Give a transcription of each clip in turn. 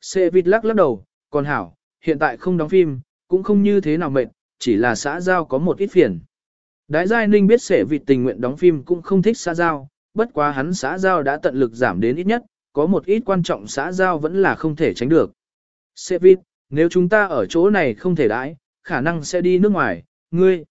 Sệ vịt lắc lắc đầu, còn hảo, hiện tại không đóng phim, cũng không như thế nào mệt, chỉ là xã giao có một ít phiền. Đái Giai Ninh biết sệ vịt tình nguyện đóng phim cũng không thích xã giao, bất quá hắn xã giao đã tận lực giảm đến ít nhất, có một ít quan trọng xã giao vẫn là không thể tránh được. Sệ vịt, nếu chúng ta ở chỗ này không thể đãi, khả năng sẽ đi nước ngoài, ngươi.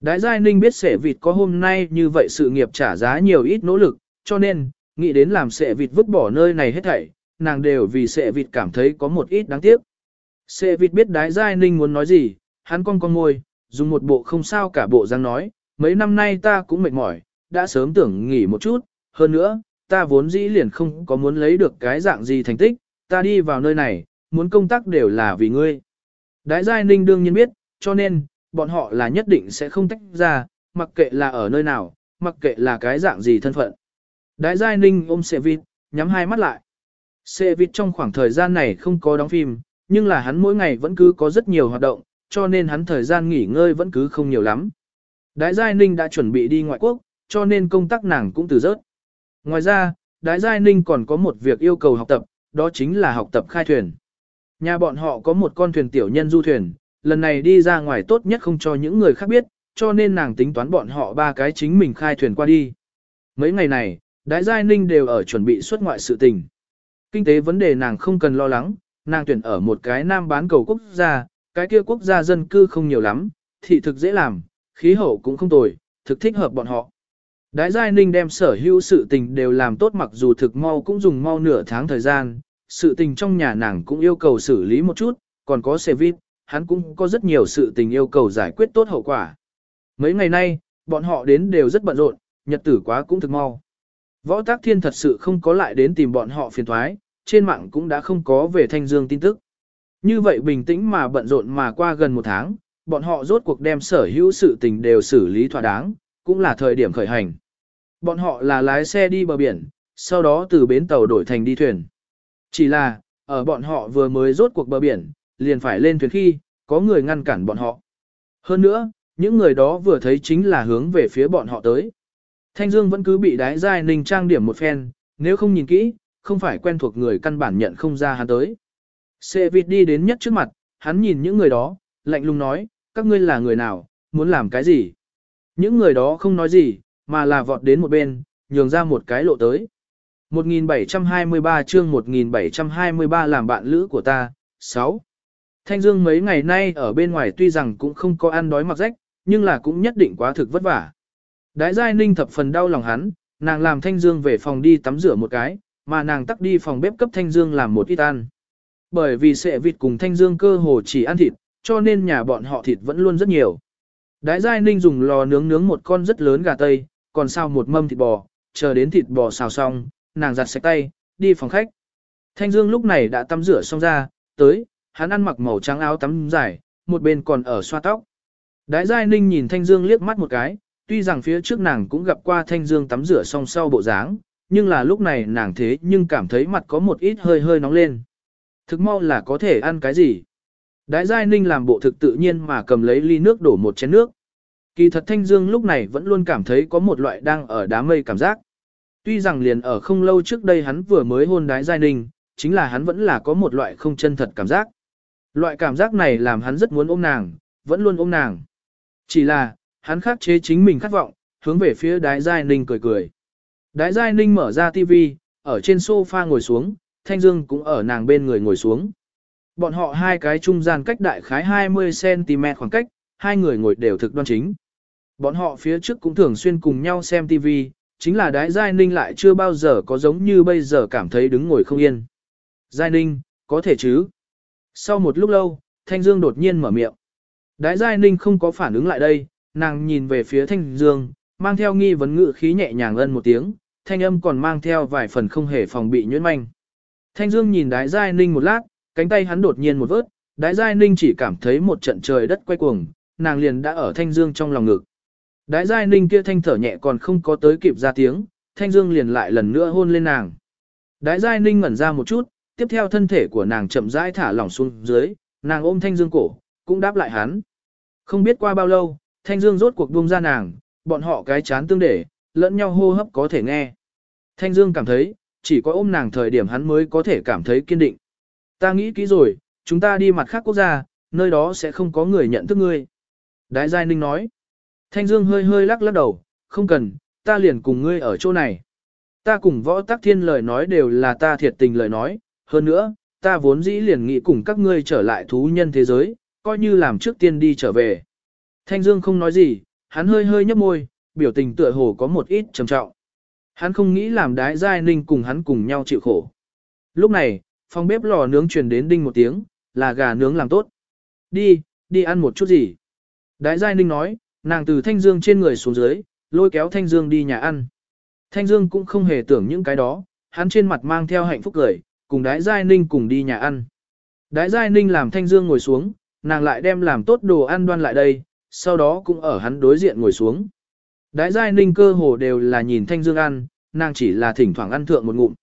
Đái Giai Ninh biết sệ vịt có hôm nay như vậy sự nghiệp trả giá nhiều ít nỗ lực, cho nên, nghĩ đến làm sệ vịt vứt bỏ nơi này hết thảy, nàng đều vì sệ vịt cảm thấy có một ít đáng tiếc. Sệ vịt biết đái Giai Ninh muốn nói gì, hắn con con môi, dùng một bộ không sao cả bộ răng nói, mấy năm nay ta cũng mệt mỏi, đã sớm tưởng nghỉ một chút, hơn nữa, ta vốn dĩ liền không có muốn lấy được cái dạng gì thành tích, ta đi vào nơi này, muốn công tác đều là vì ngươi. Đái Giai Ninh đương nhiên biết, cho nên, bọn họ là nhất định sẽ không tách ra, mặc kệ là ở nơi nào, mặc kệ là cái dạng gì thân phận. Đái Giai Ninh ôm Sệ Vịt, nhắm hai mắt lại. Sệ Vịt trong khoảng thời gian này không có đóng phim, nhưng là hắn mỗi ngày vẫn cứ có rất nhiều hoạt động, cho nên hắn thời gian nghỉ ngơi vẫn cứ không nhiều lắm. Đái Giai Ninh đã chuẩn bị đi ngoại quốc, cho nên công tác nàng cũng từ rớt. Ngoài ra, Đái Giai Ninh còn có một việc yêu cầu học tập, đó chính là học tập khai thuyền. Nhà bọn họ có một con thuyền tiểu nhân du thuyền, lần này đi ra ngoài tốt nhất không cho những người khác biết, cho nên nàng tính toán bọn họ ba cái chính mình khai thuyền qua đi. Mấy ngày này, Đái Giai Ninh đều ở chuẩn bị xuất ngoại sự tình. Kinh tế vấn đề nàng không cần lo lắng, nàng tuyển ở một cái nam bán cầu quốc gia, cái kia quốc gia dân cư không nhiều lắm, thị thực dễ làm, khí hậu cũng không tồi, thực thích hợp bọn họ. Đái Giai Ninh đem sở hữu sự tình đều làm tốt mặc dù thực mau cũng dùng mau nửa tháng thời gian, sự tình trong nhà nàng cũng yêu cầu xử lý một chút, còn có xe vít, hắn cũng có rất nhiều sự tình yêu cầu giải quyết tốt hậu quả. Mấy ngày nay, bọn họ đến đều rất bận rộn, nhật tử quá cũng thực mau. Võ Tác Thiên thật sự không có lại đến tìm bọn họ phiền thoái, trên mạng cũng đã không có về Thanh Dương tin tức. Như vậy bình tĩnh mà bận rộn mà qua gần một tháng, bọn họ rốt cuộc đem sở hữu sự tình đều xử lý thỏa đáng, cũng là thời điểm khởi hành. Bọn họ là lái xe đi bờ biển, sau đó từ bến tàu đổi thành đi thuyền. Chỉ là, ở bọn họ vừa mới rốt cuộc bờ biển, liền phải lên thuyền khi, có người ngăn cản bọn họ. Hơn nữa, những người đó vừa thấy chính là hướng về phía bọn họ tới. Thanh Dương vẫn cứ bị đái giai ninh trang điểm một phen, nếu không nhìn kỹ, không phải quen thuộc người căn bản nhận không ra hắn tới. Sệ vịt đi đến nhất trước mặt, hắn nhìn những người đó, lạnh lùng nói, các ngươi là người nào, muốn làm cái gì? Những người đó không nói gì, mà là vọt đến một bên, nhường ra một cái lộ tới. 1723 chương 1723 làm bạn lữ của ta, 6. Thanh Dương mấy ngày nay ở bên ngoài tuy rằng cũng không có ăn đói mặc rách, nhưng là cũng nhất định quá thực vất vả. Đái Giai Ninh thập phần đau lòng hắn, nàng làm Thanh Dương về phòng đi tắm rửa một cái, mà nàng tắt đi phòng bếp cấp Thanh Dương làm một ít ăn. Bởi vì sệ vịt cùng Thanh Dương cơ hồ chỉ ăn thịt, cho nên nhà bọn họ thịt vẫn luôn rất nhiều. Đái Giai Ninh dùng lò nướng nướng một con rất lớn gà tây, còn sao một mâm thịt bò, chờ đến thịt bò xào xong, nàng giặt sạch tay, đi phòng khách. Thanh Dương lúc này đã tắm rửa xong ra, tới, hắn ăn mặc màu trắng áo tắm dài, một bên còn ở xoa tóc. Đái Giai Ninh nhìn Thanh Dương liếc mắt một cái, tuy rằng phía trước nàng cũng gặp qua Thanh Dương tắm rửa xong sau bộ dáng, nhưng là lúc này nàng thế nhưng cảm thấy mặt có một ít hơi hơi nóng lên. Thực mau là có thể ăn cái gì? Đái Giai Ninh làm bộ thực tự nhiên mà cầm lấy ly nước đổ một chén nước. Kỳ thật Thanh Dương lúc này vẫn luôn cảm thấy có một loại đang ở đám mây cảm giác. Tuy rằng liền ở không lâu trước đây hắn vừa mới hôn đái Giai Ninh, chính là hắn vẫn là có một loại không chân thật cảm giác. Loại cảm giác này làm hắn rất muốn ôm nàng, vẫn luôn ôm nàng. Chỉ là, hắn khắc chế chính mình khát vọng, hướng về phía đái Giai Ninh cười cười. Đái Giai Ninh mở ra tivi, ở trên sofa ngồi xuống, Thanh Dương cũng ở nàng bên người ngồi xuống. Bọn họ hai cái trung gian cách đại khái 20cm khoảng cách, hai người ngồi đều thực đoan chính. Bọn họ phía trước cũng thường xuyên cùng nhau xem TV, chính là đái Giai Ninh lại chưa bao giờ có giống như bây giờ cảm thấy đứng ngồi không yên. Giai Ninh, có thể chứ? Sau một lúc lâu, Thanh Dương đột nhiên mở miệng. Đái Giai Ninh không có phản ứng lại đây, nàng nhìn về phía Thanh Dương, mang theo nghi vấn ngự khí nhẹ nhàng ân một tiếng, thanh âm còn mang theo vài phần không hề phòng bị nhuyễn manh. Thanh Dương nhìn Đái Giai Ninh một lát, cánh tay hắn đột nhiên một vớt, Đái Giai Ninh chỉ cảm thấy một trận trời đất quay cuồng, nàng liền đã ở Thanh Dương trong lòng ngực. Đái Giai Ninh kia thanh thở nhẹ còn không có tới kịp ra tiếng, Thanh Dương liền lại lần nữa hôn lên nàng. Đái Giai Ninh ngẩn ra một chút, tiếp theo thân thể của nàng chậm rãi thả lỏng xuống dưới, nàng ôm Thanh Dương cổ, cũng đáp lại hắn. Không biết qua bao lâu, Thanh Dương rốt cuộc buông ra nàng, bọn họ cái chán tương để, lẫn nhau hô hấp có thể nghe. Thanh Dương cảm thấy, chỉ có ôm nàng thời điểm hắn mới có thể cảm thấy kiên định. Ta nghĩ kỹ rồi, chúng ta đi mặt khác quốc gia, nơi đó sẽ không có người nhận thức ngươi. Đái Giai Ninh nói. Thanh Dương hơi hơi lắc lắc đầu, không cần, ta liền cùng ngươi ở chỗ này. Ta cùng võ tắc thiên lời nói đều là ta thiệt tình lời nói, hơn nữa, ta vốn dĩ liền nghĩ cùng các ngươi trở lại thú nhân thế giới, coi như làm trước tiên đi trở về. Thanh Dương không nói gì, hắn hơi hơi nhấp môi, biểu tình tựa hồ có một ít trầm trọng. Hắn không nghĩ làm đái giai ninh cùng hắn cùng nhau chịu khổ. Lúc này, phòng bếp lò nướng truyền đến đinh một tiếng, là gà nướng làm tốt. Đi, đi ăn một chút gì. Đái giai ninh nói, nàng từ Thanh Dương trên người xuống dưới, lôi kéo Thanh Dương đi nhà ăn. Thanh Dương cũng không hề tưởng những cái đó, hắn trên mặt mang theo hạnh phúc cười, cùng Đái Giai Ninh cùng đi nhà ăn. Đái Giai Ninh làm Thanh Dương ngồi xuống, nàng lại đem làm tốt đồ ăn đoan lại đây, sau đó cũng ở hắn đối diện ngồi xuống. Đái Giai Ninh cơ hồ đều là nhìn Thanh Dương ăn, nàng chỉ là thỉnh thoảng ăn thượng một ngụm.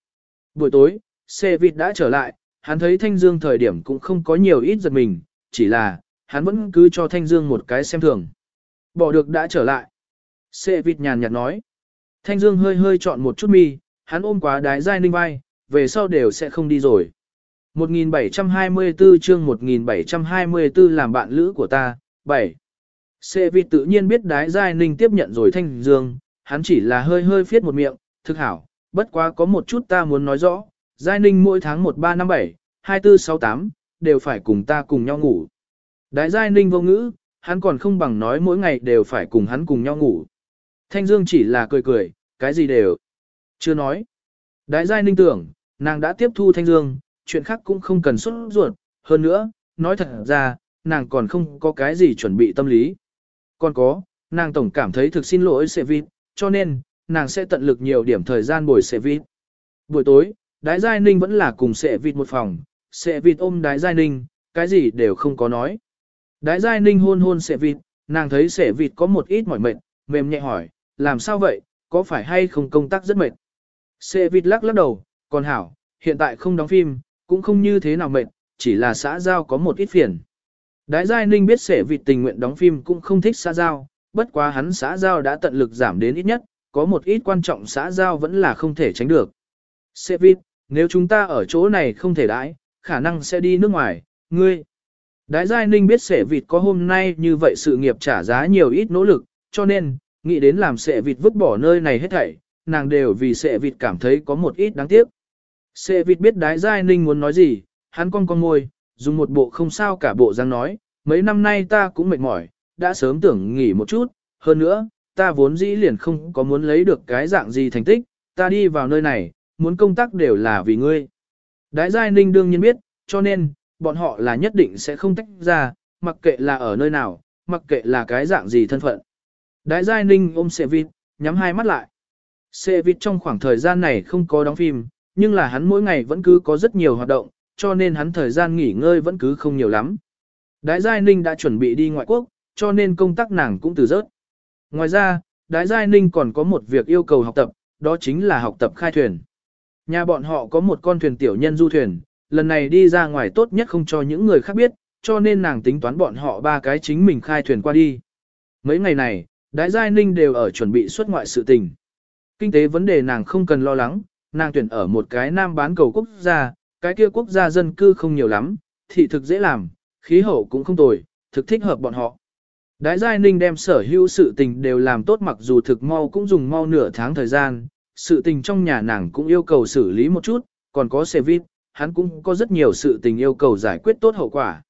Buổi tối, xe vịt đã trở lại, hắn thấy Thanh Dương thời điểm cũng không có nhiều ít giật mình, chỉ là, hắn vẫn cứ cho Thanh Dương một cái xem thường. Bỏ được đã trở lại. Xe vịt nhàn nhạt nói. Thanh Dương hơi hơi chọn một chút mi, hắn ôm quá đái Giai Ninh vai, về sau đều sẽ không đi rồi. 1724 chương 1724 làm bạn lữ của ta, 7. Xê vịt tự nhiên biết đái giai ninh tiếp nhận rồi thanh dương, hắn chỉ là hơi hơi phiết một miệng, thực hảo, bất quá có một chút ta muốn nói rõ, giai ninh mỗi tháng 1357, 2468, đều phải cùng ta cùng nhau ngủ. Đái giai ninh vô ngữ, hắn còn không bằng nói mỗi ngày đều phải cùng hắn cùng nhau ngủ. Thanh dương chỉ là cười cười, cái gì đều chưa nói. Đái giai ninh tưởng, nàng đã tiếp thu thanh dương, chuyện khác cũng không cần xuất ruột, hơn nữa, nói thật ra, nàng còn không có cái gì chuẩn bị tâm lý. Còn có, nàng tổng cảm thấy thực xin lỗi sẽ vịt, cho nên, nàng sẽ tận lực nhiều điểm thời gian bồi sẽ vịt. Buổi tối, đái giai ninh vẫn là cùng sẽ vịt một phòng, sẽ vịt ôm đái giai ninh, cái gì đều không có nói. Đái giai ninh hôn hôn sẽ vịt, nàng thấy sẽ vịt có một ít mỏi mệt, mềm nhẹ hỏi, làm sao vậy, có phải hay không công tác rất mệt. Sẽ vịt lắc lắc đầu, còn hảo, hiện tại không đóng phim, cũng không như thế nào mệt, chỉ là xã giao có một ít phiền. Đái Giai Ninh biết sẽ vịt tình nguyện đóng phim cũng không thích xã giao, bất quá hắn xã giao đã tận lực giảm đến ít nhất, có một ít quan trọng xã giao vẫn là không thể tránh được. Sẽ vịt, nếu chúng ta ở chỗ này không thể đãi, khả năng sẽ đi nước ngoài, ngươi. Đái Giai Ninh biết sẽ vịt có hôm nay như vậy sự nghiệp trả giá nhiều ít nỗ lực, cho nên, nghĩ đến làm sẽ vịt vứt bỏ nơi này hết thảy, nàng đều vì sẽ vịt cảm thấy có một ít đáng tiếc. Sẽ vịt biết đái Giai Ninh muốn nói gì, hắn con con môi, dùng một bộ không sao cả bộ răng nói, mấy năm nay ta cũng mệt mỏi, đã sớm tưởng nghỉ một chút, hơn nữa, ta vốn dĩ liền không có muốn lấy được cái dạng gì thành tích, ta đi vào nơi này, muốn công tác đều là vì ngươi. Đái Giai Ninh đương nhiên biết, cho nên, bọn họ là nhất định sẽ không tách ra, mặc kệ là ở nơi nào, mặc kệ là cái dạng gì thân phận. Đái Giai Ninh ôm Sệ Vịt, nhắm hai mắt lại. Sệ Vịt trong khoảng thời gian này không có đóng phim, nhưng là hắn mỗi ngày vẫn cứ có rất nhiều hoạt động, cho nên hắn thời gian nghỉ ngơi vẫn cứ không nhiều lắm. Đái Giai Ninh đã chuẩn bị đi ngoại quốc, cho nên công tác nàng cũng từ rớt. Ngoài ra, Đái Giai Ninh còn có một việc yêu cầu học tập, đó chính là học tập khai thuyền. Nhà bọn họ có một con thuyền tiểu nhân du thuyền, lần này đi ra ngoài tốt nhất không cho những người khác biết, cho nên nàng tính toán bọn họ ba cái chính mình khai thuyền qua đi. Mấy ngày này, Đái Giai Ninh đều ở chuẩn bị xuất ngoại sự tình. Kinh tế vấn đề nàng không cần lo lắng, nàng tuyển ở một cái nam bán cầu quốc gia, cái kia quốc gia dân cư không nhiều lắm, thị thực dễ làm, khí hậu cũng không tồi, thực thích hợp bọn họ. Đái Giai Ninh đem sở hữu sự tình đều làm tốt mặc dù thực mau cũng dùng mau nửa tháng thời gian, sự tình trong nhà nàng cũng yêu cầu xử lý một chút, còn có xe vít, hắn cũng có rất nhiều sự tình yêu cầu giải quyết tốt hậu quả.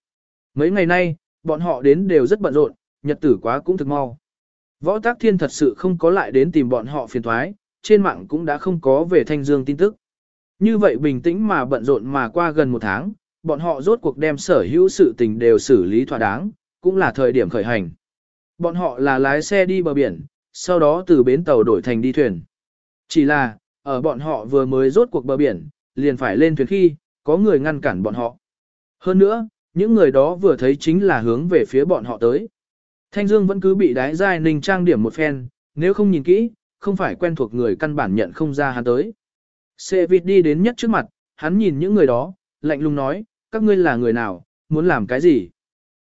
Mấy ngày nay, bọn họ đến đều rất bận rộn, nhật tử quá cũng thực mau. Võ Tác Thiên thật sự không có lại đến tìm bọn họ phiền thoái, trên mạng cũng đã không có về Thanh Dương tin tức. Như vậy bình tĩnh mà bận rộn mà qua gần một tháng, bọn họ rốt cuộc đem sở hữu sự tình đều xử lý thỏa đáng, cũng là thời điểm khởi hành. Bọn họ là lái xe đi bờ biển, sau đó từ bến tàu đổi thành đi thuyền. Chỉ là, ở bọn họ vừa mới rốt cuộc bờ biển, liền phải lên thuyền khi, có người ngăn cản bọn họ. Hơn nữa, những người đó vừa thấy chính là hướng về phía bọn họ tới. Thanh Dương vẫn cứ bị đái giai ninh trang điểm một phen, nếu không nhìn kỹ, không phải quen thuộc người căn bản nhận không ra hắn tới. Sệ vịt đi đến nhất trước mặt, hắn nhìn những người đó, lạnh lùng nói, các ngươi là người nào, muốn làm cái gì?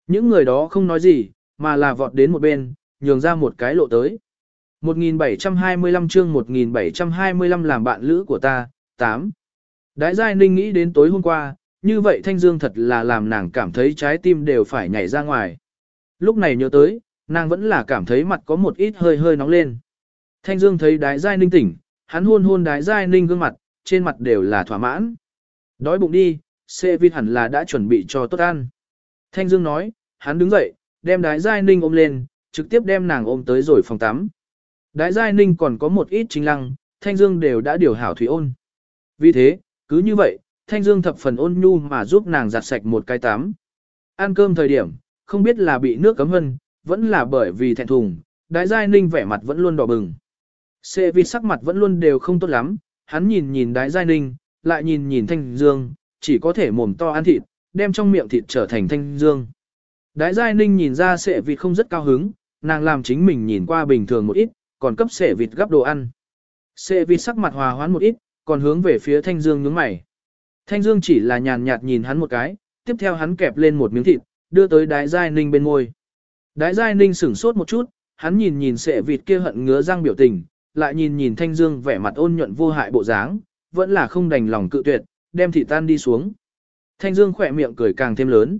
Những người đó không nói gì, mà là vọt đến một bên, nhường ra một cái lộ tới. 1725 chương 1725 làm bạn lữ của ta, 8. Đái Giai Ninh nghĩ đến tối hôm qua, như vậy Thanh Dương thật là làm nàng cảm thấy trái tim đều phải nhảy ra ngoài. Lúc này nhớ tới, nàng vẫn là cảm thấy mặt có một ít hơi hơi nóng lên. Thanh Dương thấy đái giai ninh tỉnh, hắn hôn hôn đái giai ninh gương mặt, trên mặt đều là thỏa mãn. Đói bụng đi, xe vịt hẳn là đã chuẩn bị cho tốt ăn. Thanh Dương nói, hắn đứng dậy, đem đái giai ninh ôm lên, trực tiếp đem nàng ôm tới rồi phòng tắm. Đái giai ninh còn có một ít chính lăng, Thanh Dương đều đã điều hảo thủy ôn. Vì thế, cứ như vậy, Thanh Dương thập phần ôn nhu mà giúp nàng giặt sạch một cái tắm. Ăn cơm thời điểm, không biết là bị nước cấm hân, vẫn là bởi vì thẹn thùng, đái giai ninh vẻ mặt vẫn luôn đỏ bừng. Xê vịt sắc mặt vẫn luôn đều không tốt lắm, hắn nhìn nhìn đái giai ninh, lại nhìn nhìn thanh dương, chỉ có thể mồm to ăn thịt, đem trong miệng thịt trở thành thanh dương. Đái giai ninh nhìn ra xệ vịt không rất cao hứng, nàng làm chính mình nhìn qua bình thường một ít, còn cấp xệ vịt gắp đồ ăn. Xệ vịt sắc mặt hòa hoãn một ít, còn hướng về phía thanh dương nhướng mày. Thanh dương chỉ là nhàn nhạt nhìn hắn một cái, tiếp theo hắn kẹp lên một miếng thịt, đưa tới đái giai ninh bên môi. Đái giai ninh sửng sốt một chút, hắn nhìn nhìn xệ vịt kia hận ngứa răng biểu tình, lại nhìn nhìn thanh dương vẻ mặt ôn nhuận vô hại bộ dáng, vẫn là không đành lòng cự tuyệt, đem thịt tan đi xuống. Thanh dương khỏe miệng cười càng thêm lớn.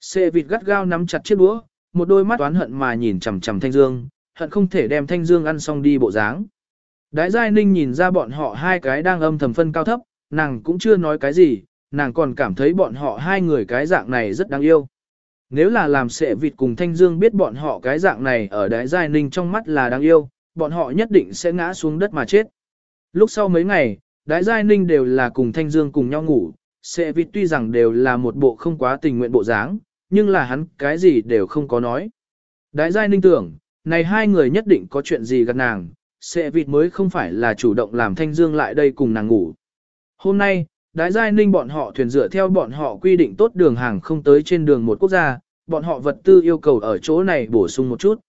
Xệ vịt gắt gao nắm chặt chiếc đũa, một đôi mắt oán hận mà nhìn chằm chằm thanh dương, hận không thể đem thanh dương ăn xong đi bộ dáng. Đái giai ninh nhìn ra bọn họ hai cái đang âm thầm phân cao thấp, nàng cũng chưa nói cái gì, nàng còn cảm thấy bọn họ hai người cái dạng này rất đáng yêu. Nếu là làm sệ vịt cùng Thanh Dương biết bọn họ cái dạng này ở đái giai ninh trong mắt là đáng yêu, bọn họ nhất định sẽ ngã xuống đất mà chết. Lúc sau mấy ngày, đái giai ninh đều là cùng Thanh Dương cùng nhau ngủ, sệ vịt tuy rằng đều là một bộ không quá tình nguyện bộ dáng, nhưng là hắn cái gì đều không có nói. Đái giai ninh tưởng, này hai người nhất định có chuyện gì gặp nàng, sệ vịt mới không phải là chủ động làm Thanh Dương lại đây cùng nàng ngủ. Hôm nay, Đái giai ninh bọn họ thuyền dựa theo bọn họ quy định tốt đường hàng không tới trên đường một quốc gia, bọn họ vật tư yêu cầu ở chỗ này bổ sung một chút.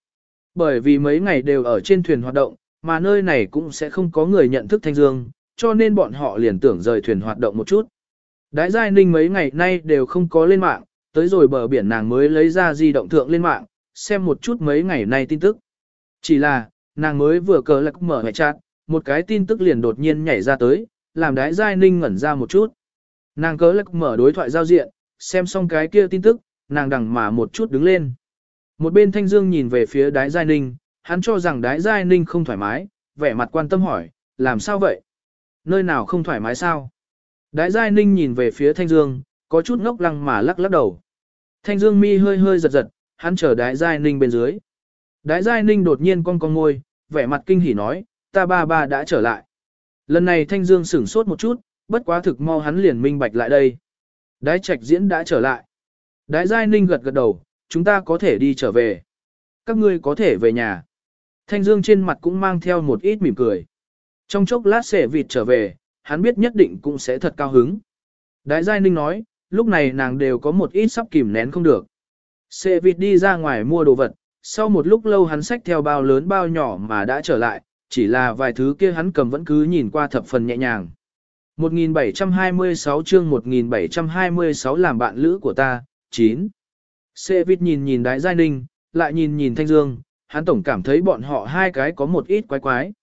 Bởi vì mấy ngày đều ở trên thuyền hoạt động, mà nơi này cũng sẽ không có người nhận thức thanh dương, cho nên bọn họ liền tưởng rời thuyền hoạt động một chút. Đái giai ninh mấy ngày nay đều không có lên mạng, tới rồi bờ biển nàng mới lấy ra di động thượng lên mạng, xem một chút mấy ngày nay tin tức. Chỉ là, nàng mới vừa cờ lạc mở hệ chat, một cái tin tức liền đột nhiên nhảy ra tới, làm đái giai ninh ngẩn ra một chút. Nàng cờ lạc mở đối thoại giao diện, xem xong cái kia tin tức, nàng đằng mà một chút đứng lên. Một bên thanh dương nhìn về phía đái giai ninh, hắn cho rằng đái giai ninh không thoải mái, vẻ mặt quan tâm hỏi, làm sao vậy? Nơi nào không thoải mái sao? Đái giai ninh nhìn về phía thanh dương, có chút ngốc lăng mà lắc lắc đầu. Thanh dương mi hơi hơi giật giật, hắn chờ đái giai ninh bên dưới. Đái giai ninh đột nhiên cong cong ngôi, vẻ mặt kinh hỉ nói, ta ba ba đã trở lại. Lần này Thanh Dương sửng sốt một chút, bất quá thực mau hắn liền minh bạch lại đây. Đái trạch diễn đã trở lại. Đái giai ninh gật gật đầu, chúng ta có thể đi trở về. Các ngươi có thể về nhà. Thanh Dương trên mặt cũng mang theo một ít mỉm cười. Trong chốc lát sẽ vịt trở về, hắn biết nhất định cũng sẽ thật cao hứng. Đại giai ninh nói, lúc này nàng đều có một ít sắp kìm nén không được. Sẽ vịt đi ra ngoài mua đồ vật, sau một lúc lâu hắn xách theo bao lớn bao nhỏ mà đã trở lại, chỉ là vài thứ kia hắn cầm vẫn cứ nhìn qua thập phần nhẹ nhàng. 1726 chương 1726 làm bạn lữ của ta, 9. Sê Vít nhìn nhìn đái giai ninh, lại nhìn nhìn thanh dương, hắn tổng cảm thấy bọn họ hai cái có một ít quái quái.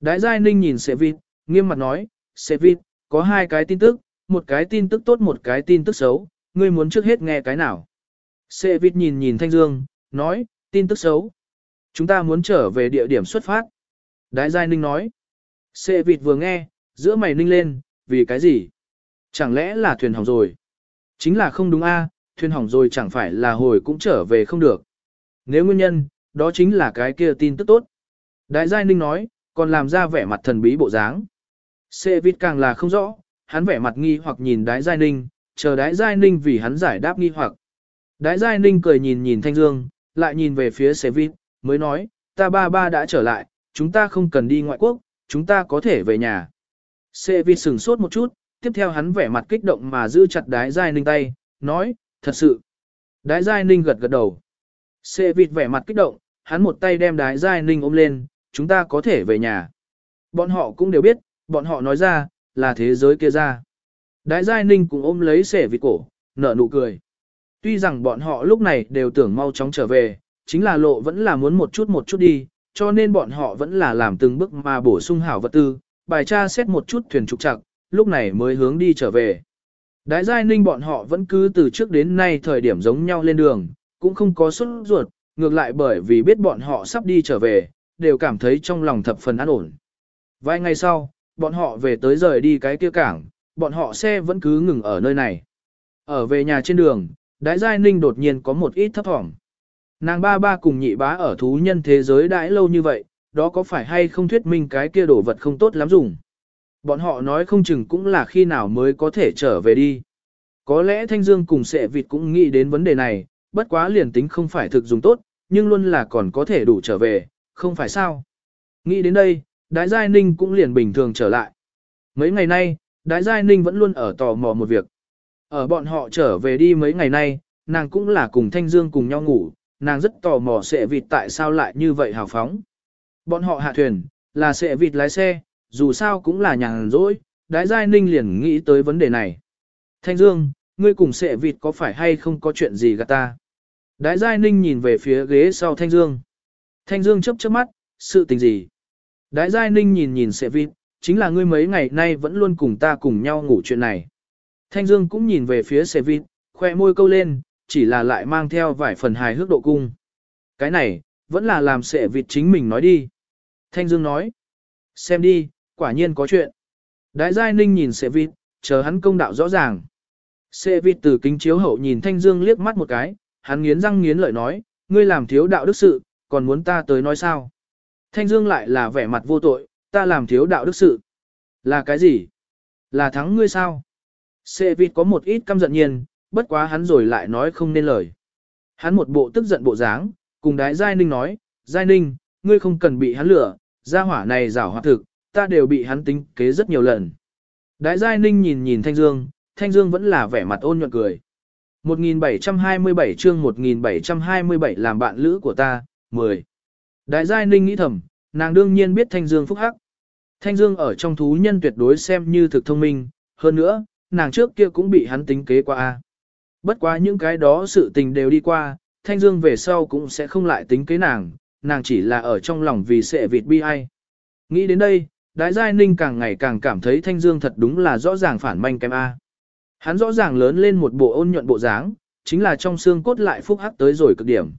Đái giai ninh nhìn Sê Vít, nghiêm mặt nói, Sê Vít, có hai cái tin tức, một cái tin tức tốt một cái tin tức xấu, ngươi muốn trước hết nghe cái nào. Sê Vít nhìn nhìn thanh dương, nói, tin tức xấu. Chúng ta muốn trở về địa điểm xuất phát. Đái Giai Ninh nói. Sệ vịt vừa nghe, giữa mày ninh lên, vì cái gì? Chẳng lẽ là thuyền hỏng rồi? Chính là không đúng a, thuyền hỏng rồi chẳng phải là hồi cũng trở về không được. Nếu nguyên nhân, đó chính là cái kia tin tức tốt. Đại Giai Ninh nói, còn làm ra vẻ mặt thần bí bộ dáng. Xê vịt càng là không rõ, hắn vẻ mặt nghi hoặc nhìn Đái Giai Ninh, chờ Đái Giai Ninh vì hắn giải đáp nghi hoặc. Đái Giai Ninh cười nhìn nhìn Thanh Dương, lại nhìn về phía xê vịt, mới nói, ta ba ba đã trở lại, chúng ta không cần đi ngoại quốc, chúng ta có thể về nhà. Xê vịt sửng sốt một chút, tiếp theo hắn vẻ mặt kích động mà giữ chặt đái giai ninh tay, nói, thật sự. Đái giai ninh gật gật đầu. Sệ vịt vẻ mặt kích động, hắn một tay đem đái giai ninh ôm lên, chúng ta có thể về nhà. Bọn họ cũng đều biết, bọn họ nói ra, là thế giới kia ra. Đái giai ninh cũng ôm lấy sệ vịt cổ, nở nụ cười. Tuy rằng bọn họ lúc này đều tưởng mau chóng trở về, chính là lộ vẫn là muốn một chút một chút đi, cho nên bọn họ vẫn là làm từng bước mà bổ sung hảo vật tư, bài tra xét một chút thuyền trục trặc, lúc này mới hướng đi trở về. Đái giai ninh bọn họ vẫn cứ từ trước đến nay thời điểm giống nhau lên đường, cũng không có xuất ruột, ngược lại bởi vì biết bọn họ sắp đi trở về, đều cảm thấy trong lòng thập phần an ổn. Vài ngày sau, bọn họ về tới rời đi cái kia cảng, bọn họ xe vẫn cứ ngừng ở nơi này. Ở về nhà trên đường, Đái Giai Ninh đột nhiên có một ít thấp thỏm. Nàng ba ba cùng nhị bá ở thú nhân thế giới đãi lâu như vậy, đó có phải hay không thuyết minh cái kia đồ vật không tốt lắm dùng. Bọn họ nói không chừng cũng là khi nào mới có thể trở về đi. Có lẽ Thanh Dương cùng sệ vịt cũng nghĩ đến vấn đề này, bất quá liền tính không phải thực dùng tốt, nhưng luôn là còn có thể đủ trở về, không phải sao. Nghĩ đến đây, Đái Giai Ninh cũng liền bình thường trở lại. Mấy ngày nay, Đái Giai Ninh vẫn luôn ở tò mò một việc. Ở bọn họ trở về đi mấy ngày nay, nàng cũng là cùng Thanh Dương cùng nhau ngủ, nàng rất tò mò sệ vịt tại sao lại như vậy hào phóng. Bọn họ hạ thuyền, là sệ vịt lái xe, dù sao cũng là nhàn rỗi, Đái Giai Ninh liền nghĩ tới vấn đề này. Thanh Dương, ngươi cùng sệ vịt có phải hay không có chuyện gì gạt ta? Đái Giai Ninh nhìn về phía ghế sau Thanh Dương. Thanh Dương chớp chớp mắt, sự tình gì? Đái Giai Ninh nhìn nhìn sệ vịt, chính là ngươi mấy ngày nay vẫn luôn cùng ta cùng nhau ngủ chuyện này. Thanh Dương cũng nhìn về phía sệ vịt, khoe môi câu lên, chỉ là lại mang theo vài phần hài hước độ cung. Cái này, vẫn là làm sệ vịt chính mình nói đi. Thanh Dương nói, xem đi, quả nhiên có chuyện. Đái Giai Ninh nhìn sệ vịt, chờ hắn công đạo rõ ràng. Sệ vịt từ kính chiếu hậu nhìn Thanh Dương liếc mắt một cái, hắn nghiến răng nghiến lợi nói, ngươi làm thiếu đạo đức sự, còn muốn ta tới nói sao? Thanh Dương lại là vẻ mặt vô tội, ta làm thiếu đạo đức sự. Là cái gì? Là thắng ngươi sao? Sệ vịt có một ít căm giận nhiên, bất quá hắn rồi lại nói không nên lời. Hắn một bộ tức giận bộ dáng, cùng đái Giai Ninh nói, Giai Ninh, ngươi không cần bị hắn lửa, gia hỏa này rảo hoạt thực, ta đều bị hắn tính kế rất nhiều lần. Đái Giai Ninh nhìn nhìn Thanh Dương, Thanh Dương vẫn là vẻ mặt ôn nhuận cười. 1727 chương 1727 làm bạn lữ của ta, 10. Đại Giai Ninh nghĩ thầm, nàng đương nhiên biết Thanh Dương phúc hắc. Thanh Dương ở trong thú nhân tuyệt đối xem như thực thông minh, hơn nữa, nàng trước kia cũng bị hắn tính kế qua. Bất quá những cái đó sự tình đều đi qua, Thanh Dương về sau cũng sẽ không lại tính kế nàng, nàng chỉ là ở trong lòng vì sẽ vịt bi ai. Nghĩ đến đây, Đại Giai Ninh càng ngày càng cảm thấy Thanh Dương thật đúng là rõ ràng phản manh kém A. Hắn rõ ràng lớn lên một bộ ôn nhuận bộ dáng, chính là trong xương cốt lại phúc hắc tới rồi cực điểm.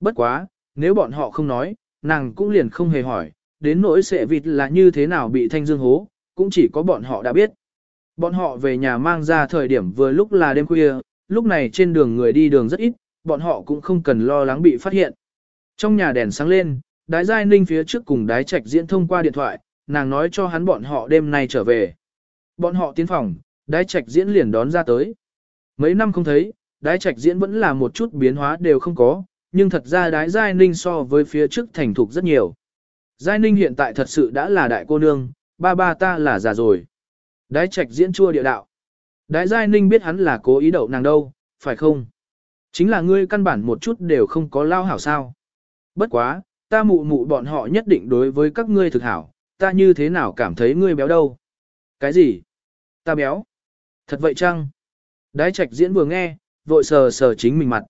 Bất quá, nếu bọn họ không nói, nàng cũng liền không hề hỏi, đến nỗi sẽ vịt là như thế nào bị thanh dương hố, cũng chỉ có bọn họ đã biết. Bọn họ về nhà mang ra thời điểm vừa lúc là đêm khuya, lúc này trên đường người đi đường rất ít, bọn họ cũng không cần lo lắng bị phát hiện. Trong nhà đèn sáng lên, đái giai ninh phía trước cùng đái trạch diễn thông qua điện thoại, nàng nói cho hắn bọn họ đêm nay trở về. Bọn họ tiến phòng, đái trạch diễn liền đón ra tới. Mấy năm không thấy, đái trạch diễn vẫn là một chút biến hóa đều không có, nhưng thật ra đái giai ninh so với phía trước thành thục rất nhiều. Giai ninh hiện tại thật sự đã là đại cô nương, ba ba ta là già rồi. Đái trạch diễn chua địa đạo. Đái giai ninh biết hắn là cố ý đậu nàng đâu, phải không? Chính là ngươi căn bản một chút đều không có lao hảo sao. Bất quá, ta mụ mụ bọn họ nhất định đối với các ngươi thực hảo, ta như thế nào cảm thấy ngươi béo đâu? Cái gì? Ta béo? Thật vậy chăng? Đái trạch diễn vừa nghe, vội sờ sờ chính mình mặt.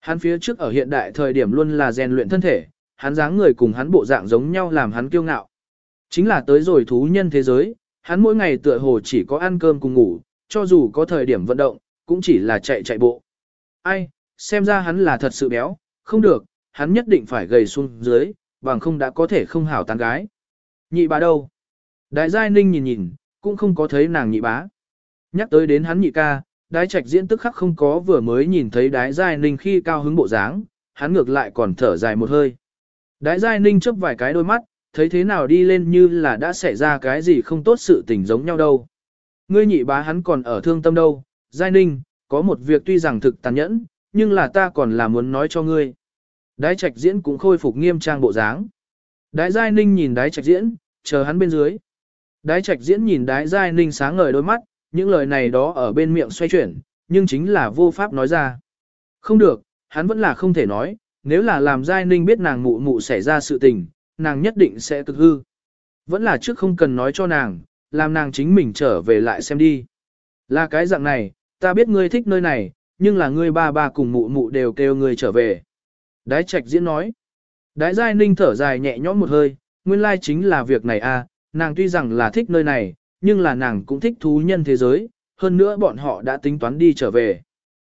Hắn phía trước ở hiện đại thời điểm luôn là rèn luyện thân thể, hắn dáng người cùng hắn bộ dạng giống nhau làm hắn kiêu ngạo. Chính là tới rồi thú nhân thế giới, hắn mỗi ngày tựa hồ chỉ có ăn cơm cùng ngủ, cho dù có thời điểm vận động, cũng chỉ là chạy chạy bộ. Ai, xem ra hắn là thật sự béo, không được, hắn nhất định phải gầy xuống dưới, bằng không đã có thể không hảo tán gái. Nhị bá đâu? Đại giai ninh nhìn nhìn, cũng không có thấy nàng nhị bá. Nhắc tới đến hắn nhị ca, đái trạch diễn tức khắc không có vừa mới nhìn thấy đái giai ninh khi cao hứng bộ dáng, hắn ngược lại còn thở dài một hơi. Đái giai ninh chớp vài cái đôi mắt, thấy thế nào đi lên như là đã xảy ra cái gì không tốt sự tình giống nhau đâu. Ngươi nhị bá hắn còn ở thương tâm đâu, giai ninh, có một việc tuy rằng thực tàn nhẫn, nhưng là ta còn là muốn nói cho ngươi. Đái trạch diễn cũng khôi phục nghiêm trang bộ dáng. Đái giai ninh nhìn đái trạch diễn, chờ hắn bên dưới. Đái trạch diễn nhìn đái giai ninh sáng ngời đôi mắt, những lời này đó ở bên miệng xoay chuyển, nhưng chính là vô pháp nói ra. Không được, hắn vẫn là không thể nói, nếu là làm Giai Ninh biết nàng mụ mụ xảy ra sự tình, nàng nhất định sẽ cực hư. Vẫn là trước không cần nói cho nàng, làm nàng chính mình trở về lại xem đi. Là cái dạng này, ta biết ngươi thích nơi này, nhưng là ngươi ba ba cùng mụ mụ đều kêu ngươi trở về. Đái trạch diễn nói. Đái Giai Ninh thở dài nhẹ nhõm một hơi, nguyên lai chính là việc này à, nàng tuy rằng là thích nơi này, nhưng là nàng cũng thích thú nhân thế giới, hơn nữa bọn họ đã tính toán đi trở về.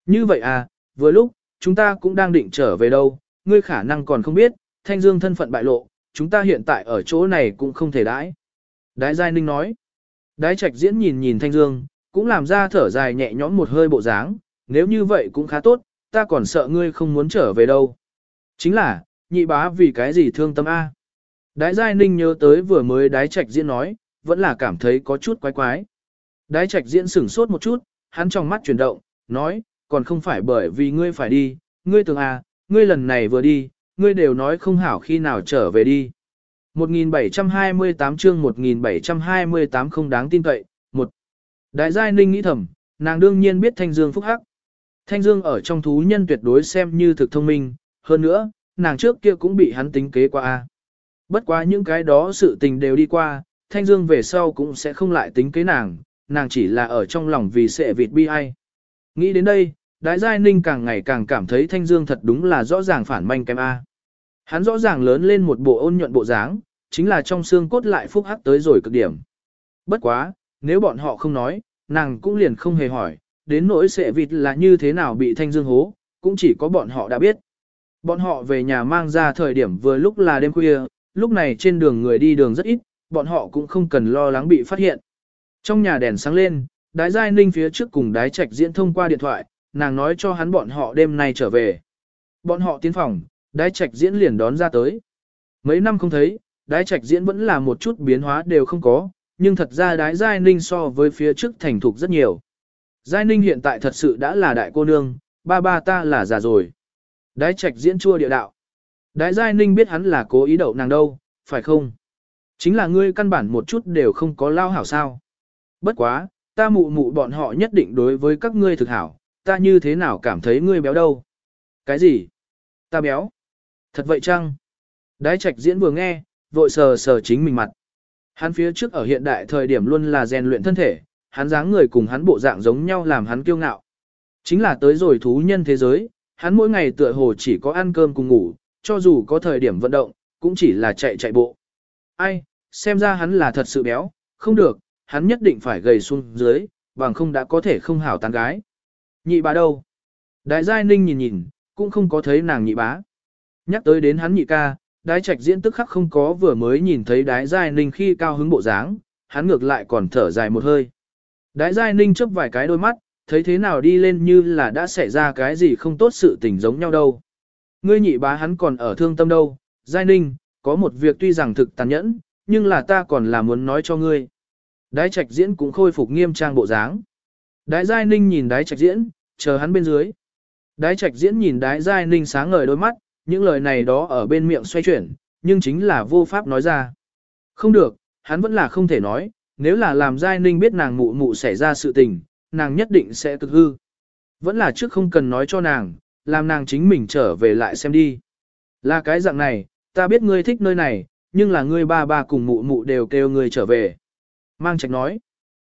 Như vậy à, vừa lúc, chúng ta cũng đang định trở về đâu, ngươi khả năng còn không biết, Thanh Dương thân phận bại lộ, chúng ta hiện tại ở chỗ này cũng không thể đãi. Đái Giai Ninh nói. Đái Trạch Diễn nhìn nhìn Thanh Dương, cũng làm ra thở dài nhẹ nhõm một hơi bộ dáng, nếu như vậy cũng khá tốt, ta còn sợ ngươi không muốn trở về đâu. Chính là, nhị bá vì cái gì thương tâm A. Đái Giai Ninh nhớ tới vừa mới Đái Trạch Diễn nói, vẫn là cảm thấy có chút quái quái. Đái Trạch Diễn sửng sốt một chút, hắn trong mắt chuyển động, nói, còn không phải bởi vì ngươi phải đi, ngươi tưởng à, ngươi lần này vừa đi, ngươi đều nói không hảo khi nào trở về đi. 1728 chương 1728 không đáng tin cậy, một Đại giai ninh nghĩ thầm, nàng đương nhiên biết Thanh Dương phúc hắc. Thanh Dương ở trong thú nhân tuyệt đối xem như thực thông minh, hơn nữa, nàng trước kia cũng bị hắn tính kế qua. a. Bất quá những cái đó sự tình đều đi qua, Thanh Dương về sau cũng sẽ không lại tính kế nàng, nàng chỉ là ở trong lòng vì sẽ vịt bi ai. Nghĩ đến đây, Đại Giai Ninh càng ngày càng cảm thấy Thanh Dương thật đúng là rõ ràng phản manh kém A. Hắn rõ ràng lớn lên một bộ ôn nhuận bộ dáng, chính là trong xương cốt lại phúc hắc tới rồi cực điểm. Bất quá, nếu bọn họ không nói, nàng cũng liền không hề hỏi, đến nỗi sẽ vịt là như thế nào bị thanh dương hố, cũng chỉ có bọn họ đã biết. Bọn họ về nhà mang ra thời điểm vừa lúc là đêm khuya, lúc này trên đường người đi đường rất ít, bọn họ cũng không cần lo lắng bị phát hiện. Trong nhà đèn sáng lên, đái giai ninh phía trước cùng đái trạch diễn thông qua điện thoại, nàng nói cho hắn bọn họ đêm nay trở về. Bọn họ tiến phòng, đái trạch diễn liền đón ra tới. Mấy năm không thấy, đái trạch diễn vẫn là một chút biến hóa đều không có, nhưng thật ra đái giai ninh so với phía trước thành thục rất nhiều. Giai ninh hiện tại thật sự đã là đại cô nương, ba ba ta là già rồi. Đái trạch diễn chua địa đạo. Đái giai ninh biết hắn là cố ý đậu nàng đâu, phải không? Chính là ngươi căn bản một chút đều không có lao hảo sao. Bất quá, ta mụ mụ bọn họ nhất định đối với các ngươi thực hảo, ta như thế nào cảm thấy ngươi béo đâu? Cái gì? Ta béo? Thật vậy chăng? Đái trạch diễn vừa nghe, vội sờ sờ chính mình mặt. Hắn phía trước ở hiện đại thời điểm luôn là rèn luyện thân thể, hắn dáng người cùng hắn bộ dạng giống nhau làm hắn kiêu ngạo. Chính là tới rồi thú nhân thế giới, hắn mỗi ngày tựa hồ chỉ có ăn cơm cùng ngủ, cho dù có thời điểm vận động, cũng chỉ là chạy chạy bộ. Ai, xem ra hắn là thật sự béo, không được, hắn nhất định phải gầy xuống dưới, bằng không đã có thể không hảo tán gái. Nhị bá đâu? Đại giai ninh nhìn nhìn, cũng không có thấy nàng nhị bá. Nhắc tới đến hắn nhị ca, đái trạch diễn tức khắc không có vừa mới nhìn thấy đái giai ninh khi cao hứng bộ dáng, hắn ngược lại còn thở dài một hơi. Đái giai ninh chớp vài cái đôi mắt, thấy thế nào đi lên như là đã xảy ra cái gì không tốt sự tình giống nhau đâu. Ngươi nhị bá hắn còn ở thương tâm đâu, giai ninh, có một việc tuy rằng thực tàn nhẫn, nhưng là ta còn là muốn nói cho ngươi. Đái trạch diễn cũng khôi phục nghiêm trang bộ dáng. Đái giai ninh nhìn đái trạch diễn, chờ hắn bên dưới. Đái trạch diễn nhìn đái giai ninh sáng ngời đôi mắt, những lời này đó ở bên miệng xoay chuyển, nhưng chính là vô pháp nói ra. Không được, hắn vẫn là không thể nói, nếu là làm giai ninh biết nàng mụ mụ xảy ra sự tình, nàng nhất định sẽ cực hư. Vẫn là trước không cần nói cho nàng, làm nàng chính mình trở về lại xem đi. Là cái dạng này, ta biết ngươi thích nơi này, nhưng là ngươi ba ba cùng mụ mụ đều kêu ngươi trở về. Mang trạch nói.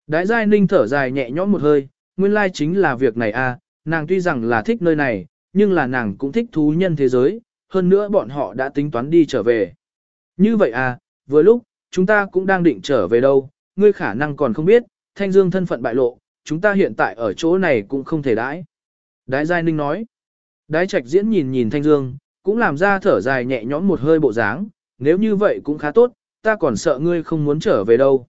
Đái giai ninh thở dài nhẹ nhõm một hơi, nguyên lai chính là việc này à, nàng tuy rằng là thích nơi này, nhưng là nàng cũng thích thú nhân thế giới, hơn nữa bọn họ đã tính toán đi trở về. Như vậy à, vừa lúc, chúng ta cũng đang định trở về đâu, ngươi khả năng còn không biết, thanh dương thân phận bại lộ, chúng ta hiện tại ở chỗ này cũng không thể đãi. Đái Giai Ninh nói, đái trạch diễn nhìn nhìn thanh dương, cũng làm ra thở dài nhẹ nhõm một hơi bộ dáng, nếu như vậy cũng khá tốt, ta còn sợ ngươi không muốn trở về đâu.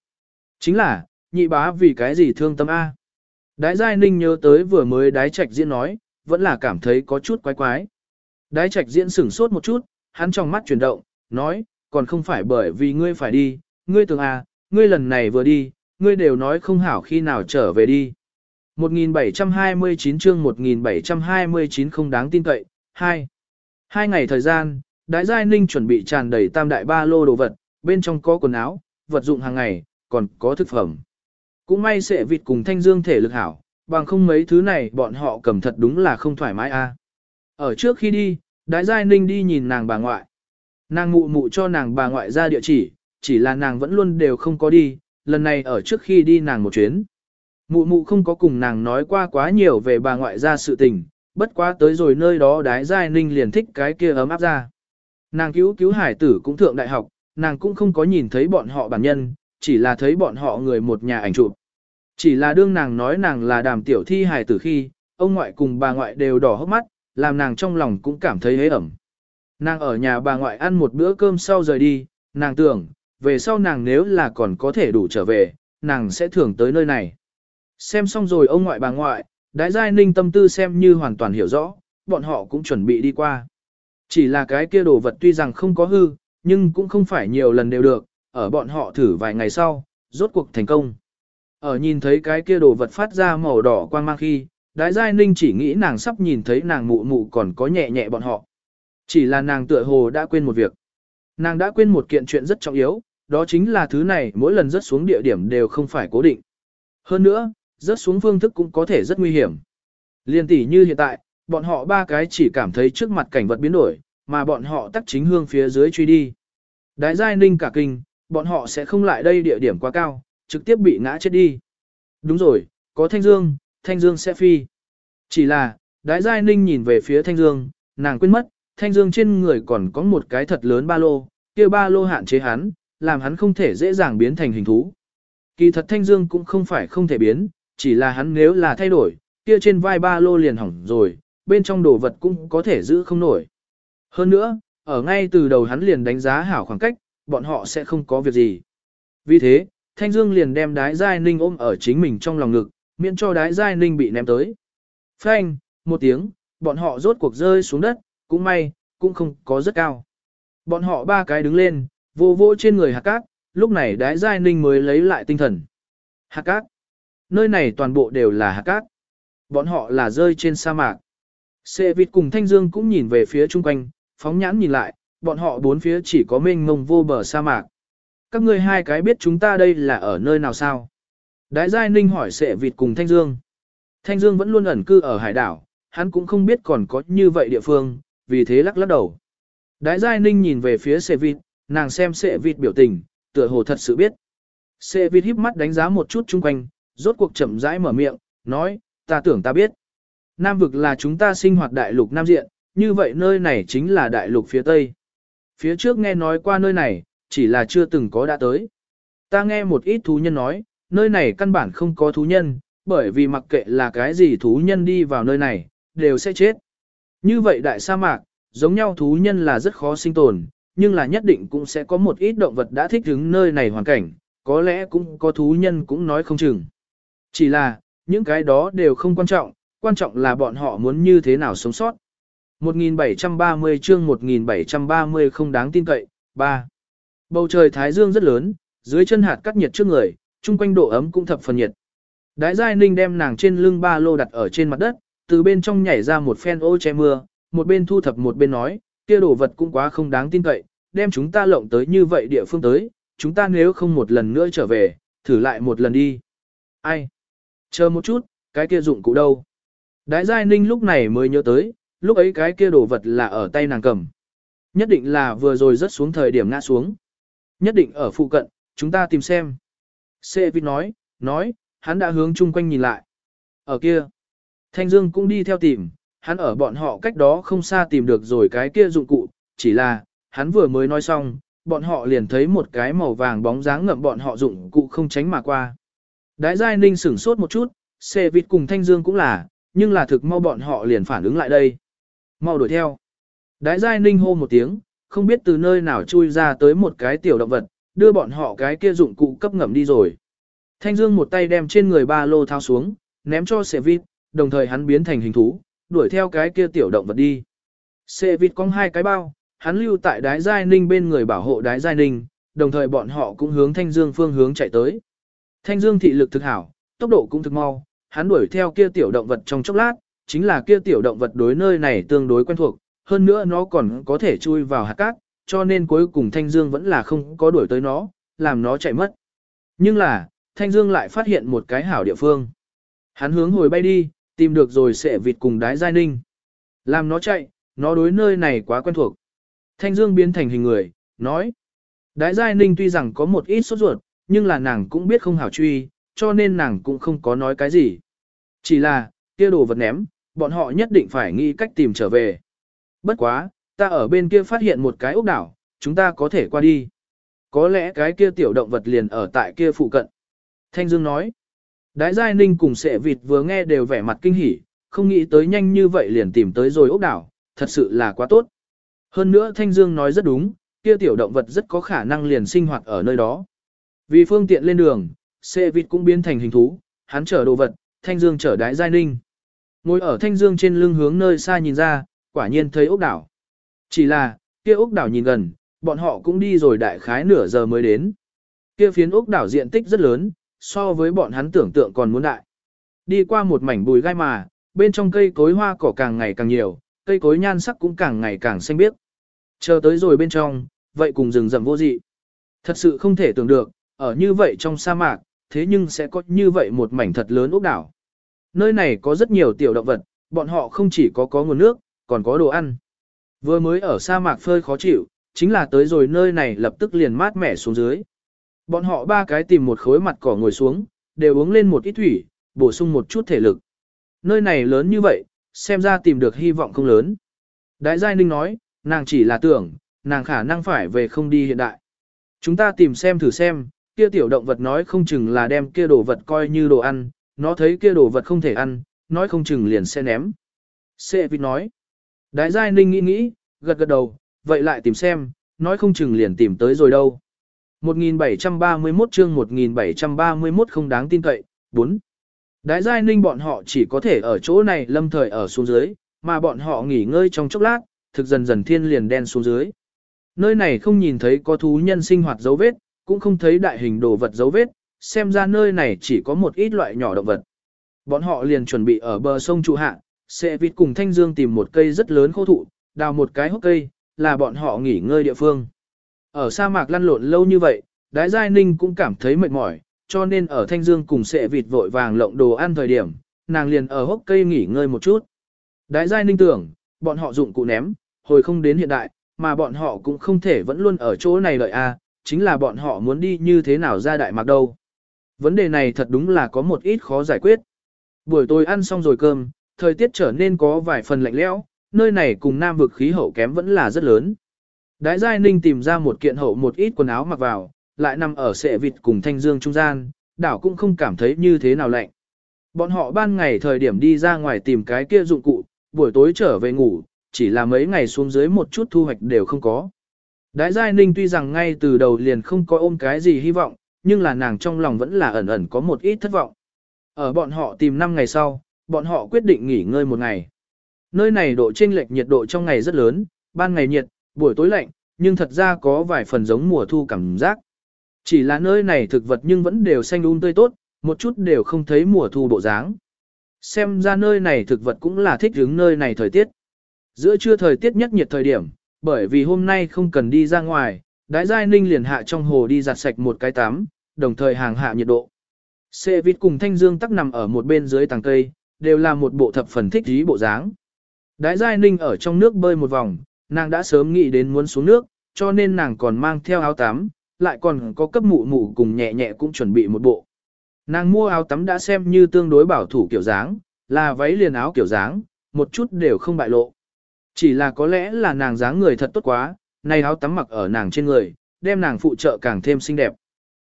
Chính là, nhị bá vì cái gì thương tâm A. Đái Giai Ninh nhớ tới vừa mới đái trạch diễn nói, vẫn là cảm thấy có chút quái quái. Đái trạch diễn sửng sốt một chút, hắn trong mắt chuyển động, nói, còn không phải bởi vì ngươi phải đi, ngươi tưởng à, ngươi lần này vừa đi, ngươi đều nói không hảo khi nào trở về đi. 1729 chương 1729 không đáng tin cậy, 2. Hai ngày thời gian, đại Giai Ninh chuẩn bị tràn đầy tam đại ba lô đồ vật, bên trong có quần áo, vật dụng hàng ngày, còn có thực phẩm. Cũng may sẽ vịt cùng thanh dương thể lực hảo, bằng không mấy thứ này bọn họ cầm thật đúng là không thoải mái a. Ở trước khi đi, đại Giai Ninh đi nhìn nàng bà ngoại. Nàng mụ mụ cho nàng bà ngoại ra địa chỉ, chỉ là nàng vẫn luôn đều không có đi, lần này ở trước khi đi nàng một chuyến. Mụ mụ không có cùng nàng nói qua quá nhiều về bà ngoại ra sự tình, bất quá tới rồi nơi đó Đái Giai Ninh liền thích cái kia ấm áp ra. Nàng cứu cứu hải tử cũng thượng đại học, nàng cũng không có nhìn thấy bọn họ bản nhân, chỉ là thấy bọn họ người một nhà ảnh chụp. Chỉ là đương nàng nói nàng là đàm tiểu thi hải tử khi, ông ngoại cùng bà ngoại đều đỏ hốc mắt, làm nàng trong lòng cũng cảm thấy hế ẩm. Nàng ở nhà bà ngoại ăn một bữa cơm sau rời đi, nàng tưởng, về sau nàng nếu là còn có thể đủ trở về, nàng sẽ thường tới nơi này. Xem xong rồi ông ngoại bà ngoại, đái giai ninh tâm tư xem như hoàn toàn hiểu rõ, bọn họ cũng chuẩn bị đi qua. Chỉ là cái kia đồ vật tuy rằng không có hư, nhưng cũng không phải nhiều lần đều được, ở bọn họ thử vài ngày sau, rốt cuộc thành công. Ở nhìn thấy cái kia đồ vật phát ra màu đỏ quang mang khi, đái giai ninh chỉ nghĩ nàng sắp nhìn thấy nàng mụ mụ còn có nhẹ nhẹ bọn họ. Chỉ là nàng tựa hồ đã quên một việc. Nàng đã quên một kiện chuyện rất trọng yếu, đó chính là thứ này mỗi lần rớt xuống địa điểm đều không phải cố định. Hơn nữa, rớt xuống phương thức cũng có thể rất nguy hiểm. Liên tỷ như hiện tại, bọn họ ba cái chỉ cảm thấy trước mặt cảnh vật biến đổi, mà bọn họ tắt chính hương phía dưới truy đi. Đái giai ninh cả kinh, bọn họ sẽ không lại đây địa điểm quá cao, trực tiếp bị ngã chết đi. Đúng rồi, có Thanh Dương, Thanh Dương sẽ phi. Chỉ là, đái giai ninh nhìn về phía Thanh Dương, nàng quên mất, Thanh Dương trên người còn có một cái thật lớn ba lô, kia ba lô hạn chế hắn, làm hắn không thể dễ dàng biến thành hình thú. Kỳ thật Thanh Dương cũng không phải không thể biến, chỉ là hắn nếu là thay đổi, kia trên vai ba lô liền hỏng rồi, bên trong đồ vật cũng có thể giữ không nổi. Hơn nữa, ở ngay từ đầu hắn liền đánh giá hảo khoảng cách, bọn họ sẽ không có việc gì. Vì thế, Thanh Dương liền đem đái giai ninh ôm ở chính mình trong lòng ngực, miễn cho đái giai ninh bị ném tới. Phanh, một tiếng, bọn họ rốt cuộc rơi xuống đất, cũng may, cũng không có rất cao. Bọn họ ba cái đứng lên, vô vô trên người hạt cát, lúc này đái giai ninh mới lấy lại tinh thần. Hạt cát. Nơi này toàn bộ đều là hạt cát. Bọn họ là rơi trên sa mạc. Sệ vịt cùng Thanh Dương cũng nhìn về phía chung quanh, phóng nhãn nhìn lại, bọn họ bốn phía chỉ có mênh mông vô bờ sa mạc. Các ngươi hai cái biết chúng ta đây là ở nơi nào sao? Đái Giai Ninh hỏi sệ vịt cùng Thanh Dương. Thanh Dương vẫn luôn ẩn cư ở hải đảo, hắn cũng không biết còn có như vậy địa phương, vì thế lắc lắc đầu. Đái Giai Ninh nhìn về phía sệ vịt, nàng xem sệ vịt biểu tình, tựa hồ thật sự biết. Sệ vịt híp mắt đánh giá một chút chung quanh, rốt cuộc chậm rãi mở miệng, nói, ta tưởng ta biết. Nam vực là chúng ta sinh hoạt đại lục Nam Diện, như vậy nơi này chính là đại lục phía Tây. Phía trước nghe nói qua nơi này, chỉ là chưa từng có đã tới. Ta nghe một ít thú nhân nói, nơi này căn bản không có thú nhân, bởi vì mặc kệ là cái gì thú nhân đi vào nơi này, đều sẽ chết. Như vậy đại sa mạc, giống nhau thú nhân là rất khó sinh tồn, nhưng là nhất định cũng sẽ có một ít động vật đã thích ứng nơi này hoàn cảnh, có lẽ cũng có thú nhân cũng nói không chừng. Chỉ là, những cái đó đều không quan trọng, quan trọng là bọn họ muốn như thế nào sống sót. 1730 chương 1730 không đáng tin cậy, 3. Bầu trời thái dương rất lớn, dưới chân hạt cắt nhiệt trước người, chung quanh độ ấm cũng thập phần nhiệt. Đái Giai Ninh đem nàng trên lưng ba lô đặt ở trên mặt đất, từ bên trong nhảy ra một phen ô che mưa, một bên thu thập một bên nói, kia đồ vật cũng quá không đáng tin cậy, đem chúng ta lộng tới như vậy địa phương tới, chúng ta nếu không một lần nữa trở về, thử lại một lần đi. Ai? Chờ một chút, cái kia dụng cụ đâu? Đái Giai Ninh lúc này mới nhớ tới, lúc ấy cái kia đồ vật là ở tay nàng cầm. Nhất định là vừa rồi rớt xuống thời điểm ngã xuống. Nhất định ở phụ cận, chúng ta tìm xem. Sê Vít nói, nói, hắn đã hướng chung quanh nhìn lại. Ở kia, Thanh Dương cũng đi theo tìm, hắn ở bọn họ cách đó không xa tìm được rồi cái kia dụng cụ, chỉ là, hắn vừa mới nói xong, bọn họ liền thấy một cái màu vàng bóng dáng ngậm bọn họ dụng cụ không tránh mà qua. Đái Giai Ninh sửng sốt một chút, xe vịt cùng Thanh Dương cũng là, nhưng là thực mau bọn họ liền phản ứng lại đây. Mau đuổi theo. Đái giai ninh hô một tiếng, không biết từ nơi nào chui ra tới một cái tiểu động vật, đưa bọn họ cái kia dụng cụ cấp ngầm đi rồi. Thanh Dương một tay đem trên người ba lô thao xuống, ném cho xe vịt đồng thời hắn biến thành hình thú, đuổi theo cái kia tiểu động vật đi. Xe vịt cong hai cái bao, hắn lưu tại đái giai ninh bên người bảo hộ đái giai ninh, đồng thời bọn họ cũng hướng Thanh Dương phương hướng chạy tới. Thanh Dương thị lực thực hảo, tốc độ cũng thực mau, hắn đuổi theo kia tiểu động vật trong chốc lát, chính là kia tiểu động vật đối nơi này tương đối quen thuộc, hơn nữa nó còn có thể chui vào hạt cát, cho nên cuối cùng Thanh Dương vẫn là không có đuổi tới nó, làm nó chạy mất. Nhưng là, Thanh Dương lại phát hiện một cái hảo địa phương. Hắn hướng hồi bay đi, tìm được rồi sẽ vịt cùng đái giai ninh. Làm nó chạy, nó đối nơi này quá quen thuộc. Thanh Dương biến thành hình người, nói. Đái giai ninh tuy rằng có một ít sốt ruột, nhưng là nàng cũng biết không hảo truy, cho nên nàng cũng không có nói cái gì. Chỉ là, kia đồ vật ném, bọn họ nhất định phải nghĩ cách tìm trở về. Bất quá, ta ở bên kia phát hiện một cái ốc đảo, chúng ta có thể qua đi. Có lẽ cái kia tiểu động vật liền ở tại kia phụ cận. Thanh Dương nói, Đái Giai Ninh cùng sệ vịt vừa nghe đều vẻ mặt kinh hỉ, không nghĩ tới nhanh như vậy liền tìm tới rồi ốc đảo, thật sự là quá tốt. Hơn nữa Thanh Dương nói rất đúng, kia tiểu động vật rất có khả năng liền sinh hoạt ở nơi đó. Vì phương tiện lên đường, sệ vịt cũng biến thành hình thú, hắn chở đồ vật, Thanh Dương chở đái giai ninh. Ngồi ở Thanh Dương trên lưng hướng nơi xa nhìn ra, quả nhiên thấy ốc đảo. Chỉ là, kia ốc đảo nhìn gần, bọn họ cũng đi rồi đại khái nửa giờ mới đến. Kia phiến ốc đảo diện tích rất lớn, so với bọn hắn tưởng tượng còn muốn đại. Đi qua một mảnh bùi gai mà, bên trong cây cối hoa cỏ càng ngày càng nhiều, cây cối nhan sắc cũng càng ngày càng xanh biếc. Chờ tới rồi bên trong, vậy cùng rừng rậm vô dị. Thật sự không thể tưởng được, ở như vậy trong sa mạc, thế nhưng sẽ có như vậy một mảnh thật lớn ốc đảo. Nơi này có rất nhiều tiểu động vật, bọn họ không chỉ có có nguồn nước, còn có đồ ăn. Vừa mới ở sa mạc phơi khó chịu, chính là tới rồi nơi này lập tức liền mát mẻ xuống dưới. Bọn họ ba cái tìm một khối mặt cỏ ngồi xuống, đều uống lên một ít thủy, bổ sung một chút thể lực. Nơi này lớn như vậy, xem ra tìm được hy vọng không lớn. Đại Giai Ninh nói, nàng chỉ là tưởng, nàng khả năng phải về không đi hiện đại. Chúng ta tìm xem thử xem, kia tiểu động vật nói không chừng là đem kia đồ vật coi như đồ ăn, nó thấy kia đồ vật không thể ăn, nói không chừng liền sẽ ném. Sệ vịt nói. Đại Giai Ninh nghĩ nghĩ, gật gật đầu, vậy lại tìm xem, nói không chừng liền tìm tới rồi đâu. 1731 chương 1731 không đáng tin cậy, 4. Đái giai ninh bọn họ chỉ có thể ở chỗ này lâm thời ở xuống dưới, mà bọn họ nghỉ ngơi trong chốc lát, thực dần dần thiên liền đen xuống dưới. Nơi này không nhìn thấy có thú nhân sinh hoạt dấu vết, cũng không thấy đại hình đồ vật dấu vết, xem ra nơi này chỉ có một ít loại nhỏ động vật. Bọn họ liền chuẩn bị ở bờ sông trụ hạ, sẽ vịt cùng Thanh Dương tìm một cây rất lớn khô thụ, đào một cái hốc cây, là bọn họ nghỉ ngơi địa phương. Ở sa mạc lăn lộn lâu như vậy, Đái Giai Ninh cũng cảm thấy mệt mỏi, cho nên ở Thanh Dương cùng sẽ vịt vội vàng lộng đồ ăn thời điểm, nàng liền ở hốc cây nghỉ ngơi một chút. Đái Giai Ninh tưởng, bọn họ dụng cụ ném, hồi không đến hiện đại, mà bọn họ cũng không thể vẫn luôn ở chỗ này lợi a, à, chính là bọn họ muốn đi như thế nào ra đại mạc đâu. Vấn đề này thật đúng là có một ít khó giải quyết. Buổi tối ăn xong rồi cơm, thời tiết trở nên có vài phần lạnh lẽo, nơi này cùng nam vực khí hậu kém vẫn là rất lớn. Đái Giai Ninh tìm ra một kiện hậu một ít quần áo mặc vào, lại nằm ở sệ vịt cùng thanh dương trung gian, đảo cũng không cảm thấy như thế nào lạnh. Bọn họ ban ngày thời điểm đi ra ngoài tìm cái kia dụng cụ, buổi tối trở về ngủ, chỉ là mấy ngày xuống dưới một chút thu hoạch đều không có. Đái Giai Ninh tuy rằng ngay từ đầu liền không có ôm cái gì hy vọng, nhưng là nàng trong lòng vẫn là ẩn ẩn có một ít thất vọng. Ở bọn họ tìm 5 ngày sau, bọn họ quyết định nghỉ ngơi một ngày. Nơi này độ chênh lệch nhiệt độ trong ngày rất lớn, ban ngày nhiệt, buổi tối lạnh, nhưng thật ra có vài phần giống mùa thu cảm giác. Chỉ là nơi này thực vật nhưng vẫn đều xanh um tươi tốt, một chút đều không thấy mùa thu bộ dáng. Xem ra nơi này thực vật cũng là thích ứng nơi này thời tiết. Giữa trưa thời tiết nhất nhiệt thời điểm, bởi vì hôm nay không cần đi ra ngoài, đái giai ninh liền hạ trong hồ đi giặt sạch một cái tắm, đồng thời hàng hạ nhiệt độ. Xê vịt cùng thanh dương tắc nằm ở một bên dưới tàng cây, đều là một bộ thập phần thích ý bộ dáng. Đái giai ninh ở trong nước bơi một vòng, nàng đã sớm nghĩ đến muốn xuống nước, cho nên nàng còn mang theo áo tắm, lại còn có cấp mụ mụ cùng nhẹ nhẹ cũng chuẩn bị một bộ. Nàng mua áo tắm đã xem như tương đối bảo thủ kiểu dáng, là váy liền áo kiểu dáng, một chút đều không bại lộ. Chỉ là có lẽ là nàng dáng người thật tốt quá, nay áo tắm mặc ở nàng trên người, đem nàng phụ trợ càng thêm xinh đẹp.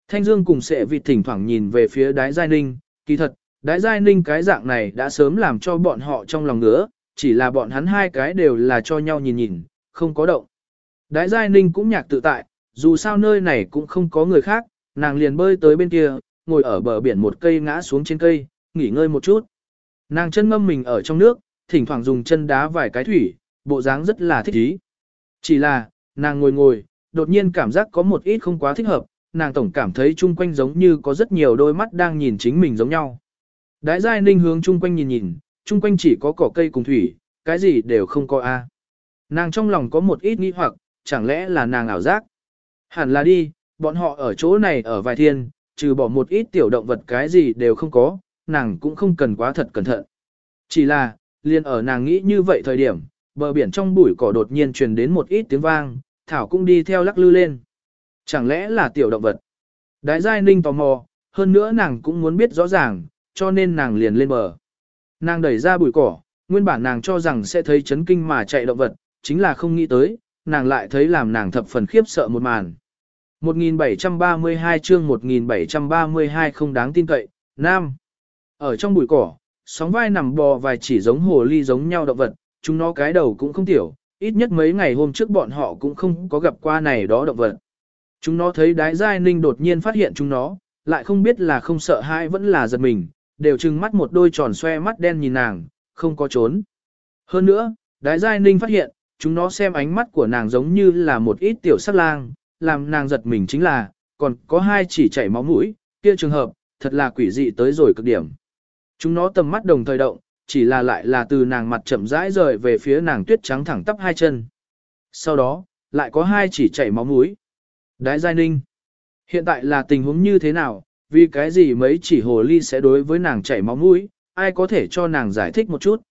Thanh Dương cùng sẽ vịt thỉnh thoảng nhìn về phía đái giai ninh, kỳ thật, đái giai ninh cái dạng này đã sớm làm cho bọn họ trong lòng ngứa, chỉ là bọn hắn hai cái đều là cho nhau nhìn nhìn, không có động. Đái giai ninh cũng nhạc tự tại, dù sao nơi này cũng không có người khác, nàng liền bơi tới bên kia, ngồi ở bờ biển một cây ngã xuống trên cây, nghỉ ngơi một chút. Nàng chân ngâm mình ở trong nước, thỉnh thoảng dùng chân đá vài cái thủy, bộ dáng rất là thích ý. Chỉ là, nàng ngồi ngồi, đột nhiên cảm giác có một ít không quá thích hợp, nàng tổng cảm thấy chung quanh giống như có rất nhiều đôi mắt đang nhìn chính mình giống nhau. Đái giai ninh hướng chung quanh nhìn nhìn, chung quanh chỉ có cỏ cây cùng thủy, cái gì đều không có a. Nàng trong lòng có một ít nghi hoặc, chẳng lẽ là nàng ảo giác? Hẳn là đi, bọn họ ở chỗ này ở vài thiên, trừ bỏ một ít tiểu động vật cái gì đều không có, nàng cũng không cần quá thật cẩn thận. Chỉ là, liền ở nàng nghĩ như vậy thời điểm, bờ biển trong bụi cỏ đột nhiên truyền đến một ít tiếng vang, Thảo cũng đi theo lắc lư lên. Chẳng lẽ là tiểu động vật? Đại giai ninh tò mò, hơn nữa nàng cũng muốn biết rõ ràng, cho nên nàng liền lên bờ. Nàng đẩy ra bụi cỏ, nguyên bản nàng cho rằng sẽ thấy chấn kinh mà chạy động vật, chính là không nghĩ tới, nàng lại thấy làm nàng thập phần khiếp sợ một màn. 1732 chương 1732 không đáng tin cậy, Nam. Ở trong bụi cỏ, sóng vai nằm bò vài chỉ giống hồ ly giống nhau động vật, chúng nó cái đầu cũng không tiểu, ít nhất mấy ngày hôm trước bọn họ cũng không có gặp qua này đó động vật. Chúng nó thấy đái giai ninh đột nhiên phát hiện chúng nó, lại không biết là không sợ hãi vẫn là giật mình, đều trừng mắt một đôi tròn xoe mắt đen nhìn nàng, không có trốn. Hơn nữa, đái giai ninh phát hiện, chúng nó xem ánh mắt của nàng giống như là một ít tiểu sắc lang, làm nàng giật mình chính là, còn có hai chỉ chảy máu mũi, kia trường hợp, thật là quỷ dị tới rồi cực điểm. Chúng nó tầm mắt đồng thời động, chỉ là lại là từ nàng mặt chậm rãi rời về phía nàng tuyết trắng thẳng tắp hai chân. Sau đó, lại có hai chỉ chảy máu mũi. Đái Giai Ninh. Hiện tại là tình huống như thế nào, vì cái gì mấy chỉ hồ ly sẽ đối với nàng chảy máu mũi, ai có thể cho nàng giải thích một chút.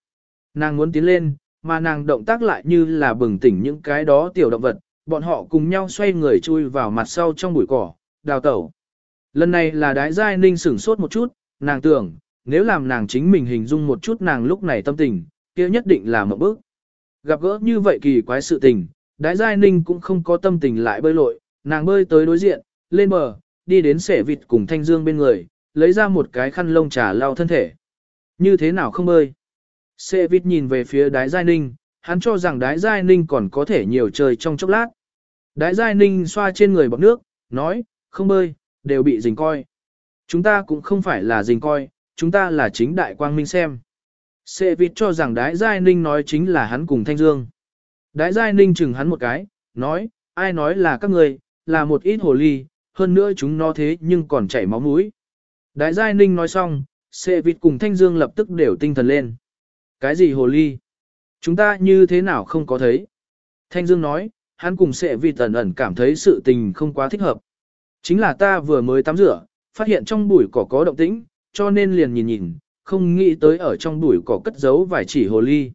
Nàng muốn tiến lên, mà nàng động tác lại như là bừng tỉnh những cái đó tiểu động vật, bọn họ cùng nhau xoay người chui vào mặt sau trong bụi cỏ, đào tẩu. Lần này là đái giai ninh sửng sốt một chút, nàng tưởng, nếu làm nàng chính mình hình dung một chút nàng lúc này tâm tình, kia nhất định là một bước. Gặp gỡ như vậy kỳ quái sự tình, đái giai ninh cũng không có tâm tình lại bơi lội, nàng bơi tới đối diện, lên bờ, đi đến sẻ vịt cùng thanh dương bên người, lấy ra một cái khăn lông trà lau thân thể. Như thế nào không bơi? Sẻ vịt nhìn về phía đái giai ninh, hắn cho rằng đái giai ninh còn có thể nhiều chơi trong chốc lát. Đái giai ninh xoa trên người bọc nước, nói, không bơi, đều bị dình coi. Chúng ta cũng không phải là dình coi, chúng ta là chính đại quang minh xem. Sệ vịt cho rằng đái giai ninh nói chính là hắn cùng Thanh Dương. Đái giai ninh chừng hắn một cái, nói, ai nói là các người, là một ít hồ ly, hơn nữa chúng nó thế nhưng còn chảy máu mũi. Đái giai ninh nói xong, sệ vịt cùng Thanh Dương lập tức đều tinh thần lên. Cái gì hồ ly? Chúng ta như thế nào không có thấy? Thanh Dương nói, hắn cùng sẽ vì tẩn ẩn cảm thấy sự tình không quá thích hợp. Chính là ta vừa mới tắm rửa, phát hiện trong bụi cỏ có động tĩnh, cho nên liền nhìn nhìn, không nghĩ tới ở trong bụi cỏ cất giấu vài chỉ hồ ly.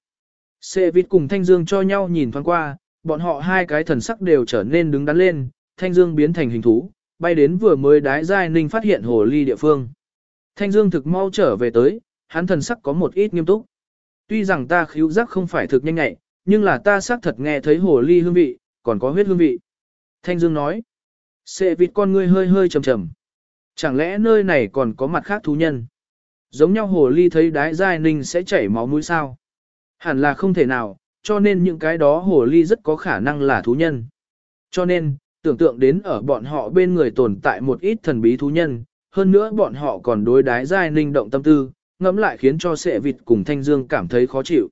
Sệ vịt cùng Thanh Dương cho nhau nhìn thoáng qua, bọn họ hai cái thần sắc đều trở nên đứng đắn lên, Thanh Dương biến thành hình thú, bay đến vừa mới đái giai ninh phát hiện hồ ly địa phương. Thanh Dương thực mau trở về tới, hắn thần sắc có một ít nghiêm túc. Tuy rằng ta khíu giác không phải thực nhanh nhạy, nhưng là ta xác thật nghe thấy hồ ly hương vị, còn có huyết hương vị. Thanh Dương nói, Sệ vịt con ngươi hơi hơi trầm trầm. Chẳng lẽ nơi này còn có mặt khác thú nhân? Giống nhau hồ ly thấy đái giai ninh sẽ chảy máu mũi sao? Hẳn là không thể nào, cho nên những cái đó hồ ly rất có khả năng là thú nhân. Cho nên, tưởng tượng đến ở bọn họ bên người tồn tại một ít thần bí thú nhân, hơn nữa bọn họ còn đối đái giai ninh động tâm tư, ngẫm lại khiến cho sệ vịt cùng thanh dương cảm thấy khó chịu.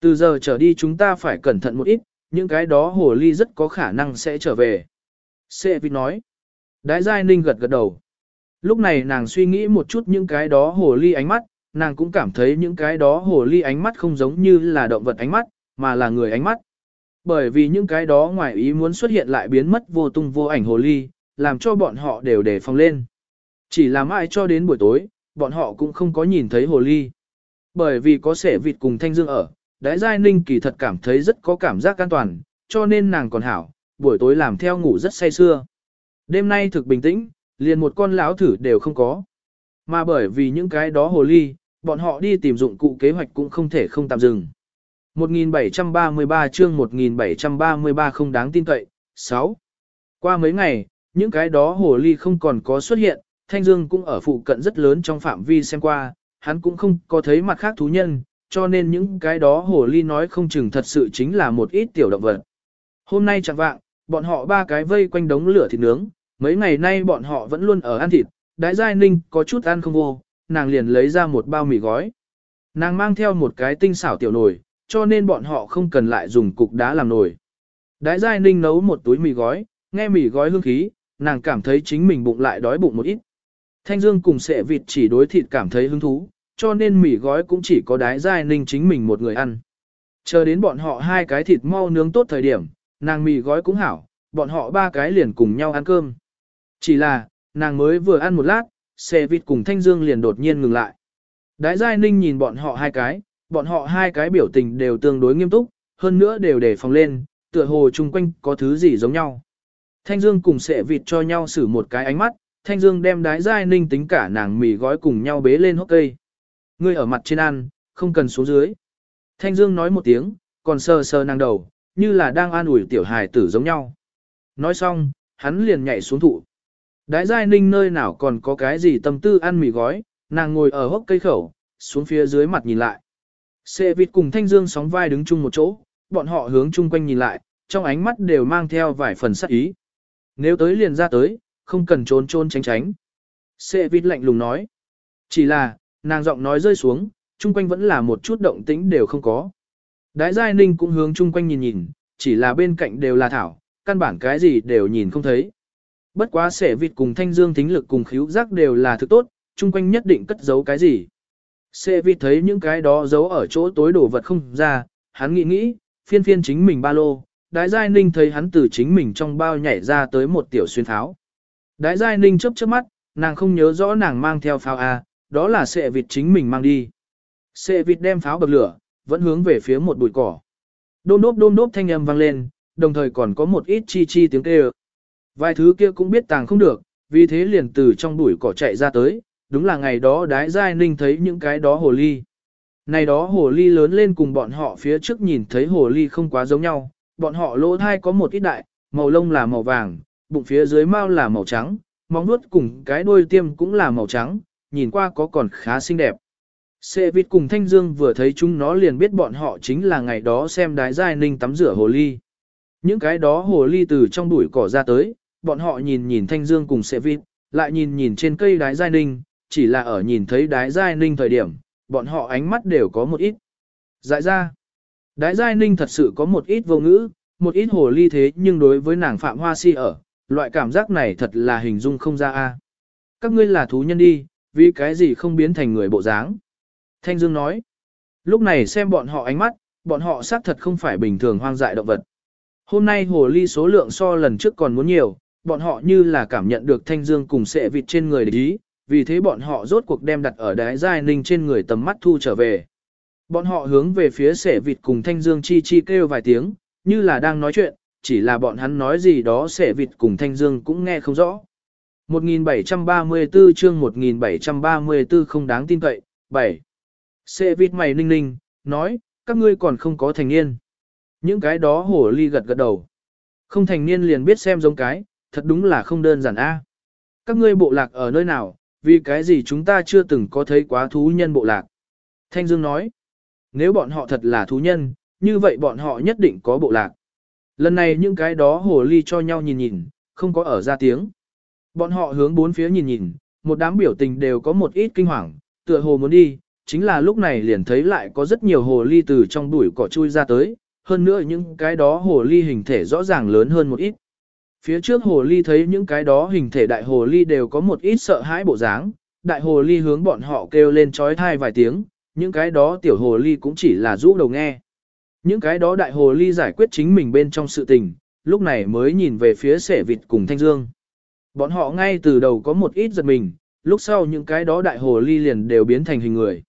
Từ giờ trở đi chúng ta phải cẩn thận một ít, những cái đó hồ ly rất có khả năng sẽ trở về. Sệ vịt nói. Đái giai ninh gật gật đầu. Lúc này nàng suy nghĩ một chút những cái đó hồ ly ánh mắt, nàng cũng cảm thấy những cái đó hồ ly ánh mắt không giống như là động vật ánh mắt, mà là người ánh mắt. Bởi vì những cái đó ngoài ý muốn xuất hiện lại biến mất vô tung vô ảnh hồ ly, làm cho bọn họ đều đề phòng lên. Chỉ là mãi cho đến buổi tối, bọn họ cũng không có nhìn thấy hồ ly. Bởi vì có sẻ vịt cùng thanh dương ở, đái giai ninh kỳ thật cảm thấy rất có cảm giác an toàn, cho nên nàng còn hảo, buổi tối làm theo ngủ rất say sưa. Đêm nay thực bình tĩnh, liền một con lão thử đều không có. Mà bởi vì những cái đó hồ ly, bọn họ đi tìm dụng cụ kế hoạch cũng không thể không tạm dừng. 1733 chương 1733 không đáng tin cậy. 6. Qua mấy ngày, những cái đó hồ ly không còn có xuất hiện, Thanh Dương cũng ở phụ cận rất lớn trong phạm vi xem qua, hắn cũng không có thấy mặt khác thú nhân, cho nên những cái đó hồ ly nói không chừng thật sự chính là một ít tiểu động vật. Hôm nay chẳng vạng, bọn họ ba cái vây quanh đống lửa thịt nướng, mấy ngày nay bọn họ vẫn luôn ở ăn thịt, đái giai ninh có chút ăn không vô, nàng liền lấy ra một bao mì gói. Nàng mang theo một cái tinh xảo tiểu nồi, cho nên bọn họ không cần lại dùng cục đá làm nồi. Đái giai ninh nấu một túi mì gói, nghe mì gói hương khí, nàng cảm thấy chính mình bụng lại đói bụng một ít. Thanh Dương cùng sệ vịt chỉ đối thịt cảm thấy hứng thú, cho nên mì gói cũng chỉ có đái giai ninh chính mình một người ăn. Chờ đến bọn họ hai cái thịt mau nướng tốt thời điểm, nàng mì gói cũng hảo, bọn họ ba cái liền cùng nhau ăn cơm. Chỉ là, nàng mới vừa ăn một lát, xe vịt cùng Thanh Dương liền đột nhiên ngừng lại. Đái Giai Ninh nhìn bọn họ hai cái, bọn họ hai cái biểu tình đều tương đối nghiêm túc, hơn nữa đều để phòng lên, tựa hồ chung quanh có thứ gì giống nhau. Thanh Dương cùng xe vịt cho nhau xử một cái ánh mắt, Thanh Dương đem đái Giai Ninh tính cả nàng mì gói cùng nhau bế lên hốc cây. Ngươi ở mặt trên ăn, không cần xuống dưới. Thanh Dương nói một tiếng, còn sờ sờ nàng đầu, như là đang an ủi tiểu hài tử giống nhau. Nói xong, hắn liền nhảy xuống thụ. Đái giai ninh nơi nào còn có cái gì tâm tư ăn mì gói, nàng ngồi ở hốc cây khẩu, xuống phía dưới mặt nhìn lại. Sệ vịt cùng Thanh Dương sóng vai đứng chung một chỗ, bọn họ hướng chung quanh nhìn lại, trong ánh mắt đều mang theo vài phần sắc ý. Nếu tới liền ra tới, không cần trốn trốn tránh tránh. Sệ vịt lạnh lùng nói. Chỉ là, nàng giọng nói rơi xuống, chung quanh vẫn là một chút động tĩnh đều không có. Đái Giai Ninh cũng hướng chung quanh nhìn nhìn, chỉ là bên cạnh đều là thảo, căn bản cái gì đều nhìn không thấy. Bất quá sẻ vịt cùng thanh dương thính lực cùng khíu giác đều là thứ tốt, chung quanh nhất định cất giấu cái gì. Sẻ vịt thấy những cái đó giấu ở chỗ tối đổ vật không ra, hắn nghĩ nghĩ, phiên phiên chính mình ba lô, đái giai ninh thấy hắn từ chính mình trong bao nhảy ra tới một tiểu xuyên tháo. Đái giai ninh chớp chớp mắt, nàng không nhớ rõ nàng mang theo pháo A, đó là sệ vịt chính mình mang đi. Sệ vịt đem pháo bật lửa, vẫn hướng về phía một bụi cỏ. Đôm đốp đôm đốp thanh âm vang lên, đồng thời còn có một ít chi chi tiếng kêu. Vài thứ kia cũng biết tàng không được, vì thế liền từ trong bụi cỏ chạy ra tới, đúng là ngày đó đái giai ninh thấy những cái đó hồ ly. Này đó hồ ly lớn lên cùng bọn họ phía trước nhìn thấy hồ ly không quá giống nhau, bọn họ lỗ thai có một ít đại, màu lông là màu vàng, bụng phía dưới mao là màu trắng, móng nuốt cùng cái đuôi tiêm cũng là màu trắng, nhìn qua có còn khá xinh đẹp. Sệ vịt cùng Thanh Dương vừa thấy chúng nó liền biết bọn họ chính là ngày đó xem đái giai ninh tắm rửa hồ ly. Những cái đó hồ ly từ trong bụi cỏ ra tới, bọn họ nhìn nhìn Thanh Dương cùng Sệ vịt, lại nhìn nhìn trên cây đái giai ninh, chỉ là ở nhìn thấy đái giai ninh thời điểm, bọn họ ánh mắt đều có một ít. Dại ra, đái giai ninh thật sự có một ít vô ngữ, một ít hồ ly thế nhưng đối với nàng Phạm Hoa Si ở, loại cảm giác này thật là hình dung không ra a. Các ngươi là thú nhân đi, vì cái gì không biến thành người bộ dáng. Thanh Dương nói, lúc này xem bọn họ ánh mắt, bọn họ xác thật không phải bình thường hoang dại động vật. Hôm nay hồ ly số lượng so lần trước còn muốn nhiều, bọn họ như là cảm nhận được Thanh Dương cùng sệ vịt trên người địch ý, vì thế bọn họ rốt cuộc đem đặt ở đáy giai ninh trên người tầm mắt thu trở về. Bọn họ hướng về phía sẻ vịt cùng Thanh Dương chi chi kêu vài tiếng, như là đang nói chuyện, chỉ là bọn hắn nói gì đó sẽ vịt cùng Thanh Dương cũng nghe không rõ. 1734 chương 1734 không đáng tin cậy, 7. Sẽ vịt mày ninh ninh, nói, các ngươi còn không có thành niên. Những cái đó hổ ly gật gật đầu. Không thành niên liền biết xem giống cái, thật đúng là không đơn giản a. À. Các ngươi bộ lạc ở nơi nào, vì cái gì chúng ta chưa từng có thấy quá thú nhân bộ lạc. Thanh Dương nói, nếu bọn họ thật là thú nhân, như vậy bọn họ nhất định có bộ lạc. Lần này những cái đó hồ ly cho nhau nhìn nhìn, không có ở ra tiếng. Bọn họ hướng bốn phía nhìn nhìn, một đám biểu tình đều có một ít kinh hoàng, tựa hồ muốn đi, chính là lúc này liền thấy lại có rất nhiều hồ ly từ trong bụi cỏ chui ra tới, hơn nữa những cái đó hồ ly hình thể rõ ràng lớn hơn một ít. Phía trước hồ ly thấy những cái đó hình thể đại hồ ly đều có một ít sợ hãi bộ dáng, đại hồ ly hướng bọn họ kêu lên trói thai vài tiếng, những cái đó tiểu hồ ly cũng chỉ là rũ đầu nghe. Những cái đó đại hồ ly giải quyết chính mình bên trong sự tình, lúc này mới nhìn về phía sẻ vịt cùng thanh dương. Bọn họ ngay từ đầu có một ít giật mình, lúc sau những cái đó đại hồ ly liền đều biến thành hình người.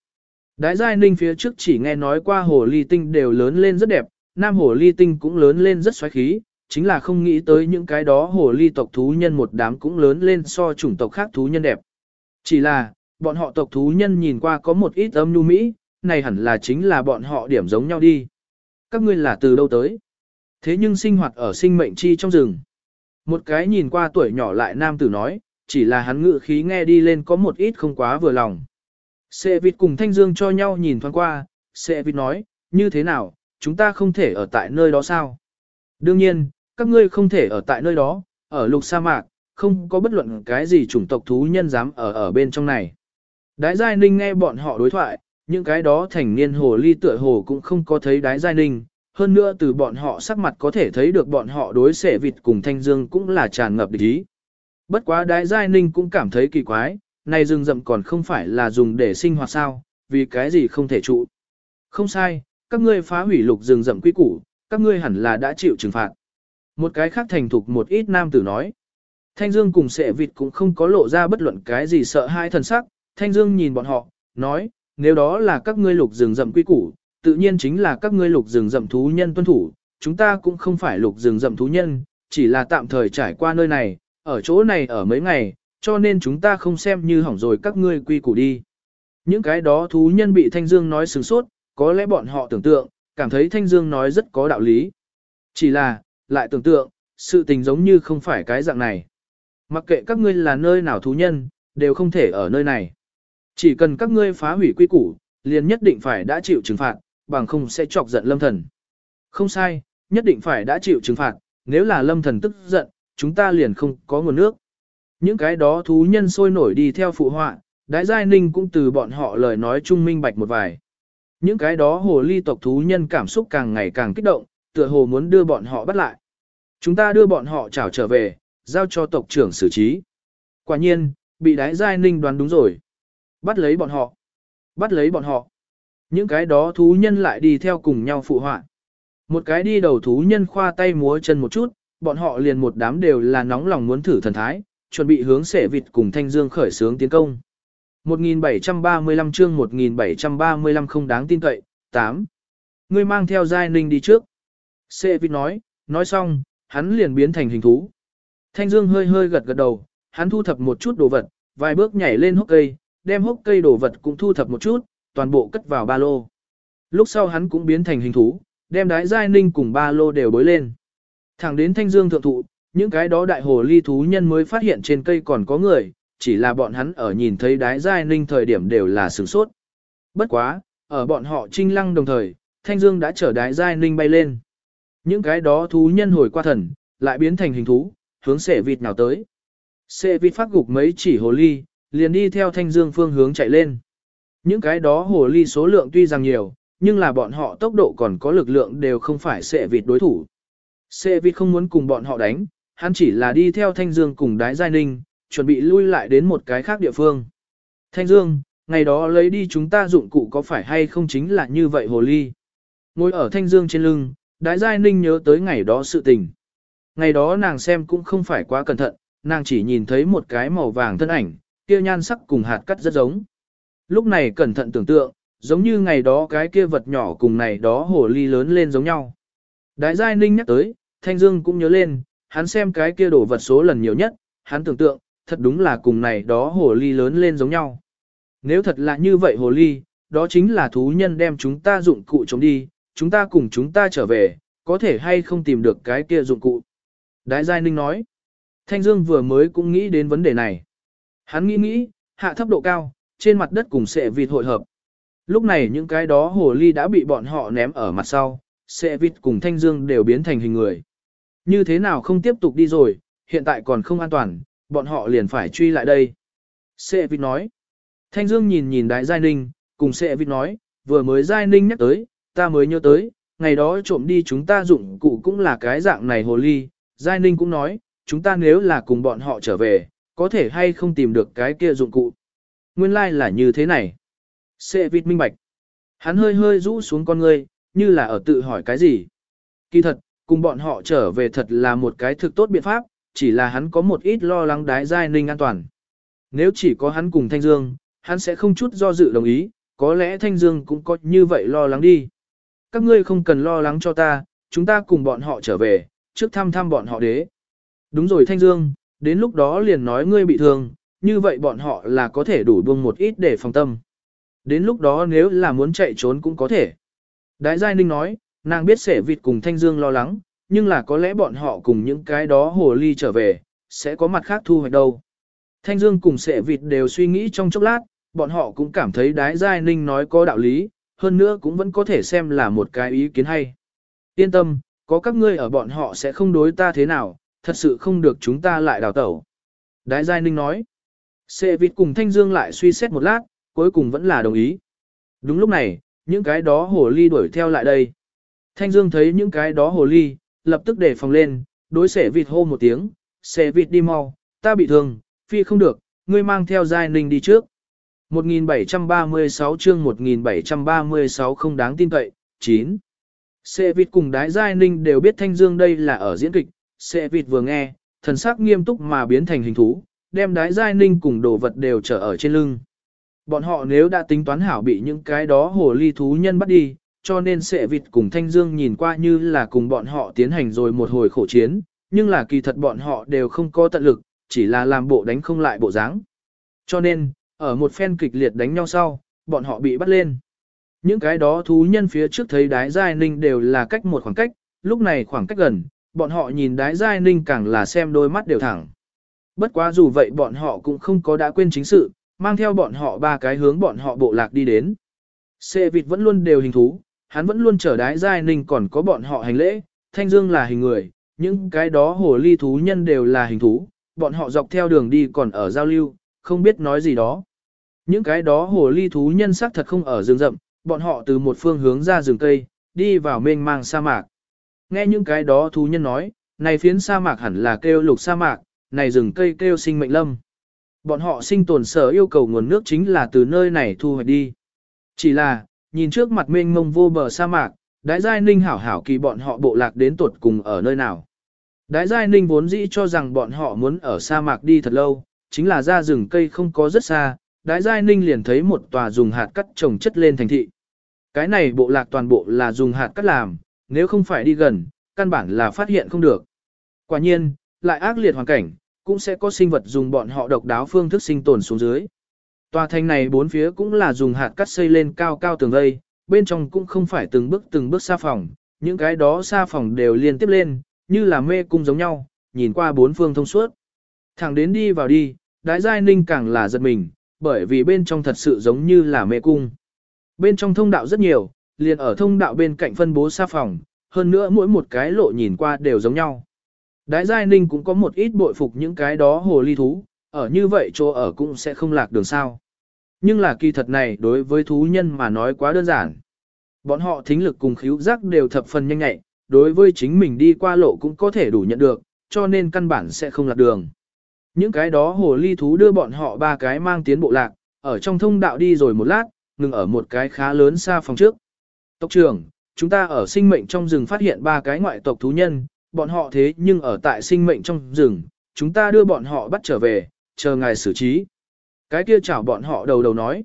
Đái giai ninh phía trước chỉ nghe nói qua hồ ly tinh đều lớn lên rất đẹp, nam hồ ly tinh cũng lớn lên rất xoáy khí, chính là không nghĩ tới những cái đó hồ ly tộc thú nhân một đám cũng lớn lên so chủng tộc khác thú nhân đẹp. Chỉ là, bọn họ tộc thú nhân nhìn qua có một ít âm nhu mỹ, này hẳn là chính là bọn họ điểm giống nhau đi. Các ngươi là từ đâu tới? Thế nhưng sinh hoạt ở sinh mệnh chi trong rừng. Một cái nhìn qua tuổi nhỏ lại nam tử nói, chỉ là hắn ngự khí nghe đi lên có một ít không quá vừa lòng. Sệ vịt cùng Thanh Dương cho nhau nhìn thoáng qua, Sệ vịt nói, như thế nào, chúng ta không thể ở tại nơi đó sao? Đương nhiên, các ngươi không thể ở tại nơi đó, ở lục sa mạc, không có bất luận cái gì chủng tộc thú nhân dám ở ở bên trong này. Đái Giai Ninh nghe bọn họ đối thoại, những cái đó thành niên hồ ly tựa hồ cũng không có thấy Đái Giai Ninh, hơn nữa từ bọn họ sắc mặt có thể thấy được bọn họ đối xệ vịt cùng thanh dương cũng là tràn ngập địch ý. Bất quá Đái Giai Ninh cũng cảm thấy kỳ quái, này rừng rậm còn không phải là dùng để sinh hoạt sao, vì cái gì không thể trụ. Không sai, các ngươi phá hủy lục rừng rậm quy củ, các ngươi hẳn là đã chịu trừng phạt. Một cái khác thành thục một ít nam tử nói. Thanh Dương cùng sệ vịt cũng không có lộ ra bất luận cái gì sợ hai thần sắc. Thanh Dương nhìn bọn họ, nói, nếu đó là các ngươi lục rừng rậm quy củ, tự nhiên chính là các ngươi lục rừng rậm thú nhân tuân thủ. Chúng ta cũng không phải lục rừng rậm thú nhân, chỉ là tạm thời trải qua nơi này, ở chỗ này ở mấy ngày, cho nên chúng ta không xem như hỏng rồi các ngươi quy củ đi. Những cái đó thú nhân bị Thanh Dương nói sừng sốt, có lẽ bọn họ tưởng tượng, cảm thấy Thanh Dương nói rất có đạo lý. Chỉ là, lại tưởng tượng, sự tình giống như không phải cái dạng này. Mặc kệ các ngươi là nơi nào thú nhân, đều không thể ở nơi này. Chỉ cần các ngươi phá hủy quy củ, liền nhất định phải đã chịu trừng phạt, bằng không sẽ chọc giận lâm thần. Không sai, nhất định phải đã chịu trừng phạt, nếu là lâm thần tức giận, chúng ta liền không có nguồn nước. Những cái đó thú nhân sôi nổi đi theo phụ họa, Đái Giai Ninh cũng từ bọn họ lời nói trung minh bạch một vài. Những cái đó hồ ly tộc thú nhân cảm xúc càng ngày càng kích động, tựa hồ muốn đưa bọn họ bắt lại. Chúng ta đưa bọn họ trảo trở về, giao cho tộc trưởng xử trí. Quả nhiên, bị Đái Giai Ninh đoán đúng rồi. Bắt lấy bọn họ. Bắt lấy bọn họ. Những cái đó thú nhân lại đi theo cùng nhau phụ họa. Một cái đi đầu thú nhân khoa tay múa chân một chút, bọn họ liền một đám đều là nóng lòng muốn thử thần thái, chuẩn bị hướng sẻ vịt cùng Thanh Dương khởi sướng tiến công. 1735 chương 1735 không đáng tin cậy, 8. Ngươi mang theo Giai Ninh đi trước. Sẻ vịt nói, nói xong, hắn liền biến thành hình thú. Thanh Dương hơi hơi gật gật đầu, hắn thu thập một chút đồ vật, vài bước nhảy lên hốc cây, đem hốc cây đồ vật cũng thu thập một chút, toàn bộ cất vào ba lô. Lúc sau hắn cũng biến thành hình thú, đem đái giai ninh cùng ba lô đều bối lên. Thẳng đến thanh dương thượng thụ, những cái đó đại hồ ly thú nhân mới phát hiện trên cây còn có người, chỉ là bọn hắn ở nhìn thấy đái giai ninh thời điểm đều là sửng sốt. Bất quá, ở bọn họ trinh lăng đồng thời, thanh dương đã chở đái giai ninh bay lên. Những cái đó thú nhân hồi qua thần, lại biến thành hình thú, hướng sẻ vịt nào tới. Sẻ vịt phát gục mấy chỉ hồ ly, liền đi theo thanh dương phương hướng chạy lên. Những cái đó hồ ly số lượng tuy rằng nhiều, nhưng là bọn họ tốc độ còn có lực lượng đều không phải sệ vịt đối thủ. Sệ vịt không muốn cùng bọn họ đánh, hắn chỉ là đi theo Thanh Dương cùng đái giai ninh, chuẩn bị lui lại đến một cái khác địa phương. Thanh Dương, ngày đó lấy đi chúng ta dụng cụ có phải hay không chính là như vậy hồ ly. Ngồi ở Thanh Dương trên lưng, đái giai ninh nhớ tới ngày đó sự tình. Ngày đó nàng xem cũng không phải quá cẩn thận, nàng chỉ nhìn thấy một cái màu vàng thân ảnh, kia nhan sắc cùng hạt cắt rất giống. Lúc này cẩn thận tưởng tượng, giống như ngày đó cái kia vật nhỏ cùng này đó hồ ly lớn lên giống nhau. Đại giai ninh nhắc tới, Thanh Dương cũng nhớ lên, hắn xem cái kia đổ vật số lần nhiều nhất, hắn tưởng tượng, thật đúng là cùng này đó hồ ly lớn lên giống nhau. Nếu thật là như vậy hồ ly, đó chính là thú nhân đem chúng ta dụng cụ chống đi, chúng ta cùng chúng ta trở về, có thể hay không tìm được cái kia dụng cụ. Đại Giai Ninh nói, Thanh Dương vừa mới cũng nghĩ đến vấn đề này. Hắn nghĩ nghĩ, hạ thấp độ cao, trên mặt đất cùng sệ vịt hội hợp. Lúc này những cái đó hồ ly đã bị bọn họ ném ở mặt sau, sệ vịt cùng thanh dương đều biến thành hình người. Như thế nào không tiếp tục đi rồi, hiện tại còn không an toàn, bọn họ liền phải truy lại đây. Sệ vịt nói. Thanh dương nhìn nhìn đại giai ninh, cùng sệ vịt nói, vừa mới giai ninh nhắc tới, ta mới nhớ tới, ngày đó trộm đi chúng ta dụng cụ cũng là cái dạng này hồ ly. Giai ninh cũng nói, chúng ta nếu là cùng bọn họ trở về, có thể hay không tìm được cái kia dụng cụ. Nguyên lai like là như thế này. Sệ vịt minh bạch. Hắn hơi hơi rũ xuống con ngươi, như là ở tự hỏi cái gì. Kỳ thật, cùng bọn họ trở về thật là một cái thực tốt biện pháp, chỉ là hắn có một ít lo lắng đái giai ninh an toàn. Nếu chỉ có hắn cùng Thanh Dương, hắn sẽ không chút do dự đồng ý, có lẽ Thanh Dương cũng có như vậy lo lắng đi. Các ngươi không cần lo lắng cho ta, chúng ta cùng bọn họ trở về, trước thăm thăm bọn họ đế. Đúng rồi Thanh Dương, đến lúc đó liền nói ngươi bị thương, như vậy bọn họ là có thể đủ buông một ít để phòng tâm. Đến lúc đó nếu là muốn chạy trốn cũng có thể. Đái Giai Ninh nói, nàng biết sẻ vịt cùng Thanh Dương lo lắng, nhưng là có lẽ bọn họ cùng những cái đó hồ ly trở về, sẽ có mặt khác thu hoạch đâu. Thanh Dương cùng sẻ vịt đều suy nghĩ trong chốc lát, bọn họ cũng cảm thấy Đái Giai Ninh nói có đạo lý, hơn nữa cũng vẫn có thể xem là một cái ý kiến hay. Yên tâm, có các ngươi ở bọn họ sẽ không đối ta thế nào, thật sự không được chúng ta lại đào tẩu. Đái Giai Ninh nói, Sệ vịt cùng Thanh Dương lại suy xét một lát, cuối cùng vẫn là đồng ý. Đúng lúc này, những cái đó hồ ly đuổi theo lại đây. Thanh Dương thấy những cái đó hồ ly, lập tức để phòng lên, đối sẻ vịt hô một tiếng, sẻ vịt đi mau, ta bị thương, phi không được, ngươi mang theo giai ninh đi trước. 1736 chương 1736 không đáng tin cậy, 9. Sệ vịt cùng đái giai ninh đều biết Thanh Dương đây là ở diễn kịch, sệ vịt vừa nghe, thần sắc nghiêm túc mà biến thành hình thú, đem đái giai ninh cùng đồ vật đều trở ở trên lưng. Bọn họ nếu đã tính toán hảo bị những cái đó hồ ly thú nhân bắt đi, cho nên sệ vịt cùng Thanh Dương nhìn qua như là cùng bọn họ tiến hành rồi một hồi khổ chiến, nhưng là kỳ thật bọn họ đều không có tận lực, chỉ là làm bộ đánh không lại bộ dáng. Cho nên, ở một phen kịch liệt đánh nhau sau, bọn họ bị bắt lên. Những cái đó thú nhân phía trước thấy đái giai ninh đều là cách một khoảng cách, lúc này khoảng cách gần, bọn họ nhìn đái giai ninh càng là xem đôi mắt đều thẳng. Bất quá dù vậy bọn họ cũng không có đã quên chính sự, mang theo bọn họ ba cái hướng bọn họ bộ lạc đi đến. Xê vịt vẫn luôn đều hình thú, hắn vẫn luôn chờ đái giai ninh còn có bọn họ hành lễ, thanh dương là hình người, những cái đó hồ ly thú nhân đều là hình thú, bọn họ dọc theo đường đi còn ở giao lưu, không biết nói gì đó. Những cái đó hồ ly thú nhân xác thật không ở rừng rậm, bọn họ từ một phương hướng ra rừng cây, đi vào mênh mang sa mạc. Nghe những cái đó thú nhân nói, này phiến sa mạc hẳn là kêu lục sa mạc, này rừng cây kêu sinh mệnh lâm. Bọn họ sinh tồn sở yêu cầu nguồn nước chính là từ nơi này thu hoạch đi. Chỉ là, nhìn trước mặt mênh mông vô bờ sa mạc, đái giai ninh hảo hảo kỳ bọn họ bộ lạc đến tuột cùng ở nơi nào. Đái giai ninh vốn dĩ cho rằng bọn họ muốn ở sa mạc đi thật lâu, chính là ra rừng cây không có rất xa, đái giai ninh liền thấy một tòa dùng hạt cắt trồng chất lên thành thị. Cái này bộ lạc toàn bộ là dùng hạt cắt làm, nếu không phải đi gần, căn bản là phát hiện không được. Quả nhiên, lại ác liệt hoàn cảnh, cũng sẽ có sinh vật dùng bọn họ độc đáo phương thức sinh tồn xuống dưới. Tòa thành này bốn phía cũng là dùng hạt cắt xây lên cao cao tường vây, bên trong cũng không phải từng bước từng bước xa phòng, những cái đó xa phòng đều liên tiếp lên, như là mê cung giống nhau, nhìn qua bốn phương thông suốt. Thẳng đến đi vào đi, đái giai ninh càng là giật mình, bởi vì bên trong thật sự giống như là mê cung. Bên trong thông đạo rất nhiều, liền ở thông đạo bên cạnh phân bố xa phòng, hơn nữa mỗi một cái lộ nhìn qua đều giống nhau. Đái Giai Ninh cũng có một ít bội phục những cái đó hồ ly thú, ở như vậy chỗ ở cũng sẽ không lạc đường sao. Nhưng là kỳ thật này đối với thú nhân mà nói quá đơn giản. Bọn họ thính lực cùng khíu giác đều thập phần nhanh nhạy, đối với chính mình đi qua lộ cũng có thể đủ nhận được, cho nên căn bản sẽ không lạc đường. Những cái đó hồ ly thú đưa bọn họ ba cái mang tiến bộ lạc, ở trong thông đạo đi rồi một lát, ngừng ở một cái khá lớn xa phòng trước. Tộc trưởng, chúng ta ở sinh mệnh trong rừng phát hiện ba cái ngoại tộc thú nhân, bọn họ thế nhưng ở tại sinh mệnh trong rừng, chúng ta đưa bọn họ bắt trở về, chờ ngài xử trí. Cái kia chảo bọn họ đầu đầu nói.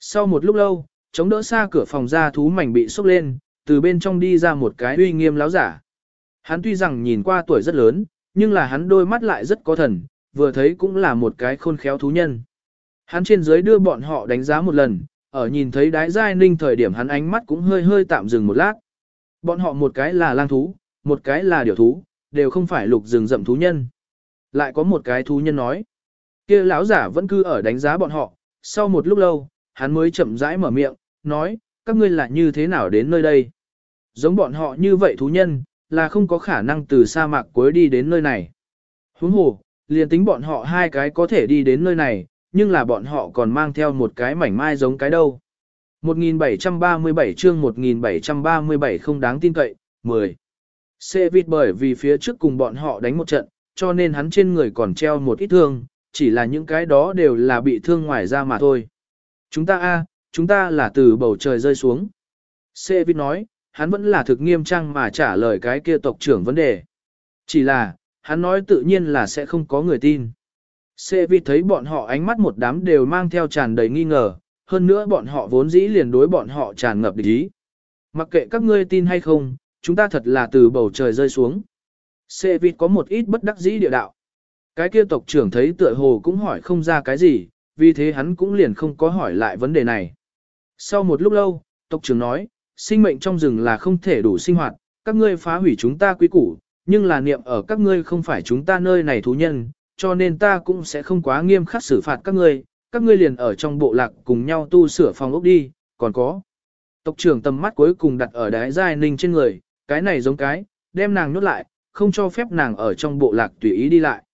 Sau một lúc lâu, chống đỡ xa cửa phòng ra thú mảnh bị sốc lên, từ bên trong đi ra một cái uy nghiêm láo giả. Hắn tuy rằng nhìn qua tuổi rất lớn, nhưng là hắn đôi mắt lại rất có thần, vừa thấy cũng là một cái khôn khéo thú nhân. Hắn trên dưới đưa bọn họ đánh giá một lần, ở nhìn thấy đái giai ninh thời điểm hắn ánh mắt cũng hơi hơi tạm dừng một lát. Bọn họ một cái là lang thú, một cái là điều thú, đều không phải lục rừng rậm thú nhân. Lại có một cái thú nhân nói. kia lão giả vẫn cứ ở đánh giá bọn họ, sau một lúc lâu, hắn mới chậm rãi mở miệng, nói, các ngươi là như thế nào đến nơi đây? Giống bọn họ như vậy thú nhân, là không có khả năng từ sa mạc cuối đi đến nơi này. Huống hồ, liền tính bọn họ hai cái có thể đi đến nơi này, nhưng là bọn họ còn mang theo một cái mảnh mai giống cái đâu. 1737 chương 1737 không đáng tin cậy, 10. Xe vịt bởi vì phía trước cùng bọn họ đánh một trận, cho nên hắn trên người còn treo một ít thương, chỉ là những cái đó đều là bị thương ngoài ra mà thôi. Chúng ta a, chúng ta là từ bầu trời rơi xuống. Xe vịt nói, hắn vẫn là thực nghiêm trang mà trả lời cái kia tộc trưởng vấn đề. Chỉ là, hắn nói tự nhiên là sẽ không có người tin. Xe vì thấy bọn họ ánh mắt một đám đều mang theo tràn đầy nghi ngờ, hơn nữa bọn họ vốn dĩ liền đối bọn họ tràn ngập địch ý. Mặc kệ các ngươi tin hay không, chúng ta thật là từ bầu trời rơi xuống. Xe vì có một ít bất đắc dĩ địa đạo. Cái kia tộc trưởng thấy tựa hồ cũng hỏi không ra cái gì, vì thế hắn cũng liền không có hỏi lại vấn đề này. Sau một lúc lâu, tộc trưởng nói, sinh mệnh trong rừng là không thể đủ sinh hoạt, các ngươi phá hủy chúng ta quý củ, nhưng là niệm ở các ngươi không phải chúng ta nơi này thú nhân, cho nên ta cũng sẽ không quá nghiêm khắc xử phạt các ngươi, các ngươi liền ở trong bộ lạc cùng nhau tu sửa phòng ốc đi, còn có. Tộc trưởng tầm mắt cuối cùng đặt ở đái giai ninh trên người, cái này giống cái, đem nàng nhốt lại, không cho phép nàng ở trong bộ lạc tùy ý đi lại.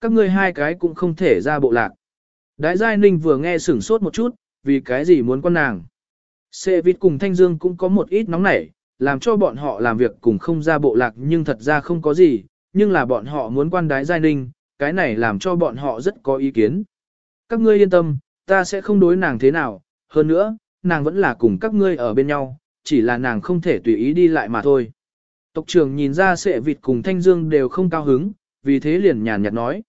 Các ngươi hai cái cũng không thể ra bộ lạc. Đái giai ninh vừa nghe sửng sốt một chút, vì cái gì muốn con nàng. Sệ vịt cùng Thanh Dương cũng có một ít nóng nảy, làm cho bọn họ làm việc cùng không ra bộ lạc nhưng thật ra không có gì, nhưng là bọn họ muốn quan đái giai ninh, cái này làm cho bọn họ rất có ý kiến. Các ngươi yên tâm, ta sẽ không đối nàng thế nào, hơn nữa, nàng vẫn là cùng các ngươi ở bên nhau, chỉ là nàng không thể tùy ý đi lại mà thôi. Tộc trưởng nhìn ra sệ vịt cùng Thanh Dương đều không cao hứng, vì thế liền nhàn nhạt nói.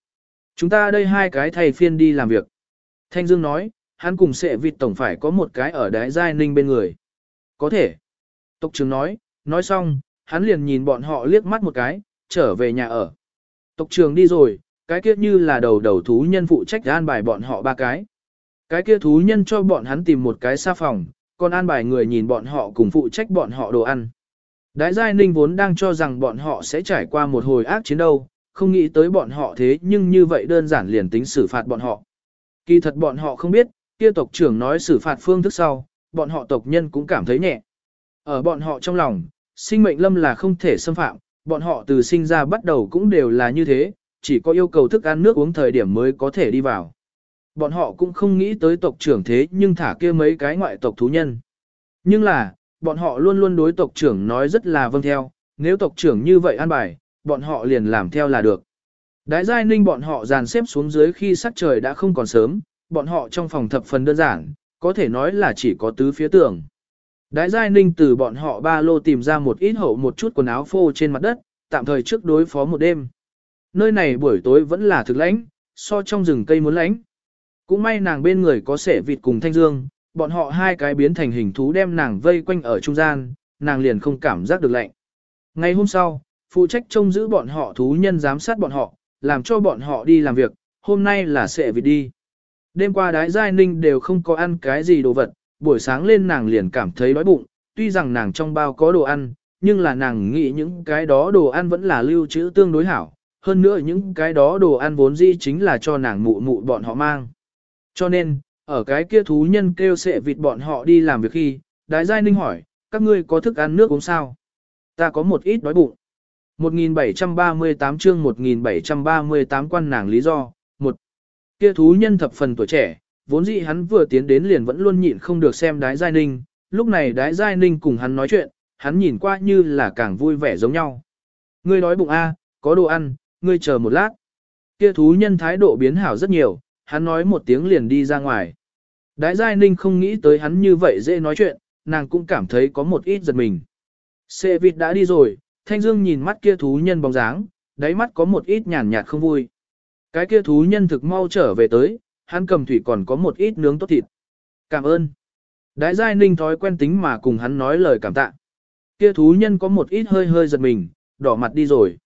Chúng ta đây hai cái thầy phiên đi làm việc. Thanh Dương nói, hắn cùng sệ vịt tổng phải có một cái ở đái giai ninh bên người. Có thể. Tộc trưởng nói, nói xong, hắn liền nhìn bọn họ liếc mắt một cái, trở về nhà ở. Tộc trưởng đi rồi, cái kia như là đầu đầu thú nhân phụ trách an bài bọn họ ba cái. Cái kia thú nhân cho bọn hắn tìm một cái xa phòng, còn an bài người nhìn bọn họ cùng phụ trách bọn họ đồ ăn. Đái Giai Ninh vốn đang cho rằng bọn họ sẽ trải qua một hồi ác chiến đâu, không nghĩ tới bọn họ thế nhưng như vậy đơn giản liền tính xử phạt bọn họ. Kỳ thật bọn họ không biết, kia tộc trưởng nói xử phạt phương thức sau, bọn họ tộc nhân cũng cảm thấy nhẹ. Ở bọn họ trong lòng, sinh mệnh lâm là không thể xâm phạm, bọn họ từ sinh ra bắt đầu cũng đều là như thế, chỉ có yêu cầu thức ăn nước uống thời điểm mới có thể đi vào. Bọn họ cũng không nghĩ tới tộc trưởng thế nhưng thả kia mấy cái ngoại tộc thú nhân. Nhưng là, bọn họ luôn luôn đối tộc trưởng nói rất là vâng theo, nếu tộc trưởng như vậy an bài, bọn họ liền làm theo là được. Đái giai ninh bọn họ dàn xếp xuống dưới khi sắc trời đã không còn sớm, bọn họ trong phòng thập phần đơn giản, có thể nói là chỉ có tứ phía tường. Đái giai ninh từ bọn họ ba lô tìm ra một ít hậu một chút quần áo phô trên mặt đất, tạm thời trước đối phó một đêm. Nơi này buổi tối vẫn là thực lãnh, so trong rừng cây muốn lãnh. Cũng may nàng bên người có sẻ vịt cùng thanh dương, bọn họ hai cái biến thành hình thú đem nàng vây quanh ở trung gian, nàng liền không cảm giác được lạnh. Ngày hôm sau, phụ trách trông giữ bọn họ thú nhân giám sát bọn họ, làm cho bọn họ đi làm việc, hôm nay là sẻ vịt đi. Đêm qua đái giai ninh đều không có ăn cái gì đồ vật, buổi sáng lên nàng liền cảm thấy đói bụng, tuy rằng nàng trong bao có đồ ăn, nhưng là nàng nghĩ những cái đó đồ ăn vẫn là lưu trữ tương đối hảo, hơn nữa những cái đó đồ ăn vốn dĩ chính là cho nàng mụ mụ bọn họ mang. Cho nên, ở cái kia thú nhân kêu sệ vịt bọn họ đi làm việc khi, đái giai ninh hỏi, các ngươi có thức ăn nước uống sao? Ta có một ít đói bụng. 1738 chương 1738 quan nàng lý do, một Kia thú nhân thập phần tuổi trẻ, vốn dĩ hắn vừa tiến đến liền vẫn luôn nhịn không được xem đái giai ninh, lúc này đái giai ninh cùng hắn nói chuyện, hắn nhìn qua như là càng vui vẻ giống nhau. Ngươi đói bụng a, có đồ ăn, ngươi chờ một lát. Kia thú nhân thái độ biến hảo rất nhiều, hắn nói một tiếng liền đi ra ngoài. Đái Giai Ninh không nghĩ tới hắn như vậy dễ nói chuyện, nàng cũng cảm thấy có một ít giật mình. Xê vịt đã đi rồi, Thanh Dương nhìn mắt kia thú nhân bóng dáng, đáy mắt có một ít nhàn nhạt không vui. Cái kia thú nhân thực mau trở về tới, hắn cầm thủy còn có một ít nướng tốt thịt. Cảm ơn. Đái Giai Ninh thói quen tính mà cùng hắn nói lời cảm tạ. Kia thú nhân có một ít hơi hơi giật mình, đỏ mặt đi rồi.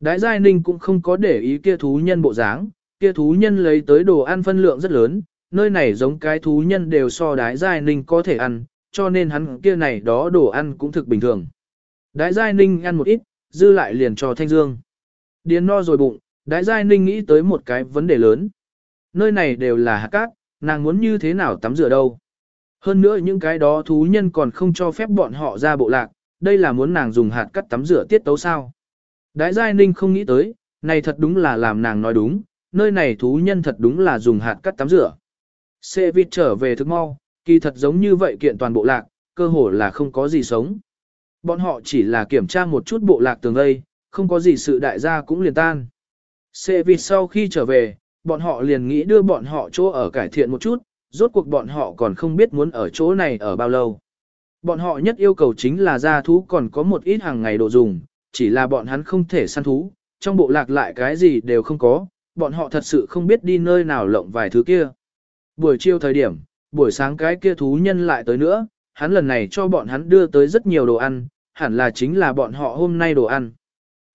Đái Giai Ninh cũng không có để ý kia thú nhân bộ dáng, kia thú nhân lấy tới đồ ăn phân lượng rất lớn, nơi này giống cái thú nhân đều so đái giai ninh có thể ăn, cho nên hắn kia này đó đồ ăn cũng thực bình thường. Đái giai ninh ăn một ít, dư lại liền cho thanh dương. Điền no rồi bụng, đái giai ninh nghĩ tới một cái vấn đề lớn. Nơi này đều là hạt cát, nàng muốn như thế nào tắm rửa đâu. Hơn nữa những cái đó thú nhân còn không cho phép bọn họ ra bộ lạc, đây là muốn nàng dùng hạt cát tắm rửa tiết tấu sao. Đái giai ninh không nghĩ tới, này thật đúng là làm nàng nói đúng, nơi này thú nhân thật đúng là dùng hạt cát tắm rửa. Xe vịt trở về thức mau, kỳ thật giống như vậy kiện toàn bộ lạc, cơ hồ là không có gì sống. Bọn họ chỉ là kiểm tra một chút bộ lạc tường đây, không có gì sự đại gia cũng liền tan. Xe vịt sau khi trở về, bọn họ liền nghĩ đưa bọn họ chỗ ở cải thiện một chút, rốt cuộc bọn họ còn không biết muốn ở chỗ này ở bao lâu. Bọn họ nhất yêu cầu chính là gia thú còn có một ít hàng ngày đồ dùng, chỉ là bọn hắn không thể săn thú, trong bộ lạc lại cái gì đều không có, bọn họ thật sự không biết đi nơi nào lộng vài thứ kia. Buổi chiều thời điểm, buổi sáng cái kia thú nhân lại tới nữa, hắn lần này cho bọn hắn đưa tới rất nhiều đồ ăn, hẳn là chính là bọn họ hôm nay đồ ăn.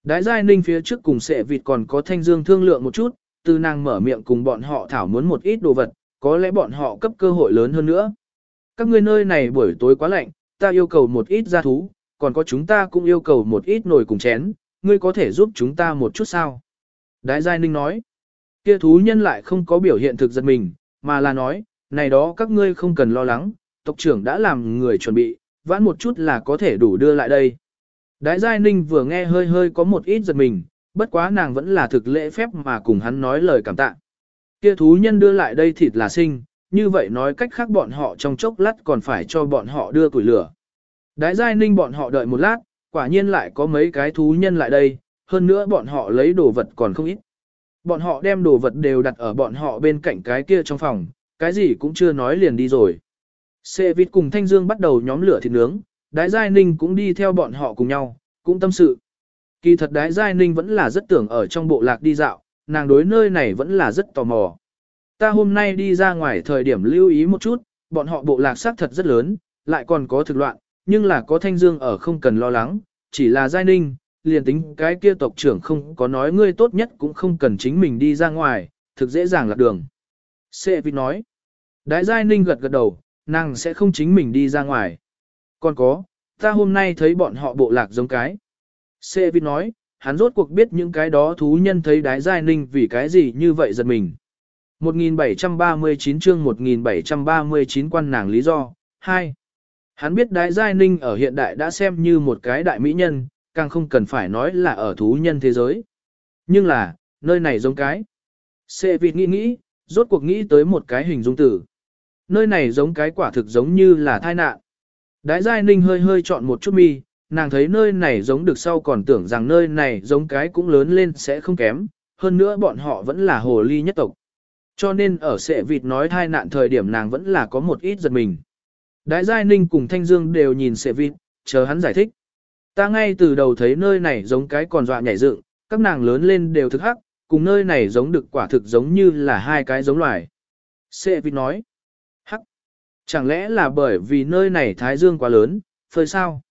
Đái giai ninh phía trước cùng sệ vịt còn có thanh dương thương lượng một chút, từ nàng mở miệng cùng bọn họ thảo muốn một ít đồ vật, có lẽ bọn họ cấp cơ hội lớn hơn nữa. Các ngươi nơi này buổi tối quá lạnh, ta yêu cầu một ít gia thú, còn có chúng ta cũng yêu cầu một ít nồi cùng chén, ngươi có thể giúp chúng ta một chút sao? Đái Giai Ninh nói, kia thú nhân lại không có biểu hiện thực giật mình, mà là nói, này đó các ngươi không cần lo lắng, tộc trưởng đã làm người chuẩn bị, vãn một chút là có thể đủ đưa lại đây. Đái Giai Ninh vừa nghe hơi hơi có một ít giật mình, bất quá nàng vẫn là thực lễ phép mà cùng hắn nói lời cảm tạ. Kia thú nhân đưa lại đây thịt là sinh, như vậy nói cách khác bọn họ trong chốc lát còn phải cho bọn họ đưa củi lửa. Đái Giai Ninh bọn họ đợi một lát, quả nhiên lại có mấy cái thú nhân lại đây, hơn nữa bọn họ lấy đồ vật còn không ít. Bọn họ đem đồ vật đều đặt ở bọn họ bên cạnh cái kia trong phòng, cái gì cũng chưa nói liền đi rồi. Sê vịt cùng Thanh Dương bắt đầu nhóm lửa thịt nướng, Đái Giai Ninh cũng đi theo bọn họ cùng nhau, cũng tâm sự. Kỳ thật Đái Giai Ninh vẫn là rất tưởng ở trong bộ lạc đi dạo, nàng đối nơi này vẫn là rất tò mò. Ta hôm nay đi ra ngoài thời điểm lưu ý một chút, bọn họ bộ lạc xác thật rất lớn, lại còn có thực loạn, nhưng là có Thanh Dương ở không cần lo lắng, chỉ là Giai Ninh, liền tính cái kia tộc trưởng không có nói ngươi tốt nhất cũng không cần chính mình đi ra ngoài, thực dễ dàng lạc đường. Sệ vịt nói, Đại Giai Ninh gật gật đầu, nàng sẽ không chính mình đi ra ngoài. Còn có, ta hôm nay thấy bọn họ bộ lạc giống cái. Sệ vịt nói, hắn rốt cuộc biết những cái đó thú nhân thấy Đái Giai Ninh vì cái gì như vậy giật mình. 1739 chương 1739 quan nàng lý do, 2. Hắn biết đái giai ninh ở hiện đại đã xem như một cái đại mỹ nhân, càng không cần phải nói là ở thú nhân thế giới. Nhưng là, nơi này giống cái. Sệ vịt nghĩ nghĩ, rốt cuộc nghĩ tới một cái hình dung tử. Nơi này giống cái quả thực giống như là thai nạn. Đái giai ninh hơi hơi chọn một chút mi, nàng thấy nơi này giống được sau còn tưởng rằng nơi này giống cái cũng lớn lên sẽ không kém, hơn nữa bọn họ vẫn là hồ ly nhất tộc. Cho nên ở sệ vịt nói thai nạn thời điểm nàng vẫn là có một ít giật mình. Đại Giai Ninh cùng Thanh Dương đều nhìn sệ vịt, chờ hắn giải thích. Ta ngay từ đầu thấy nơi này giống cái còn dọa nhảy dựng, các nàng lớn lên đều thực hắc, cùng nơi này giống được quả thực giống như là hai cái giống loài. Sệ vịt nói, hắc, chẳng lẽ là bởi vì nơi này thái dương quá lớn, phơi sao?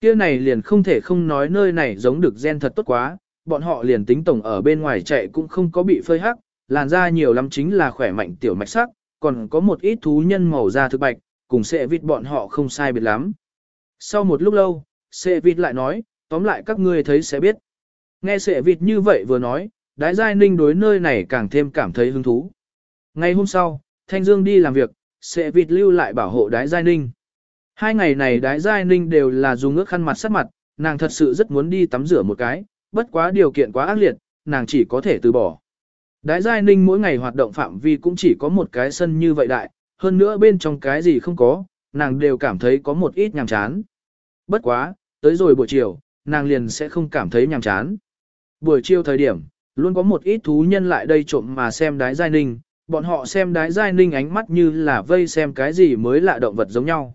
Kia này liền không thể không nói nơi này giống được gen thật tốt quá, bọn họ liền tính tổng ở bên ngoài chạy cũng không có bị phơi hắc, làn da nhiều lắm chính là khỏe mạnh tiểu mạch sắc, còn có một ít thú nhân màu da thực bạch, cùng sẽ vịt bọn họ không sai biệt lắm. Sau một lúc lâu, sẽ vịt lại nói, tóm lại các ngươi thấy sẽ biết. Nghe sẽ vịt như vậy vừa nói, đái giai ninh đối nơi này càng thêm cảm thấy hứng thú. Ngày hôm sau, Thanh Dương đi làm việc, sẽ vịt lưu lại bảo hộ đái giai ninh. Hai ngày này đái giai ninh đều là dùng ước khăn mặt sát mặt, nàng thật sự rất muốn đi tắm rửa một cái, bất quá điều kiện quá ác liệt, nàng chỉ có thể từ bỏ. Đái giai ninh mỗi ngày hoạt động phạm vi cũng chỉ có một cái sân như vậy đại, hơn nữa bên trong cái gì không có, nàng đều cảm thấy có một ít nhàm chán. Bất quá, tới rồi buổi chiều, nàng liền sẽ không cảm thấy nhàm chán. Buổi chiều thời điểm, luôn có một ít thú nhân lại đây trộm mà xem đái giai ninh, bọn họ xem đái giai ninh ánh mắt như là vây xem cái gì mới lạ động vật giống nhau.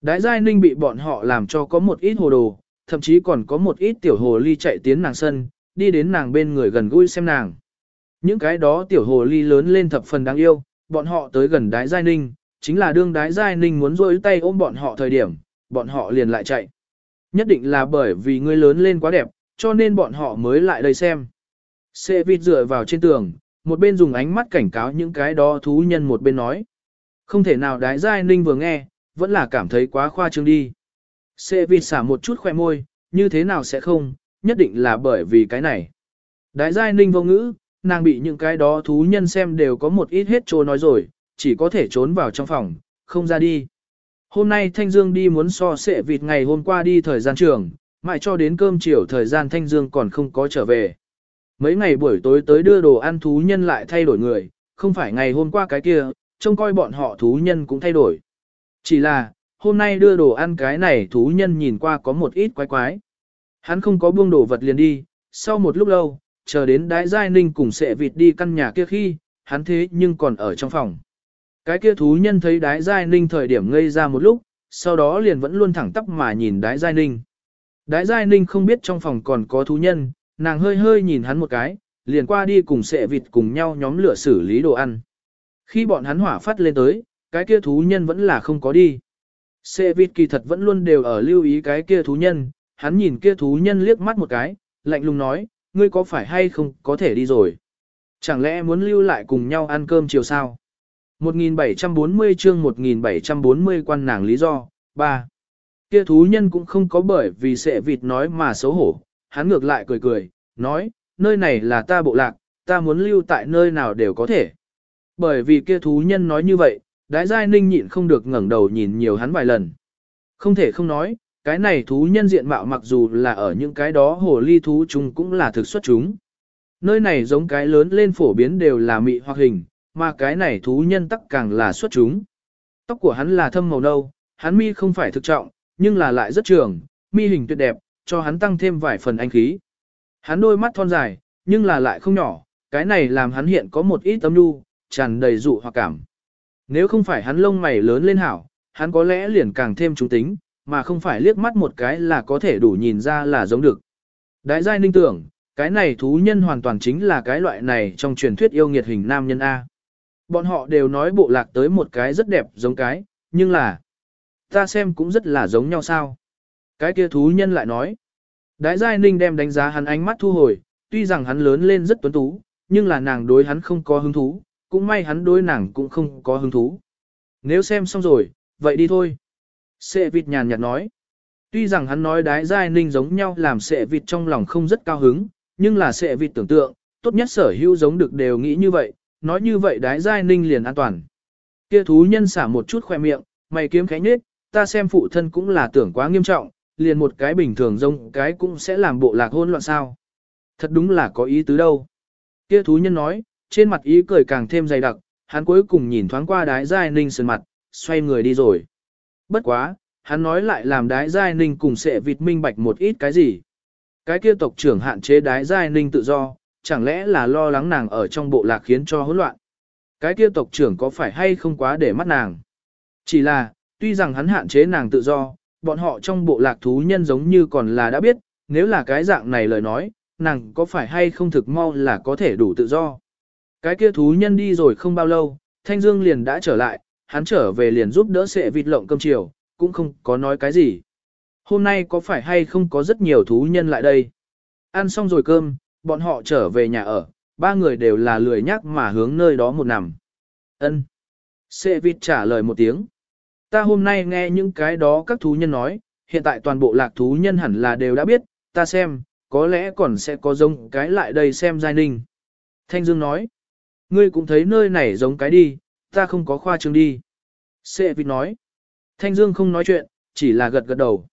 Đái giai ninh bị bọn họ làm cho có một ít hồ đồ, thậm chí còn có một ít tiểu hồ ly chạy tiến nàng sân, đi đến nàng bên người gần gũi xem nàng. Những cái đó tiểu hồ ly lớn lên thập phần đáng yêu, bọn họ tới gần đái giai ninh, chính là đương đái giai ninh muốn rôi tay ôm bọn họ thời điểm, bọn họ liền lại chạy. Nhất định là bởi vì ngươi lớn lên quá đẹp, cho nên bọn họ mới lại đây xem. Xê vịt dựa vào trên tường, một bên dùng ánh mắt cảnh cáo những cái đó thú nhân một bên nói. Không thể nào đái giai ninh vừa nghe, vẫn là cảm thấy quá khoa trương đi. Xê vịt xả một chút khoe môi, như thế nào sẽ không, nhất định là bởi vì cái này. Đái giai ninh vô ngữ, nàng bị những cái đó thú nhân xem đều có một ít hết trô nói rồi, chỉ có thể trốn vào trong phòng, không ra đi. Hôm nay Thanh Dương đi muốn so sệ vịt ngày hôm qua đi thời gian trường, mãi cho đến cơm chiều thời gian Thanh Dương còn không có trở về. Mấy ngày buổi tối tới đưa đồ ăn thú nhân lại thay đổi người, không phải ngày hôm qua cái kia, trông coi bọn họ thú nhân cũng thay đổi. Chỉ là, hôm nay đưa đồ ăn cái này thú nhân nhìn qua có một ít quái quái. Hắn không có buông đồ vật liền đi, sau một lúc lâu, chờ đến đái giai ninh cùng sệ vịt đi căn nhà kia khi, hắn thế nhưng còn ở trong phòng. Cái kia thú nhân thấy đái giai ninh thời điểm ngây ra một lúc, sau đó liền vẫn luôn thẳng tắp mà nhìn đái giai ninh. Đái giai ninh không biết trong phòng còn có thú nhân, nàng hơi hơi nhìn hắn một cái, liền qua đi cùng sệ vịt cùng nhau nhóm lửa xử lý đồ ăn. Khi bọn hắn hỏa phát lên tới, cái kia thú nhân vẫn là không có đi. Sệ vịt kỳ thật vẫn luôn đều ở lưu ý cái kia thú nhân, hắn nhìn kia thú nhân liếc mắt một cái, lạnh lùng nói, ngươi có phải hay không có thể đi rồi? Chẳng lẽ muốn lưu lại cùng nhau ăn cơm chiều sao? 1740 chương 1740 quan nàng lý do, 3. Kia thú nhân cũng không có bởi vì sẽ vịt nói mà xấu hổ, hắn ngược lại cười cười, nói, nơi này là ta bộ lạc, ta muốn lưu tại nơi nào đều có thể. Bởi vì kia thú nhân nói như vậy, đái giai ninh nhịn không được ngẩng đầu nhìn nhiều hắn vài lần. Không thể không nói, cái này thú nhân diện mạo mặc dù là ở những cái đó hồ ly thú chung cũng là thực xuất chúng. Nơi này giống cái lớn lên phổ biến đều là mị hoặc hình, mà cái này thú nhân tắc càng là xuất chúng. Tóc của hắn là thâm màu nâu, hắn mi không phải thực trọng, nhưng là lại rất trường, mi hình tuyệt đẹp, cho hắn tăng thêm vài phần anh khí. Hắn đôi mắt thon dài, nhưng là lại không nhỏ, cái này làm hắn hiện có một ít tấm nhu, tràn đầy dụ hoặc cảm. Nếu không phải hắn lông mày lớn lên hảo, hắn có lẽ liền càng thêm trung tính, mà không phải liếc mắt một cái là có thể đủ nhìn ra là giống được. Đại giai ninh tưởng, cái này thú nhân hoàn toàn chính là cái loại này trong truyền thuyết yêu nghiệt hình nam nhân A. Bọn họ đều nói bộ lạc tới một cái rất đẹp giống cái, nhưng là, ta xem cũng rất là giống nhau sao. Cái kia thú nhân lại nói, đại giai ninh đem đánh giá hắn ánh mắt thu hồi, tuy rằng hắn lớn lên rất tuấn tú, nhưng là nàng đối hắn không có hứng thú, cũng may hắn đối nàng cũng không có hứng thú. Nếu xem xong rồi, vậy đi thôi. Sệ vịt nhàn nhạt nói. Tuy rằng hắn nói đái giai ninh giống nhau làm sệ vịt trong lòng không rất cao hứng, nhưng là sệ vịt tưởng tượng, tốt nhất sở hữu giống được đều nghĩ như vậy, nói như vậy đái giai ninh liền an toàn. Kia thú nhân xả một chút khoe miệng, mày kiếm khẽ nhết, ta xem phụ thân cũng là tưởng quá nghiêm trọng, liền một cái bình thường rông cái cũng sẽ làm bộ lạc hôn loạn sao. Thật đúng là có ý tứ đâu. Kia thú nhân nói, trên mặt ý cười càng thêm dày đặc, hắn cuối cùng nhìn thoáng qua đái giai ninh sơn mặt, xoay người đi rồi. Bất quá, hắn nói lại làm đái giai ninh cùng sẽ vịt minh bạch một ít cái gì. Cái kia tộc trưởng hạn chế đái giai ninh tự do, chẳng lẽ là lo lắng nàng ở trong bộ lạc khiến cho hỗn loạn. Cái kia tộc trưởng có phải hay không quá để mắt nàng. Chỉ là, tuy rằng hắn hạn chế nàng tự do, bọn họ trong bộ lạc thú nhân giống như còn là đã biết, nếu là cái dạng này lời nói, nàng có phải hay không thực mau là có thể đủ tự do. Cái kia thú nhân đi rồi không bao lâu, Thanh Dương liền đã trở lại, hắn trở về liền giúp đỡ sệ vịt lộng cơm chiều, cũng không có nói cái gì. Hôm nay có phải hay không có rất nhiều thú nhân lại đây? Ăn xong rồi cơm, bọn họ trở về nhà ở, ba người đều là lười nhắc mà hướng nơi đó một nằm. Ân. Sệ vịt trả lời một tiếng. Ta hôm nay nghe những cái đó các thú nhân nói, hiện tại toàn bộ lạc thú nhân hẳn là đều đã biết, ta xem, có lẽ còn sẽ có giống cái lại đây xem giai ninh. Thanh Dương nói. Ngươi cũng thấy nơi này giống cái đi, ta không có khoa trương đi. Sệ vịt nói. Thanh Dương không nói chuyện, chỉ là gật gật đầu.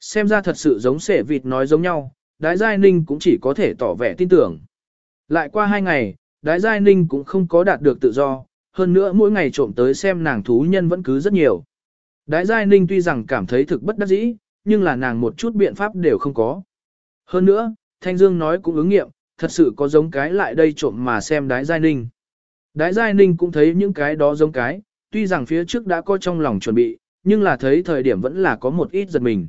Xem ra thật sự giống sệ vịt nói giống nhau, đái giai ninh cũng chỉ có thể tỏ vẻ tin tưởng. Lại qua hai ngày, đái giai ninh cũng không có đạt được tự do, hơn nữa mỗi ngày trộm tới xem nàng thú nhân vẫn cứ rất nhiều. Đái giai ninh tuy rằng cảm thấy thực bất đắc dĩ, nhưng là nàng một chút biện pháp đều không có. Hơn nữa, Thanh Dương nói cũng ứng nghiệm, thật sự có giống cái lại đây trộm mà xem đái giai ninh. Đái giai ninh cũng thấy những cái đó giống cái, tuy rằng phía trước đã có trong lòng chuẩn bị, nhưng là thấy thời điểm vẫn là có một ít giật mình.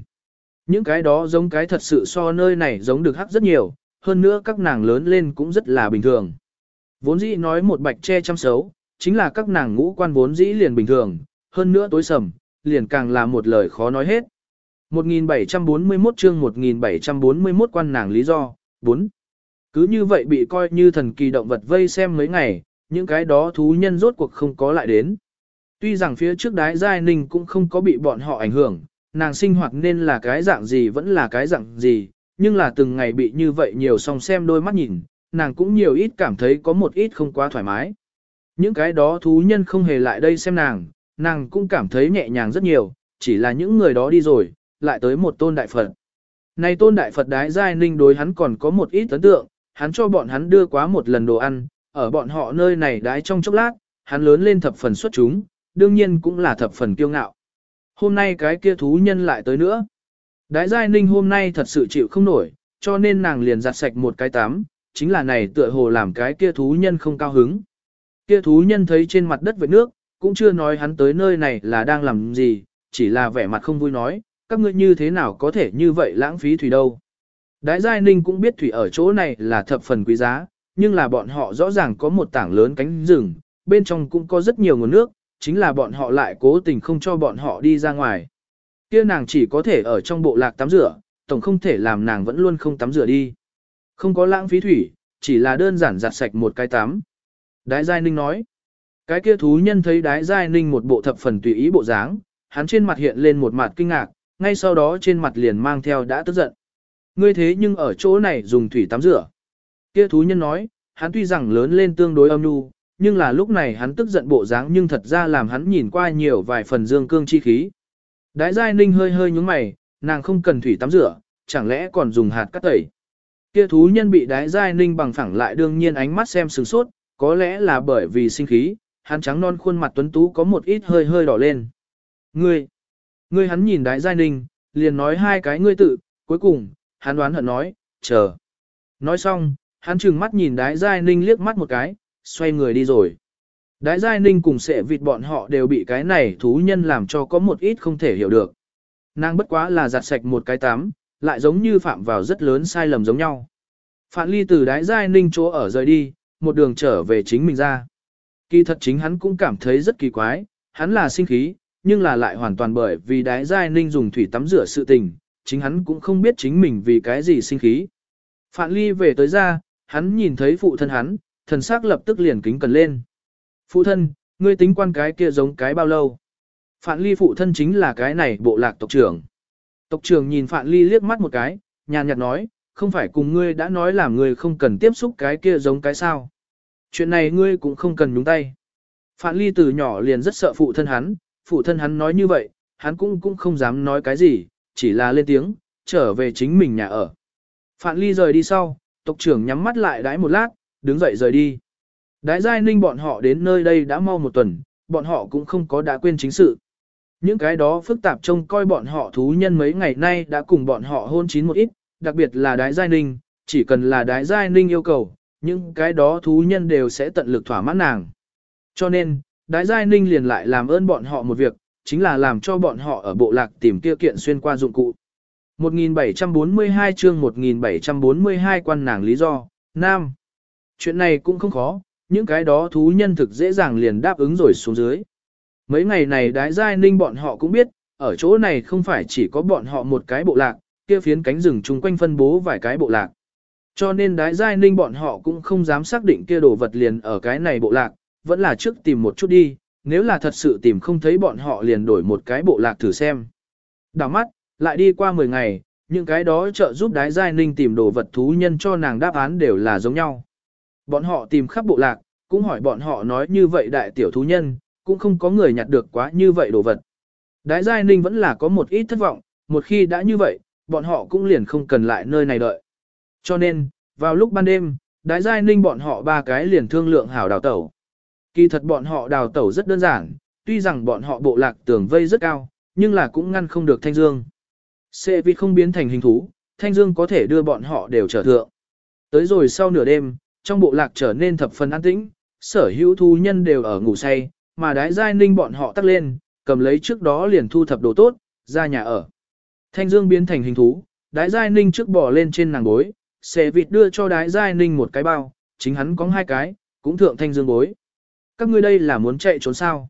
Những cái đó giống cái thật sự so nơi này giống được hắc rất nhiều, hơn nữa các nàng lớn lên cũng rất là bình thường. Vốn dĩ nói một bạch che chăm xấu, chính là các nàng ngũ quan vốn dĩ liền bình thường, hơn nữa tối sầm, liền càng là một lời khó nói hết. 1741 chương 1741 quan nàng lý do, 4. Cứ như vậy bị coi như thần kỳ động vật vây xem mấy ngày, những cái đó thú nhân rốt cuộc không có lại đến. Tuy rằng phía trước đái giai ninh cũng không có bị bọn họ ảnh hưởng, nàng sinh hoạt nên là cái dạng gì vẫn là cái dạng gì, nhưng là từng ngày bị như vậy nhiều song xem đôi mắt nhìn, nàng cũng nhiều ít cảm thấy có một ít không quá thoải mái. Những cái đó thú nhân không hề lại đây xem nàng, nàng cũng cảm thấy nhẹ nhàng rất nhiều, chỉ là những người đó đi rồi, lại tới một tôn đại Phật. Này tôn đại Phật đái giai ninh đối hắn còn có một ít ấn tượng, hắn cho bọn hắn đưa quá một lần đồ ăn, ở bọn họ nơi này đái trong chốc lát, hắn lớn lên thập phần xuất chúng, đương nhiên cũng là thập phần kiêu ngạo. Hôm nay cái kia thú nhân lại tới nữa. Đái giai ninh hôm nay thật sự chịu không nổi, cho nên nàng liền giặt sạch một cái tắm, chính là này tựa hồ làm cái kia thú nhân không cao hứng. Kia thú nhân thấy trên mặt đất với nước, cũng chưa nói hắn tới nơi này là đang làm gì, chỉ là vẻ mặt không vui nói, các ngươi như thế nào có thể như vậy lãng phí thủy đâu. Đái Giai Ninh cũng biết thủy ở chỗ này là thập phần quý giá, nhưng là bọn họ rõ ràng có một tảng lớn cánh rừng, bên trong cũng có rất nhiều nguồn nước, chính là bọn họ lại cố tình không cho bọn họ đi ra ngoài. Kia nàng chỉ có thể ở trong bộ lạc tắm rửa, tổng không thể làm nàng vẫn luôn không tắm rửa đi. Không có lãng phí thủy, chỉ là đơn giản giặt sạch một cái tắm. Đái Giai Ninh nói, cái kia thú nhân thấy Đái Giai Ninh một bộ thập phần tùy ý bộ dáng, hắn trên mặt hiện lên một mặt kinh ngạc, ngay sau đó trên mặt liền mang theo đã tức giận. Ngươi thế nhưng ở chỗ này dùng thủy tắm rửa. Kia thú nhân nói, hắn tuy rằng lớn lên tương đối âm nhu, nhưng là lúc này hắn tức giận bộ dáng nhưng thật ra làm hắn nhìn qua nhiều vài phần dương cương chi khí. Đái giai ninh hơi hơi nhúng mày, nàng không cần thủy tắm rửa, chẳng lẽ còn dùng hạt cắt tẩy. Kia thú nhân bị đái giai ninh bằng phẳng lại đương nhiên ánh mắt xem sừng sốt, có lẽ là bởi vì sinh khí, hắn trắng non khuôn mặt tuấn tú có một ít hơi hơi đỏ lên. Ngươi, ngươi hắn nhìn đái giai ninh, liền nói hai cái ngươi tự, cuối cùng, hắn đoán hận nói, chờ. Nói xong, hắn trừng mắt nhìn đái giai ninh liếc mắt một cái, xoay người đi rồi. Đái giai ninh cùng sệ vịt bọn họ đều bị cái này thú nhân làm cho có một ít không thể hiểu được. Nàng bất quá là giặt sạch một cái tắm, lại giống như phạm vào rất lớn sai lầm giống nhau. Phạn ly từ đái giai ninh chỗ ở rời đi, một đường trở về chính mình ra. Kỳ thật chính hắn cũng cảm thấy rất kỳ quái, hắn là sinh khí, nhưng là lại hoàn toàn bởi vì đái giai ninh dùng thủy tắm rửa sự tình, chính hắn cũng không biết chính mình vì cái gì sinh khí. Phạn ly về tới ra, hắn nhìn thấy phụ thân hắn, thần sắc lập tức liền kính cần lên. Phụ thân, ngươi tính quan cái kia giống cái bao lâu? Phạn ly phụ thân chính là cái này bộ lạc tộc trưởng. Tộc trưởng nhìn Phạn ly liếc mắt một cái, nhàn nhạt nói, không phải cùng ngươi đã nói là ngươi không cần tiếp xúc cái kia giống cái sao. Chuyện này ngươi cũng không cần nhúng tay. Phạn Ly từ nhỏ liền rất sợ phụ thân hắn, phụ thân hắn nói như vậy, hắn cũng cũng không dám nói cái gì, chỉ là lên tiếng, trở về chính mình nhà ở. Phạn Ly rời đi sau, tộc trưởng nhắm mắt lại đãi một lát, đứng dậy rời đi. Đái giai ninh bọn họ đến nơi đây đã mau một tuần, bọn họ cũng không có đã quên chính sự. Những cái đó phức tạp trông coi bọn họ thú nhân mấy ngày nay đã cùng bọn họ hôn chín một ít, đặc biệt là đái giai ninh, chỉ cần là đái giai ninh yêu cầu, những cái đó thú nhân đều sẽ tận lực thỏa mãn nàng. Cho nên, đái giai ninh liền lại làm ơn bọn họ một việc, chính là làm cho bọn họ ở bộ lạc tìm kia kiện xuyên qua dụng cụ. 1742 chương 1742 quan nàng lý do, Nam. Chuyện này cũng không khó, những cái đó thú nhân thực dễ dàng liền đáp ứng rồi xuống dưới. Mấy ngày này đái giai ninh bọn họ cũng biết, ở chỗ này không phải chỉ có bọn họ một cái bộ lạc, kia phiến cánh rừng chung quanh phân bố vài cái bộ lạc. Cho nên đái giai ninh bọn họ cũng không dám xác định kia đồ vật liền ở cái này bộ lạc, vẫn là trước tìm một chút đi, nếu là thật sự tìm không thấy bọn họ liền đổi một cái bộ lạc thử xem. Đào mắt, lại đi qua 10 ngày, những cái đó trợ giúp đái giai ninh tìm đồ vật thú nhân cho nàng đáp án đều là giống nhau. Bọn họ tìm khắp bộ lạc, cũng hỏi bọn họ nói như vậy đại tiểu thú nhân, cũng không có người nhặt được quá như vậy đồ vật. Đái giai ninh vẫn là có một ít thất vọng, một khi đã như vậy, bọn họ cũng liền không cần lại nơi này đợi. Cho nên, vào lúc ban đêm, đái giai ninh bọn họ ba cái liền thương lượng hảo đào tẩu. Kỳ thật bọn họ đào tẩu rất đơn giản, tuy rằng bọn họ bộ lạc tường vây rất cao, nhưng là cũng ngăn không được thanh dương. Xê vì không biến thành hình thú, thanh dương có thể đưa bọn họ đều trở thượng. Tới rồi sau nửa đêm, trong bộ lạc trở nên thập phần an tĩnh, sở hữu thú nhân đều ở ngủ say, mà đái giai ninh bọn họ tắt lên, cầm lấy trước đó liền thu thập đồ tốt, ra nhà ở. Thanh dương biến thành hình thú, đái giai ninh trước bỏ lên trên nàng bối, xẻ vịt đưa cho đái giai ninh một cái bao, chính hắn có hai cái, cũng thượng thanh dương bối. Các ngươi đây là muốn chạy trốn sao?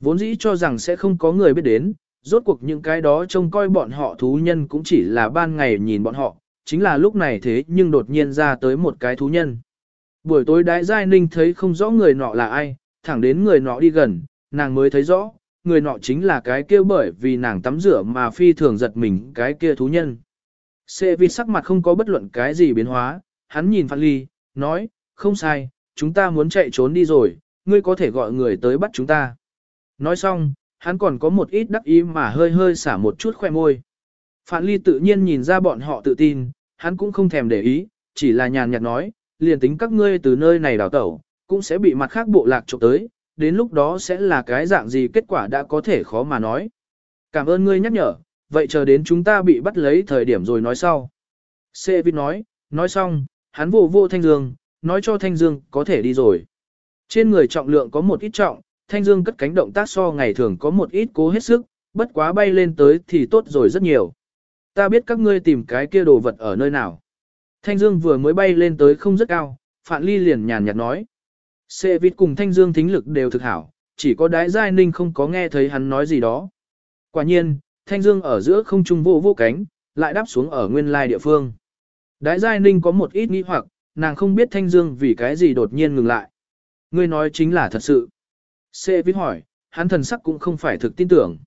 Vốn dĩ cho rằng sẽ không có người biết đến, rốt cuộc những cái đó trông coi bọn họ thú nhân cũng chỉ là ban ngày nhìn bọn họ, chính là lúc này thế nhưng đột nhiên ra tới một cái thú nhân. Buổi tối đái giai ninh thấy không rõ người nọ là ai, thẳng đến người nọ đi gần, nàng mới thấy rõ, người nọ chính là cái kia bởi vì nàng tắm rửa mà phi thường giật mình cái kia thú nhân. Sệ vì sắc mặt không có bất luận cái gì biến hóa, hắn nhìn Phan Ly, nói, không sai, chúng ta muốn chạy trốn đi rồi, ngươi có thể gọi người tới bắt chúng ta. Nói xong, hắn còn có một ít đắc ý mà hơi hơi xả một chút khoe môi. Phản Ly tự nhiên nhìn ra bọn họ tự tin, hắn cũng không thèm để ý, chỉ là nhàn nhạt nói, liền tính các ngươi từ nơi này đào tẩu, cũng sẽ bị mặt khác bộ lạc trộm tới, đến lúc đó sẽ là cái dạng gì kết quả đã có thể khó mà nói. Cảm ơn ngươi nhắc nhở, vậy chờ đến chúng ta bị bắt lấy thời điểm rồi nói sau. Sê Vít nói, nói xong, hắn vô vô Thanh Dương, nói cho Thanh Dương có thể đi rồi. Trên người trọng lượng có một ít trọng, Thanh Dương cất cánh động tác so ngày thường có một ít cố hết sức, bất quá bay lên tới thì tốt rồi rất nhiều. Ta biết các ngươi tìm cái kia đồ vật ở nơi nào. Thanh Dương vừa mới bay lên tới không rất cao, Phạn Ly liền nhàn nhạt nói. Sê vịt cùng Thanh Dương thính lực đều thực hảo, chỉ có đái giai ninh không có nghe thấy hắn nói gì đó. Quả nhiên, Thanh Dương ở giữa không trung vô vô cánh, lại đáp xuống ở nguyên lai địa phương. Đái giai ninh có một ít nghi hoặc, nàng không biết Thanh Dương vì cái gì đột nhiên ngừng lại. Ngươi nói chính là thật sự. Xê viết hỏi, hắn thần sắc cũng không phải thực tin tưởng.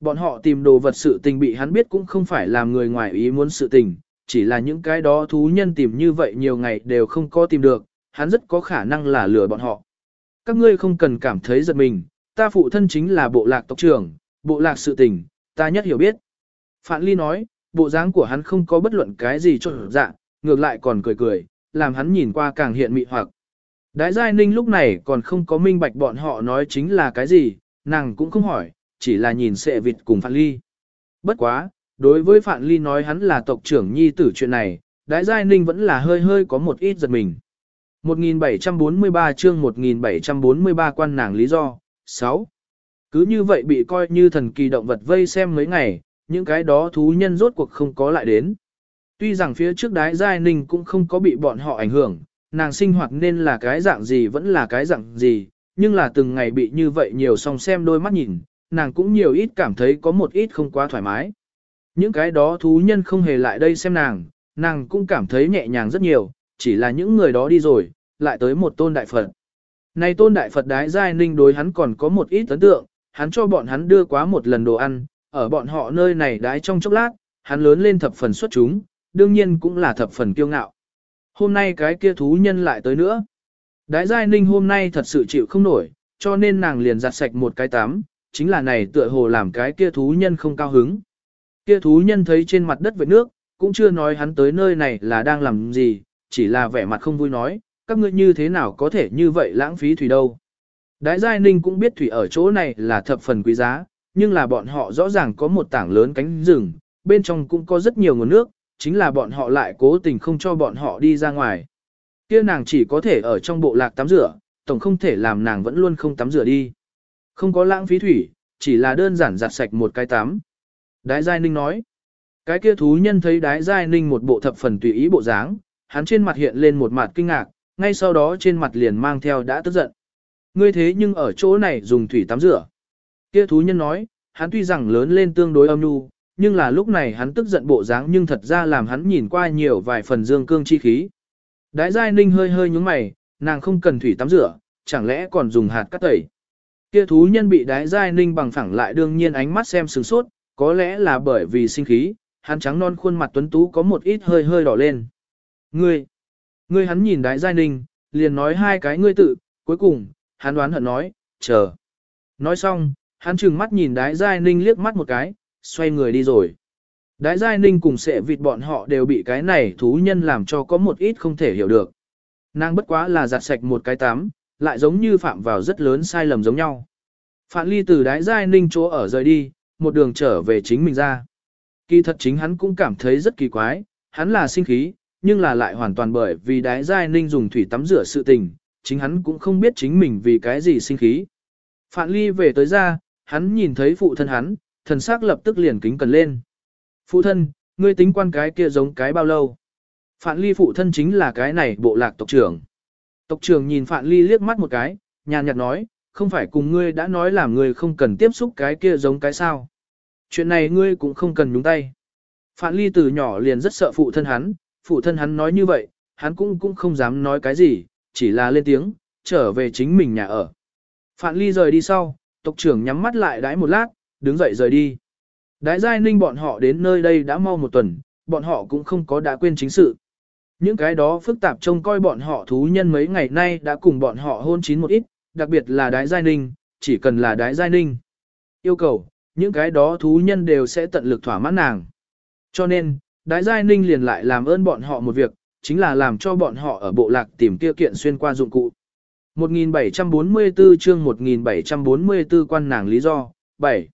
Bọn họ tìm đồ vật sự tình bị hắn biết cũng không phải làm người ngoài ý muốn sự tình, chỉ là những cái đó thú nhân tìm như vậy nhiều ngày đều không có tìm được, hắn rất có khả năng là lừa bọn họ. Các ngươi không cần cảm thấy giật mình, ta phụ thân chính là bộ lạc tộc trưởng, bộ lạc sự tình, ta nhất hiểu biết. Phạn Ly nói, bộ dáng của hắn không có bất luận cái gì cho dạ, ngược lại còn cười cười, làm hắn nhìn qua càng hiện mị hoặc. Đái Giai Ninh lúc này còn không có minh bạch bọn họ nói chính là cái gì, nàng cũng không hỏi, chỉ là nhìn sệ vịt cùng Phạn Ly. Bất quá, đối với Phạn Ly nói hắn là tộc trưởng nhi tử chuyện này, Đái Giai Ninh vẫn là hơi hơi có một ít giật mình. 1743 chương 1743 quan nàng lý do, 6. Cứ như vậy bị coi như thần kỳ động vật vây xem mấy ngày, những cái đó thú nhân rốt cuộc không có lại đến. Tuy rằng phía trước đái giai ninh cũng không có bị bọn họ ảnh hưởng, nàng sinh hoạt nên là cái dạng gì vẫn là cái dạng gì, nhưng là từng ngày bị như vậy nhiều song xem đôi mắt nhìn, nàng cũng nhiều ít cảm thấy có một ít không quá thoải mái. Những cái đó thú nhân không hề lại đây xem nàng, nàng cũng cảm thấy nhẹ nhàng rất nhiều, chỉ là những người đó đi rồi, lại tới một tôn đại Phật. Này tôn đại Phật đái giai ninh đối hắn còn có một ít ấn tượng, hắn cho bọn hắn đưa quá một lần đồ ăn, ở bọn họ nơi này đái trong chốc lát, hắn lớn lên thập phần xuất chúng, đương nhiên cũng là thập phần kiêu ngạo. Hôm nay cái kia thú nhân lại tới nữa. Đái Giai Ninh hôm nay thật sự chịu không nổi, cho nên nàng liền giặt sạch một cái tắm, chính là này tựa hồ làm cái kia thú nhân không cao hứng. Kia thú nhân thấy trên mặt đất vệt nước, cũng chưa nói hắn tới nơi này là đang làm gì, chỉ là vẻ mặt không vui nói, các ngươi như thế nào có thể như vậy lãng phí thủy đâu. Đái Giai Ninh cũng biết thủy ở chỗ này là thập phần quý giá, nhưng là bọn họ rõ ràng có một tảng lớn cánh rừng, bên trong cũng có rất nhiều nguồn nước, chính là bọn họ lại cố tình không cho bọn họ đi ra ngoài. Kia nàng chỉ có thể ở trong bộ lạc tắm rửa, tổng không thể làm nàng vẫn luôn không tắm rửa đi. Không có lãng phí thủy, chỉ là đơn giản giặt sạch một cái tắm. Đái Giai Ninh nói, cái kia thú nhân thấy Đái Giai Ninh một bộ thập phần tùy ý bộ dáng, hắn trên mặt hiện lên một mặt kinh ngạc, ngay sau đó trên mặt liền mang theo đã tức giận. Ngươi thế nhưng ở chỗ này dùng thủy tắm rửa. Kia thú nhân nói, hắn tuy rằng lớn lên tương đối âm nhu, nhưng là lúc này hắn tức giận bộ dáng nhưng thật ra làm hắn nhìn qua nhiều vài phần dương cương chi khí. Đái Giai Ninh hơi hơi nhúng mày, nàng không cần thủy tắm rửa, chẳng lẽ còn dùng hạt cắt tẩy. Kia thú nhân bị Đái Giai Ninh bằng phẳng lại đương nhiên ánh mắt xem sừng sốt, có lẽ là bởi vì sinh khí, hắn trắng non khuôn mặt tuấn tú có một ít hơi hơi đỏ lên. Ngươi, ngươi hắn nhìn Đái Giai Ninh, liền nói hai cái ngươi tự, cuối cùng, hắn đoán hận nói, chờ. Nói xong, hắn trừng mắt nhìn Đái Giai Ninh liếc mắt một cái, xoay người đi rồi. Đái Giai Ninh cùng sệ vịt bọn họ đều bị cái này thú nhân làm cho có một ít không thể hiểu được. Nàng bất quá là giặt sạch một cái tắm, lại giống như phạm vào rất lớn sai lầm giống nhau. Phạn ly từ đái Giai Ninh chỗ ở rời đi, một đường trở về chính mình ra. Kỳ thật chính hắn cũng cảm thấy rất kỳ quái, hắn là sinh khí, nhưng là lại hoàn toàn bởi vì đái Giai Ninh dùng thủy tắm rửa sự tình, chính hắn cũng không biết chính mình vì cái gì sinh khí. Phạn ly về tới ra, hắn nhìn thấy phụ thân hắn, thần sắc lập tức liền kính cần lên. Phụ thân, ngươi tính quan cái kia giống cái bao lâu? Phạn ly phụ thân chính là cái này bộ lạc tộc trưởng. Tộc trưởng nhìn Phạn ly liếc mắt một cái, nhàn nhạt nói, không phải cùng ngươi đã nói là ngươi không cần tiếp xúc cái kia giống cái sao. Chuyện này ngươi cũng không cần nhúng tay. Phạn ly từ nhỏ liền rất sợ phụ thân hắn, phụ thân hắn nói như vậy, hắn cũng cũng không dám nói cái gì, chỉ là lên tiếng, trở về chính mình nhà ở. Phạn ly rời đi sau, tộc trưởng nhắm mắt lại đãi một lát, đứng dậy rời đi. Đái giai ninh bọn họ đến nơi đây đã mau một tuần, bọn họ cũng không có đã quên chính sự. Những cái đó phức tạp trông coi bọn họ thú nhân mấy ngày nay đã cùng bọn họ hôn chín một ít, đặc biệt là đái giai ninh, chỉ cần là đái giai ninh. Yêu cầu, những cái đó thú nhân đều sẽ tận lực thỏa mãn nàng. Cho nên, đái giai ninh liền lại làm ơn bọn họ một việc, chính là làm cho bọn họ ở bộ lạc tìm kia kiện xuyên qua dụng cụ. 1744 chương 1744 quan nàng lý do, 7.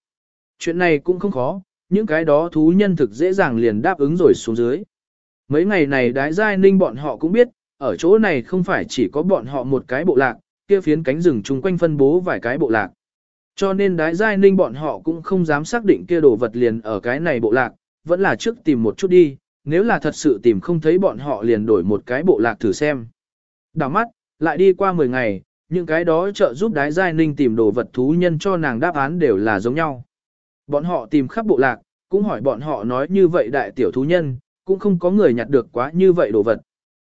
Chuyện này cũng không khó, những cái đó thú nhân thực dễ dàng liền đáp ứng rồi xuống dưới. Mấy ngày này đái giai ninh bọn họ cũng biết, ở chỗ này không phải chỉ có bọn họ một cái bộ lạc, kia phiến cánh rừng chung quanh phân bố vài cái bộ lạc. Cho nên đái giai ninh bọn họ cũng không dám xác định kia đồ vật liền ở cái này bộ lạc, vẫn là trước tìm một chút đi, nếu là thật sự tìm không thấy bọn họ liền đổi một cái bộ lạc thử xem. Đảo mắt, lại đi qua 10 ngày, những cái đó trợ giúp đái giai ninh tìm đồ vật thú nhân cho nàng đáp án đều là giống nhau. Bọn họ tìm khắp bộ lạc, cũng hỏi bọn họ nói như vậy đại tiểu thú nhân, cũng không có người nhặt được quá như vậy đồ vật.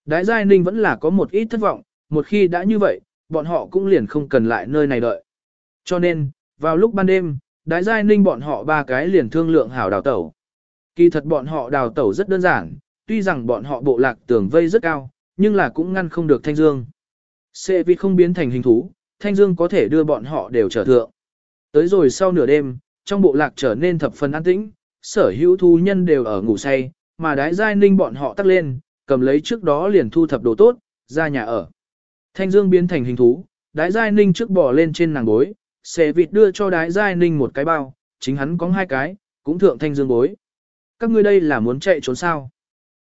Đái Giai Ninh vẫn là có một ít thất vọng, một khi đã như vậy, bọn họ cũng liền không cần lại nơi này đợi. Cho nên, vào lúc ban đêm, Đái Giai Ninh bọn họ ba cái liền thương lượng hảo đào tẩu. Kỳ thật bọn họ đào tẩu rất đơn giản, tuy rằng bọn họ bộ lạc tường vây rất cao, nhưng là cũng ngăn không được Thanh Dương. Sẽ vì không biến thành hình thú, Thanh Dương có thể đưa bọn họ đều trở thượng. Tới rồi sau nửa đêm, trong bộ lạc trở nên thập phần an tĩnh, sở hữu thu nhân đều ở ngủ say, mà đái giai ninh bọn họ tắt lên, cầm lấy trước đó liền thu thập đồ tốt, ra nhà ở. Thanh dương biến thành hình thú, đái giai ninh trước bỏ lên trên nàng bối, xẻ vịt đưa cho đái giai ninh một cái bao, chính hắn có hai cái, cũng thượng thanh dương bối. Các ngươi đây là muốn chạy trốn sao?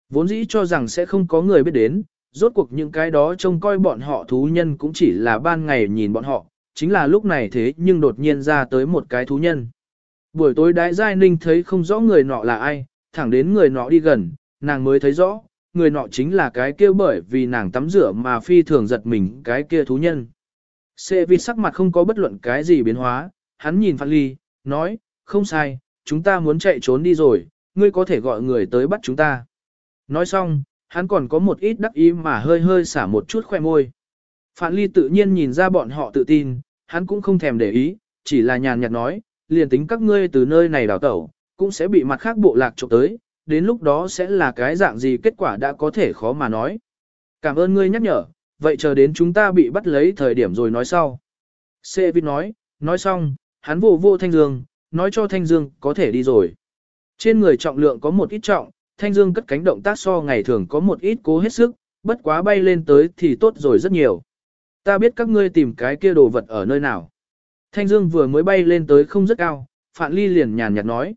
Vốn dĩ cho rằng sẽ không có người biết đến, rốt cuộc những cái đó trông coi bọn họ thú nhân cũng chỉ là ban ngày nhìn bọn họ, chính là lúc này thế nhưng đột nhiên ra tới một cái thú nhân. Buổi tối đái giai ninh thấy không rõ người nọ là ai, thẳng đến người nọ đi gần, nàng mới thấy rõ, người nọ chính là cái kia bởi vì nàng tắm rửa mà phi thường giật mình cái kia thú nhân. Sệ vì sắc mặt không có bất luận cái gì biến hóa, hắn nhìn Phan Ly, nói, không sai, chúng ta muốn chạy trốn đi rồi, ngươi có thể gọi người tới bắt chúng ta. Nói xong, hắn còn có một ít đắc ý mà hơi hơi xả một chút khoe môi. Phạn Ly tự nhiên nhìn ra bọn họ tự tin, hắn cũng không thèm để ý, chỉ là nhàn nhạt nói, liền tính các ngươi từ nơi này đào tẩu, cũng sẽ bị mặt khác bộ lạc trộm tới, đến lúc đó sẽ là cái dạng gì kết quả đã có thể khó mà nói. Cảm ơn ngươi nhắc nhở, vậy chờ đến chúng ta bị bắt lấy thời điểm rồi nói sau. Sệ Vít nói, nói xong, hắn vô vô Thanh Dương, nói cho Thanh Dương có thể đi rồi. Trên người trọng lượng có một ít trọng, Thanh Dương cất cánh động tác so ngày thường có một ít cố hết sức, bất quá bay lên tới thì tốt rồi rất nhiều. Ta biết các ngươi tìm cái kia đồ vật ở nơi nào. Thanh Dương vừa mới bay lên tới không rất cao, Phạn Ly liền nhàn nhạt nói.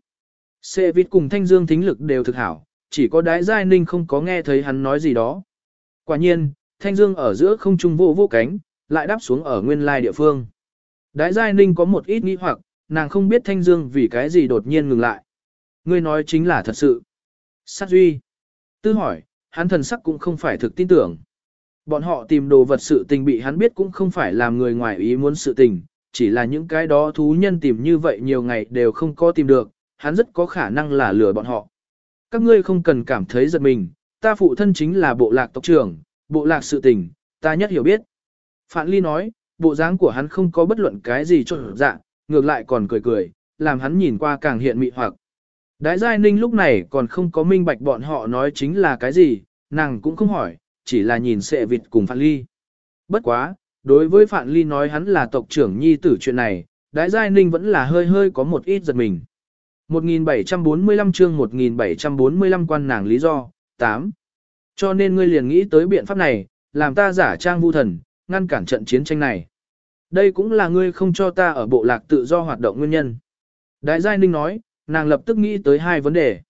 Sệ vịt cùng Thanh Dương thính lực đều thực hảo, chỉ có đái giai ninh không có nghe thấy hắn nói gì đó. Quả nhiên, Thanh Dương ở giữa không trung vô vô cánh, lại đáp xuống ở nguyên lai địa phương. Đái giai ninh có một ít nghi hoặc, nàng không biết Thanh Dương vì cái gì đột nhiên ngừng lại. Ngươi nói chính là thật sự. Sát duy. Tư hỏi, hắn thần sắc cũng không phải thực tin tưởng. Bọn họ tìm đồ vật sự tình bị hắn biết cũng không phải làm người ngoài ý muốn sự tình, chỉ là những cái đó thú nhân tìm như vậy nhiều ngày đều không có tìm được, hắn rất có khả năng là lừa bọn họ. Các ngươi không cần cảm thấy giật mình, ta phụ thân chính là bộ lạc tộc trưởng, bộ lạc sự tình, ta nhất hiểu biết. Phạn Ly nói, bộ dáng của hắn không có bất luận cái gì cho dạ, ngược lại còn cười cười, làm hắn nhìn qua càng hiện mị hoặc. Đái Giai Ninh lúc này còn không có minh bạch bọn họ nói chính là cái gì, nàng cũng không hỏi, chỉ là nhìn sệ vịt cùng Phạn Ly. Bất quá, đối với Phạn Ly nói hắn là tộc trưởng nhi tử chuyện này, Đái Giai Ninh vẫn là hơi hơi có một ít giật mình. 1745 chương 1745 quan nàng lý do, 8. Cho nên ngươi liền nghĩ tới biện pháp này, làm ta giả trang vu thần, ngăn cản trận chiến tranh này. Đây cũng là ngươi không cho ta ở bộ lạc tự do hoạt động nguyên nhân. Đại Giai Ninh nói, nàng lập tức nghĩ tới hai vấn đề.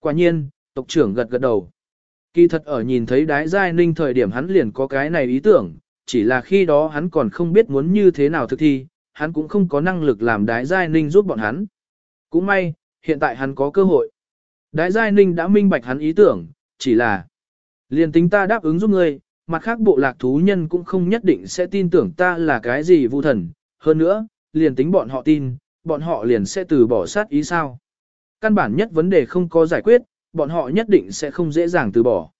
Quả nhiên, tộc trưởng gật gật đầu. Kỳ thật ở nhìn thấy Đái Giai Ninh thời điểm hắn liền có cái này ý tưởng, chỉ là khi đó hắn còn không biết muốn như thế nào thực thi, hắn cũng không có năng lực làm Đái Giai Ninh giúp bọn hắn. Cũng may, hiện tại hắn có cơ hội. Đái Giai Ninh đã minh bạch hắn ý tưởng, chỉ là liền tính ta đáp ứng giúp ngươi, mặt khác bộ lạc thú nhân cũng không nhất định sẽ tin tưởng ta là cái gì vu thần. Hơn nữa, liền tính bọn họ tin, bọn họ liền sẽ từ bỏ sát ý sao. Căn bản nhất vấn đề không có giải quyết, bọn họ nhất định sẽ không dễ dàng từ bỏ.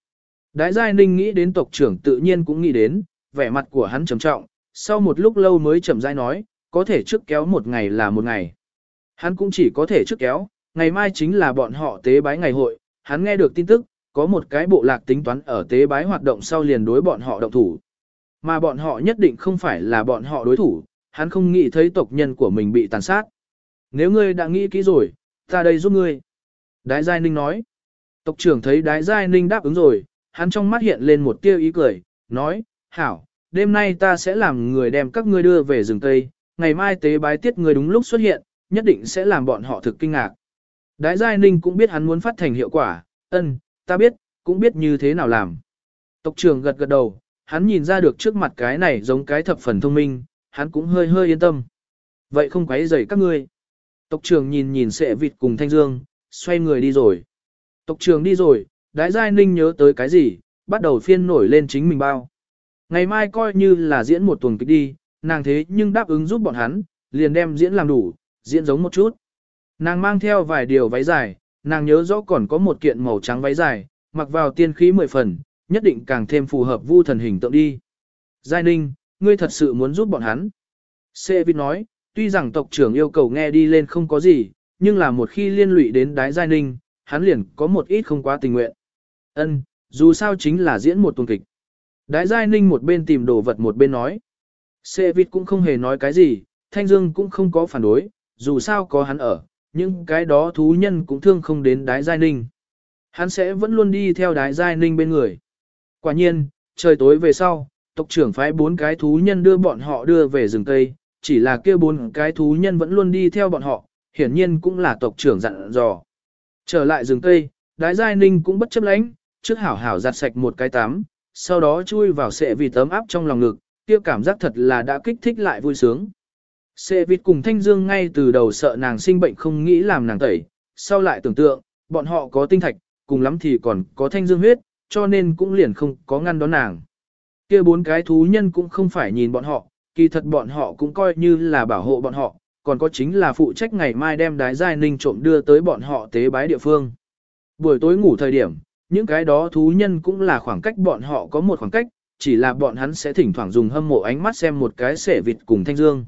Đái Giai Ninh nghĩ đến tộc trưởng tự nhiên cũng nghĩ đến, vẻ mặt của hắn trầm trọng, sau một lúc lâu mới chậm rãi nói, có thể trước kéo một ngày là một ngày. Hắn cũng chỉ có thể trước kéo, ngày mai chính là bọn họ tế bái ngày hội, hắn nghe được tin tức, có một cái bộ lạc tính toán ở tế bái hoạt động sau liền đối bọn họ động thủ. Mà bọn họ nhất định không phải là bọn họ đối thủ, hắn không nghĩ thấy tộc nhân của mình bị tàn sát. Nếu ngươi đã nghĩ kỹ rồi, ta đây giúp ngươi. Đái Giai Ninh nói. Tộc trưởng thấy Đái Giai Ninh đáp ứng rồi, hắn trong mắt hiện lên một tia ý cười, nói, hảo, đêm nay ta sẽ làm người đem các ngươi đưa về rừng Tây, ngày mai tế bái tiết người đúng lúc xuất hiện, nhất định sẽ làm bọn họ thực kinh ngạc. Đái Giai Ninh cũng biết hắn muốn phát thành hiệu quả, ân, ta biết, cũng biết như thế nào làm. Tộc trưởng gật gật đầu, hắn nhìn ra được trước mặt cái này giống cái thập phần thông minh, hắn cũng hơi hơi yên tâm. Vậy không quấy rầy các ngươi. Tộc trưởng nhìn nhìn sệ vịt cùng Thanh Dương, xoay người đi rồi. Tộc trưởng đi rồi, đái giai ninh nhớ tới cái gì, bắt đầu phiên nổi lên chính mình bao. Ngày mai coi như là diễn một tuần kịch đi, nàng thế nhưng đáp ứng giúp bọn hắn, liền đem diễn làm đủ, diễn giống một chút. Nàng mang theo vài điều váy dài, nàng nhớ rõ còn có một kiện màu trắng váy dài, mặc vào tiên khí mười phần, nhất định càng thêm phù hợp vu thần hình tượng đi. Giai Ninh, ngươi thật sự muốn giúp bọn hắn. Sê Vít nói, tuy rằng tộc trưởng yêu cầu nghe đi lên không có gì, nhưng là một khi liên lụy đến đái Giai Ninh, hắn liền có một ít không quá tình nguyện. Ân, dù sao chính là diễn một tuần kịch. Đái Giai Ninh một bên tìm đồ vật một bên nói. Sê Vịt cũng không hề nói cái gì, Thanh Dương cũng không có phản đối, dù sao có hắn ở, nhưng cái đó thú nhân cũng thương không đến đái giai ninh. Hắn sẽ vẫn luôn đi theo đái giai ninh bên người. Quả nhiên, trời tối về sau, tộc trưởng phái bốn cái thú nhân đưa bọn họ đưa về rừng Tây, chỉ là kia bốn cái thú nhân vẫn luôn đi theo bọn họ, hiển nhiên cũng là tộc trưởng dặn dò. Trở lại rừng Tây, đái giai ninh cũng bất chấp lãnh, trước hảo hảo giặt sạch một cái tắm, sau đó chui vào sệ vì tấm áp trong lòng ngực, kia cảm giác thật là đã kích thích lại vui sướng. Sệ vịt cùng Thanh Dương ngay từ đầu sợ nàng sinh bệnh không nghĩ làm nàng tẩy, sau lại tưởng tượng, bọn họ có tinh thạch, cùng lắm thì còn có Thanh Dương huyết, cho nên cũng liền không có ngăn đón nàng. kia bốn cái thú nhân cũng không phải nhìn bọn họ, kỳ thật bọn họ cũng coi như là bảo hộ bọn họ, còn có chính là phụ trách ngày mai đem đái giai ninh trộm đưa tới bọn họ tế bái địa phương. Buổi tối ngủ thời điểm, những cái đó thú nhân cũng là khoảng cách bọn họ có một khoảng cách, chỉ là bọn hắn sẽ thỉnh thoảng dùng hâm mộ ánh mắt xem một cái sẻ vịt cùng Thanh Dương.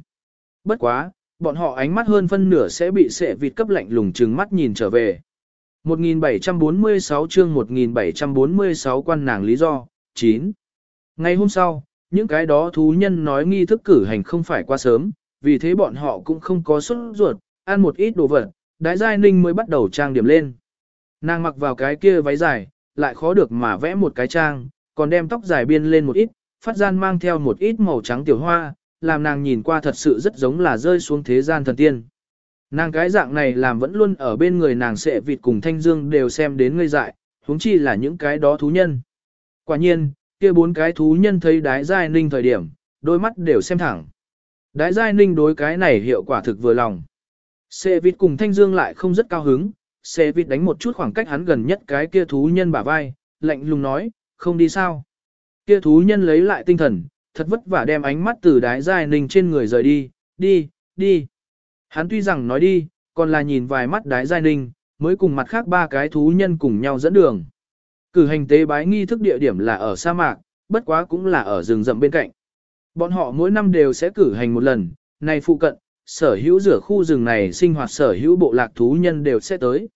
Bất quá, bọn họ ánh mắt hơn phân nửa sẽ bị sẻ vịt cấp lạnh lùng trừng mắt nhìn trở về. 1746 chương 1746 quan nàng lý do, 9. Ngày hôm sau, những cái đó thú nhân nói nghi thức cử hành không phải quá sớm, vì thế bọn họ cũng không có xuất ruột, ăn một ít đồ vật, đái giai ninh mới bắt đầu trang điểm lên. Nàng mặc vào cái kia váy dài, lại khó được mà vẽ một cái trang, còn đem tóc dài biên lên một ít, phát gian mang theo một ít màu trắng tiểu hoa, làm nàng nhìn qua thật sự rất giống là rơi xuống thế gian thần tiên. Nàng cái dạng này làm vẫn luôn ở bên người nàng sẽ vịt cùng thanh dương đều xem đến ngây dại, huống chi là những cái đó thú nhân. Quả nhiên, kia bốn cái thú nhân thấy đái giai ninh thời điểm, đôi mắt đều xem thẳng. Đái giai ninh đối cái này hiệu quả thực vừa lòng. Xe vịt cùng thanh dương lại không rất cao hứng, xe vịt đánh một chút khoảng cách hắn gần nhất cái kia thú nhân bả vai, lạnh lùng nói, không đi sao. Kia thú nhân lấy lại tinh thần, thật vất vả đem ánh mắt từ đái dài ninh trên người rời đi, đi, đi. Hắn tuy rằng nói đi, còn là nhìn vài mắt đái dài ninh, mới cùng mặt khác ba cái thú nhân cùng nhau dẫn đường. Cử hành tế bái nghi thức địa điểm là ở sa mạc, bất quá cũng là ở rừng rậm bên cạnh. Bọn họ mỗi năm đều sẽ cử hành một lần, này phụ cận, sở hữu rửa khu rừng này sinh hoạt sở hữu bộ lạc thú nhân đều sẽ tới.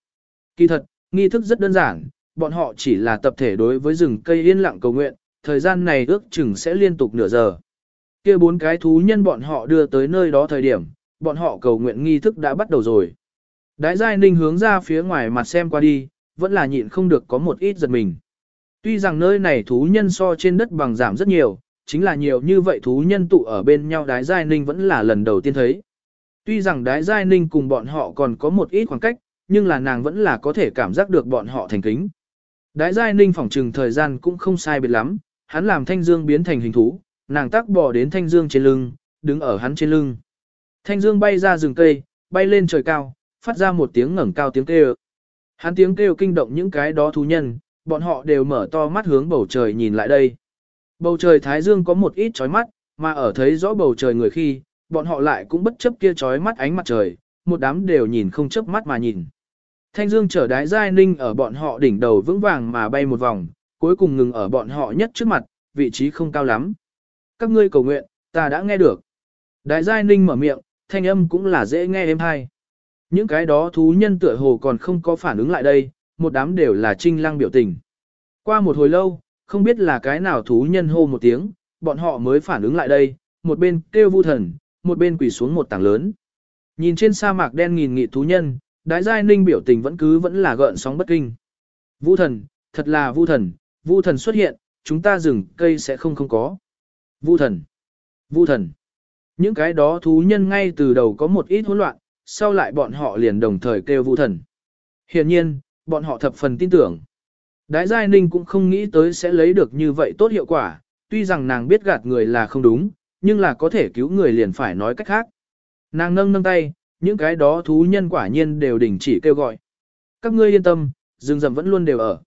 Kỳ thật, nghi thức rất đơn giản, bọn họ chỉ là tập thể đối với rừng cây yên lặng cầu nguyện, thời gian này ước chừng sẽ liên tục nửa giờ. kia bốn cái thú nhân bọn họ đưa tới nơi đó thời điểm, bọn họ cầu nguyện nghi thức đã bắt đầu rồi. Đái giai ninh hướng ra phía ngoài mặt xem qua đi, vẫn là nhịn không được có một ít giật mình. Tuy rằng nơi này thú nhân so trên đất bằng giảm rất nhiều, chính là nhiều như vậy thú nhân tụ ở bên nhau đái giai ninh vẫn là lần đầu tiên thấy. Tuy rằng đái giai ninh cùng bọn họ còn có một ít khoảng cách, nhưng là nàng vẫn là có thể cảm giác được bọn họ thành kính. Đái giai ninh phỏng trừng thời gian cũng không sai biệt lắm, hắn làm thanh dương biến thành hình thú, nàng tác bò đến thanh dương trên lưng, đứng ở hắn trên lưng. Thanh dương bay ra rừng cây, bay lên trời cao, phát ra một tiếng ngẩng cao tiếng kêu. Hắn tiếng kêu kinh động những cái đó thú nhân, bọn họ đều mở to mắt hướng bầu trời nhìn lại đây. Bầu trời thái dương có một ít chói mắt, mà ở thấy rõ bầu trời người khi, bọn họ lại cũng bất chấp kia chói mắt ánh mặt trời, một đám đều nhìn không chớp mắt mà nhìn. Thanh dương chở đái giai ninh ở bọn họ đỉnh đầu vững vàng mà bay một vòng, cuối cùng ngừng ở bọn họ nhất trước mặt, vị trí không cao lắm. Các ngươi cầu nguyện, ta đã nghe được. Đái giai ninh mở miệng, thanh âm cũng là dễ nghe êm hay. Những cái đó thú nhân tựa hồ còn không có phản ứng lại đây, một đám đều là trinh lăng biểu tình. Qua một hồi lâu, không biết là cái nào thú nhân hô một tiếng, bọn họ mới phản ứng lại đây, một bên kêu vu thần, một bên quỳ xuống một tảng lớn. Nhìn trên sa mạc đen nghìn nghị thú nhân, đái giai ninh biểu tình vẫn cứ vẫn là gợn sóng bất kinh. Vu thần, thật là vu thần, vu thần xuất hiện, chúng ta rừng cây sẽ không không có. Vu thần, vu thần. Những cái đó thú nhân ngay từ đầu có một ít hỗn loạn, sau lại bọn họ liền đồng thời kêu vu thần. Hiện nhiên, bọn họ thập phần tin tưởng. Đái Giai Ninh cũng không nghĩ tới sẽ lấy được như vậy tốt hiệu quả, tuy rằng nàng biết gạt người là không đúng, nhưng là có thể cứu người liền phải nói cách khác. Nàng nâng nâng tay, những cái đó thú nhân quả nhiên đều đình chỉ kêu gọi. Các ngươi yên tâm, rừng rậm vẫn luôn đều ở.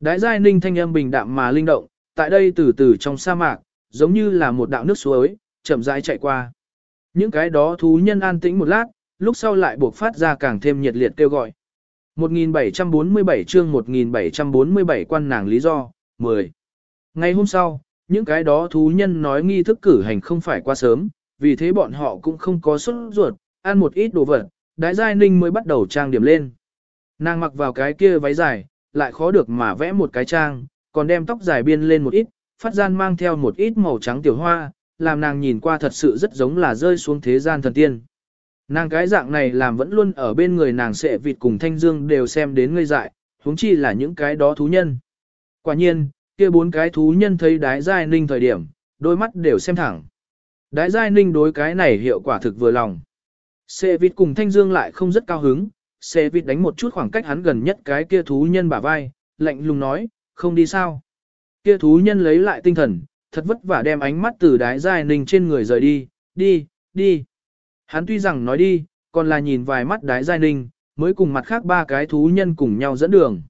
Đái Giai Ninh thanh âm bình đạm mà linh động, tại đây từ từ trong sa mạc, giống như là một đạo nước suối, chậm rãi chạy qua. Những cái đó thú nhân an tĩnh một lát, lúc sau lại buộc phát ra càng thêm nhiệt liệt kêu gọi. 1747 chương 1747 quan nàng lý do, 10. Ngày hôm sau, những cái đó thú nhân nói nghi thức cử hành không phải quá sớm, vì thế bọn họ cũng không có xuất ruột, ăn một ít đồ vật, đái giai ninh mới bắt đầu trang điểm lên. Nàng mặc vào cái kia váy dài, lại khó được mà vẽ một cái trang, còn đem tóc dài biên lên một ít, phát gian mang theo một ít màu trắng tiểu hoa, làm nàng nhìn qua thật sự rất giống là rơi xuống thế gian thần tiên. Nàng cái dạng này làm vẫn luôn ở bên người nàng sẽ vịt cùng thanh dương đều xem đến ngây dại, huống chi là những cái đó thú nhân. Quả nhiên, kia bốn cái thú nhân thấy đái giai ninh thời điểm, đôi mắt đều xem thẳng. Đái giai ninh đối cái này hiệu quả thực vừa lòng. Xe vịt cùng thanh dương lại không rất cao hứng, xe vịt đánh một chút khoảng cách hắn gần nhất cái kia thú nhân bả vai, lạnh lùng nói, không đi sao. Kia thú nhân lấy lại tinh thần, thật vất vả đem ánh mắt từ đái giai ninh trên người rời đi, đi, đi. Hắn tuy rằng nói đi, còn là nhìn vài mắt đái giai ninh, mới cùng mặt khác ba cái thú nhân cùng nhau dẫn đường.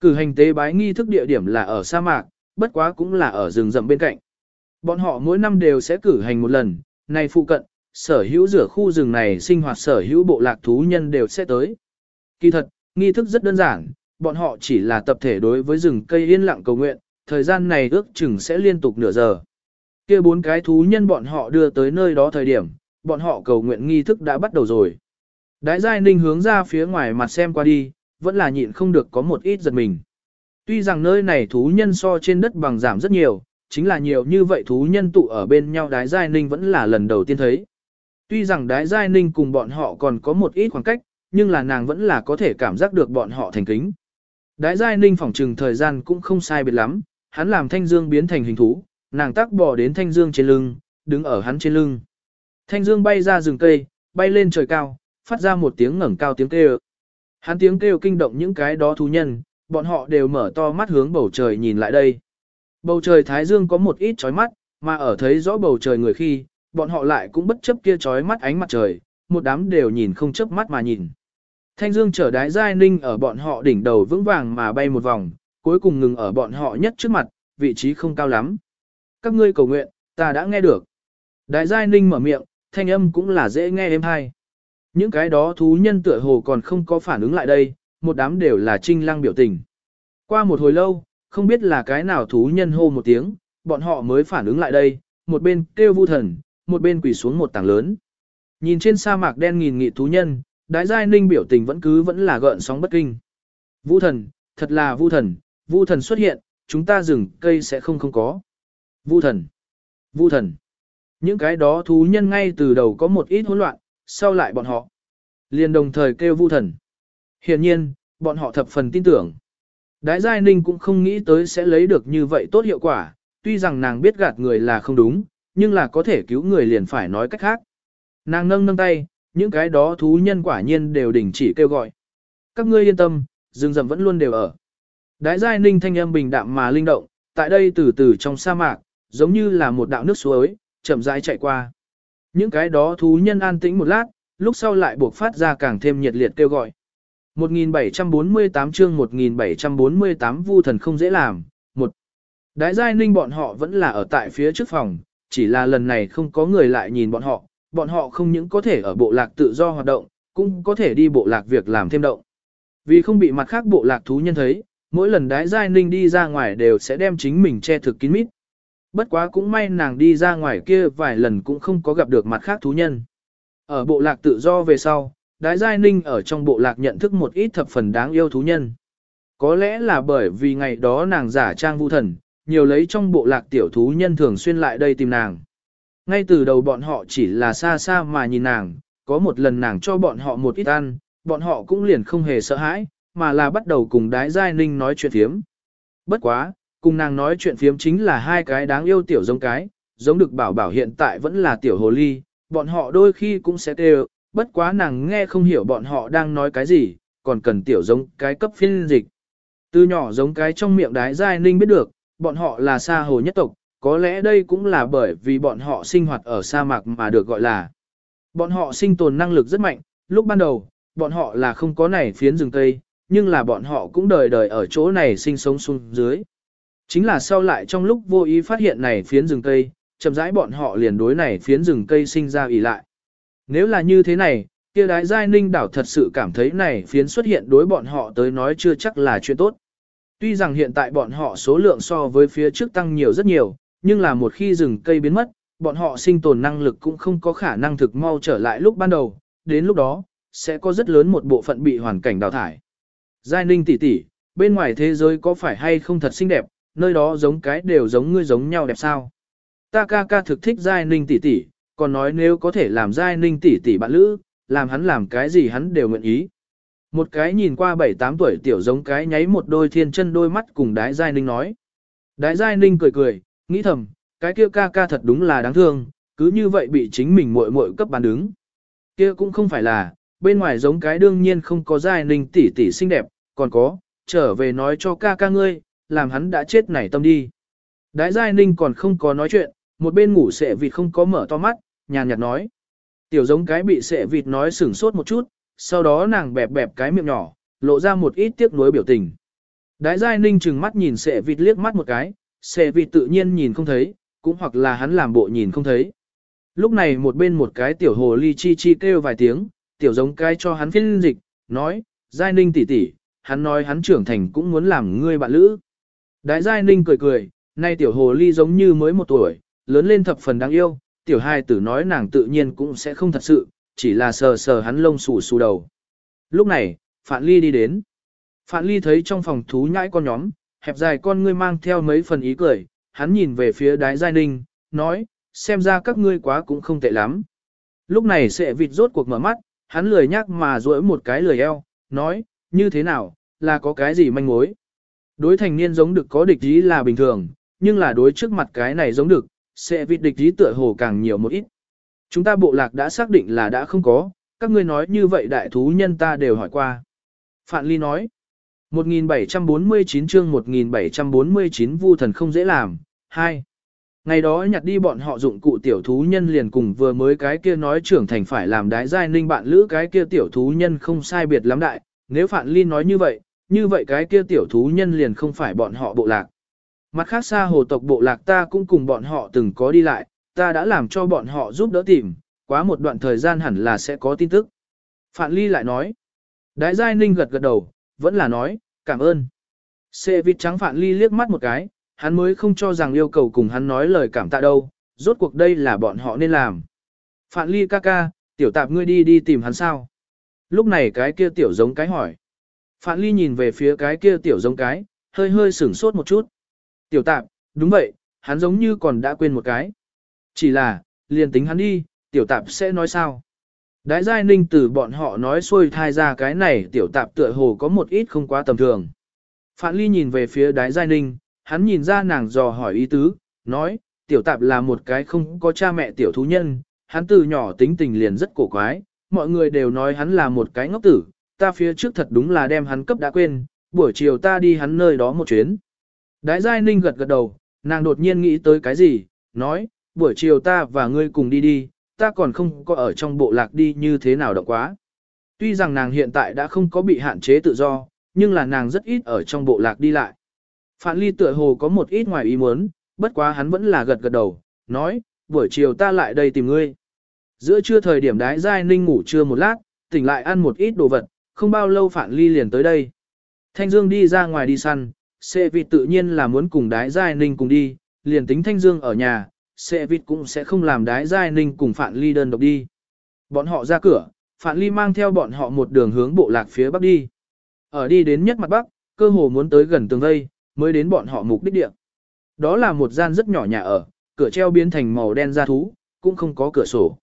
Cử hành tế bái nghi thức địa điểm là ở sa mạc, bất quá cũng là ở rừng rậm bên cạnh. Bọn họ mỗi năm đều sẽ cử hành một lần, này phụ cận, sở hữu rửa khu rừng này sinh hoạt sở hữu bộ lạc thú nhân đều sẽ tới. Kỳ thật, nghi thức rất đơn giản, bọn họ chỉ là tập thể đối với rừng cây yên lặng cầu nguyện, thời gian này ước chừng sẽ liên tục nửa giờ. kia bốn cái thú nhân bọn họ đưa tới nơi đó thời điểm, bọn họ cầu nguyện nghi thức đã bắt đầu rồi. Đái giai ninh hướng ra phía ngoài mặt xem qua đi, vẫn là nhịn không được có một ít giật mình. Tuy rằng nơi này thú nhân so trên đất bằng giảm rất nhiều, chính là nhiều như vậy thú nhân tụ ở bên nhau đái giai ninh vẫn là lần đầu tiên thấy. Tuy rằng đái giai ninh cùng bọn họ còn có một ít khoảng cách, nhưng là nàng vẫn là có thể cảm giác được bọn họ thành kính. Đái giai ninh phỏng trừng thời gian cũng không sai biệt lắm, hắn làm thanh dương biến thành hình thú, nàng tác bò đến thanh dương trên lưng, đứng ở hắn trên lưng. Thanh dương bay ra rừng cây, bay lên trời cao, phát ra một tiếng ngẩng cao tiếng kêu. Hắn tiếng kêu kinh động những cái đó thú nhân, bọn họ đều mở to mắt hướng bầu trời nhìn lại đây. Bầu trời thái dương có một ít chói mắt, mà ở thấy rõ bầu trời người khi, bọn họ lại cũng bất chấp kia chói mắt ánh mặt trời, một đám đều nhìn không chớp mắt mà nhìn. Thanh dương chở đái giai ninh ở bọn họ đỉnh đầu vững vàng mà bay một vòng, cuối cùng ngừng ở bọn họ nhất trước mặt, vị trí không cao lắm. Các ngươi cầu nguyện, ta đã nghe được. đại giai ninh mở miệng, thanh âm cũng là dễ nghe êm hay. Những cái đó thú nhân tựa hồ còn không có phản ứng lại đây, một đám đều là trinh lăng biểu tình. Qua một hồi lâu, không biết là cái nào thú nhân hô một tiếng, bọn họ mới phản ứng lại đây, một bên kêu vu thần, một bên quỳ xuống một tảng lớn. Nhìn trên sa mạc đen nghìn nghị thú nhân, đái giai ninh biểu tình vẫn cứ vẫn là gợn sóng bất kinh. Vu thần, thật là vu thần, vu thần xuất hiện, chúng ta rừng cây sẽ không không có. Vu thần, vu thần. Những cái đó thú nhân ngay từ đầu có một ít hỗn loạn, sau lại bọn họ liền đồng thời kêu vu thần. Hiển nhiên, bọn họ thập phần tin tưởng. Đái Giai Ninh cũng không nghĩ tới sẽ lấy được như vậy tốt hiệu quả, tuy rằng nàng biết gạt người là không đúng, nhưng là có thể cứu người liền phải nói cách khác. Nàng nâng nâng tay, những cái đó thú nhân quả nhiên đều đình chỉ kêu gọi. Các ngươi yên tâm, rừng rậm vẫn luôn đều ở. Đái Giai Ninh thanh âm bình đạm mà linh động, tại đây từ từ trong sa mạc, giống như là một đạo nước suối, chậm rãi chạy qua. Những cái đó thú nhân an tĩnh một lát, lúc sau lại buộc phát ra càng thêm nhiệt liệt kêu gọi. 1748 chương 1748 vu thần không dễ làm. Một, Đái giai ninh bọn họ vẫn là ở tại phía trước phòng, chỉ là lần này không có người lại nhìn bọn họ, bọn họ không những có thể ở bộ lạc tự do hoạt động, cũng có thể đi bộ lạc việc làm thêm động. Vì không bị mặt khác bộ lạc thú nhân thấy, mỗi lần đái giai ninh đi ra ngoài đều sẽ đem chính mình che thực kín mít. Bất quá cũng may nàng đi ra ngoài kia vài lần cũng không có gặp được mặt khác thú nhân. Ở bộ lạc tự do về sau, Đái Giai Ninh ở trong bộ lạc nhận thức một ít thập phần đáng yêu thú nhân. Có lẽ là bởi vì ngày đó nàng giả trang vu thần, nhiều lấy trong bộ lạc tiểu thú nhân thường xuyên lại đây tìm nàng. Ngay từ đầu bọn họ chỉ là xa xa mà nhìn nàng, có một lần nàng cho bọn họ một ít ăn, bọn họ cũng liền không hề sợ hãi, mà là bắt đầu cùng Đái Giai Ninh nói chuyện thiếm. Bất quá, cùng nàng nói chuyện phiếm chính là hai cái đáng yêu tiểu giống cái, giống được bảo bảo hiện tại vẫn là tiểu hồ ly, bọn họ đôi khi cũng sẽ kêu, bất quá nàng nghe không hiểu bọn họ đang nói cái gì, còn cần tiểu giống cái cấp phiên dịch. Từ nhỏ giống cái trong miệng đái giai ninh biết được, bọn họ là sa hồ nhất tộc, có lẽ đây cũng là bởi vì bọn họ sinh hoạt ở sa mạc mà được gọi là. Bọn họ sinh tồn năng lực rất mạnh, lúc ban đầu, bọn họ là không có này phiến rừng Tây, nhưng là bọn họ cũng đời đời ở chỗ này sinh sống xuống dưới. Chính là sau lại trong lúc vô ý phát hiện này phiến rừng cây, chậm rãi bọn họ liền đối này phiến rừng cây sinh ra ỉ lại. Nếu là như thế này, kia đái giai ninh đảo thật sự cảm thấy này phiến xuất hiện đối bọn họ tới nói chưa chắc là chuyện tốt. Tuy rằng hiện tại bọn họ số lượng so với phía trước tăng nhiều rất nhiều, nhưng là một khi rừng cây biến mất, bọn họ sinh tồn năng lực cũng không có khả năng thực mau trở lại lúc ban đầu, đến lúc đó, sẽ có rất lớn một bộ phận bị hoàn cảnh đào thải. Giai ninh tỷ tỷ, bên ngoài thế giới có phải hay không thật xinh đẹp, nơi đó giống cái đều giống ngươi giống nhau đẹp sao? Ta ca ca thực thích Giai ninh tỷ tỷ, còn nói nếu có thể làm giai ninh tỷ tỷ bạn lữ, làm hắn làm cái gì hắn đều nguyện ý. Một cái nhìn qua 7-8 tuổi tiểu giống cái nháy một đôi thiên chân đôi mắt cùng đái giai ninh nói. Đái giai ninh cười cười, nghĩ thầm, cái kia ca ca thật đúng là đáng thương, cứ như vậy bị chính mình muội muội cấp bán đứng. Kia cũng không phải là, bên ngoài giống cái đương nhiên không có giai ninh tỷ tỷ xinh đẹp, còn có, trở về nói cho ca ca ngươi, làm hắn đã chết nảy tâm đi. Đái giai ninh còn không có nói chuyện, một bên ngủ sệ vịt không có mở to mắt, nhàn nhạt nói. Tiểu giống cái bị sệ vịt nói sửng sốt một chút, sau đó nàng bẹp bẹp cái miệng nhỏ, lộ ra một ít tiếc nuối biểu tình. Đái giai ninh chừng mắt nhìn sệ vịt liếc mắt một cái, sệ vịt tự nhiên nhìn không thấy, cũng hoặc là hắn làm bộ nhìn không thấy. Lúc này một bên một cái tiểu hồ ly chi chi kêu vài tiếng, tiểu giống cái cho hắn phiên dịch, nói, giai ninh tỷ tỷ, hắn nói hắn trưởng thành cũng muốn làm ngươi bạn lữ. Đái giai ninh cười cười, nay tiểu hồ ly giống như mới một tuổi, lớn lên thập phần đáng yêu, tiểu hai tử nói nàng tự nhiên cũng sẽ không thật sự, chỉ là sờ sờ hắn lông xù xù đầu. Lúc này, Phạn Ly đi đến. Phạn Ly thấy trong phòng thú nhãi con nhóm, hẹp dài con ngươi mang theo mấy phần ý cười, hắn nhìn về phía đái giai ninh, nói, xem ra các ngươi quá cũng không tệ lắm. Lúc này sẽ vịt rốt cuộc mở mắt, hắn lười nhắc mà duỗi một cái lười eo, nói, như thế nào, là có cái gì manh mối. Đối thành niên giống được có địch ý là bình thường, nhưng là đối trước mặt cái này giống được, sẽ vịt địch ý tựa hồ càng nhiều một ít. Chúng ta bộ lạc đã xác định là đã không có, các ngươi nói như vậy đại thú nhân ta đều hỏi qua. Phạn Ly nói, 1749 chương 1749 vu thần không dễ làm, 2. Ngày đó nhặt đi bọn họ dụng cụ tiểu thú nhân liền cùng vừa mới cái kia nói trưởng thành phải làm đái giai ninh bạn lữ cái kia tiểu thú nhân không sai biệt lắm đại, nếu Phạn Ly nói như vậy, như vậy cái kia tiểu thú nhân liền không phải bọn họ bộ lạc. Mặt khác xa hồ tộc bộ lạc ta cũng cùng bọn họ từng có đi lại, ta đã làm cho bọn họ giúp đỡ tìm, quá một đoạn thời gian hẳn là sẽ có tin tức. Phạn Ly lại nói, đại Giai Ninh gật gật đầu, vẫn là nói, cảm ơn. Xê vịt trắng Phạn Ly liếc mắt một cái, hắn mới không cho rằng yêu cầu cùng hắn nói lời cảm tạ đâu, rốt cuộc đây là bọn họ nên làm. Phạn Ly ca ca, tiểu tạp ngươi đi đi tìm hắn sao? Lúc này cái kia tiểu giống cái hỏi. Phạn Ly nhìn về phía cái kia tiểu giống cái, hơi hơi sửng sốt một chút. Tiểu tạp, đúng vậy, hắn giống như còn đã quên một cái. Chỉ là, liền tính hắn đi, tiểu tạp sẽ nói sao? Đái giai ninh từ bọn họ nói xuôi thai ra cái này tiểu tạp tựa hồ có một ít không quá tầm thường. Phạn Ly nhìn về phía đái giai ninh, hắn nhìn ra nàng dò hỏi ý tứ, nói, tiểu tạp là một cái không có cha mẹ tiểu thú nhân, hắn từ nhỏ tính tình liền rất cổ quái, mọi người đều nói hắn là một cái ngốc tử, ta phía trước thật đúng là đem hắn cấp đã quên, buổi chiều ta đi hắn nơi đó một chuyến. Đái giai ninh gật gật đầu, nàng đột nhiên nghĩ tới cái gì, nói, buổi chiều ta và ngươi cùng đi đi, ta còn không có ở trong bộ lạc đi như thế nào động quá. Tuy rằng nàng hiện tại đã không có bị hạn chế tự do, nhưng là nàng rất ít ở trong bộ lạc đi lại. Phản ly tựa hồ có một ít ngoài ý muốn, bất quá hắn vẫn là gật gật đầu, nói, buổi chiều ta lại đây tìm ngươi. Giữa trưa thời điểm đái giai ninh ngủ trưa một lát, tỉnh lại ăn một ít đồ vật, không bao lâu Phạn ly liền tới đây. Thanh Dương đi ra ngoài đi săn, Sệ vịt tự nhiên là muốn cùng đái giai ninh cùng đi, liền tính Thanh Dương ở nhà, Sệ vịt cũng sẽ không làm đái giai ninh cùng Phạn ly đơn độc đi. Bọn họ ra cửa, Phạn ly mang theo bọn họ một đường hướng bộ lạc phía bắc đi. Ở đi đến nhất mặt bắc, cơ hồ muốn tới gần tường vây, mới đến bọn họ mục đích địa. Đó là một gian rất nhỏ nhà ở, cửa treo biến thành màu đen da thú, cũng không có cửa sổ.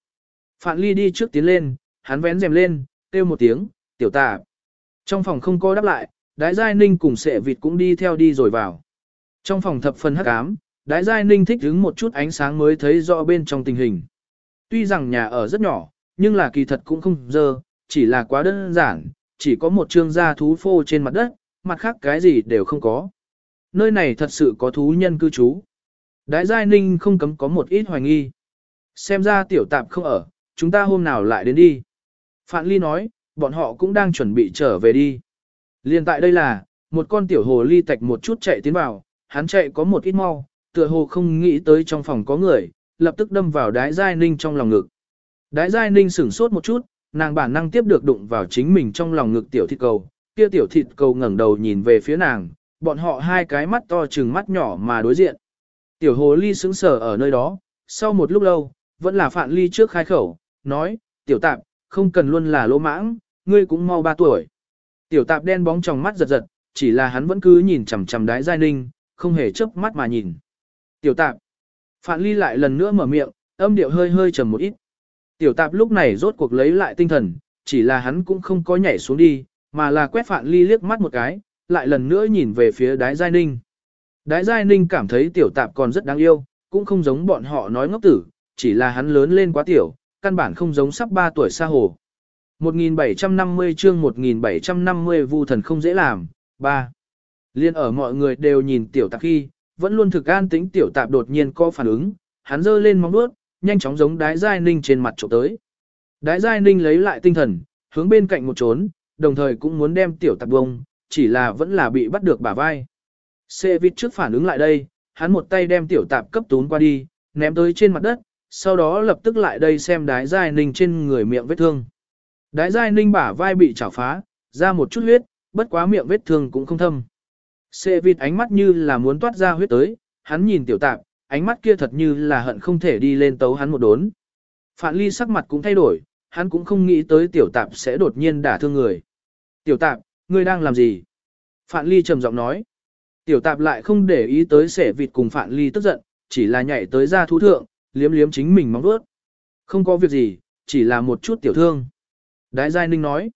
Phạn ly đi trước tiến lên, hắn vén rèm lên, kêu một tiếng, tiểu tà. Trong phòng không có đáp lại, đái giai ninh cùng sệ vịt cũng đi theo đi rồi vào. Trong phòng thập phần hắc ám, đái giai ninh thích đứng một chút ánh sáng mới thấy rõ bên trong tình hình. Tuy rằng nhà ở rất nhỏ, nhưng là kỳ thật cũng không dơ, chỉ là quá đơn giản, chỉ có một trương gia thú phô trên mặt đất, mặt khác cái gì đều không có. Nơi này thật sự có thú nhân cư trú. Đái giai ninh không cấm có một ít hoài nghi. Xem ra tiểu tạp không ở, chúng ta hôm nào lại đến đi. Phạn Ly nói, bọn họ cũng đang chuẩn bị trở về đi. Liên tại đây là, một con tiểu hồ ly tạch một chút chạy tiến vào, hắn chạy có một ít mau, tựa hồ không nghĩ tới trong phòng có người, lập tức đâm vào đái giai ninh trong lòng ngực. Đái giai ninh sửng sốt một chút, nàng bản năng tiếp được đụng vào chính mình trong lòng ngực tiểu thịt cầu, kia tiểu thịt cầu ngẩng đầu nhìn về phía nàng, bọn họ hai cái mắt to chừng mắt nhỏ mà đối diện. Tiểu hồ ly sững sờ ở nơi đó, sau một lúc lâu, vẫn là phạn ly trước khai khẩu, nói, tiểu tạm, không cần luôn là lỗ mãng, ngươi cũng mau ba tuổi. Tiểu tạp đen bóng trong mắt giật giật, chỉ là hắn vẫn cứ nhìn chằm chằm đái giai ninh, không hề chớp mắt mà nhìn. Tiểu tạp. Phạn ly lại lần nữa mở miệng, âm điệu hơi hơi trầm một ít. Tiểu tạp lúc này rốt cuộc lấy lại tinh thần, chỉ là hắn cũng không có nhảy xuống đi, mà là quét phạn ly liếc mắt một cái, lại lần nữa nhìn về phía đái giai ninh. Đái giai ninh cảm thấy tiểu tạp còn rất đáng yêu, cũng không giống bọn họ nói ngốc tử, chỉ là hắn lớn lên quá tiểu, căn bản không giống sắp 3 tuổi xa hồ. 1750 chương 1750 vu thần không dễ làm, 3. Liên ở mọi người đều nhìn tiểu tạp khi, vẫn luôn thực an tính tiểu tạp đột nhiên có phản ứng, hắn giơ lên móng vuốt, nhanh chóng giống đái giai ninh trên mặt trộm tới. Đái giai ninh lấy lại tinh thần, hướng bên cạnh một trốn, đồng thời cũng muốn đem tiểu tạp bông, chỉ là vẫn là bị bắt được bả vai. Xê vịt trước phản ứng lại đây, hắn một tay đem tiểu tạp cấp tún qua đi, ném tới trên mặt đất, sau đó lập tức lại đây xem đái giai ninh trên người miệng vết thương. Đái giai ninh bả vai bị chảo phá, ra một chút huyết, bất quá miệng vết thương cũng không thâm. Xê vịt ánh mắt như là muốn toát ra huyết tới, hắn nhìn tiểu tạp, ánh mắt kia thật như là hận không thể đi lên tấu hắn một đốn. Phạn ly sắc mặt cũng thay đổi, hắn cũng không nghĩ tới tiểu tạp sẽ đột nhiên đả thương người. Tiểu tạp, ngươi đang làm gì? Phạn ly trầm giọng nói. Tiểu tạp lại không để ý tới sẻ vịt cùng Phạn Ly tức giận, chỉ là nhảy tới ra thú thượng, liếm liếm chính mình móng đuốt. Không có việc gì, chỉ là một chút tiểu thương. Đái Giai Ninh nói.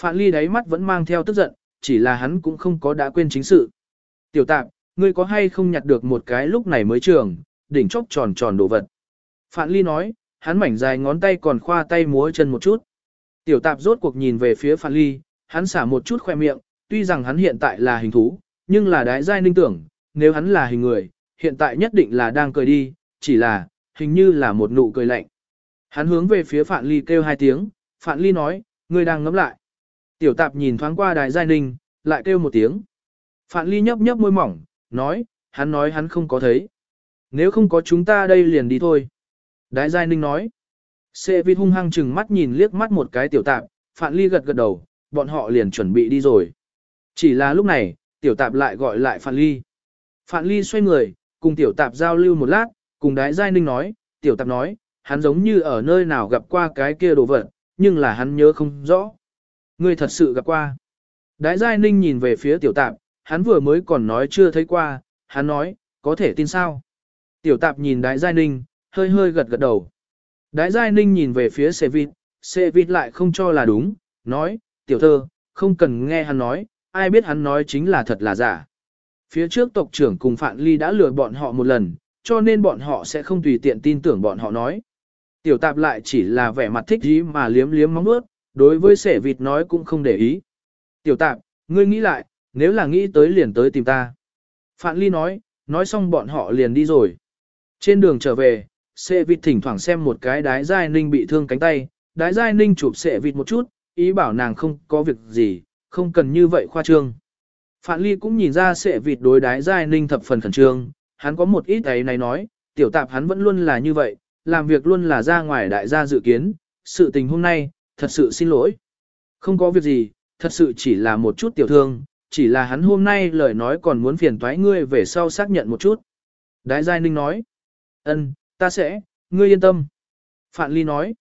Phạn Ly đáy mắt vẫn mang theo tức giận, chỉ là hắn cũng không có đã quên chính sự. Tiểu tạp, ngươi có hay không nhặt được một cái lúc này mới trường, đỉnh chốc tròn tròn đồ vật. Phạn Ly nói, hắn mảnh dài ngón tay còn khoa tay múa chân một chút. Tiểu tạp rốt cuộc nhìn về phía Phạn Ly, hắn xả một chút khoe miệng, tuy rằng hắn hiện tại là hình thú, nhưng là đái giai ninh tưởng, nếu hắn là hình người, hiện tại nhất định là đang cười đi, chỉ là, hình như là một nụ cười lạnh. Hắn hướng về phía Phạn Ly kêu hai tiếng, Phạn Ly nói, ngươi đang ngắm lại. Tiểu tạp nhìn thoáng qua đài giai ninh, lại kêu một tiếng. Phạn Ly nhấp nhấp môi mỏng, nói, hắn nói hắn không có thấy. Nếu không có chúng ta đây liền đi thôi. Đái giai ninh nói. Sệ vịt hung hăng chừng mắt nhìn liếc mắt một cái tiểu tạp, Phạn Ly gật gật đầu, bọn họ liền chuẩn bị đi rồi. Chỉ là lúc này, tiểu tạp lại gọi lại Phạn Ly. Phạn Ly xoay người, cùng tiểu tạp giao lưu một lát, cùng đái giai ninh nói, tiểu tạp nói, hắn giống như ở nơi nào gặp qua cái kia đồ vật, nhưng là hắn nhớ không rõ. Ngươi thật sự gặp qua. Đái giai ninh nhìn về phía tiểu tạp, hắn vừa mới còn nói chưa thấy qua, hắn nói, có thể tin sao. Tiểu tạp nhìn đái giai ninh, hơi hơi gật gật đầu. Đái giai ninh nhìn về phía xe vịt, xe vịt lại không cho là đúng, nói, tiểu thơ, không cần nghe hắn nói, ai biết hắn nói chính là thật là giả. Phía trước tộc trưởng cùng Phạn Ly đã lừa bọn họ một lần, cho nên bọn họ sẽ không tùy tiện tin tưởng bọn họ nói. Tiểu tạp lại chỉ là vẻ mặt thích gì mà liếm liếm móng nuốt, đối với sẻ vịt nói cũng không để ý. Tiểu tạp, ngươi nghĩ lại, nếu là nghĩ tới liền tới tìm ta. Phạn Ly nói, nói xong bọn họ liền đi rồi. Trên đường trở về, sẻ vịt thỉnh thoảng xem một cái đái giai ninh bị thương cánh tay, đái giai ninh chụp sẻ vịt một chút, ý bảo nàng không có việc gì, không cần như vậy khoa trương. Phạn Ly cũng nhìn ra Sẻ vịt đối đái giai ninh thập phần khẩn trương, hắn có một ít ấy này nói, tiểu tạp hắn vẫn luôn là như vậy, làm việc luôn là ra ngoài đại gia dự kiến, sự tình hôm nay, thật sự xin lỗi. Không có việc gì, thật sự chỉ là một chút tiểu thương, chỉ là hắn hôm nay lời nói còn muốn phiền toái ngươi về sau xác nhận một chút. Đái Giai Ninh nói, ân, ta sẽ, ngươi yên tâm. Phạn Ly nói,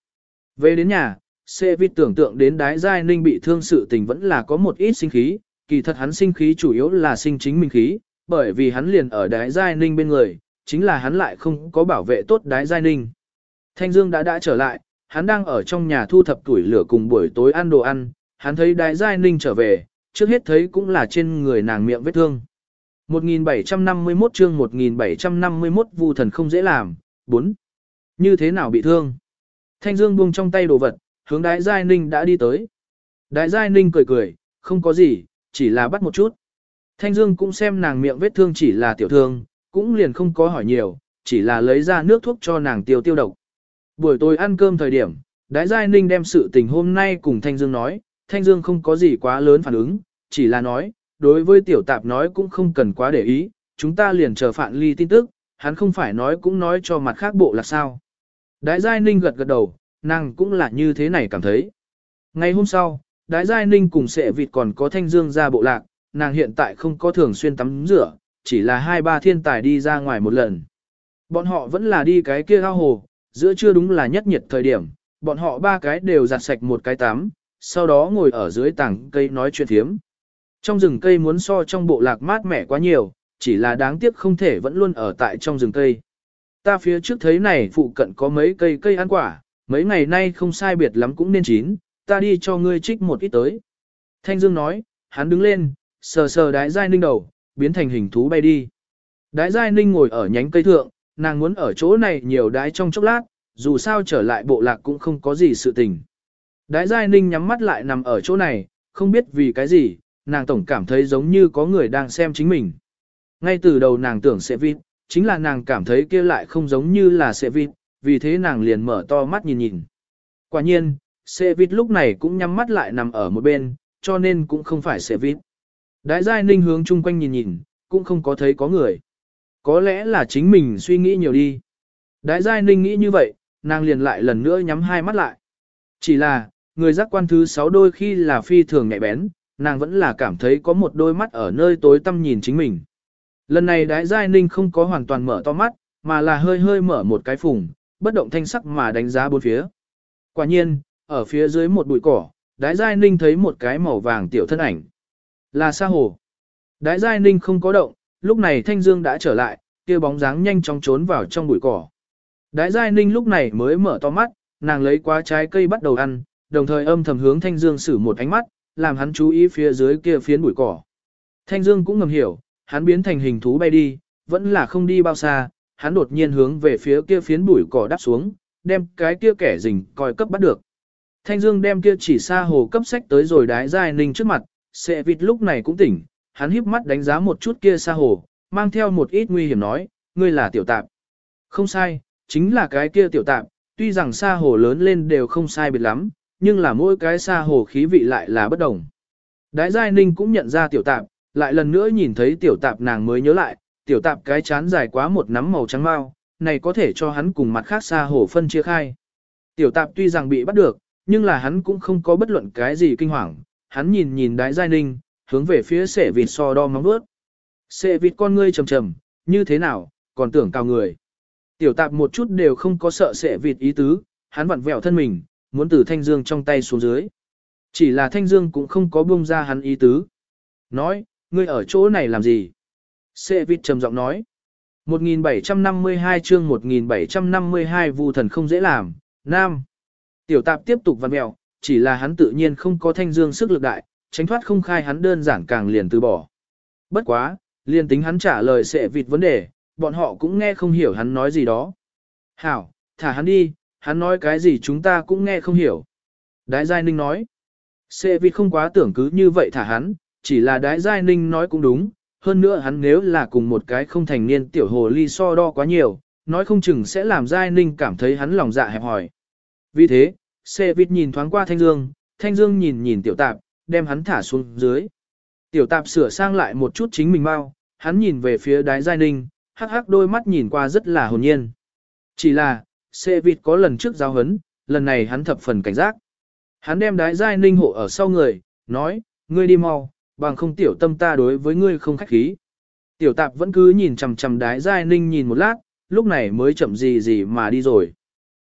về đến nhà, Sệ vịt tưởng tượng đến đái Giai Ninh bị thương sự tình vẫn là có một ít sinh khí, kỳ thật hắn sinh khí chủ yếu là sinh chính mình khí, bởi vì hắn liền ở đái giai ninh bên người, chính là hắn lại không có bảo vệ tốt đái giai ninh. Thanh Dương đã đã trở lại, hắn đang ở trong nhà thu thập tuổi lửa cùng buổi tối ăn đồ ăn, hắn thấy Đại giai ninh trở về, trước hết thấy cũng là trên người nàng miệng vết thương. 1751 chương 1751 vu thần không dễ làm, 4. Như thế nào bị thương? Thanh Dương buông trong tay đồ vật, hướng Đại giai ninh đã đi tới. Đại giai ninh cười cười, không có gì, chỉ là bắt một chút. Thanh Dương cũng xem nàng miệng vết thương chỉ là tiểu thương, cũng liền không có hỏi nhiều, chỉ là lấy ra nước thuốc cho nàng tiêu tiêu độc. Buổi tối ăn cơm thời điểm, Đái Giai Ninh đem sự tình hôm nay cùng Thanh Dương nói, Thanh Dương không có gì quá lớn phản ứng, chỉ là nói, đối với tiểu tạp nói cũng không cần quá để ý, chúng ta liền chờ Phạn Ly tin tức, hắn không phải nói cũng nói cho mặt khác bộ là sao. Đái Giai Ninh gật gật đầu, nàng cũng là như thế này cảm thấy. Ngày hôm sau, Đái Giai Ninh cùng sệ vịt còn có Thanh Dương ra bộ lạc, nàng hiện tại không có thường xuyên tắm rửa, chỉ là hai ba thiên tài đi ra ngoài một lần. Bọn họ vẫn là đi cái kia ao hồ, giữa trưa đúng là nhất nhiệt thời điểm, bọn họ ba cái đều giặt sạch một cái tắm, sau đó ngồi ở dưới tảng cây nói chuyện thiếm. Trong rừng cây muốn so trong bộ lạc mát mẻ quá nhiều, chỉ là đáng tiếc không thể vẫn luôn ở tại trong rừng cây. Ta phía trước thấy này phụ cận có mấy cây cây ăn quả, mấy ngày nay không sai biệt lắm cũng nên chín, ta đi cho ngươi trích một ít tới. Thanh Dương nói, hắn đứng lên, sờ sờ đái giai ninh đầu, biến thành hình thú bay đi. Đái giai ninh ngồi ở nhánh cây thượng, nàng muốn ở chỗ này nhiều đái trong chốc lát, dù sao trở lại bộ lạc cũng không có gì sự tình. Đái giai ninh nhắm mắt lại nằm ở chỗ này, không biết vì cái gì, nàng tổng cảm thấy giống như có người đang xem chính mình. Ngay từ đầu nàng tưởng sẽ vịt, chính là nàng cảm thấy kia lại không giống như là sẽ vịt, vì thế nàng liền mở to mắt nhìn nhìn. Quả nhiên, sẽ vịt lúc này cũng nhắm mắt lại nằm ở một bên, cho nên cũng không phải sẽ vịt. đái giai ninh hướng chung quanh nhìn nhìn, cũng không có thấy có người. Có lẽ là chính mình suy nghĩ nhiều đi. Đại giai ninh nghĩ như vậy, nàng liền lại lần nữa nhắm hai mắt lại. Chỉ là, người giác quan thứ sáu đôi khi là phi thường nhạy bén, nàng vẫn là cảm thấy có một đôi mắt ở nơi tối tăm nhìn chính mình. Lần này đái giai ninh không có hoàn toàn mở to mắt, mà là hơi hơi mở một cái phùng, bất động thanh sắc mà đánh giá bốn phía. Quả nhiên, ở phía dưới một bụi cỏ, đái giai ninh thấy một cái màu vàng tiểu thân ảnh. Là sa hồ. Đái giai ninh không có động, lúc này Thanh Dương đã trở lại, kia bóng dáng nhanh chóng trốn vào trong bụi cỏ. Đái Giai Ninh lúc này mới mở to mắt, nàng lấy quá trái cây bắt đầu ăn, đồng thời âm thầm hướng Thanh Dương sử một ánh mắt, làm hắn chú ý phía dưới kia phiến bụi cỏ. Thanh Dương cũng ngầm hiểu, hắn biến thành hình thú bay đi, vẫn là không đi bao xa, hắn đột nhiên hướng về phía kia phiến bụi cỏ đáp xuống, đem cái kia kẻ rình coi cấp bắt được. Thanh Dương đem kia chỉ xa hồ cấp sách tới rồi đái Giai Ninh trước mặt, Sệ vịt lúc này cũng tỉnh, hắn híp mắt đánh giá một chút kia xa hồ, mang theo một ít nguy hiểm nói, ngươi là tiểu tạp. Không sai, chính là cái kia tiểu tạp, tuy rằng xa hồ lớn lên đều không sai biệt lắm, nhưng là mỗi cái xa hồ khí vị lại là bất đồng. Đái Giai Ninh cũng nhận ra tiểu tạp, lại lần nữa nhìn thấy tiểu tạp nàng mới nhớ lại, tiểu tạp cái chán dài quá một nắm màu trắng mau, này có thể cho hắn cùng mặt khác xa hồ phân chia khai. Tiểu tạp tuy rằng bị bắt được, nhưng là hắn cũng không có bất luận cái gì kinh hoàng, hắn nhìn nhìn đái giai ninh, hướng về phía sệ vịt so đo móng vuốt. Sệ vịt con ngươi trầm trầm, như thế nào, còn tưởng cao người. Tiểu tạp một chút đều không có sợ sệ vịt ý tứ, hắn vặn vẹo thân mình, muốn từ thanh dương trong tay xuống dưới. Chỉ là thanh dương cũng không có buông ra hắn ý tứ. Nói, ngươi ở chỗ này làm gì? Sệ vịt trầm giọng nói. 1752 chương 1752 vu thần không dễ làm, Nam. Tiểu tạp tiếp tục vặn vẹo, chỉ là hắn tự nhiên không có thanh dương sức lực đại, tránh thoát không khai hắn đơn giản càng liền từ bỏ. Bất quá, liền tính hắn trả lời sẽ vịt vấn đề, bọn họ cũng nghe không hiểu hắn nói gì đó. Hảo, thả hắn đi, hắn nói cái gì chúng ta cũng nghe không hiểu. Đái Giai Ninh nói, sẽ vịt không quá tưởng cứ như vậy thả hắn, chỉ là Đái Giai Ninh nói cũng đúng, hơn nữa hắn nếu là cùng một cái không thành niên tiểu hồ ly so đo quá nhiều, nói không chừng sẽ làm Giai Ninh cảm thấy hắn lòng dạ hẹp hòi. Vì thế, Xe vịt nhìn thoáng qua Thanh Dương, Thanh Dương nhìn nhìn tiểu tạp, đem hắn thả xuống dưới. Tiểu tạp sửa sang lại một chút chính mình mau, hắn nhìn về phía đái giai ninh, hắc hắc đôi mắt nhìn qua rất là hồn nhiên. Chỉ là, xe vịt có lần trước giao hấn, lần này hắn thập phần cảnh giác. Hắn đem đái giai ninh hộ ở sau người, nói, ngươi đi mau, bằng không tiểu tâm ta đối với ngươi không khách khí. Tiểu tạp vẫn cứ nhìn chằm chằm đái giai ninh nhìn một lát, lúc này mới chậm gì gì mà đi rồi.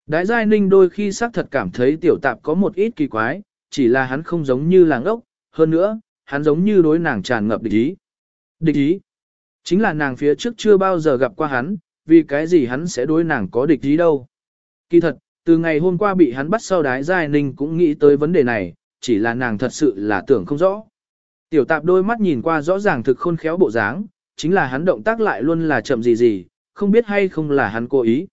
Đái Giai Ninh đôi khi xác thật cảm thấy tiểu tạp có một ít kỳ quái, chỉ là hắn không giống như làng ốc, hơn nữa, hắn giống như đối nàng tràn ngập địch ý. Địch ý? Chính là nàng phía trước chưa bao giờ gặp qua hắn, vì cái gì hắn sẽ đối nàng có địch ý đâu. Kỳ thật, từ ngày hôm qua bị hắn bắt sau đái Giai Ninh cũng nghĩ tới vấn đề này, chỉ là nàng thật sự là tưởng không rõ. Tiểu tạp đôi mắt nhìn qua rõ ràng thực khôn khéo bộ dáng, chính là hắn động tác lại luôn là chậm gì gì, không biết hay không là hắn cố ý.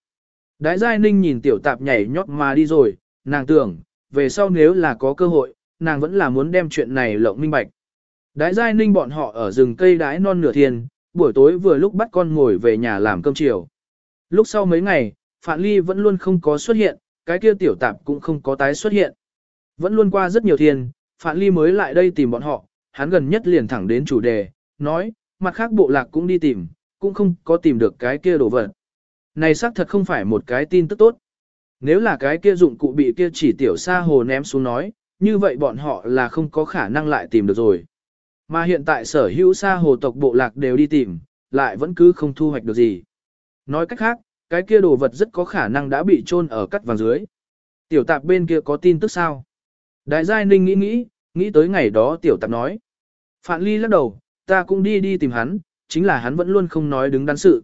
Đái Giai Ninh nhìn tiểu tạp nhảy nhót mà đi rồi, nàng tưởng, về sau nếu là có cơ hội, nàng vẫn là muốn đem chuyện này lộng minh bạch. Đái Giai Ninh bọn họ ở rừng cây đái non nửa thiên, buổi tối vừa lúc bắt con ngồi về nhà làm cơm chiều. Lúc sau mấy ngày, Phạn Ly vẫn luôn không có xuất hiện, cái kia tiểu tạp cũng không có tái xuất hiện. Vẫn luôn qua rất nhiều thiên, Phạn Ly mới lại đây tìm bọn họ, hắn gần nhất liền thẳng đến chủ đề, nói, mặt khác bộ lạc cũng đi tìm, cũng không có tìm được cái kia đồ vật. Này xác thật không phải một cái tin tức tốt. Nếu là cái kia dụng cụ bị kia chỉ tiểu xa hồ ném xuống nói, như vậy bọn họ là không có khả năng lại tìm được rồi. Mà hiện tại sở hữu xa hồ tộc bộ lạc đều đi tìm, lại vẫn cứ không thu hoạch được gì. Nói cách khác, cái kia đồ vật rất có khả năng đã bị chôn ở cắt vàng dưới. Tiểu tạp bên kia có tin tức sao? Đại giai ninh nghĩ nghĩ, nghĩ tới ngày đó tiểu tạp nói. Phạn ly lắc đầu, ta cũng đi đi tìm hắn, chính là hắn vẫn luôn không nói đứng đắn sự.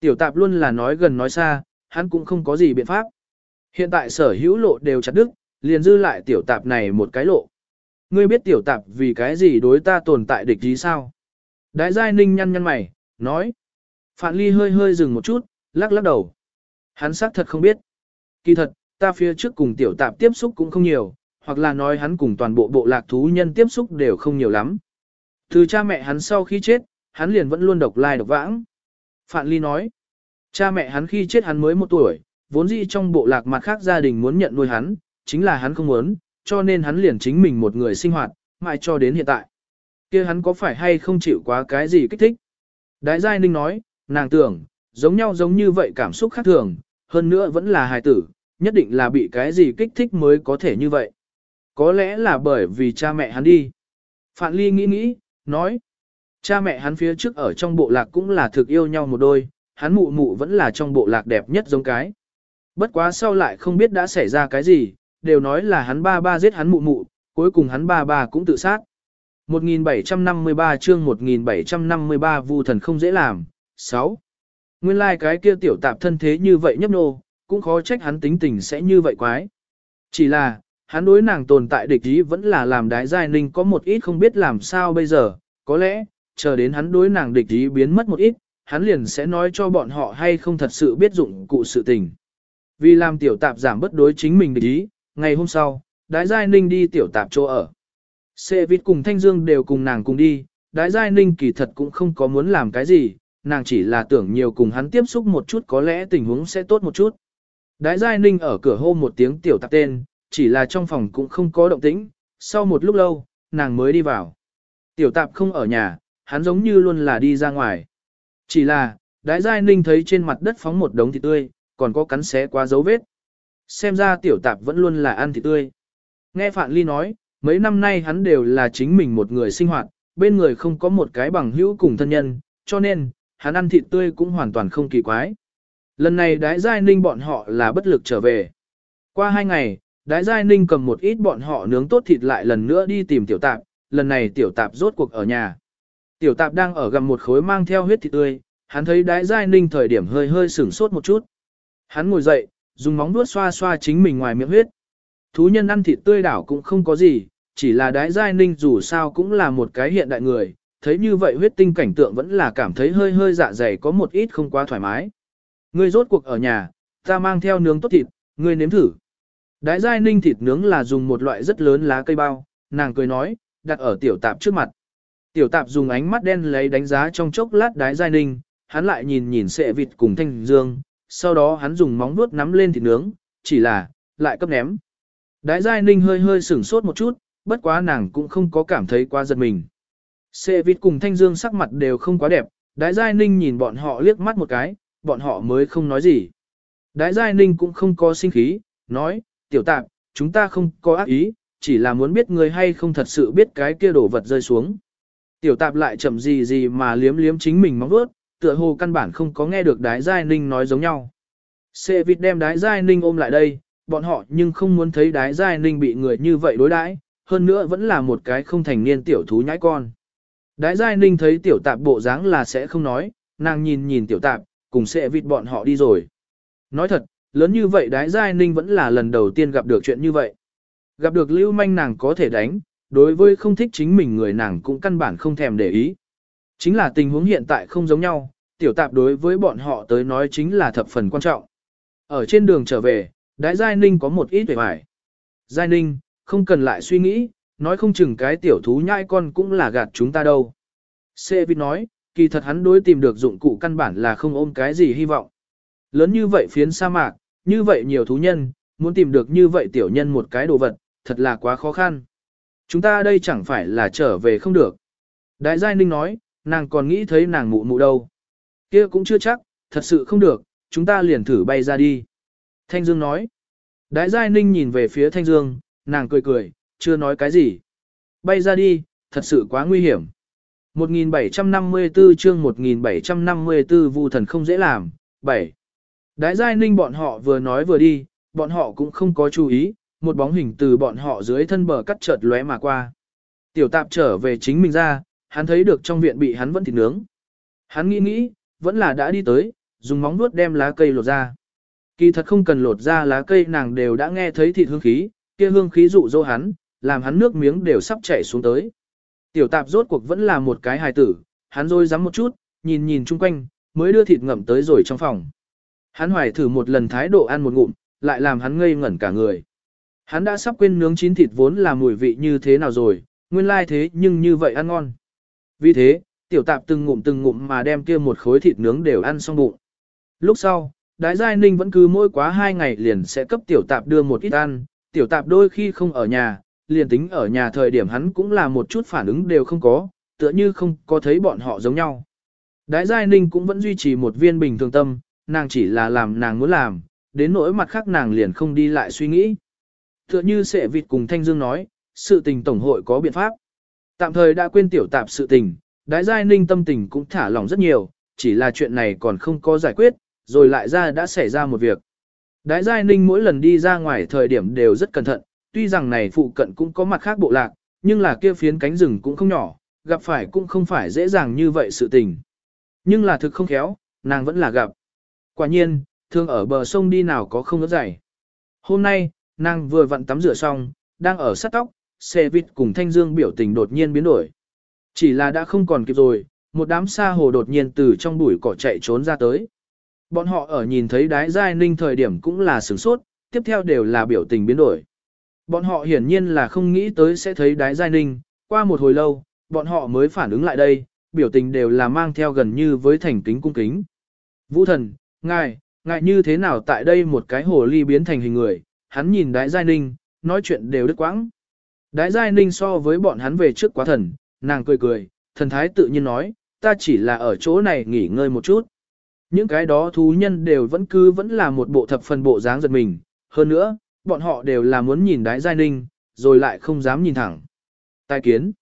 Tiểu tạp luôn là nói gần nói xa, hắn cũng không có gì biện pháp. Hiện tại sở hữu lộ đều chặt đứt, liền dư lại tiểu tạp này một cái lộ. Ngươi biết tiểu tạp vì cái gì đối ta tồn tại địch ý sao? Đái giai ninh nhăn nhăn mày, nói. Phạn ly hơi hơi dừng một chút, lắc lắc đầu. Hắn xác thật không biết. Kỳ thật, ta phía trước cùng tiểu tạp tiếp xúc cũng không nhiều, hoặc là nói hắn cùng toàn bộ bộ lạc thú nhân tiếp xúc đều không nhiều lắm. Từ cha mẹ hắn sau khi chết, hắn liền vẫn luôn độc lai độc vãng. Phạn Ly nói, cha mẹ hắn khi chết hắn mới một tuổi, vốn dĩ trong bộ lạc mặt khác gia đình muốn nhận nuôi hắn, chính là hắn không muốn, cho nên hắn liền chính mình một người sinh hoạt, mãi cho đến hiện tại. kia hắn có phải hay không chịu quá cái gì kích thích? Đái Giai Ninh nói, nàng tưởng, giống nhau giống như vậy cảm xúc khác thường, hơn nữa vẫn là hài tử, nhất định là bị cái gì kích thích mới có thể như vậy. Có lẽ là bởi vì cha mẹ hắn đi. Phạn Ly nghĩ nghĩ, nói, Cha mẹ hắn phía trước ở trong bộ lạc cũng là thực yêu nhau một đôi, hắn mụ mụ vẫn là trong bộ lạc đẹp nhất giống cái. Bất quá sau lại không biết đã xảy ra cái gì, đều nói là hắn ba ba giết hắn mụ mụ, cuối cùng hắn ba ba cũng tự sát. 1753 chương 1753 vu thần không dễ làm. 6. Nguyên lai like cái kia tiểu tạp thân thế như vậy nhấp nô, cũng khó trách hắn tính tình sẽ như vậy quái. Chỉ là, hắn đối nàng tồn tại địch ý vẫn là làm đái giai ninh có một ít không biết làm sao bây giờ, có lẽ, chờ đến hắn đối nàng địch ý biến mất một ít, hắn liền sẽ nói cho bọn họ hay không thật sự biết dụng cụ sự tình. Vì làm tiểu tạp giảm bất đối chính mình để ý, ngày hôm sau, đái giai ninh đi tiểu tạp chỗ ở. Sệ vịt cùng Thanh Dương đều cùng nàng cùng đi, đái giai ninh kỳ thật cũng không có muốn làm cái gì, nàng chỉ là tưởng nhiều cùng hắn tiếp xúc một chút có lẽ tình huống sẽ tốt một chút. Đái giai ninh ở cửa hô một tiếng tiểu tạp tên, chỉ là trong phòng cũng không có động tĩnh, sau một lúc lâu, nàng mới đi vào. Tiểu tạp không ở nhà, hắn giống như luôn là đi ra ngoài. Chỉ là, đái giai ninh thấy trên mặt đất phóng một đống thịt tươi, còn có cắn xé qua dấu vết. Xem ra tiểu tạp vẫn luôn là ăn thịt tươi. Nghe Phạn Ly nói, mấy năm nay hắn đều là chính mình một người sinh hoạt, bên người không có một cái bằng hữu cùng thân nhân, cho nên, hắn ăn thịt tươi cũng hoàn toàn không kỳ quái. Lần này đái giai ninh bọn họ là bất lực trở về. Qua hai ngày, đái giai ninh cầm một ít bọn họ nướng tốt thịt lại lần nữa đi tìm tiểu tạp, lần này tiểu tạp rốt cuộc ở nhà. Tiểu tạp đang ở gầm một khối mang theo huyết thịt tươi, hắn thấy đái giai ninh thời điểm hơi hơi sửng sốt một chút. Hắn ngồi dậy, dùng móng vuốt xoa xoa chính mình ngoài miệng huyết. Thú nhân ăn thịt tươi đảo cũng không có gì, chỉ là đái giai ninh dù sao cũng là một cái hiện đại người, thấy như vậy huyết tinh cảnh tượng vẫn là cảm thấy hơi hơi dạ dày có một ít không quá thoải mái. Ngươi rốt cuộc ở nhà, ta mang theo nướng tốt thịt, ngươi nếm thử. Đái giai ninh thịt nướng là dùng một loại rất lớn lá cây bao, nàng cười nói, đặt ở tiểu tạp trước mặt. Tiểu tạp dùng ánh mắt đen lấy đánh giá trong chốc lát đái giai ninh, hắn lại nhìn nhìn sệ vịt cùng thanh dương, sau đó hắn dùng móng vuốt nắm lên thịt nướng, chỉ là, lại cấp ném. Đái giai ninh hơi hơi sửng sốt một chút, bất quá nàng cũng không có cảm thấy quá giật mình. xe vịt cùng thanh dương sắc mặt đều không quá đẹp, đái giai ninh nhìn bọn họ liếc mắt một cái, bọn họ mới không nói gì. Đái giai ninh cũng không có sinh khí, nói, tiểu tạp, chúng ta không có ác ý, chỉ là muốn biết người hay không thật sự biết cái kia đổ vật rơi xuống. Tiểu tạp lại chậm gì gì mà liếm liếm chính mình móng vuốt, tựa hồ căn bản không có nghe được đái giai ninh nói giống nhau. Sệ vịt đem đái giai ninh ôm lại đây, bọn họ nhưng không muốn thấy đái giai ninh bị người như vậy đối đãi, hơn nữa vẫn là một cái không thành niên tiểu thú nhãi con. Đái giai ninh thấy tiểu tạp bộ dáng là sẽ không nói, nàng nhìn nhìn tiểu tạp, cùng Sệ vịt bọn họ đi rồi. Nói thật, lớn như vậy đái giai ninh vẫn là lần đầu tiên gặp được chuyện như vậy. Gặp được lưu manh nàng có thể đánh, đối với không thích chính mình người nàng cũng căn bản không thèm để ý. Chính là tình huống hiện tại không giống nhau, tiểu tạp đối với bọn họ tới nói chính là thập phần quan trọng. Ở trên đường trở về, đái giai ninh có một ít vẻ vải. Giai ninh, không cần lại suy nghĩ, nói không chừng cái tiểu thú nhai con cũng là gạt chúng ta đâu. Sê Vít nói, kỳ thật hắn đối tìm được dụng cụ căn bản là không ôm cái gì hy vọng. Lớn như vậy phiến sa mạc, như vậy nhiều thú nhân, muốn tìm được như vậy tiểu nhân một cái đồ vật, thật là quá khó khăn. Chúng ta đây chẳng phải là trở về không được. Đại Giai Ninh nói, nàng còn nghĩ thấy nàng mụ mụ đâu. kia cũng chưa chắc, thật sự không được, chúng ta liền thử bay ra đi. Thanh Dương nói. Đại Giai Ninh nhìn về phía Thanh Dương, nàng cười cười, chưa nói cái gì. Bay ra đi, thật sự quá nguy hiểm. 1754 chương 1754 vu thần không dễ làm. 7. Đái giai ninh bọn họ vừa nói vừa đi, bọn họ cũng không có chú ý, một bóng hình từ bọn họ dưới thân bờ cắt chợt lóe mà qua. Tiểu tạp trở về chính mình ra, hắn thấy được trong viện bị hắn vẫn thịt nướng. Hắn nghĩ nghĩ, vẫn là đã đi tới, dùng móng vuốt đem lá cây lột ra. Kỳ thật không cần lột ra lá cây nàng đều đã nghe thấy thịt hương khí, kia hương khí dụ dỗ hắn, làm hắn nước miếng đều sắp chảy xuống tới. Tiểu tạp rốt cuộc vẫn là một cái hài tử, hắn rồi dám một chút, nhìn nhìn chung quanh, mới đưa thịt ngậm tới rồi trong phòng. Hắn hoài thử một lần thái độ ăn một ngụm, lại làm hắn ngây ngẩn cả người. Hắn đã sắp quên nướng chín thịt vốn là mùi vị như thế nào rồi, nguyên lai thế nhưng như vậy ăn ngon. Vì thế, tiểu tạp từng ngụm từng ngụm mà đem kia một khối thịt nướng đều ăn xong bụng. Lúc sau, đái giai ninh vẫn cứ mỗi quá hai ngày liền sẽ cấp tiểu tạp đưa một ít ăn, tiểu tạp đôi khi không ở nhà, liền tính ở nhà thời điểm hắn cũng là một chút phản ứng đều không có, tựa như không có thấy bọn họ giống nhau. Đái Giai Ninh cũng vẫn duy trì một viên bình thường tâm, nàng chỉ là làm nàng muốn làm, đến nỗi mặt khác nàng liền không đi lại suy nghĩ. Tựa như sẽ vịt cùng Thanh Dương nói, sự tình tổng hội có biện pháp. Tạm thời đã quên tiểu tạp sự tình, Đái Giai Ninh tâm tình cũng thả lỏng rất nhiều, chỉ là chuyện này còn không có giải quyết, rồi lại ra đã xảy ra một việc. Đái Giai Ninh mỗi lần đi ra ngoài thời điểm đều rất cẩn thận, tuy rằng này phụ cận cũng có mặt khác bộ lạc, nhưng là kia phiến cánh rừng cũng không nhỏ, gặp phải cũng không phải dễ dàng như vậy sự tình. Nhưng là thực không khéo, nàng vẫn là gặp. Quả nhiên, thường ở bờ sông đi nào có không ướt dày. Hôm nay, nàng vừa vặn tắm rửa xong, đang ở sát tóc, xe vịt cùng thanh dương biểu tình đột nhiên biến đổi. Chỉ là đã không còn kịp rồi, một đám sa hồ đột nhiên từ trong bụi cỏ chạy trốn ra tới. Bọn họ ở nhìn thấy đái giai ninh thời điểm cũng là sửng sốt, tiếp theo đều là biểu tình biến đổi. Bọn họ hiển nhiên là không nghĩ tới sẽ thấy đái giai ninh, qua một hồi lâu, bọn họ mới phản ứng lại đây, biểu tình đều là mang theo gần như với thành kính cung kính. Vũ thần, ngài, ngài như thế nào tại đây một cái hồ ly biến thành hình người, hắn nhìn đái giai ninh, nói chuyện đều đứt quãng. Đái giai ninh so với bọn hắn về trước quá thần, nàng cười cười, thần thái tự nhiên nói, ta chỉ là ở chỗ này nghỉ ngơi một chút. Những cái đó thú nhân đều vẫn cứ vẫn là một bộ thập phần bộ dáng giật mình, hơn nữa, bọn họ đều là muốn nhìn đái giai ninh, rồi lại không dám nhìn thẳng. Tai kiến.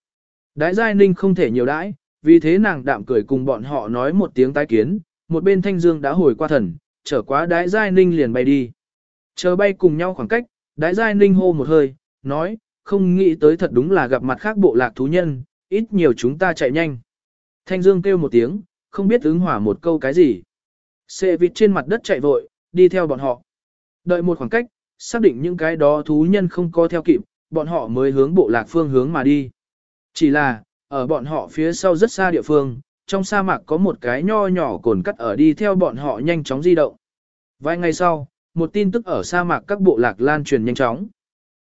Đái giai ninh không thể nhiều đãi, vì thế nàng đạm cười cùng bọn họ nói một tiếng tai kiến, một bên thanh dương đã hồi qua thần, trở quá đái giai ninh liền bay đi. Chờ bay cùng nhau khoảng cách, đái giai ninh hô một hơi, nói, không nghĩ tới thật đúng là gặp mặt khác bộ lạc thú nhân, ít nhiều chúng ta chạy nhanh. Thanh dương kêu một tiếng, không biết ứng hỏa một câu cái gì. Xe vịt trên mặt đất chạy vội, đi theo bọn họ. Đợi một khoảng cách, xác định những cái đó thú nhân không có theo kịp, bọn họ mới hướng bộ lạc phương hướng mà đi. Chỉ là, ở bọn họ phía sau rất xa địa phương, trong sa mạc có một cái nho nhỏ cồn cắt ở đi theo bọn họ nhanh chóng di động. Vài ngày sau, một tin tức ở sa mạc các bộ lạc lan truyền nhanh chóng.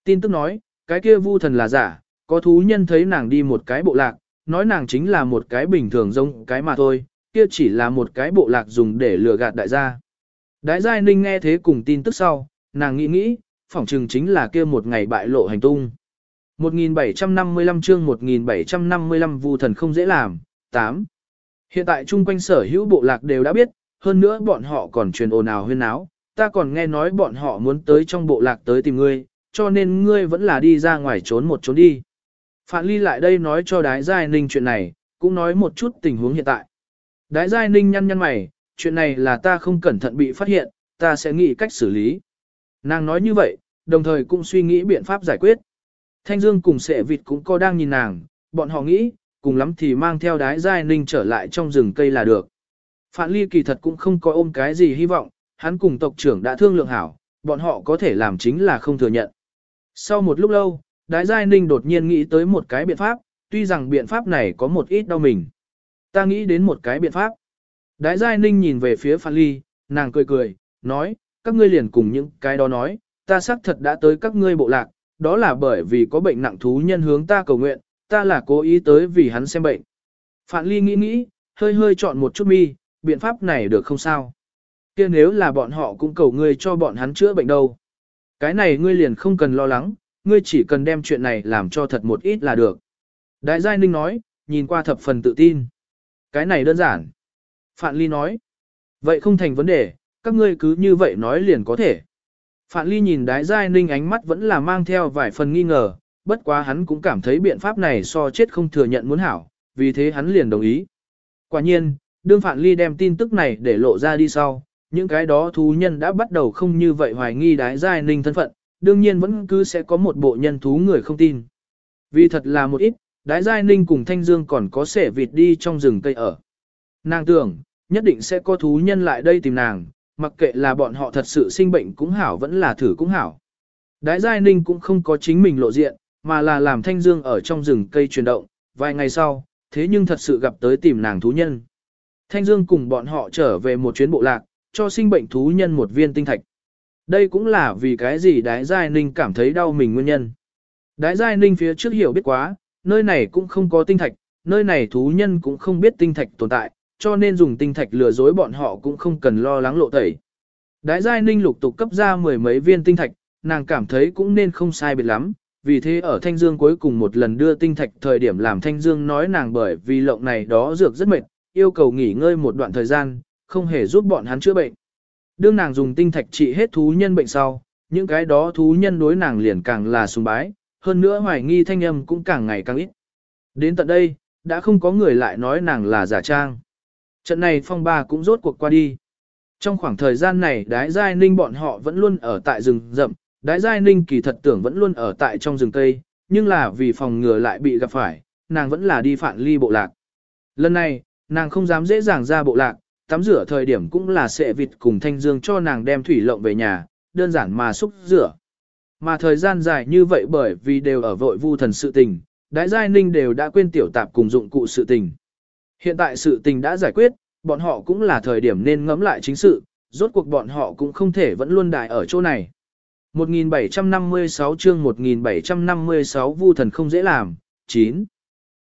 Tin tức nói, cái kia vu thần là giả, có thú nhân thấy nàng đi một cái bộ lạc, nói nàng chính là một cái bình thường giống cái mà thôi, kia chỉ là một cái bộ lạc dùng để lừa gạt đại gia. Đại giai ninh nghe thế cùng tin tức sau, nàng nghĩ nghĩ, phỏng chừng chính là kia một ngày bại lộ hành tung. 1755 chương 1755 vu thần không dễ làm, 8. Hiện tại chung quanh sở hữu bộ lạc đều đã biết, hơn nữa bọn họ còn truyền ồn ào huyên áo, ta còn nghe nói bọn họ muốn tới trong bộ lạc tới tìm ngươi, cho nên ngươi vẫn là đi ra ngoài trốn một trốn đi. Phạn Ly lại đây nói cho Đái Giai Ninh chuyện này, cũng nói một chút tình huống hiện tại. Đái Giai Ninh nhăn nhăn mày, chuyện này là ta không cẩn thận bị phát hiện, ta sẽ nghĩ cách xử lý. Nàng nói như vậy, đồng thời cũng suy nghĩ biện pháp giải quyết. Thanh Dương cùng sệ vịt cũng có đang nhìn nàng, bọn họ nghĩ, cùng lắm thì mang theo đái Giai Ninh trở lại trong rừng cây là được. Phạn Ly kỳ thật cũng không có ôm cái gì hy vọng, hắn cùng tộc trưởng đã thương lượng hảo, bọn họ có thể làm chính là không thừa nhận. Sau một lúc lâu, Đái Giai Ninh đột nhiên nghĩ tới một cái biện pháp, tuy rằng biện pháp này có một ít đau mình. Ta nghĩ đến một cái biện pháp. Đái Giai Ninh nhìn về phía Phan Ly, nàng cười cười, nói, các ngươi liền cùng những cái đó nói, ta xác thật đã tới các ngươi bộ lạc, đó là bởi vì có bệnh nặng thú nhân hướng ta cầu nguyện, ta là cố ý tới vì hắn xem bệnh. Phạn Ly nghĩ nghĩ, hơi hơi chọn một chút mi, biện pháp này được không sao? kia nếu là bọn họ cũng cầu ngươi cho bọn hắn chữa bệnh đâu. Cái này ngươi liền không cần lo lắng, ngươi chỉ cần đem chuyện này làm cho thật một ít là được. Đại Giai Ninh nói, nhìn qua thập phần tự tin. Cái này đơn giản. Phạn Ly nói, vậy không thành vấn đề, các ngươi cứ như vậy nói liền có thể. Phạn Ly nhìn Đái Giai Ninh ánh mắt vẫn là mang theo vài phần nghi ngờ, bất quá hắn cũng cảm thấy biện pháp này so chết không thừa nhận muốn hảo, vì thế hắn liền đồng ý. Quả nhiên, đương Phạn Ly đem tin tức này để lộ ra đi sau, những cái đó thú nhân đã bắt đầu không như vậy hoài nghi Đái Giai Ninh thân phận, đương nhiên vẫn cứ sẽ có một bộ nhân thú người không tin. Vì thật là một ít, Đái Giai Ninh cùng Thanh Dương còn có sẻ vịt đi trong rừng cây ở. Nàng tưởng, nhất định sẽ có thú nhân lại đây tìm nàng, mặc kệ là bọn họ thật sự sinh bệnh cũng hảo vẫn là thử cũng hảo. Đái Giai Ninh cũng không có chính mình lộ diện, mà là làm Thanh Dương ở trong rừng cây chuyển động, vài ngày sau, thế nhưng thật sự gặp tới tìm nàng thú nhân. Thanh Dương cùng bọn họ trở về một chuyến bộ lạc, cho sinh bệnh thú nhân một viên tinh thạch. Đây cũng là vì cái gì Đái Giai Ninh cảm thấy đau mình nguyên nhân. Đái Giai Ninh phía trước hiểu biết quá, nơi này cũng không có tinh thạch, nơi này thú nhân cũng không biết tinh thạch tồn tại, cho nên dùng tinh thạch lừa dối bọn họ cũng không cần lo lắng lộ tẩy. Đái Giai Ninh lục tục cấp ra mười mấy viên tinh thạch, nàng cảm thấy cũng nên không sai biệt lắm, vì thế ở Thanh Dương cuối cùng một lần đưa tinh thạch thời điểm làm Thanh Dương nói nàng bởi vì lộng này đó dược rất mệt, yêu cầu nghỉ ngơi một đoạn thời gian, không hề giúp bọn hắn chữa bệnh. Đương nàng dùng tinh thạch trị hết thú nhân bệnh sau, những cái đó thú nhân đối nàng liền càng là sùng bái, hơn nữa hoài nghi thanh âm cũng càng ngày càng ít. Đến tận đây, đã không có người lại nói nàng là giả trang. Trận này phong ba cũng rốt cuộc qua đi. Trong khoảng thời gian này đái giai ninh bọn họ vẫn luôn ở tại rừng rậm, đái giai ninh kỳ thật tưởng vẫn luôn ở tại trong rừng cây, nhưng là vì phòng ngừa lại bị gặp phải, nàng vẫn là đi phản ly bộ lạc. Lần này, nàng không dám dễ dàng ra bộ lạc, tắm rửa thời điểm cũng là sẽ vịt cùng thanh dương cho nàng đem thủy lộng về nhà, đơn giản mà xúc rửa. Mà thời gian dài như vậy bởi vì đều ở vội vu thần sự tình, đại giai ninh đều đã quên tiểu tạp cùng dụng cụ sự tình. Hiện tại sự tình đã giải quyết, bọn họ cũng là thời điểm nên ngẫm lại chính sự, rốt cuộc bọn họ cũng không thể vẫn luôn đại ở chỗ này. 1756 chương 1756 vu thần không dễ làm, 9.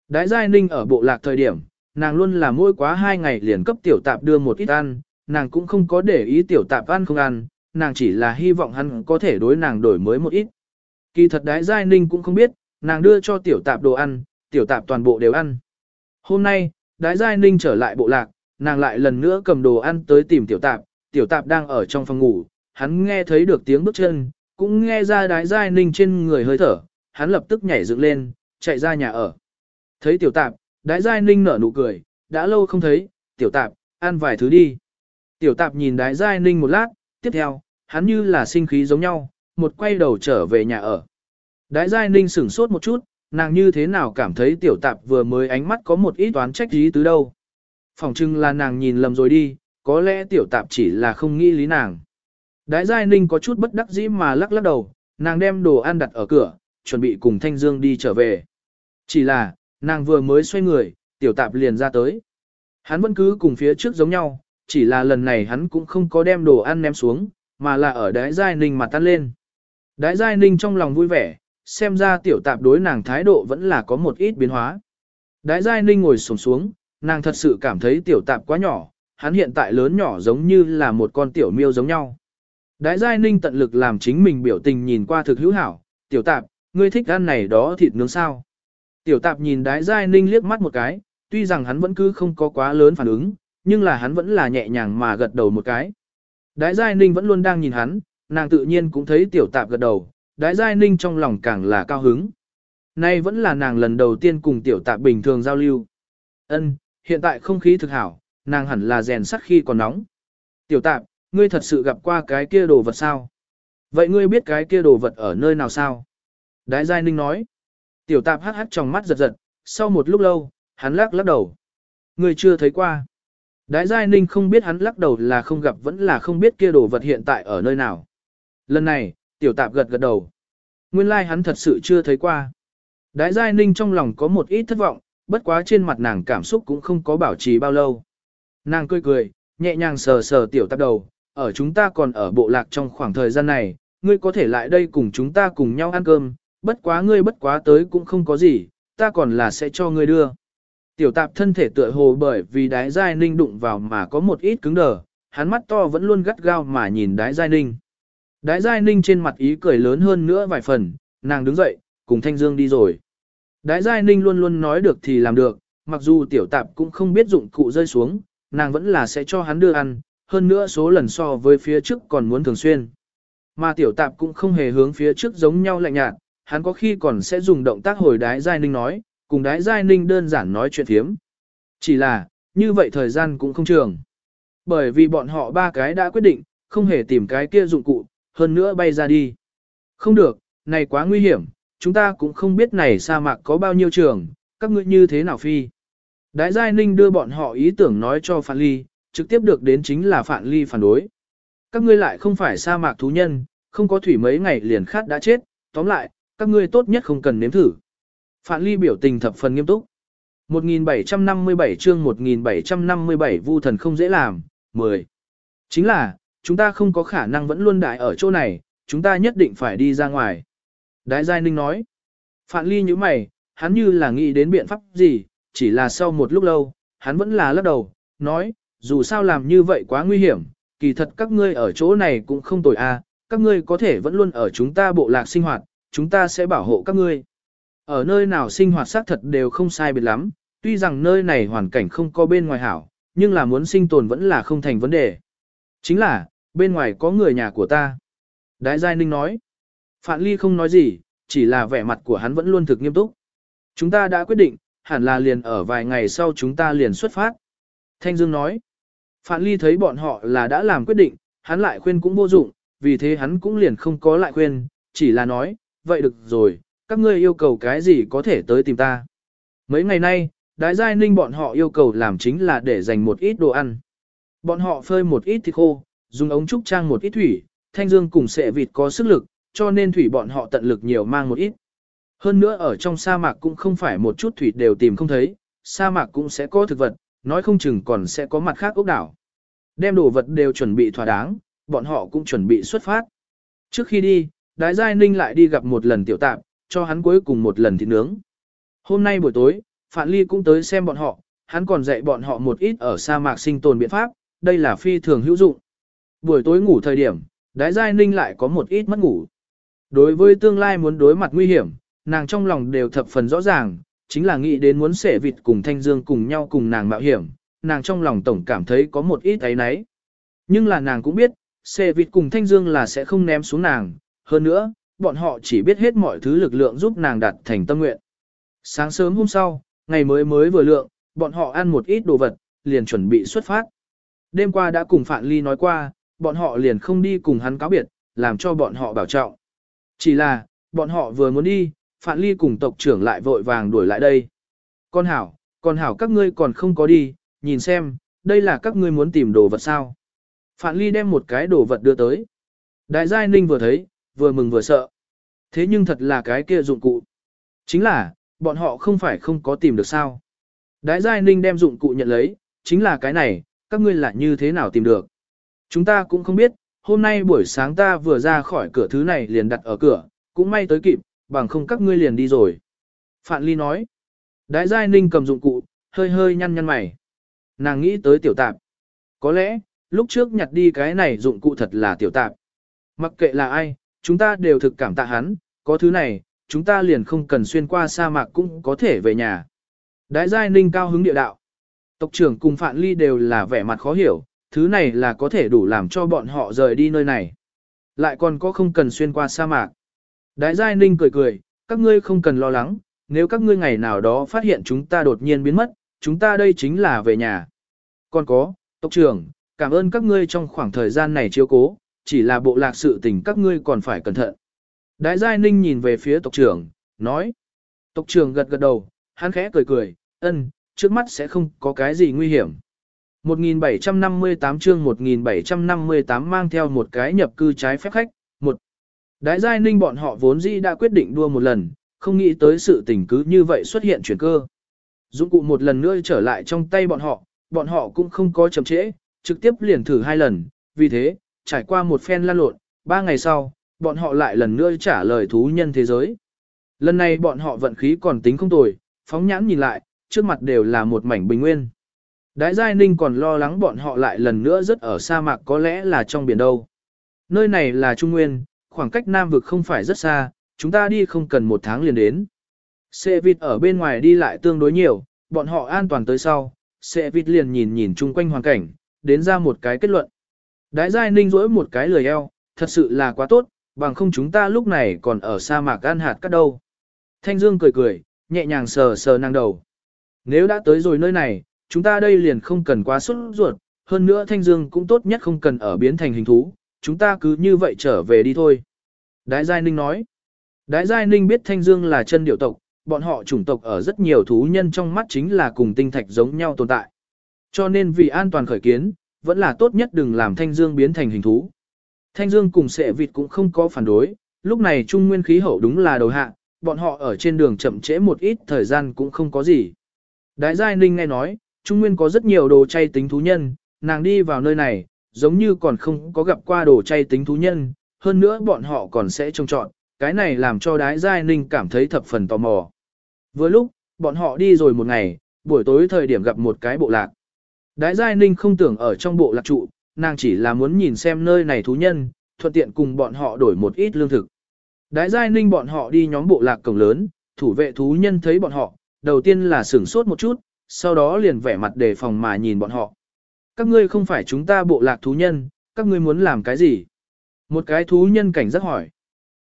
đại Giai Ninh ở bộ lạc thời điểm, nàng luôn là mỗi quá hai ngày liền cấp tiểu tạp đưa một ít ăn, nàng cũng không có để ý tiểu tạp ăn không ăn, nàng chỉ là hy vọng hắn có thể đối nàng đổi mới một ít. Kỳ thật Đái Giai Ninh cũng không biết, nàng đưa cho tiểu tạp đồ ăn, tiểu tạp toàn bộ đều ăn. Hôm nay, Đái Giai Ninh trở lại bộ lạc, nàng lại lần nữa cầm đồ ăn tới tìm tiểu tạp, tiểu tạp đang ở trong phòng ngủ, hắn nghe thấy được tiếng bước chân, cũng nghe ra đái giai ninh trên người hơi thở, hắn lập tức nhảy dựng lên, chạy ra nhà ở. Thấy tiểu tạp, đái giai ninh nở nụ cười, đã lâu không thấy, tiểu tạp, ăn vài thứ đi. Tiểu tạp nhìn đái giai ninh một lát, tiếp theo, hắn như là sinh khí giống nhau, một quay đầu trở về nhà ở. Đái giai ninh sửng sốt một chút, nàng như thế nào cảm thấy tiểu tạp vừa mới ánh mắt có một ít toán trách ý tứ đâu. Phòng trưng là nàng nhìn lầm rồi đi, có lẽ tiểu tạp chỉ là không nghĩ lý nàng. Đái Giai Ninh có chút bất đắc dĩ mà lắc lắc đầu, nàng đem đồ ăn đặt ở cửa, chuẩn bị cùng Thanh Dương đi trở về. Chỉ là, nàng vừa mới xoay người, tiểu tạp liền ra tới. Hắn vẫn cứ cùng phía trước giống nhau, chỉ là lần này hắn cũng không có đem đồ ăn ném xuống, mà là ở đái Giai Ninh mà tan lên. Đái Giai Ninh trong lòng vui vẻ, xem ra tiểu tạp đối nàng thái độ vẫn là có một ít biến hóa. Đái Giai Ninh ngồi sổng xuống, nàng thật sự cảm thấy tiểu tạp quá nhỏ, hắn hiện tại lớn nhỏ giống như là một con tiểu miêu giống nhau. Đái Giai Ninh tận lực làm chính mình biểu tình nhìn qua thực hữu hảo, tiểu tạp, ngươi thích ăn này đó thịt nướng sao. Tiểu tạp nhìn đái Giai Ninh liếc mắt một cái, tuy rằng hắn vẫn cứ không có quá lớn phản ứng, nhưng là hắn vẫn là nhẹ nhàng mà gật đầu một cái. Đái Giai Ninh vẫn luôn đang nhìn hắn, nàng tự nhiên cũng thấy tiểu tạp gật đầu, đái Giai Ninh trong lòng càng là cao hứng. Nay vẫn là nàng lần đầu tiên cùng tiểu tạp bình thường giao lưu. Ân, hiện tại không khí thực hảo, nàng hẳn là rèn sắt khi còn nóng. Tiểu tạp, ngươi thật sự gặp qua cái kia đồ vật sao? Vậy ngươi biết cái kia đồ vật ở nơi nào sao? Đái Giai Ninh nói. Tiểu tạp hắt hắt trong mắt giật giật, sau một lúc lâu, hắn lắc lắc đầu. Ngươi chưa thấy qua. Đái Giai Ninh không biết hắn lắc đầu là không gặp vẫn là không biết kia đồ vật hiện tại ở nơi nào. Lần này, tiểu tạp gật gật đầu. Nguyên lai like hắn thật sự chưa thấy qua. Đái Giai Ninh trong lòng có một ít thất vọng, bất quá trên mặt nàng cảm xúc cũng không có bảo trì bao lâu. Nàng cười cười, nhẹ nhàng sờ sờ tiểu tạp đầu, ở chúng ta còn ở bộ lạc trong khoảng thời gian này, ngươi có thể lại đây cùng chúng ta cùng nhau ăn cơm, bất quá ngươi bất quá tới cũng không có gì, ta còn là sẽ cho ngươi đưa. Tiểu tạp thân thể tựa hồ bởi vì đái giai ninh đụng vào mà có một ít cứng đờ, hắn mắt to vẫn luôn gắt gao mà nhìn đái giai ninh. Đái giai ninh trên mặt ý cười lớn hơn nữa vài phần, nàng đứng dậy, cùng Thanh Dương đi rồi. Đái giai ninh luôn luôn nói được thì làm được, mặc dù tiểu tạp cũng không biết dụng cụ rơi xuống, nàng vẫn là sẽ cho hắn đưa ăn, hơn nữa số lần so với phía trước còn muốn thường xuyên. Mà tiểu tạp cũng không hề hướng phía trước giống nhau lạnh nhạt, hắn có khi còn sẽ dùng động tác hồi đái giai ninh nói, cùng đái giai ninh đơn giản nói chuyện thiếm. Chỉ là, như vậy thời gian cũng không trường. Bởi vì bọn họ ba cái đã quyết định, không hề tìm cái kia dụng cụ, hơn nữa bay ra đi. Không được, này quá nguy hiểm, chúng ta cũng không biết này sa mạc có bao nhiêu trường, các ngươi như thế nào phi. Đái Giai Ninh đưa bọn họ ý tưởng nói cho Phạn Ly, trực tiếp được đến chính là Phạn Ly phản đối. Các ngươi lại không phải sa mạc thú nhân, không có thủy mấy ngày liền khát đã chết, tóm lại, các ngươi tốt nhất không cần nếm thử. Phạn Ly biểu tình thập phần nghiêm túc. 1757 chương 1757 vu thần không dễ làm, 10. Chính là, chúng ta không có khả năng vẫn luôn đại ở chỗ này, chúng ta nhất định phải đi ra ngoài. Đái Giai Ninh nói. Phạn Ly như mày, hắn như là nghĩ đến biện pháp gì, chỉ là sau một lúc lâu, hắn vẫn là lắc đầu, nói, dù sao làm như vậy quá nguy hiểm, kỳ thật các ngươi ở chỗ này cũng không tồi a, à, các ngươi có thể vẫn luôn ở chúng ta bộ lạc sinh hoạt, chúng ta sẽ bảo hộ các ngươi. Ở nơi nào sinh hoạt xác thật đều không sai biệt lắm, tuy rằng nơi này hoàn cảnh không có bên ngoài hảo, nhưng là muốn sinh tồn vẫn là không thành vấn đề. Chính là, bên ngoài có người nhà của ta. Đái Giai Ninh nói. Phạn Ly không nói gì, chỉ là vẻ mặt của hắn vẫn luôn thực nghiêm túc. Chúng ta đã quyết định, hẳn là liền ở vài ngày sau chúng ta liền xuất phát. Thanh Dương nói, Phạn Ly thấy bọn họ là đã làm quyết định, hắn lại khuyên cũng vô dụng, vì thế hắn cũng liền không có lại khuyên, chỉ là nói, vậy được rồi, các ngươi yêu cầu cái gì có thể tới tìm ta. Mấy ngày nay, Đái Giai Ninh bọn họ yêu cầu làm chính là để dành một ít đồ ăn. Bọn họ phơi một ít thịt khô, dùng ống trúc trang một ít thủy, thanh dương cùng sệ vịt có sức lực, cho nên thủy bọn họ tận lực nhiều mang một ít. Hơn nữa ở trong sa mạc cũng không phải một chút thủy đều tìm không thấy, sa mạc cũng sẽ có thực vật, nói không chừng còn sẽ có mặt khác ốc đảo. Đem đồ vật đều chuẩn bị thỏa đáng, bọn họ cũng chuẩn bị xuất phát. Trước khi đi, Đái Giai Ninh lại đi gặp một lần tiểu tạm, cho hắn cuối cùng một lần thịt nướng. Hôm nay buổi tối, Phạn Ly cũng tới xem bọn họ, hắn còn dạy bọn họ một ít ở sa mạc sinh tồn biện pháp, đây là phi thường hữu dụng. Buổi tối ngủ thời điểm, Đái Giai Ninh lại có một ít mất ngủ. Đối với tương lai muốn đối mặt nguy hiểm, nàng trong lòng đều thập phần rõ ràng, chính là nghĩ đến muốn xẻ vịt cùng Thanh Dương cùng nhau cùng nàng mạo hiểm, nàng trong lòng tổng cảm thấy có một ít ấy nấy. Nhưng là nàng cũng biết, xẻ vịt cùng Thanh Dương là sẽ không ném xuống nàng, hơn nữa, bọn họ chỉ biết hết mọi thứ lực lượng giúp nàng đạt thành tâm nguyện. Sáng sớm hôm sau, ngày mới mới vừa lượng, bọn họ ăn một ít đồ vật, liền chuẩn bị xuất phát. Đêm qua đã cùng Phạn Ly nói qua, bọn họ liền không đi cùng hắn cáo biệt, làm cho bọn họ bảo trọng. Chỉ là, bọn họ vừa muốn đi, Phạn Ly cùng tộc trưởng lại vội vàng đuổi lại đây. Con hảo, con hảo các ngươi còn không có đi, nhìn xem, đây là các ngươi muốn tìm đồ vật sao. Phạn Ly đem một cái đồ vật đưa tới. Đại giai ninh vừa thấy, vừa mừng vừa sợ. Thế nhưng thật là cái kia dụng cụ. Chính là, bọn họ không phải không có tìm được sao. Đại giai ninh đem dụng cụ nhận lấy, chính là cái này, các ngươi là như thế nào tìm được. Chúng ta cũng không biết, hôm nay buổi sáng ta vừa ra khỏi cửa thứ này liền đặt ở cửa, cũng may tới kịp, bằng không các ngươi liền đi rồi. Phạn Ly nói. Đại giai ninh cầm dụng cụ, hơi hơi nhăn nhăn mày. Nàng nghĩ tới tiểu tạp. Có lẽ, lúc trước nhặt đi cái này dụng cụ thật là tiểu tạp. Mặc kệ là ai, chúng ta đều thực cảm tạ hắn, có thứ này, chúng ta liền không cần xuyên qua sa mạc cũng có thể về nhà. Đại giai ninh cao hứng địa đạo. Tộc trưởng cùng Phạn Ly đều là vẻ mặt khó hiểu, thứ này là có thể đủ làm cho bọn họ rời đi nơi này. Lại còn có không cần xuyên qua sa mạc. Đại giai ninh cười cười, các ngươi không cần lo lắng, nếu các ngươi ngày nào đó phát hiện chúng ta đột nhiên biến mất, chúng ta đây chính là về nhà. Còn có, tộc trưởng, cảm ơn các ngươi trong khoảng thời gian này chiếu cố, chỉ là bộ lạc sự tình các ngươi còn phải cẩn thận. Đại giai ninh nhìn về phía tộc trưởng, nói. Tộc trưởng gật gật đầu, hắn khẽ cười cười, ân, trước mắt sẽ không có cái gì nguy hiểm. 1758 chương 1758 mang theo một cái nhập cư trái phép khách. Một, Đái giai ninh bọn họ vốn dĩ đã quyết định đua một lần, không nghĩ tới sự tình cứ như vậy xuất hiện chuyển cơ. Dụng cụ một lần nữa trở lại trong tay bọn họ, bọn họ cũng không có chậm trễ, trực tiếp liền thử hai lần, vì thế, trải qua một phen lan lộn, ba ngày sau, bọn họ lại lần nữa trả lời thú nhân thế giới. Lần này bọn họ vận khí còn tính không tồi, phóng nhãn nhìn lại, trước mặt đều là một mảnh bình nguyên. Đái Giai Ninh còn lo lắng bọn họ lại lần nữa rất ở sa mạc có lẽ là trong biển đâu. Nơi này là Trung Nguyên, khoảng cách Nam vực không phải rất xa, chúng ta đi không cần một tháng liền đến. Xe vịt ở bên ngoài đi lại tương đối nhiều, bọn họ an toàn tới sau, xe vịt liền nhìn nhìn chung quanh hoàn cảnh, đến ra một cái kết luận. Đái Giai Ninh rỗi một cái lười eo, thật sự là quá tốt, bằng không chúng ta lúc này còn ở sa mạc ăn hạt cắt đâu. Thanh Dương cười cười, nhẹ nhàng sờ sờ nàng đầu. Nếu đã tới rồi nơi này, chúng ta đây liền không cần quá sốt ruột, hơn nữa Thanh Dương cũng tốt nhất không cần ở biến thành hình thú, chúng ta cứ như vậy trở về đi thôi. Đái Giai Ninh nói. Đái Giai Ninh biết Thanh Dương là chân điệu tộc, bọn họ chủng tộc ở rất nhiều thú nhân trong mắt chính là cùng tinh thạch giống nhau tồn tại. Cho nên vì an toàn khởi kiến, vẫn là tốt nhất đừng làm Thanh Dương biến thành hình thú. Thanh Dương cùng sệ vịt cũng không có phản đối, lúc này trung nguyên khí hậu đúng là đầu hạ, bọn họ ở trên đường chậm trễ một ít thời gian cũng không có gì. Đại Giai Ninh nghe nói, trung nguyên có rất nhiều đồ chay tính thú nhân, nàng đi vào nơi này, giống như còn không có gặp qua đồ chay tính thú nhân, hơn nữa bọn họ còn sẽ trông trọn, cái này làm cho Đái Giai Ninh cảm thấy thập phần tò mò. Vừa lúc, bọn họ đi rồi một ngày, buổi tối thời điểm gặp một cái bộ lạc. Đái Giai Ninh không tưởng ở trong bộ lạc trụ, nàng chỉ là muốn nhìn xem nơi này thú nhân, thuận tiện cùng bọn họ đổi một ít lương thực. Đái Giai Ninh bọn họ đi nhóm bộ lạc cổng lớn, thủ vệ thú nhân thấy bọn họ, đầu tiên là sửng sốt một chút, sau đó liền vẻ mặt đề phòng mà nhìn bọn họ. Các ngươi không phải chúng ta bộ lạc thú nhân, các ngươi muốn làm cái gì? Một cái thú nhân cảnh giác hỏi.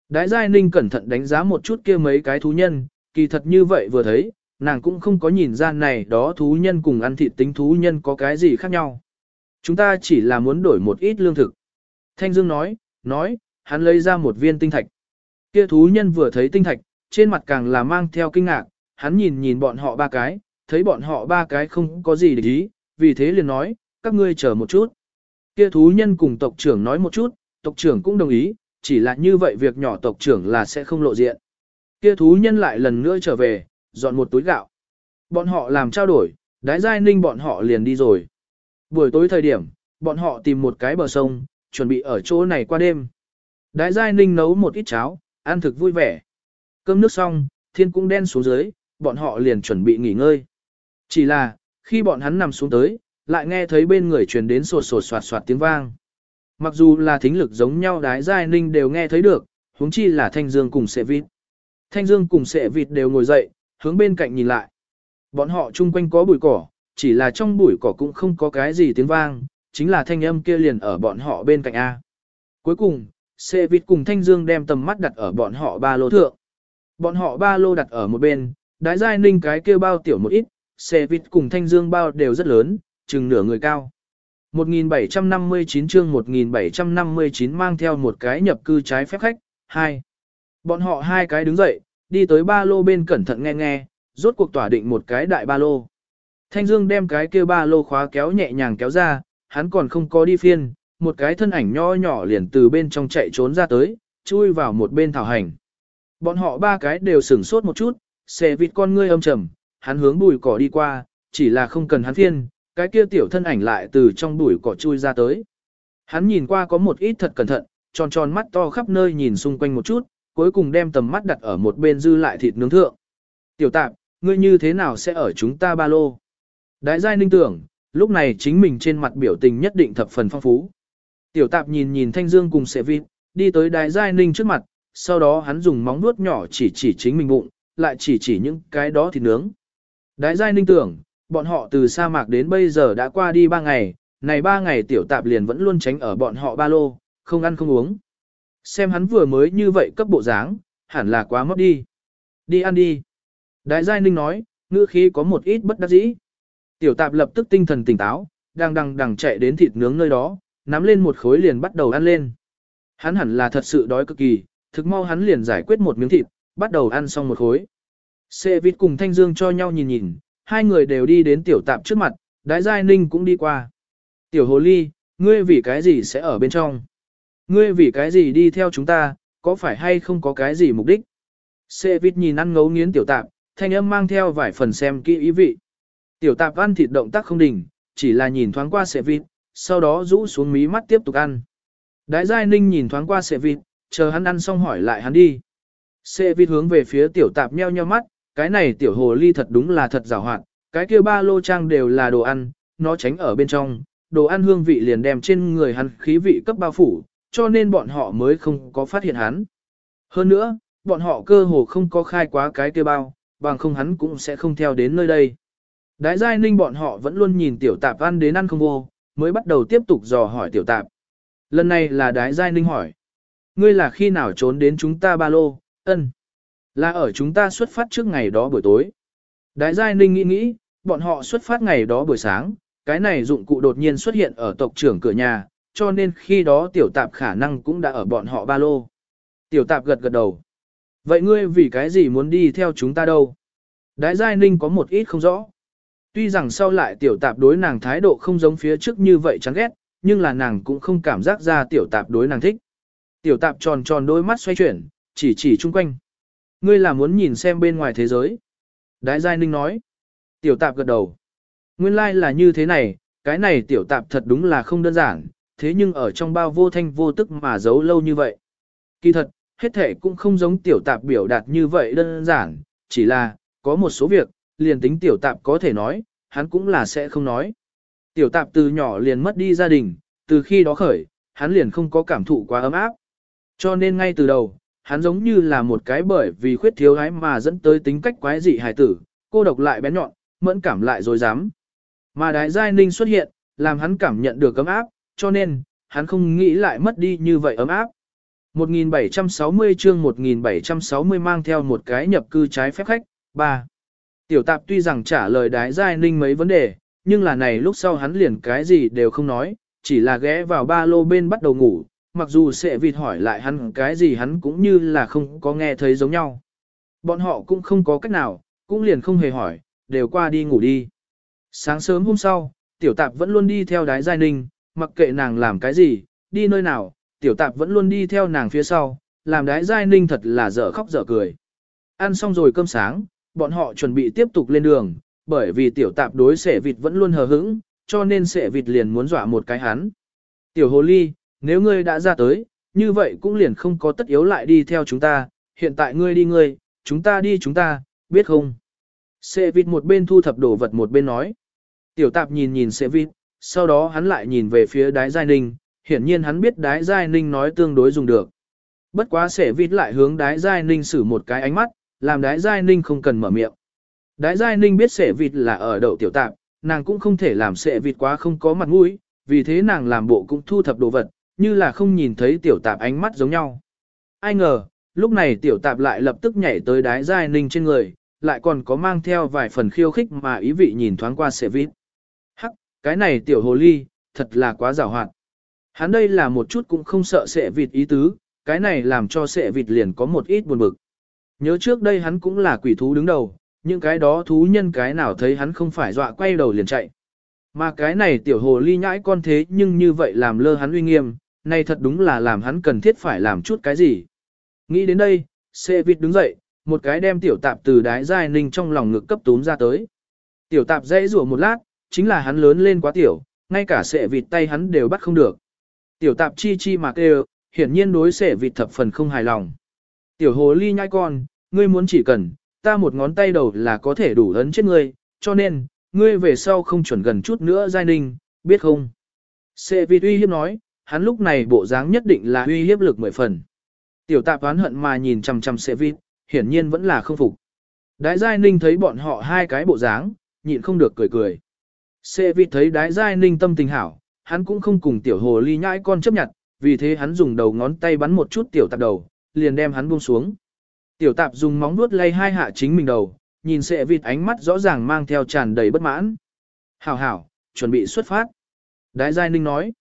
Đái Giai Ninh cẩn thận đánh giá một chút kia mấy cái thú nhân, kỳ thật như vậy vừa thấy, nàng cũng không có nhìn ra này đó thú nhân cùng ăn thịt tính thú nhân có cái gì khác nhau. Chúng ta chỉ là muốn đổi một ít lương thực. Thanh Dương nói, nói, hắn lấy ra một viên tinh thạch. Kia thú nhân vừa thấy tinh thạch, trên mặt càng là mang theo kinh ngạc, hắn nhìn nhìn bọn họ ba cái, thấy bọn họ ba cái không có gì để ý, vì thế liền nói, các ngươi chờ một chút. Kia thú nhân cùng tộc trưởng nói một chút, tộc trưởng cũng đồng ý, chỉ là như vậy việc nhỏ tộc trưởng là sẽ không lộ diện. Kia thú nhân lại lần nữa trở về, dọn một túi gạo. Bọn họ làm trao đổi, đái giai ninh bọn họ liền đi rồi. Buổi tối thời điểm, bọn họ tìm một cái bờ sông, chuẩn bị ở chỗ này qua đêm. Đái giai ninh nấu một ít cháo, ăn thực vui vẻ. Cơm nước xong, thiên cũng đen xuống dưới, bọn họ liền chuẩn bị nghỉ ngơi. Chỉ là, khi bọn hắn nằm xuống tới, lại nghe thấy bên người truyền đến sột sột soạt soạt tiếng vang. Mặc dù là thính lực giống nhau đái giai ninh đều nghe thấy được, huống chi là Thanh Dương cùng Sệ Vịt. Thanh Dương cùng Sệ Vịt đều ngồi dậy, hướng bên cạnh nhìn lại. Bọn họ chung quanh có bụi cỏ, chỉ là trong bụi cỏ cũng không có cái gì tiếng vang, chính là thanh âm kia liền ở bọn họ bên cạnh A. Cuối cùng, Sệ Vịt cùng Thanh Dương đem tầm mắt đặt ở bọn họ ba lô thượng. Bọn họ ba lô đặt ở một bên, đái giai ninh cái kia bao tiểu một ít, Sệ Vịt cùng Thanh Dương bao đều rất lớn, chừng nửa người cao. 1759 chương 1759 mang theo một cái nhập cư trái phép khách, hai. Bọn họ hai cái đứng dậy, đi tới ba lô bên cẩn thận nghe nghe, rốt cuộc tỏa định một cái đại ba lô. Thanh Dương đem cái kia ba lô khóa kéo nhẹ nhàng kéo ra, hắn còn không có đi phiên, một cái thân ảnh nho nhỏ liền từ bên trong chạy trốn ra tới, chui vào một bên thảo hành. Bọn họ ba cái đều sửng sốt một chút, xè vịt con ngươi âm trầm, hắn hướng bùi cỏ đi qua, chỉ là không cần hắn phiên, cái kia tiểu thân ảnh lại từ trong bụi cỏ chui ra tới. Hắn nhìn qua có một ít thật cẩn thận, tròn tròn mắt to khắp nơi nhìn xung quanh một chút, cuối cùng đem tầm mắt đặt ở một bên dư lại thịt nướng thượng. Tiểu tạp, ngươi như thế nào sẽ ở chúng ta ba lô? Đại giai ninh tưởng, lúc này chính mình trên mặt biểu tình nhất định thập phần phong phú. Tiểu tạp nhìn nhìn thanh dương cùng sệ vịt, đi tới đại giai ninh trước mặt, sau đó hắn dùng móng nuốt nhỏ chỉ chỉ chính mình bụng, lại chỉ chỉ những cái đó thịt nướng. Đại giai ninh tưởng, bọn họ từ sa mạc đến bây giờ đã qua đi ba ngày, này ba ngày tiểu tạp liền vẫn luôn tránh ở bọn họ ba lô, không ăn không uống. Xem hắn vừa mới như vậy cấp bộ dáng, hẳn là quá mất đi. Đi ăn đi. Đại giai ninh nói, ngữ khí có một ít bất đắc dĩ. Tiểu tạp lập tức tinh thần tỉnh táo, đang đằng đằng chạy đến thịt nướng nơi đó, nắm lên một khối liền bắt đầu ăn lên. Hắn hẳn là thật sự đói cực kỳ, thực mau hắn liền giải quyết một miếng thịt, bắt đầu ăn xong một khối. Xê vịt cùng Thanh Dương cho nhau nhìn nhìn, hai người đều đi đến tiểu tạp trước mặt, đái giai ninh cũng đi qua. Tiểu hồ ly, ngươi vì cái gì sẽ ở bên trong? Ngươi vì cái gì đi theo chúng ta, có phải hay không có cái gì mục đích? Sê vịt nhìn ăn ngấu nghiến tiểu tạp, thanh âm mang theo vài phần xem kỹ ý vị. Tiểu tạp ăn thịt động tác không đỉnh, chỉ là nhìn thoáng qua sệ vịt, sau đó rũ xuống mí mắt tiếp tục ăn. Đái giai ninh nhìn thoáng qua sệ vịt, chờ hắn ăn xong hỏi lại hắn đi. Sệ vịt hướng về phía tiểu tạp nheo nheo mắt, cái này tiểu hồ ly thật đúng là thật rào hoạt, cái kia ba lô trang đều là đồ ăn, nó tránh ở bên trong, đồ ăn hương vị liền đem trên người hắn khí vị cấp bao phủ, cho nên bọn họ mới không có phát hiện hắn. Hơn nữa, bọn họ cơ hồ không có khai quá cái kia bao, bằng không hắn cũng sẽ không theo đến nơi đây. Đái giai ninh bọn họ vẫn luôn nhìn tiểu tạp ăn đến ăn không vô, mới bắt đầu tiếp tục dò hỏi tiểu tạp. Lần này là đái giai ninh hỏi. Ngươi là khi nào trốn đến chúng ta ba lô, ân. Là ở chúng ta xuất phát trước ngày đó buổi tối. Đái Giai Ninh nghĩ nghĩ, bọn họ xuất phát ngày đó buổi sáng, cái này dụng cụ đột nhiên xuất hiện ở tộc trưởng cửa nhà, cho nên khi đó tiểu tạp khả năng cũng đã ở bọn họ ba lô. Tiểu tạp gật gật đầu. Vậy ngươi vì cái gì muốn đi theo chúng ta đâu? Đái Giai Ninh có một ít không rõ. Tuy rằng sau lại tiểu tạp đối nàng thái độ không giống phía trước như vậy chán ghét, nhưng là nàng cũng không cảm giác ra tiểu tạp đối nàng thích. Tiểu tạp tròn tròn đôi mắt xoay chuyển, chỉ chỉ chung quanh. Ngươi là muốn nhìn xem bên ngoài thế giới. Đái Giai Ninh nói. Tiểu tạp gật đầu. Nguyên lai like là như thế này, cái này tiểu tạp thật đúng là không đơn giản, thế nhưng ở trong bao vô thanh vô tức mà giấu lâu như vậy. Kỳ thật, hết thể cũng không giống tiểu tạp biểu đạt như vậy đơn giản, chỉ là, có một số việc, liền tính tiểu tạp có thể nói, hắn cũng là sẽ không nói. Tiểu tạp từ nhỏ liền mất đi gia đình, từ khi đó khởi, hắn liền không có cảm thụ quá ấm áp. Cho nên ngay từ đầu, hắn giống như là một cái bởi vì khuyết thiếu gái mà dẫn tới tính cách quái dị hài tử, cô độc lại bén nhọn, mẫn cảm lại dối dám. Mà đái giai ninh xuất hiện, làm hắn cảm nhận được ấm áp, cho nên, hắn không nghĩ lại mất đi như vậy ấm áp. 1760 chương 1760 mang theo một cái nhập cư trái phép khách, 3. Tiểu tạp tuy rằng trả lời đái giai ninh mấy vấn đề, nhưng là này lúc sau hắn liền cái gì đều không nói, chỉ là ghé vào ba lô bên bắt đầu ngủ, mặc dù sẽ vịt hỏi lại hắn cái gì hắn cũng như là không có nghe thấy giống nhau. Bọn họ cũng không có cách nào, cũng liền không hề hỏi, đều qua đi ngủ đi. Sáng sớm hôm sau, tiểu tạp vẫn luôn đi theo đái giai ninh, mặc kệ nàng làm cái gì, đi nơi nào, tiểu tạp vẫn luôn đi theo nàng phía sau, làm đái giai ninh thật là dở khóc dở cười. Ăn xong rồi cơm sáng, bọn họ chuẩn bị tiếp tục lên đường, bởi vì tiểu tạp đối sẻ vịt vẫn luôn hờ hững, cho nên sẻ vịt liền muốn dọa một cái hắn. Tiểu hồ ly, nếu ngươi đã ra tới, như vậy cũng liền không có tất yếu lại đi theo chúng ta, hiện tại ngươi đi ngươi, chúng ta đi chúng ta, biết không? Sẻ vịt một bên thu thập đồ vật một bên nói. Tiểu tạp nhìn nhìn sẻ vịt, sau đó hắn lại nhìn về phía đái giai ninh, hiển nhiên hắn biết đái giai ninh nói tương đối dùng được. Bất quá sẻ vịt lại hướng đái giai ninh xử một cái ánh mắt, làm đái giai ninh không cần mở miệng. Đái giai ninh biết sẻ vịt là ở đậu tiểu tạp, nàng cũng không thể làm sẻ vịt quá không có mặt mũi, vì thế nàng làm bộ cũng thu thập đồ vật, như là không nhìn thấy tiểu tạp ánh mắt giống nhau. Ai ngờ, lúc này tiểu tạp lại lập tức nhảy tới đái giai ninh trên người, lại còn có mang theo vài phần khiêu khích mà ý vị nhìn thoáng qua sẻ vịt. Cái này tiểu hồ ly, thật là quá rào hoạt. Hắn đây là một chút cũng không sợ sẻ vịt ý tứ, cái này làm cho sẻ vịt liền có một ít buồn bực. Nhớ trước đây hắn cũng là quỷ thú đứng đầu, những cái đó thú nhân cái nào thấy hắn không phải dọa quay đầu liền chạy. Mà cái này tiểu hồ ly nhãi con thế nhưng như vậy làm lơ hắn uy nghiêm, này thật đúng là làm hắn cần thiết phải làm chút cái gì. Nghĩ đến đây, xe vịt đứng dậy, một cái đem tiểu tạp từ đái giai ninh trong lòng ngực cấp túm ra tới. Tiểu tạp dãy rủa một lát, chính là hắn lớn lên quá tiểu, ngay cả sệ vịt tay hắn đều bắt không được. Tiểu tạp chi chi mà kêu, hiển nhiên đối sệ vịt thập phần không hài lòng. Tiểu hồ ly nhai con, ngươi muốn chỉ cần, ta một ngón tay đầu là có thể đủ ấn chết ngươi, cho nên, ngươi về sau không chuẩn gần chút nữa giai ninh, biết không? Sệ vịt uy hiếp nói, hắn lúc này bộ dáng nhất định là uy hiếp lực mười phần. Tiểu tạp oán hận mà nhìn chằm chằm sệ vịt, hiển nhiên vẫn là không phục. Đái giai ninh thấy bọn họ hai cái bộ dáng, nhịn không được cười cười. Xê vị thấy đái giai ninh tâm tình hảo, hắn cũng không cùng tiểu hồ ly nhãi con chấp nhận, vì thế hắn dùng đầu ngón tay bắn một chút tiểu tạp đầu, liền đem hắn buông xuống. Tiểu tạp dùng móng vuốt lay hai hạ chính mình đầu, nhìn xệ vịt ánh mắt rõ ràng mang theo tràn đầy bất mãn. Hảo hảo, chuẩn bị xuất phát. Đái Giai Ninh nói.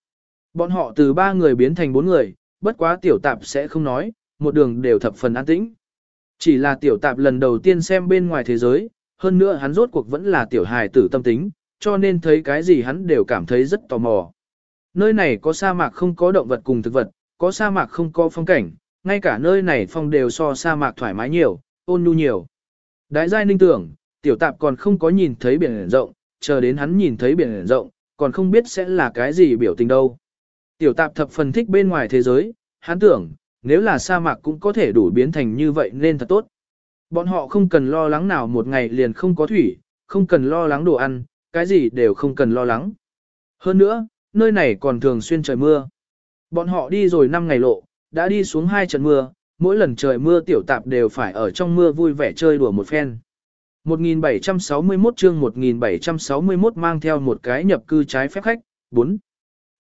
Bọn họ từ ba người biến thành bốn người, bất quá tiểu tạp sẽ không nói, một đường đều thập phần an tĩnh. Chỉ là tiểu tạp lần đầu tiên xem bên ngoài thế giới, hơn nữa hắn rốt cuộc vẫn là tiểu hài tử tâm tính, cho nên thấy cái gì hắn đều cảm thấy rất tò mò. Nơi này có sa mạc không có động vật cùng thực vật, có sa mạc không có phong cảnh, ngay cả nơi này phong đều so sa mạc thoải mái nhiều, ôn nhu nhiều. Đại giai ninh tưởng, tiểu tạp còn không có nhìn thấy biển rộng, chờ đến hắn nhìn thấy biển rộng, còn không biết sẽ là cái gì biểu tình đâu. Tiểu tạp thập phần thích bên ngoài thế giới, hắn tưởng, nếu là sa mạc cũng có thể đủ biến thành như vậy nên thật tốt. Bọn họ không cần lo lắng nào một ngày liền không có thủy, không cần lo lắng đồ ăn, cái gì đều không cần lo lắng. Hơn nữa, nơi này còn thường xuyên trời mưa. Bọn họ đi rồi 5 ngày lộ, đã đi xuống hai trận mưa, mỗi lần trời mưa tiểu tạp đều phải ở trong mưa vui vẻ chơi đùa một phen. 1761 chương 1761 mang theo một cái nhập cư trái phép khách, 4.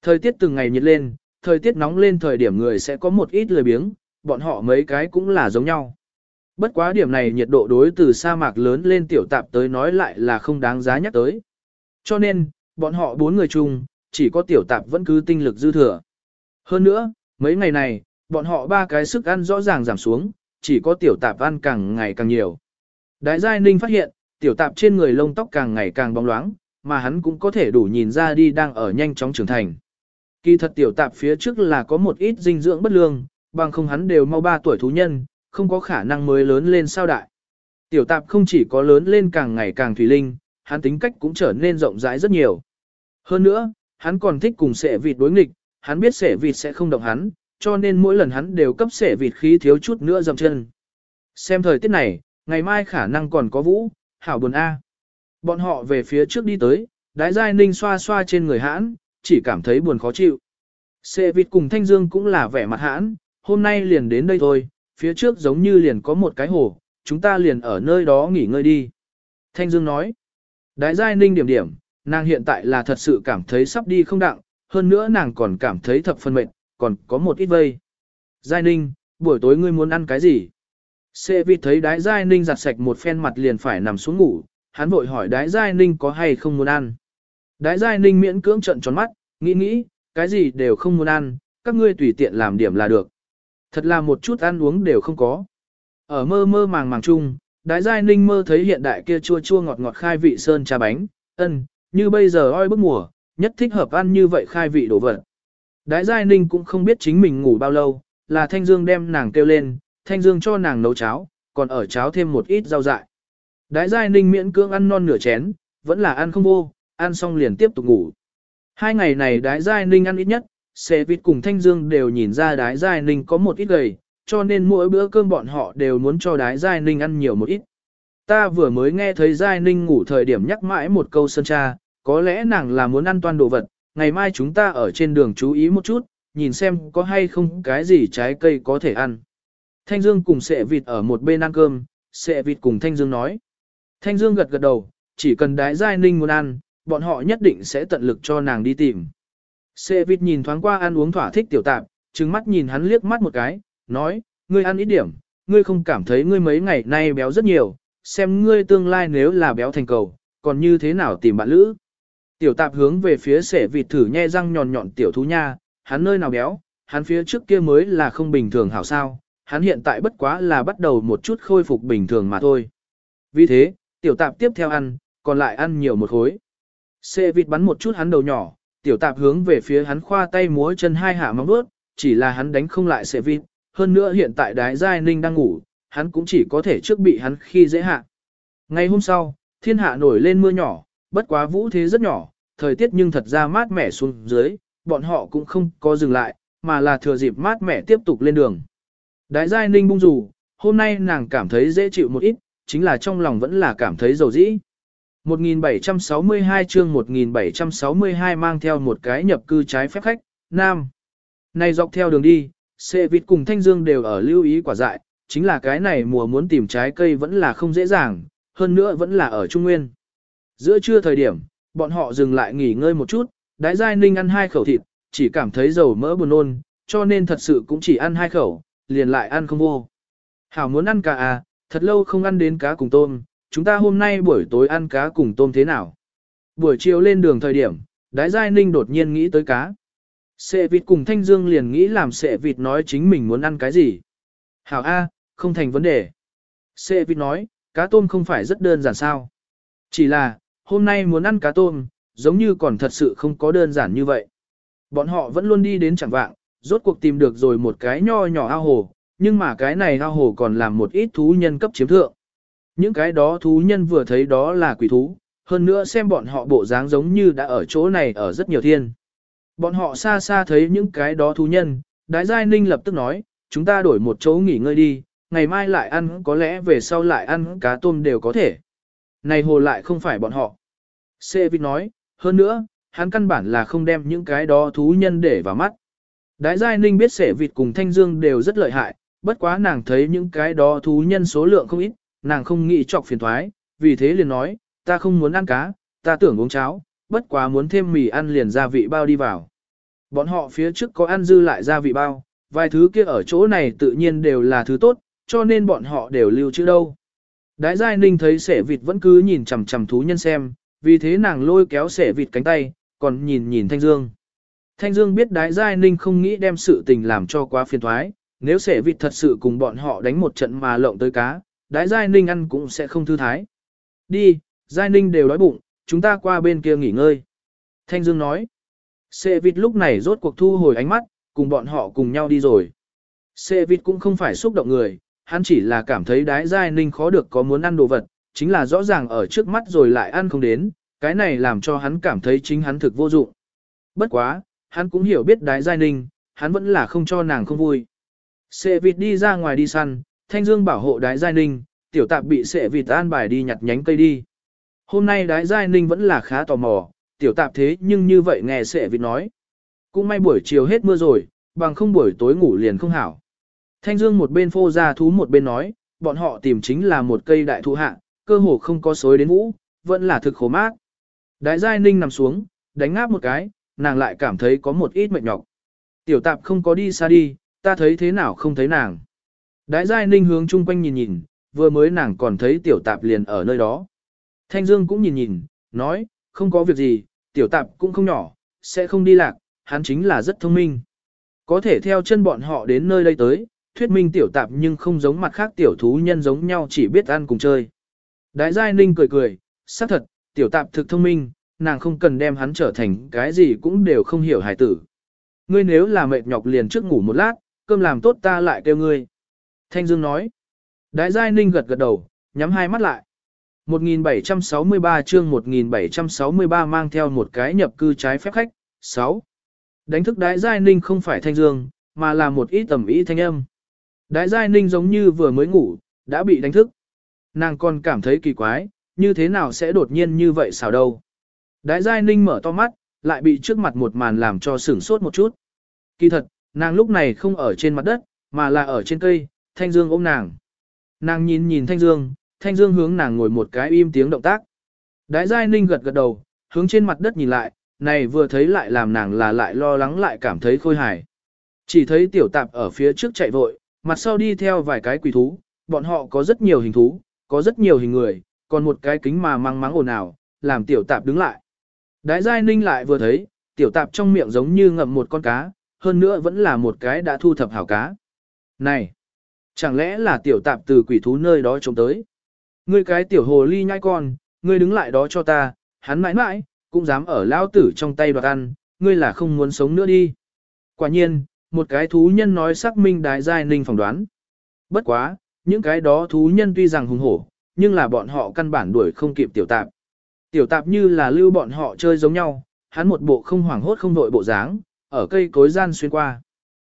Thời tiết từng ngày nhiệt lên, thời tiết nóng lên thời điểm người sẽ có một ít lười biếng, bọn họ mấy cái cũng là giống nhau. Bất quá điểm này nhiệt độ đối từ sa mạc lớn lên tiểu tạp tới nói lại là không đáng giá nhắc tới. Cho nên, bọn họ bốn người chung, chỉ có tiểu tạp vẫn cứ tinh lực dư thừa. Hơn nữa, mấy ngày này, bọn họ ba cái sức ăn rõ ràng giảm xuống, chỉ có tiểu tạp ăn càng ngày càng nhiều. Đại giai ninh phát hiện, tiểu tạp trên người lông tóc càng ngày càng bóng loáng, mà hắn cũng có thể đủ nhìn ra đi đang ở nhanh chóng trưởng thành. Kỳ thật tiểu tạp phía trước là có một ít dinh dưỡng bất lương, bằng không hắn đều mau 3 tuổi thú nhân, không có khả năng mới lớn lên sao đại. Tiểu tạp không chỉ có lớn lên càng ngày càng thủy linh, hắn tính cách cũng trở nên rộng rãi rất nhiều. Hơn nữa, hắn còn thích cùng sẻ vịt đối nghịch, hắn biết sẻ vịt sẽ không động hắn, cho nên mỗi lần hắn đều cấp sẻ vịt khí thiếu chút nữa dầm chân. Xem thời tiết này, ngày mai khả năng còn có vũ, hảo buồn A. Bọn họ về phía trước đi tới, đái giai ninh xoa xoa trên người hãn, chỉ cảm thấy buồn khó chịu. Sẻ vịt cùng Thanh Dương cũng là vẻ mặt hãn, hôm nay liền đến đây thôi, phía trước giống như liền có một cái hồ, chúng ta liền ở nơi đó nghỉ ngơi đi. Thanh Dương nói, đái giai ninh điểm điểm, nàng hiện tại là thật sự cảm thấy sắp đi không đặng, hơn nữa nàng còn cảm thấy thập phân mệt, còn có một ít vây. Giai ninh, buổi tối ngươi muốn ăn cái gì? Xê vịt thấy đái giai ninh giặt sạch một phen mặt liền phải nằm xuống ngủ, hắn vội hỏi đái giai ninh có hay không muốn ăn. Đái giai ninh miễn cưỡng trận tròn mắt, nghĩ nghĩ, cái gì đều không muốn ăn, các ngươi tùy tiện làm điểm là được. Thật là một chút ăn uống đều không có. Ở mơ mơ màng màng chung, đái giai ninh mơ thấy hiện đại kia chua chua ngọt ngọt khai vị sơn trà bánh, ân, như bây giờ oi bức mùa, nhất thích hợp ăn như vậy khai vị đồ vật. Đái giai ninh cũng không biết chính mình ngủ bao lâu, là Thanh Dương đem nàng kêu lên, Thanh Dương cho nàng nấu cháo, còn ở cháo thêm một ít rau dại. Đái giai ninh miễn cưỡng ăn non nửa chén, vẫn là ăn không vô, ăn xong liền tiếp tục ngủ. Hai ngày này đái giai ninh ăn ít nhất, xe vịt cùng Thanh Dương đều nhìn ra đái giai ninh có một ít gầy, cho nên mỗi bữa cơm bọn họ đều muốn cho đái giai ninh ăn nhiều một ít. Ta vừa mới nghe thấy giai ninh ngủ thời điểm nhắc mãi một câu sơn cha, có lẽ nàng là muốn ăn toàn đồ vật, ngày mai chúng ta ở trên đường chú ý một chút, nhìn xem có hay không cái gì trái cây có thể ăn. Thanh Dương cùng sệ vịt ở một bên ăn cơm, sệ vịt cùng Thanh Dương nói. Thanh Dương gật gật đầu, chỉ cần đái giai ninh muốn ăn, bọn họ nhất định sẽ tận lực cho nàng đi tìm. Sệ vịt nhìn thoáng qua ăn uống thỏa thích tiểu tạp, trừng mắt nhìn hắn liếc mắt một cái, nói, ngươi ăn ít điểm, ngươi không cảm thấy ngươi mấy ngày nay béo rất nhiều, xem ngươi tương lai nếu là béo thành cầu, còn như thế nào tìm bạn lữ. Tiểu tạp hướng về phía sẻ vịt thử nhe răng nhọn nhọn tiểu thú nha, hắn nơi nào béo, hắn phía trước kia mới là không bình thường hảo sao, hắn hiện tại bất quá là bắt đầu một chút khôi phục bình thường mà thôi. Vì thế, tiểu tạp tiếp theo ăn, còn lại ăn nhiều một khối. Sẻ vịt bắn một chút hắn đầu nhỏ, tiểu tạp hướng về phía hắn khoa tay múa chân hai hạ móng bước, chỉ là hắn đánh không lại sẻ vịt, hơn nữa hiện tại đái giai ninh đang ngủ, hắn cũng chỉ có thể trước bị hắn khi dễ hạ. Ngày hôm sau, thiên hạ nổi lên mưa nhỏ, bất quá vũ thế rất nhỏ, thời tiết nhưng thật ra mát mẻ xuống dưới, bọn họ cũng không có dừng lại, mà là thừa dịp mát mẻ tiếp tục lên đường. Đái giai ninh bung rủ, hôm nay nàng cảm thấy dễ chịu một ít, chính là trong lòng vẫn là cảm thấy dầu dĩ. 1762 chương 1762 mang theo một cái nhập cư trái phép khách, Nam. Này dọc theo đường đi, Sệ vịt cùng Thanh Dương đều ở lưu ý quả dại, chính là cái này mùa muốn tìm trái cây vẫn là không dễ dàng, hơn nữa vẫn là ở Trung Nguyên. Giữa trưa thời điểm, bọn họ dừng lại nghỉ ngơi một chút, đái giai ninh ăn hai khẩu thịt, chỉ cảm thấy dầu mỡ buồn nôn, cho nên thật sự cũng chỉ ăn hai khẩu, liền lại ăn không vô. Hảo muốn ăn cá à, thật lâu không ăn đến cá cùng tôm, chúng ta hôm nay buổi tối ăn cá cùng tôm thế nào? Buổi chiều lên đường thời điểm, đái giai ninh đột nhiên nghĩ tới cá. Sệ vịt cùng Thanh Dương liền nghĩ làm sệ vịt nói chính mình muốn ăn cái gì. Hảo A, không thành vấn đề. Sệ vịt nói, cá tôm không phải rất đơn giản sao. Chỉ là, hôm nay muốn ăn cá tôm, giống như còn thật sự không có đơn giản như vậy. Bọn họ vẫn luôn đi đến chẳng vạng, rốt cuộc tìm được rồi một cái nho nhỏ ao hồ, nhưng mà cái này ao hồ còn làm một ít thú nhân cấp chiếm thượng. Những cái đó thú nhân vừa thấy đó là quỷ thú, hơn nữa xem bọn họ bộ dáng giống như đã ở chỗ này ở rất nhiều thiên. Bọn họ xa xa thấy những cái đó thú nhân, Đái Giai Ninh lập tức nói, chúng ta đổi một chỗ nghỉ ngơi đi, ngày mai lại ăn có lẽ về sau lại ăn cá tôm đều có thể. Này hồ lại không phải bọn họ. Sê Vít nói, hơn nữa, hắn căn bản là không đem những cái đó thú nhân để vào mắt. Đái Giai Ninh biết Sệ Vịt cùng Thanh Dương đều rất lợi hại, bất quá nàng thấy những cái đó thú nhân số lượng không ít, nàng không nghĩ chọc phiền thoái, vì thế liền nói, ta không muốn ăn cá, ta tưởng uống cháo, bất quá muốn thêm mì ăn liền gia vị bao đi vào. Bọn họ phía trước có ăn dư lại gia vị bao, vài thứ kia ở chỗ này tự nhiên đều là thứ tốt, cho nên bọn họ đều lưu trữ đâu. Đái Giai Ninh thấy sẻ vịt vẫn cứ nhìn chằm chằm thú nhân xem, vì thế nàng lôi kéo sẻ vịt cánh tay, còn nhìn nhìn Thanh Dương. Thanh Dương biết Đái Giai Ninh không nghĩ đem sự tình làm cho quá phiền thoái, nếu sẻ vịt thật sự cùng bọn họ đánh một trận mà lộng tới cá, Đái Giai Ninh ăn cũng sẽ không thư thái. Đi, Giai Ninh đều đói bụng, chúng ta qua bên kia nghỉ ngơi. Thanh Dương nói. Sệ vịt lúc này rốt cuộc thu hồi ánh mắt, cùng bọn họ cùng nhau đi rồi. Sệ vịt cũng không phải xúc động người, hắn chỉ là cảm thấy đái giai ninh khó được có muốn ăn đồ vật, chính là rõ ràng ở trước mắt rồi lại ăn không đến, cái này làm cho hắn cảm thấy chính hắn thực vô dụng. Bất quá, hắn cũng hiểu biết đái giai ninh, hắn vẫn là không cho nàng không vui. Sệ vịt đi ra ngoài đi săn, thanh dương bảo hộ đái giai ninh, tiểu tạp bị sệ vịt an bài đi nhặt nhánh cây đi. Hôm nay đái giai ninh vẫn là khá tò mò, tiểu tạp thế nhưng như vậy nghe sệ vịt nói. Cũng may buổi chiều hết mưa rồi, bằng không buổi tối ngủ liền không hảo. Thanh Dương một bên phô ra thú một bên nói, bọn họ tìm chính là một cây đại thụ hạ, cơ hồ không có xối đến vũ, vẫn là thực khổ mát. Đại giai ninh nằm xuống, đánh ngáp một cái, nàng lại cảm thấy có một ít mệt nhọc. Tiểu tạp không có đi xa đi, ta thấy thế nào không thấy nàng. Đại giai ninh hướng chung quanh nhìn nhìn, vừa mới nàng còn thấy tiểu tạp liền ở nơi đó. Thanh Dương cũng nhìn nhìn, nói, không có việc gì, tiểu tạp cũng không nhỏ, sẽ không đi lạc, hắn chính là rất thông minh. Có thể theo chân bọn họ đến nơi đây tới, thuyết minh tiểu tạp nhưng không giống mặt khác tiểu thú nhân giống nhau chỉ biết ăn cùng chơi. Đại giai ninh cười cười, xác thật, tiểu tạp thực thông minh, nàng không cần đem hắn trở thành cái gì cũng đều không hiểu hài tử. Ngươi nếu là mệt nhọc liền trước ngủ một lát, cơm làm tốt ta lại kêu ngươi. Thanh Dương nói. Đại giai ninh gật gật đầu, nhắm hai mắt lại. 1763 chương 1763 mang theo một cái nhập cư trái phép khách. 6. Đánh thức Đại giai ninh không phải Thanh Dương, mà là một ít tầm ý thanh âm. Đại giai ninh giống như vừa mới ngủ, đã bị đánh thức. Nàng còn cảm thấy kỳ quái, như thế nào sẽ đột nhiên như vậy sao đâu. Đại giai ninh mở to mắt, lại bị trước mặt một màn làm cho sửng sốt một chút. Kỳ thật, nàng lúc này không ở trên mặt đất, mà là ở trên cây, Thanh Dương ôm nàng. Nàng nhìn nhìn Thanh Dương, Thanh Dương hướng nàng ngồi một cái im tiếng động tác. Đại giai ninh gật gật đầu, hướng trên mặt đất nhìn lại, này vừa thấy lại làm nàng là lại lo lắng lại cảm thấy khôi hài. Chỉ thấy tiểu tạp ở phía trước chạy vội, mặt sau đi theo vài cái quỷ thú, bọn họ có rất nhiều hình thú, có rất nhiều hình người, còn một cái kính mà mang mắng ồn ào, làm tiểu tạp đứng lại. Đại giai ninh lại vừa thấy, tiểu tạp trong miệng giống như ngậm một con cá, hơn nữa vẫn là một cái đã thu thập hảo cá. Này, chẳng lẽ là tiểu tạp từ quỷ thú nơi đó trông tới? Ngươi cái tiểu hồ ly nhai con, ngươi đứng lại đó cho ta, hắn mãi mãi, cũng dám ở lao tử trong tay đoạt ăn, ngươi là không muốn sống nữa đi. Quả nhiên, một cái thú nhân nói xác minh đại giai ninh phỏng đoán. Bất quá, những cái đó thú nhân tuy rằng hùng hổ, nhưng là bọn họ căn bản đuổi không kịp tiểu tạp. Tiểu tạp như là lưu bọn họ chơi giống nhau, hắn một bộ không hoảng hốt không nội bộ dáng, ở cây cối gian xuyên qua.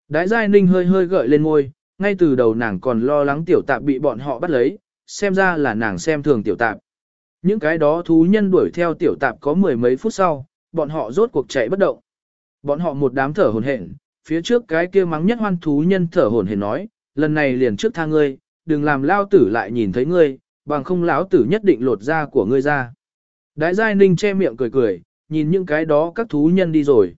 Đại giai ninh hơi hơi gợi lên môi, ngay từ đầu nàng còn lo lắng tiểu tạp bị bọn họ bắt lấy, xem ra là nàng xem thường tiểu tạp. Những cái đó thú nhân đuổi theo tiểu tạp có mười mấy phút sau, bọn họ rốt cuộc chạy bất động. Bọn họ một đám thở hồn hển, phía trước cái kia mắng nhất hoan thú nhân thở hồn hển nói, lần này liền trước tha ngươi, đừng làm lao tử lại nhìn thấy ngươi, bằng không lão tử nhất định lột da của ngươi ra. Đại giai ninh che miệng cười cười, nhìn những cái đó các thú nhân đi rồi.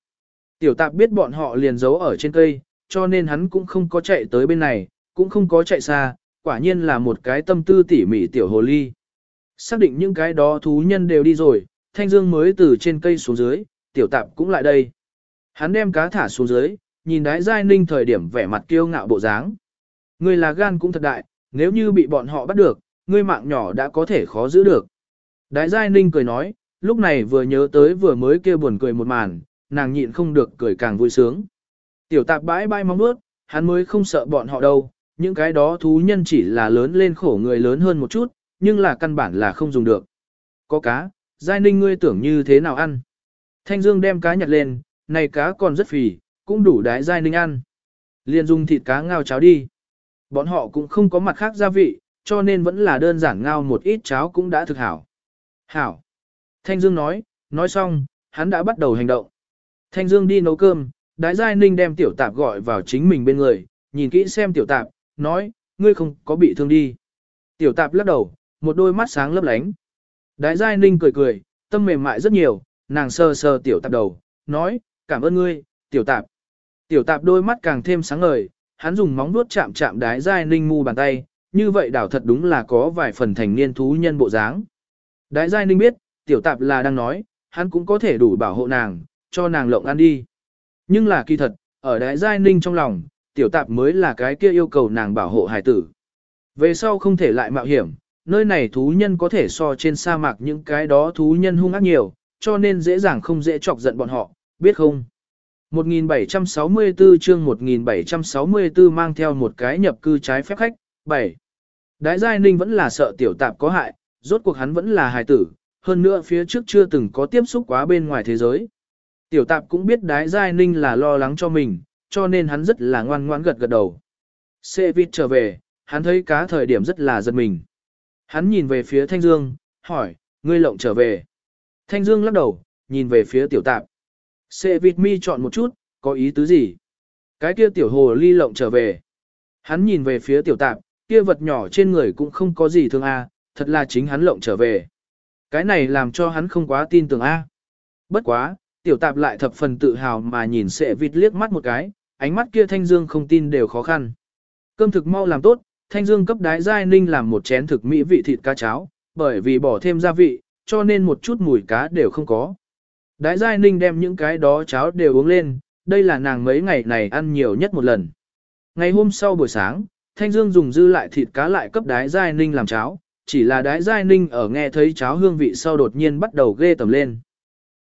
Tiểu tạp biết bọn họ liền giấu ở trên cây, cho nên hắn cũng không có chạy tới bên này, cũng không có chạy xa, quả nhiên là một cái tâm tư tỉ mỉ tiểu hồ ly. Xác định những cái đó thú nhân đều đi rồi, thanh dương mới từ trên cây xuống dưới, tiểu tạp cũng lại đây. Hắn đem cá thả xuống dưới, nhìn đái giai ninh thời điểm vẻ mặt kiêu ngạo bộ dáng. Người là gan cũng thật đại, nếu như bị bọn họ bắt được, ngươi mạng nhỏ đã có thể khó giữ được. Đại giai ninh cười nói, lúc này vừa nhớ tới vừa mới kêu buồn cười một màn, nàng nhịn không được cười càng vui sướng. Tiểu tạp bãi bay mong bước, hắn mới không sợ bọn họ đâu, những cái đó thú nhân chỉ là lớn lên khổ người lớn hơn một chút, nhưng là căn bản là không dùng được. Có cá, giai ninh ngươi tưởng như thế nào ăn. Thanh Dương đem cá nhặt lên, này cá còn rất phì, cũng đủ đái giai ninh ăn. Liền dùng thịt cá ngao cháo đi. Bọn họ cũng không có mặt khác gia vị, cho nên vẫn là đơn giản ngao một ít cháo cũng đã thực hảo. Hảo. Thanh Dương nói, nói xong, hắn đã bắt đầu hành động. Thanh Dương đi nấu cơm, Đái Giai Ninh đem tiểu tạp gọi vào chính mình bên người, nhìn kỹ xem tiểu tạp, nói, ngươi không có bị thương đi. Tiểu tạp lắc đầu, một đôi mắt sáng lấp lánh. Đái Giai Ninh cười cười, tâm mềm mại rất nhiều, nàng sờ sờ tiểu tạp đầu, nói, cảm ơn ngươi, tiểu tạp. Tiểu tạp đôi mắt càng thêm sáng ngời, hắn dùng móng vuốt chạm chạm đái Giai Ninh mu bàn tay, như vậy đảo thật đúng là có vài phần thành niên thú nhân bộ dáng. Đái Giai Ninh biết, tiểu tạp là đang nói, hắn cũng có thể đủ bảo hộ nàng, cho nàng lộng ăn đi. Nhưng là kỳ thật, ở Đái Giai Ninh trong lòng, tiểu tạp mới là cái kia yêu cầu nàng bảo hộ Hải tử. Về sau không thể lại mạo hiểm, nơi này thú nhân có thể so trên sa mạc những cái đó thú nhân hung ác nhiều, cho nên dễ dàng không dễ chọc giận bọn họ, biết không? 1764 chương 1764 mang theo một cái nhập cư trái phép khách, 7. Đái Giai Ninh vẫn là sợ tiểu tạp có hại, rốt cuộc hắn vẫn là hài tử, hơn nữa phía trước chưa từng có tiếp xúc quá bên ngoài thế giới. Tiểu tạp cũng biết đái Giai Ninh là lo lắng cho mình, cho nên hắn rất là ngoan ngoãn gật gật đầu. Xe vịt trở về, hắn thấy cá thời điểm rất là giật mình. Hắn nhìn về phía Thanh Dương, hỏi, ngươi lộng trở về. Thanh Dương lắc đầu, nhìn về phía tiểu tạp. Xe vịt mi chọn một chút, có ý tứ gì? Cái kia tiểu hồ ly lộng trở về. Hắn nhìn về phía tiểu tạp, kia vật nhỏ trên người cũng không có gì thương a, thật là chính hắn lộng trở về. Cái này làm cho hắn không quá tin tưởng a. Bất quá, tiểu tạp lại thập phần tự hào mà nhìn sệ vịt liếc mắt một cái, ánh mắt kia thanh dương không tin đều khó khăn. Cơm thực mau làm tốt, thanh dương cấp đái giai ninh làm một chén thực mỹ vị thịt cá cháo, bởi vì bỏ thêm gia vị, cho nên một chút mùi cá đều không có. Đái giai ninh đem những cái đó cháo đều uống lên, đây là nàng mấy ngày này ăn nhiều nhất một lần. Ngày hôm sau buổi sáng, Thanh Dương dùng dư lại thịt cá lại cấp đái giai ninh làm cháo, chỉ là đái giai ninh ở nghe thấy cháo hương vị sau đột nhiên bắt đầu ghê tầm lên.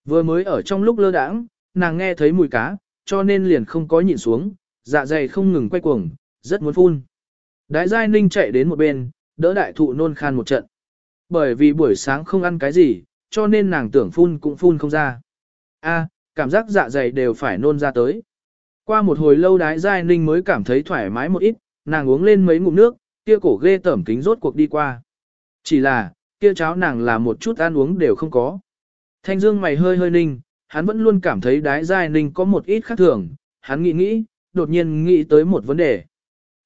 Vừa mới ở trong lúc lơ đãng, nàng nghe thấy mùi cá, cho nên liền không có nhịn xuống, dạ dày không ngừng quay cuồng, rất muốn phun. Đại giai ninh chạy đến một bên, đỡ đại thụ nôn khan một trận. Bởi vì buổi sáng không ăn cái gì, cho nên nàng tưởng phun cũng phun không ra. A, cảm giác dạ dày đều phải nôn ra tới. Qua một hồi lâu đái giai ninh mới cảm thấy thoải mái một ít, nàng uống lên mấy ngụm nước, kia cổ ghê tẩm kính rốt cuộc đi qua. Chỉ là, kia cháo nàng là một chút ăn uống đều không có. Thanh dương mày hơi hơi ninh, hắn vẫn luôn cảm thấy đái giai ninh có một ít khác thường, hắn nghĩ nghĩ, đột nhiên nghĩ tới một vấn đề.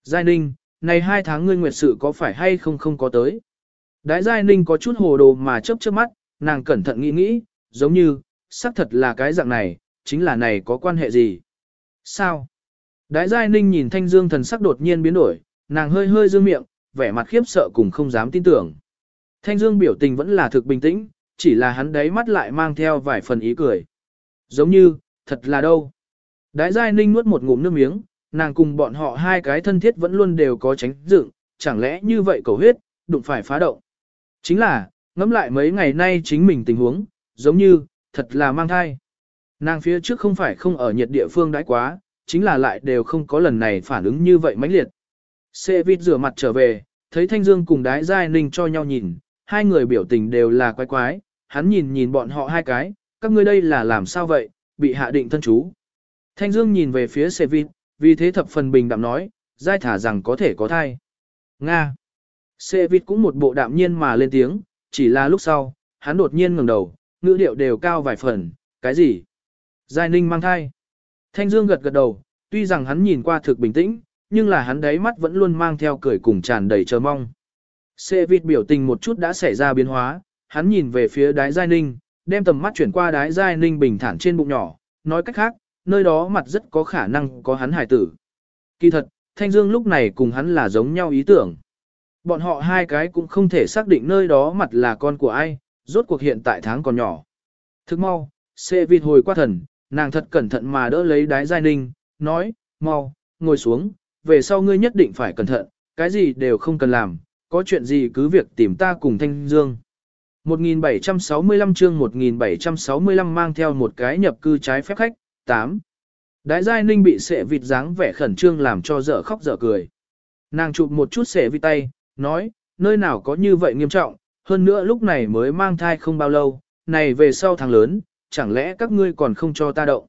Giai ninh, này hai tháng ngươi nguyệt sự có phải hay không không có tới. Đái giai ninh có chút hồ đồ mà chớp chớp mắt, nàng cẩn thận nghĩ nghĩ, giống như, xác thật là cái dạng này, chính là này có quan hệ gì. Sao? Đái giai ninh nhìn thanh dương thần sắc đột nhiên biến đổi, nàng hơi hơi dương miệng, vẻ mặt khiếp sợ cùng không dám tin tưởng. Thanh dương biểu tình vẫn là thực bình tĩnh, chỉ là hắn đáy mắt lại mang theo vài phần ý cười. Giống như, thật là đâu. Đái giai ninh nuốt một ngụm nước miếng, nàng cùng bọn họ hai cái thân thiết vẫn luôn đều có tránh dựng, chẳng lẽ như vậy cầu huyết, đụng phải phá động. Chính là, ngẫm lại mấy ngày nay chính mình tình huống, giống như, thật là mang thai. Nàng phía trước không phải không ở nhiệt địa phương đãi quá, chính là lại đều không có lần này phản ứng như vậy mãnh liệt. xe vịt rửa mặt trở về, thấy Thanh Dương cùng đái giai ninh cho nhau nhìn, hai người biểu tình đều là quái quái, hắn nhìn nhìn bọn họ hai cái, các ngươi đây là làm sao vậy, bị hạ định thân chú. Thanh Dương nhìn về phía Xê vịt, vì thế thập phần bình đạm nói, giai thả rằng có thể có thai. Nga. Xê vịt cũng một bộ đạm nhiên mà lên tiếng, chỉ là lúc sau, hắn đột nhiên ngẩng đầu, ngữ điệu đều cao vài phần, cái gì? Giai ninh mang thai. Thanh Dương gật gật đầu, tuy rằng hắn nhìn qua thực bình tĩnh, nhưng là hắn đáy mắt vẫn luôn mang theo cười cùng tràn đầy chờ mong. Xê vịt biểu tình một chút đã xảy ra biến hóa, hắn nhìn về phía đái giai ninh, đem tầm mắt chuyển qua đái giai ninh bình thản trên bụng nhỏ, nói cách khác, nơi đó mặt rất có khả năng có hắn hải tử. Kỳ thật, Thanh Dương lúc này cùng hắn là giống nhau ý tưởng. Bọn họ hai cái cũng không thể xác định nơi đó mặt là con của ai, rốt cuộc hiện tại tháng còn nhỏ. Thức mau, xê vịt hồi qua thần, nàng thật cẩn thận mà đỡ lấy đái giai ninh, nói, mau, ngồi xuống, về sau ngươi nhất định phải cẩn thận, cái gì đều không cần làm, có chuyện gì cứ việc tìm ta cùng Thanh Dương. 1765 chương 1765 mang theo một cái nhập cư trái phép khách, 8. Đái giai ninh bị sệ vịt dáng vẻ khẩn trương làm cho dở khóc dở cười. Nàng chụp một chút sệ vịt tay, nói, nơi nào có như vậy nghiêm trọng, hơn nữa lúc này mới mang thai không bao lâu, này về sau tháng lớn, chẳng lẽ các ngươi còn không cho ta động.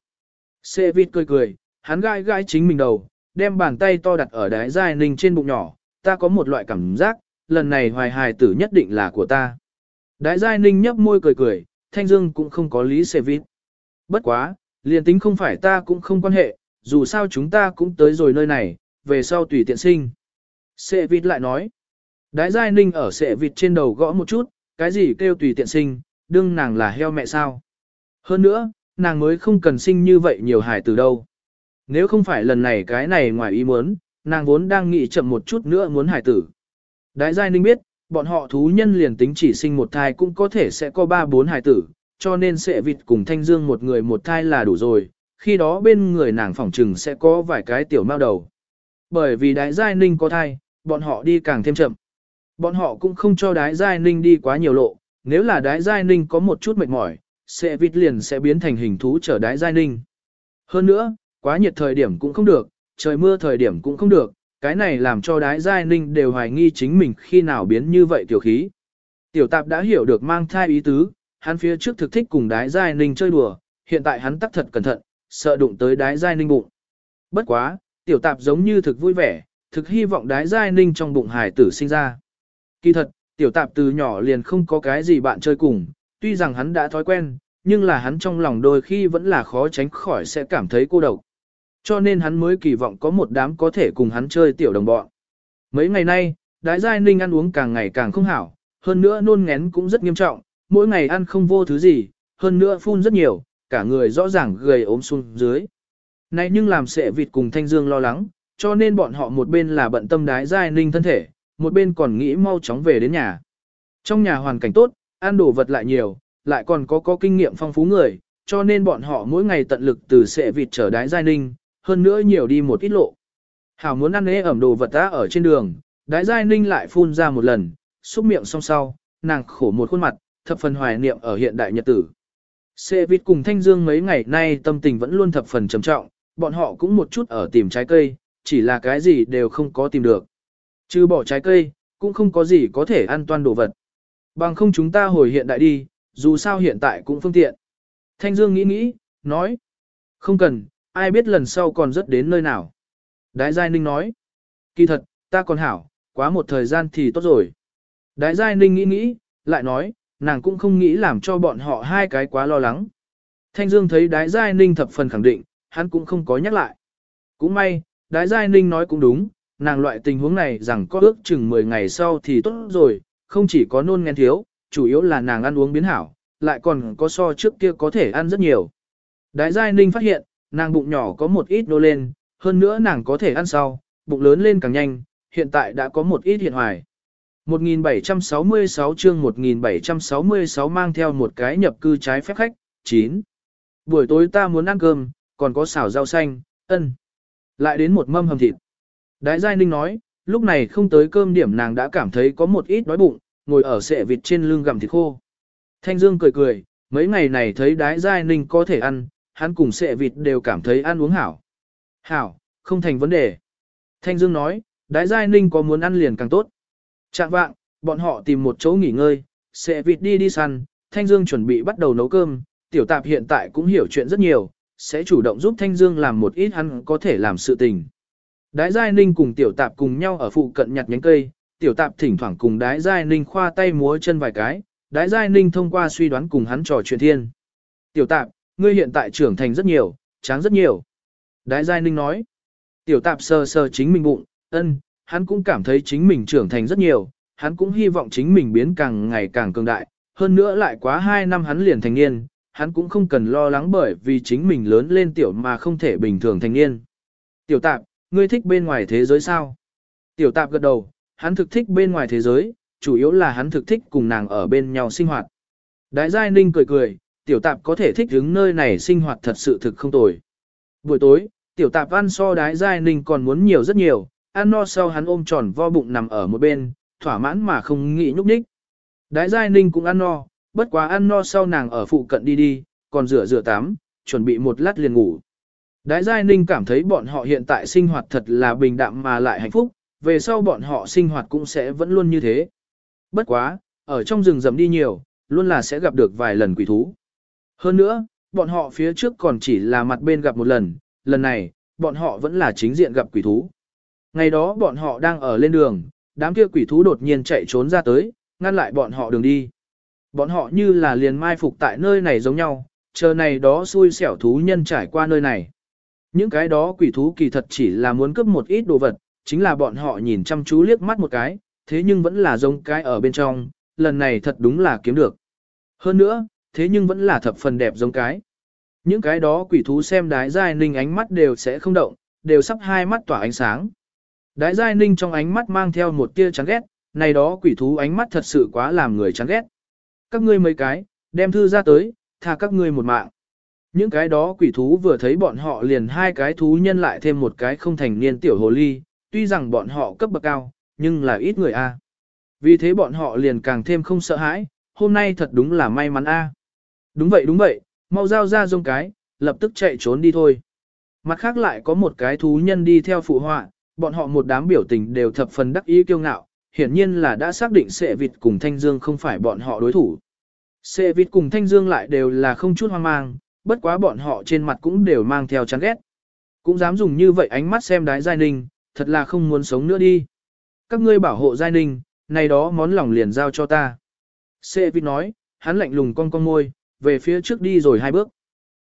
Sệ vịt cười cười, hắn gai gai chính mình đầu, đem bàn tay to đặt ở đái giai ninh trên bụng nhỏ, ta có một loại cảm giác, lần này hoài hài tử nhất định là của ta. Đái giai ninh nhấp môi cười cười, thanh dương cũng không có lý sệ vít. Bất quá, liền tính không phải ta cũng không quan hệ, dù sao chúng ta cũng tới rồi nơi này, về sau tùy tiện sinh. Sệ vịt lại nói, đái giai ninh ở sệ vịt trên đầu gõ một chút, cái gì kêu tùy tiện sinh, đương nàng là heo mẹ sao. Hơn nữa, nàng mới không cần sinh như vậy nhiều hải từ đâu. Nếu không phải lần này cái này ngoài ý muốn, nàng vốn đang nghĩ chậm một chút nữa muốn hải tử. Đại giai ninh biết, bọn họ thú nhân liền tính chỉ sinh một thai cũng có thể sẽ có ba bốn hài tử, cho nên sẽ vịt cùng thanh dương một người một thai là đủ rồi, khi đó bên người nàng phỏng trừng sẽ có vài cái tiểu mao đầu. Bởi vì Đái giai ninh có thai, bọn họ đi càng thêm chậm. Bọn họ cũng không cho đái giai ninh đi quá nhiều lộ, nếu là đái giai ninh có một chút mệt mỏi, sẽ vịt liền sẽ biến thành hình thú trở đái giai ninh. Hơn nữa, quá nhiệt thời điểm cũng không được, trời mưa thời điểm cũng không được, cái này làm cho đái giai ninh đều hoài nghi chính mình khi nào biến như vậy tiểu khí. Tiểu tạp đã hiểu được mang thai ý tứ, hắn phía trước thực thích cùng đái giai ninh chơi đùa, hiện tại hắn tắc thật cẩn thận, sợ đụng tới đái giai ninh bụng. Bất quá, tiểu tạp giống như thực vui vẻ, thực hy vọng đái giai ninh trong bụng hải tử sinh ra. Kỳ thật, tiểu tạp từ nhỏ liền không có cái gì bạn chơi cùng, tuy rằng hắn đã thói quen, nhưng là hắn trong lòng đôi khi vẫn là khó tránh khỏi sẽ cảm thấy cô độc. Cho nên hắn mới kỳ vọng có một đám có thể cùng hắn chơi tiểu đồng bọn. Mấy ngày nay, đái giai ninh ăn uống càng ngày càng không hảo, hơn nữa nôn ngén cũng rất nghiêm trọng, mỗi ngày ăn không vô thứ gì, hơn nữa phun rất nhiều, cả người rõ ràng gầy ốm xuống dưới. Này nhưng làm sệ vịt cùng Thanh Dương lo lắng, cho nên bọn họ một bên là bận tâm đái giai ninh thân thể, một bên còn nghĩ mau chóng về đến nhà. Trong nhà hoàn cảnh tốt, ăn đồ vật lại nhiều, lại còn có có kinh nghiệm phong phú người, cho nên bọn họ mỗi ngày tận lực từ sệ vịt trở đái giai ninh, hơn nữa nhiều đi một ít lộ. Hảo muốn ăn ế ẩm đồ vật ta ở trên đường, đái giai ninh lại phun ra một lần, xúc miệng song sau, nàng khổ một khuôn mặt, thập phần hoài niệm ở hiện đại nhật tử. Xê vịt cùng Thanh Dương mấy ngày nay tâm tình vẫn luôn thập phần trầm trọng, bọn họ cũng một chút ở tìm trái cây, chỉ là cái gì đều không có tìm được. Chứ bỏ trái cây, cũng không có gì có thể ăn toàn đồ vật. Bằng không chúng ta hồi hiện đại đi, dù sao hiện tại cũng phương tiện. Thanh Dương nghĩ nghĩ, nói. Không cần, ai biết lần sau còn rất đến nơi nào. Đái Giai Ninh nói. Kỳ thật, ta còn hảo, quá một thời gian thì tốt rồi. Đái Giai Ninh nghĩ nghĩ, lại nói, nàng cũng không nghĩ làm cho bọn họ hai cái quá lo lắng. Thanh Dương thấy Đái Giai Ninh thập phần khẳng định, hắn cũng không có nhắc lại. Cũng may, Đái Giai Ninh nói cũng đúng, nàng loại tình huống này rằng có ước chừng 10 ngày sau thì tốt rồi, không chỉ có nôn ngén thiếu, chủ yếu là nàng ăn uống biến hảo, lại còn có so trước kia có thể ăn rất nhiều. Đái Giai Ninh phát hiện, nàng bụng nhỏ có một ít nô lên, hơn nữa nàng có thể ăn sau, bụng lớn lên càng nhanh, hiện tại đã có một ít hiện hoài. 1766 chương 1766 mang theo một cái nhập cư trái phép khách, 9. Buổi tối ta muốn ăn cơm, còn có xào rau xanh, ân. Lại đến một mâm hầm thịt. Đái Giai Ninh nói, lúc này không tới cơm điểm nàng đã cảm thấy có một ít đói bụng, ngồi ở sệ vịt trên lưng gặm thịt khô. Thanh Dương cười cười, mấy ngày này thấy Đái Giai Ninh có thể ăn, hắn cùng sệ vịt đều cảm thấy ăn uống hảo. Hảo, không thành vấn đề. Thanh Dương nói, Đái Giai Ninh có muốn ăn liền càng tốt. Trạng vạng, bọn họ tìm một chỗ nghỉ ngơi, sệ vịt đi đi săn, Thanh Dương chuẩn bị bắt đầu nấu cơm, tiểu tạp hiện tại cũng hiểu chuyện rất nhiều, sẽ chủ động giúp Thanh Dương làm một ít hắn có thể làm sự tình. Đái Giai Ninh cùng tiểu tạp cùng nhau ở phụ cận nhặt nhánh cây, tiểu tạp thỉnh thoảng cùng Đái Giai Ninh khoa tay múa chân vài cái, Đái Giai Ninh thông qua suy đoán cùng hắn trò chuyện thiên. Tiểu tạp, ngươi hiện tại trưởng thành rất nhiều, tráng rất nhiều. Đái Giai Ninh nói, tiểu tạp sờ sờ chính mình bụng, ân, hắn cũng cảm thấy chính mình trưởng thành rất nhiều, hắn cũng hy vọng chính mình biến càng ngày càng cường đại, hơn nữa lại quá 2 năm hắn liền thành niên, hắn cũng không cần lo lắng bởi vì chính mình lớn lên tiểu mà không thể bình thường thành niên. Tiểu tạp, ngươi thích bên ngoài thế giới sao? Tiểu tạp gật đầu, hắn thực thích bên ngoài thế giới, chủ yếu là hắn thực thích cùng nàng ở bên nhau sinh hoạt. Đái Giai Ninh cười cười, tiểu tạp có thể thích đứng nơi này sinh hoạt thật sự thực không tồi. Buổi tối, tiểu tạp ăn so đái Giai Ninh còn muốn nhiều rất nhiều, ăn no sau hắn ôm tròn vo bụng nằm ở một bên, thỏa mãn mà không nghĩ nhúc nhích. Đái Giai Ninh cũng ăn no, bất quá ăn no sau nàng ở phụ cận đi đi, còn rửa rửa tắm, chuẩn bị một lát liền ngủ. Đái Giai Ninh cảm thấy bọn họ hiện tại sinh hoạt thật là bình đạm mà lại hạnh phúc, về sau bọn họ sinh hoạt cũng sẽ vẫn luôn như thế. Bất quá, ở trong rừng rậm đi nhiều, luôn là sẽ gặp được vài lần quỷ thú. Hơn nữa, bọn họ phía trước còn chỉ là mặt bên gặp một lần, lần này, bọn họ vẫn là chính diện gặp quỷ thú. Ngày đó bọn họ đang ở lên đường, đám kia quỷ thú đột nhiên chạy trốn ra tới, ngăn lại bọn họ đường đi. Bọn họ như là liền mai phục tại nơi này giống nhau, chờ này đó xui xẻo thú nhân trải qua nơi này. Những cái đó quỷ thú kỳ thật chỉ là muốn cướp một ít đồ vật, chính là bọn họ nhìn chăm chú liếc mắt một cái, thế nhưng vẫn là giống cái ở bên trong, lần này thật đúng là kiếm được. Hơn nữa, thế nhưng vẫn là thập phần đẹp giống cái. Những cái đó quỷ thú xem đái giai ninh ánh mắt đều sẽ không động, đều sắp hai mắt tỏa ánh sáng. Đái giai ninh trong ánh mắt mang theo một tia chán ghét, này đó quỷ thú ánh mắt thật sự quá làm người chán ghét. Các ngươi mấy cái, đem thư ra tới, tha các ngươi một mạng. Những cái đó quỷ thú vừa thấy bọn họ liền hai cái thú nhân lại thêm một cái không thành niên tiểu hồ ly, tuy rằng bọn họ cấp bậc cao, nhưng là ít người a. Vì thế bọn họ liền càng thêm không sợ hãi, hôm nay thật đúng là may mắn a. Đúng vậy đúng vậy, mau giao ra dông cái, lập tức chạy trốn đi thôi. Mặt khác lại có một cái thú nhân đi theo phụ họa, bọn họ một đám biểu tình đều thập phần đắc ý kiêu ngạo, hiển nhiên là đã xác định Sệ Vịt cùng Thanh Dương không phải bọn họ đối thủ. Sệ Vịt cùng Thanh Dương lại đều là không chút hoang mang, bất quá bọn họ trên mặt cũng đều mang theo chán ghét. Cũng dám dùng như vậy ánh mắt xem đái Giai Ninh, thật là không muốn sống nữa đi. Các ngươi bảo hộ Giai Ninh, này đó món lòng liền giao cho ta. Sệ Vịt nói, hắn lạnh lùng con con môi, về phía trước đi rồi hai bước.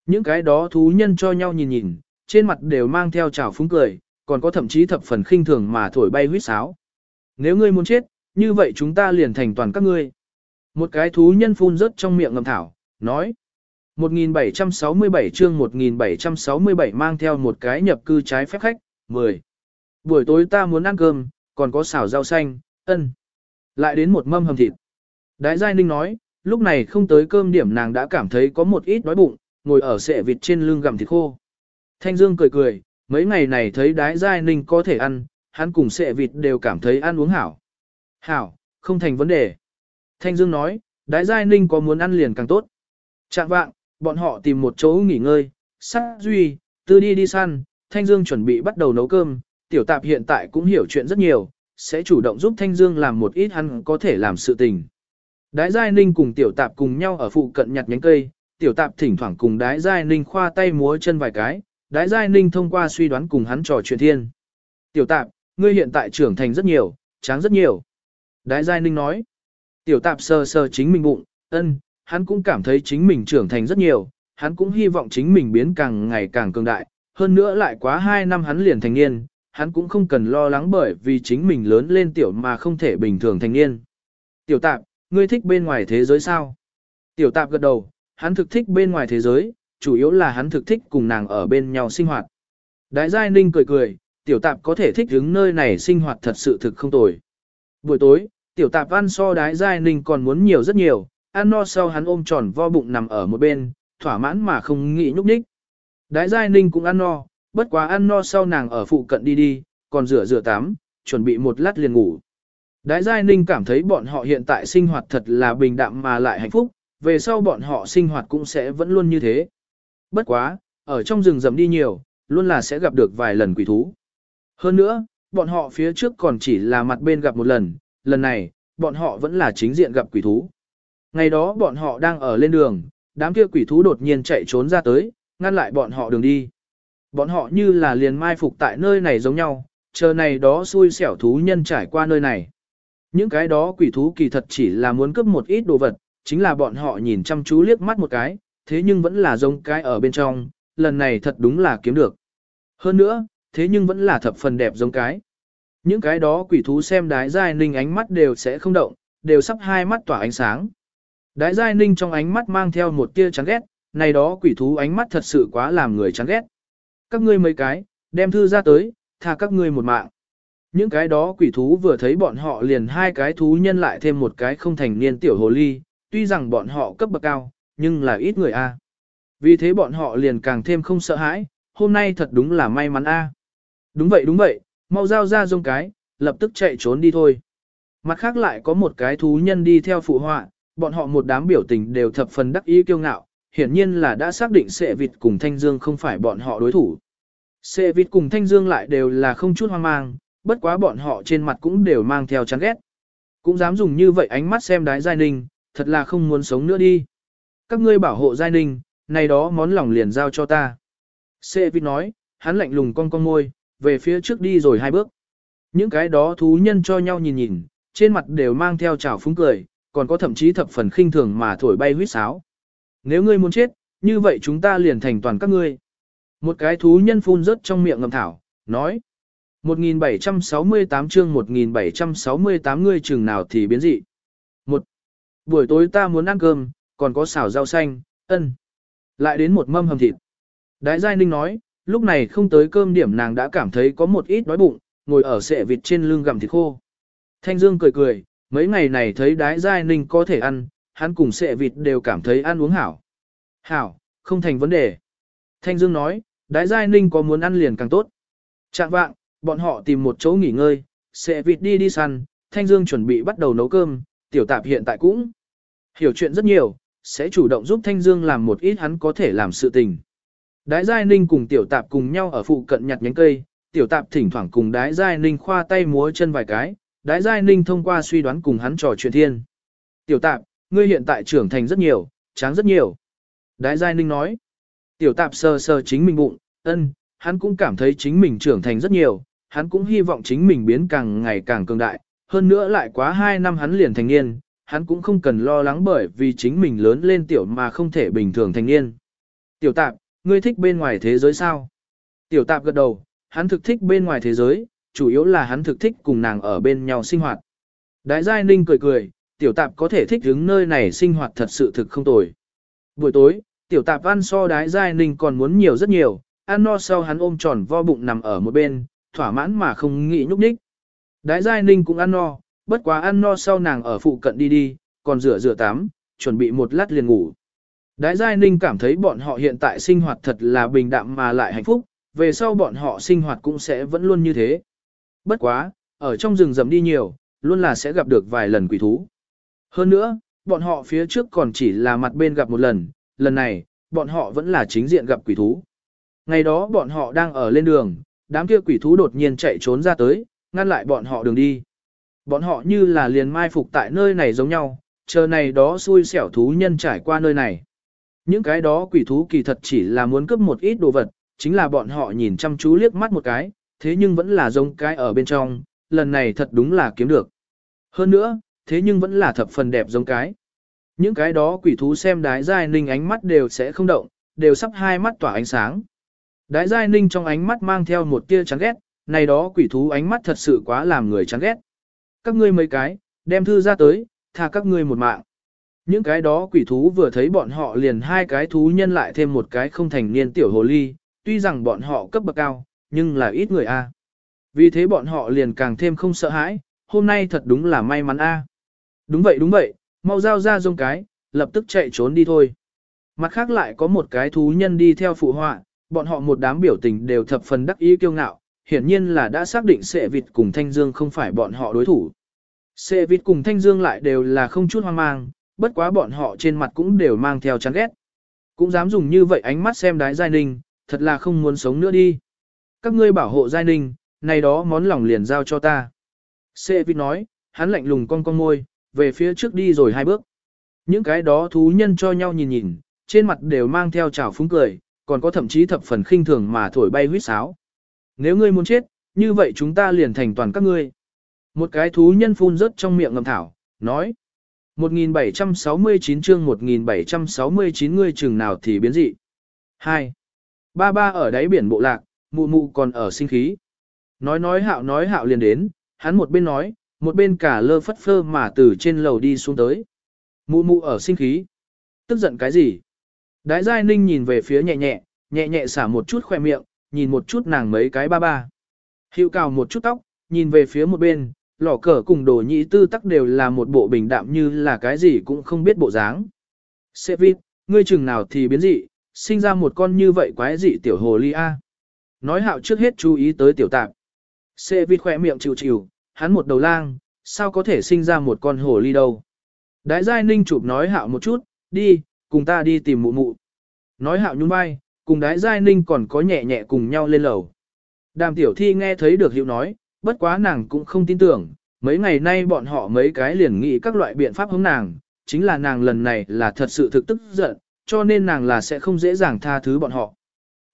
Những cái đó thú nhân cho nhau nhìn nhìn, trên mặt đều mang theo trào phúng cười, còn có thậm chí thập phần khinh thường mà thổi bay huyết sáo. Nếu ngươi muốn chết, như vậy chúng ta liền thành toàn các ngươi. Một cái thú nhân phun rớt trong miệng ngầm thảo, nói. 1767 chương 1767 mang theo một cái nhập cư trái phép khách, 10. Buổi tối ta muốn ăn cơm, còn có xào rau xanh, ân. Lại đến một mâm hầm thịt. Đại Giai Ninh nói, lúc này không tới cơm điểm nàng đã cảm thấy có một ít đói bụng, ngồi ở sệ vịt trên lưng gặm thịt khô. Thanh Dương cười cười, Mấy ngày này thấy đái giai ninh có thể ăn, hắn cùng sệ vịt đều cảm thấy ăn uống hảo. Hảo, không thành vấn đề. Thanh Dương nói, đái giai ninh có muốn ăn liền càng tốt. Chạm vạng, bọn họ tìm một chỗ nghỉ ngơi, sát duy, tư đi đi săn, Thanh Dương chuẩn bị bắt đầu nấu cơm, tiểu tạp hiện tại cũng hiểu chuyện rất nhiều, sẽ chủ động giúp Thanh Dương làm một ít hắn có thể làm sự tình. Đái Giai Ninh cùng tiểu tạp cùng nhau ở phụ cận nhặt nhánh cây, tiểu tạp thỉnh thoảng cùng đái Giai Ninh khoa tay múa chân vài cái, đái Giai Ninh thông qua suy đoán cùng hắn trò chuyện thiên. Tiểu tạp, ngươi hiện tại trưởng thành rất nhiều, tráng rất nhiều. Đái Giai Ninh nói, tiểu tạp sờ sờ chính mình bụng, ân, hắn cũng cảm thấy chính mình trưởng thành rất nhiều, hắn cũng hy vọng chính mình biến càng ngày càng cường đại, hơn nữa lại quá 2 năm hắn liền thành niên, hắn cũng không cần lo lắng bởi vì chính mình lớn lên tiểu mà không thể bình thường thành niên. Tiểu tạp, ngươi thích bên ngoài thế giới sao? Tiểu tạp gật đầu, hắn thực thích bên ngoài thế giới, chủ yếu là hắn thực thích cùng nàng ở bên nhau sinh hoạt. Đái Giai Ninh cười cười, tiểu tạp có thể thích hướng nơi này sinh hoạt thật sự thực không tồi. Buổi tối, tiểu tạp ăn so đái Giai Ninh còn muốn nhiều rất nhiều, ăn no sau hắn ôm tròn vo bụng nằm ở một bên, thỏa mãn mà không nghĩ nhúc nhích. Đái Giai Ninh cũng ăn no, bất quá ăn no sau nàng ở phụ cận đi đi, còn rửa rửa tắm, chuẩn bị một lát liền ngủ. Đái Giai Ninh cảm thấy bọn họ hiện tại sinh hoạt thật là bình đạm mà lại hạnh phúc, về sau bọn họ sinh hoạt cũng sẽ vẫn luôn như thế. Bất quá, ở trong rừng rậm đi nhiều, luôn là sẽ gặp được vài lần quỷ thú. Hơn nữa, bọn họ phía trước còn chỉ là mặt bên gặp một lần, lần này, bọn họ vẫn là chính diện gặp quỷ thú. Ngày đó bọn họ đang ở lên đường, đám kia quỷ thú đột nhiên chạy trốn ra tới, ngăn lại bọn họ đường đi. Bọn họ như là liền mai phục tại nơi này giống nhau, chờ này đó xui xẻo thú nhân trải qua nơi này. Những cái đó quỷ thú kỳ thật chỉ là muốn cướp một ít đồ vật, chính là bọn họ nhìn chăm chú liếc mắt một cái, thế nhưng vẫn là giống cái ở bên trong, lần này thật đúng là kiếm được. Hơn nữa, thế nhưng vẫn là thập phần đẹp giống cái. Những cái đó quỷ thú xem đái giai ninh ánh mắt đều sẽ không động, đều sắp hai mắt tỏa ánh sáng. Đái giai ninh trong ánh mắt mang theo một tia chán ghét, này đó quỷ thú ánh mắt thật sự quá làm người chán ghét. Các ngươi mấy cái, đem thư ra tới, tha các ngươi một mạng. Những cái đó quỷ thú vừa thấy bọn họ liền hai cái thú nhân lại thêm một cái không thành niên tiểu hồ ly, tuy rằng bọn họ cấp bậc cao, nhưng là ít người a. Vì thế bọn họ liền càng thêm không sợ hãi, hôm nay thật đúng là may mắn a. Đúng vậy đúng vậy, mau giao ra dông cái, lập tức chạy trốn đi thôi. Mặt khác lại có một cái thú nhân đi theo phụ họa, bọn họ một đám biểu tình đều thập phần đắc ý kiêu ngạo, hiển nhiên là đã xác định Sệ Vịt cùng Thanh Dương không phải bọn họ đối thủ. Sệ Vịt cùng Thanh Dương lại đều là không chút hoang mang, bất quá bọn họ trên mặt cũng đều mang theo chán ghét. Cũng dám dùng như vậy ánh mắt xem đái Giai Ninh, thật là không muốn sống nữa đi. Các ngươi bảo hộ Giai Ninh, này đó món lòng liền giao cho ta. Sệ Vít nói, hắn lạnh lùng cong cong môi, về phía trước đi rồi hai bước. Những cái đó thú nhân cho nhau nhìn nhìn, trên mặt đều mang theo trào phúng cười, còn có thậm chí thập phần khinh thường mà thổi bay huyết sáo. Nếu ngươi muốn chết, như vậy chúng ta liền thành toàn các ngươi. Một cái thú nhân phun rớt trong miệng ngầm thảo, nói. 1768 chương 1768 ngươi chừng nào thì biến dị. Một. Buổi tối ta muốn ăn cơm, còn có xào rau xanh, ân. Lại đến một mâm hầm thịt. Đái Giai Ninh nói, lúc này không tới cơm điểm nàng đã cảm thấy có một ít đói bụng, ngồi ở sệ vịt trên lưng gặm thịt khô. Thanh Dương cười cười, mấy ngày này thấy Đái Giai Ninh có thể ăn, hắn cùng sệ vịt đều cảm thấy ăn uống hảo. Hảo, không thành vấn đề. Thanh Dương nói, Đái Giai Ninh có muốn ăn liền càng tốt. Trạng vạng, bọn họ tìm một chỗ nghỉ ngơi, sẽ vịt đi đi săn, Thanh Dương chuẩn bị bắt đầu nấu cơm, tiểu tạp hiện tại cũng hiểu chuyện rất nhiều, sẽ chủ động giúp Thanh Dương làm một ít hắn có thể làm sự tình. Đái Giai Ninh cùng tiểu tạp cùng nhau ở phụ cận nhặt nhánh cây, tiểu tạp thỉnh thoảng cùng Đái Giai Ninh khoa tay múa chân vài cái, Đái Giai Ninh thông qua suy đoán cùng hắn trò chuyện thiên. Tiểu tạp, ngươi hiện tại trưởng thành rất nhiều, tráng rất nhiều. Đái Giai Ninh nói, tiểu tạp sờ sờ chính mình bụng, ân, hắn cũng cảm thấy chính mình trưởng thành rất nhiều, hắn cũng hy vọng chính mình biến càng ngày càng cường đại, hơn nữa lại quá 2 năm hắn liền thành niên, hắn cũng không cần lo lắng bởi vì chính mình lớn lên tiểu mà không thể bình thường thành niên. Tiểu tạp, ngươi thích bên ngoài thế giới sao? Tiểu tạp gật đầu, hắn thực thích bên ngoài thế giới, chủ yếu là hắn thực thích cùng nàng ở bên nhau sinh hoạt. Đái Giai Ninh cười cười, tiểu tạp có thể thích đứng nơi này sinh hoạt thật sự thực không tồi. Buổi tối, tiểu tạp ăn so đái Giai Ninh còn muốn nhiều rất nhiều, ăn no sau hắn ôm tròn vo bụng nằm ở một bên, thỏa mãn mà không nghĩ nhúc nhích. Đái Giai Ninh cũng ăn no, bất quá ăn no sau nàng ở phụ cận đi đi, còn rửa rửa tắm, chuẩn bị một lát liền ngủ. Đái Giai Ninh cảm thấy bọn họ hiện tại sinh hoạt thật là bình đạm mà lại hạnh phúc, về sau bọn họ sinh hoạt cũng sẽ vẫn luôn như thế. Bất quá, ở trong rừng rậm đi nhiều, luôn là sẽ gặp được vài lần quỷ thú. Hơn nữa, bọn họ phía trước còn chỉ là mặt bên gặp một lần, lần này, bọn họ vẫn là chính diện gặp quỷ thú. Ngày đó bọn họ đang ở lên đường, đám kia quỷ thú đột nhiên chạy trốn ra tới, ngăn lại bọn họ đường đi. Bọn họ như là liền mai phục tại nơi này giống nhau, chờ này đó xui xẻo thú nhân trải qua nơi này. Những cái đó quỷ thú kỳ thật chỉ là muốn cướp một ít đồ vật, chính là bọn họ nhìn chăm chú liếc mắt một cái, thế nhưng vẫn là giống cái ở bên trong, lần này thật đúng là kiếm được. Hơn nữa, thế nhưng vẫn là thập phần đẹp giống cái. Những cái đó quỷ thú xem đái giai ninh ánh mắt đều sẽ không động, đều sắp hai mắt tỏa ánh sáng. Đái giai ninh trong ánh mắt mang theo một tia chán ghét, này đó quỷ thú ánh mắt thật sự quá làm người chán ghét. Các ngươi mấy cái, đem thư ra tới, tha các ngươi một mạng. Những cái đó quỷ thú vừa thấy bọn họ liền hai cái thú nhân lại thêm một cái không thành niên tiểu hồ ly, tuy rằng bọn họ cấp bậc cao, nhưng là ít người a. Vì thế bọn họ liền càng thêm không sợ hãi, hôm nay thật đúng là may mắn a. Đúng vậy đúng vậy, mau giao ra dông cái, lập tức chạy trốn đi thôi. Mặt khác lại có một cái thú nhân đi theo phụ họa, bọn họ một đám biểu tình đều thập phần đắc ý kiêu ngạo, hiển nhiên là đã xác định Sệ Vịt cùng Thanh Dương không phải bọn họ đối thủ. Sệ Vịt cùng Thanh Dương lại đều là không chút hoang mang, bất quá bọn họ trên mặt cũng đều mang theo chán ghét. Cũng dám dùng như vậy ánh mắt xem đái Giai Ninh, thật là không muốn sống nữa đi. Các ngươi bảo hộ Giai Ninh, này đó món lòng liền giao cho ta. Sệ Vịt nói, hắn lạnh lùng con con môi, về phía trước đi rồi hai bước. Những cái đó thú nhân cho nhau nhìn nhìn, trên mặt đều mang theo trào phúng cười, còn có thậm chí thập phần khinh thường mà thổi bay huyết sáo. Nếu ngươi muốn chết, như vậy chúng ta liền thành toàn các ngươi. Một cái thú nhân phun rớt trong miệng ngầm thảo, nói. 1769 chương 1769 ngươi chừng nào thì biến dị. 2. Ba ba ở đáy biển bộ lạc, mụ mụ còn ở sinh khí. Nói nói hạo nói hạo liền đến, hắn một bên nói, một bên cả lơ phất phơ mà từ trên lầu đi xuống tới. Mụ mụ ở sinh khí. Tức giận cái gì? Đái giai ninh nhìn về phía nhẹ nhẹ, nhẹ nhẹ xả một chút khoe miệng, nhìn một chút nàng mấy cái ba ba. Hiệu cào một chút tóc, nhìn về phía một bên, lỏ cờ cùng đồ nhị tư tắc đều là một bộ bình đạm như là cái gì cũng không biết bộ dáng. Sê vịt, ngươi chừng nào thì biến dị, sinh ra một con như vậy quái dị tiểu hồ ly A. Nói hạo trước hết chú ý tới tiểu tạp. Sê vịt khỏe miệng chịu chịu, hắn một đầu lang, sao có thể sinh ra một con hồ ly đâu. Đái giai ninh chụp nói hạo một chút, đi, cùng ta đi tìm mụ mụ. Nói hạo nhún vai, cùng đái giai ninh còn có nhẹ nhẹ cùng nhau lên lầu. Đàm tiểu thi nghe thấy được hiệu nói, bất quá nàng cũng không tin tưởng, mấy ngày nay bọn họ mấy cái liền nghĩ các loại biện pháp hướng nàng, chính là nàng lần này là thật sự thực tức giận, cho nên nàng là sẽ không dễ dàng tha thứ bọn họ.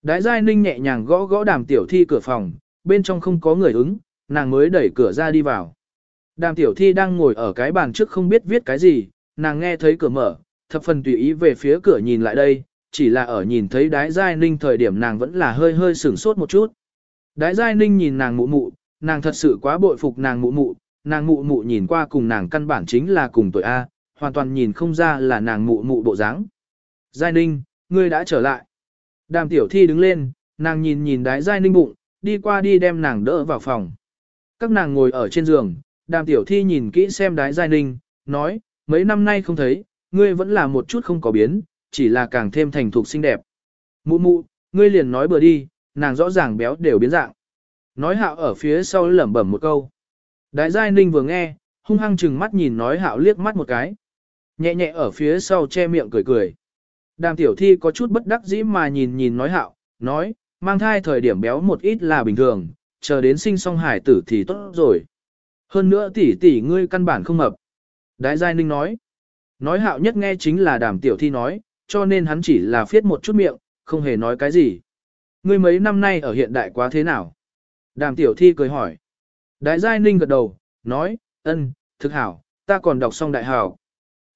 Đái giai ninh nhẹ nhàng gõ gõ đàm tiểu thi cửa phòng, bên trong không có người ứng, nàng mới đẩy cửa ra đi vào. Đàm tiểu thi đang ngồi ở cái bàn trước không biết viết cái gì, nàng nghe thấy cửa mở, thập phần tùy ý về phía cửa nhìn lại đây, chỉ là ở nhìn thấy đái giai ninh thời điểm nàng vẫn là hơi hơi sửng sốt một chút. Đái giai ninh nhìn nàng mụ mụ, nàng thật sự quá bội phục nàng mụ mụ, nàng mụ mụ nhìn qua cùng nàng căn bản chính là cùng tuổi A, hoàn toàn nhìn không ra là nàng mụ mụ bộ dáng. Giai ninh, ngươi đã trở lại. Đàm tiểu thi đứng lên, nàng nhìn nhìn đái giai ninh bụng, đi qua đi đem nàng đỡ vào phòng. Các nàng ngồi ở trên giường, đàm tiểu thi nhìn kỹ xem đái giai ninh, nói, mấy năm nay không thấy, ngươi vẫn là một chút không có biến, chỉ là càng thêm thành thục xinh đẹp. Mụ mụ, ngươi liền nói bừa đi, nàng rõ ràng béo đều biến dạng. Nói hạo ở phía sau lẩm bẩm một câu. Đại giai ninh vừa nghe, hung hăng chừng mắt nhìn nói hạo liếc mắt một cái. Nhẹ nhẹ ở phía sau che miệng cười cười. Đàm tiểu thi có chút bất đắc dĩ mà nhìn nhìn nói hạo, nói, mang thai thời điểm béo một ít là bình thường, chờ đến sinh xong hải tử thì tốt rồi. Hơn nữa tỷ tỷ ngươi căn bản không mập. Đại giai ninh nói. Nói hạo nhất nghe chính là đàm tiểu thi nói, cho nên hắn chỉ là phiết một chút miệng, không hề nói cái gì. Ngươi mấy năm nay ở hiện đại quá thế nào? Đàm tiểu thi cười hỏi. Đại giai ninh gật đầu, nói, ân, thực hảo, ta còn đọc xong đại hảo.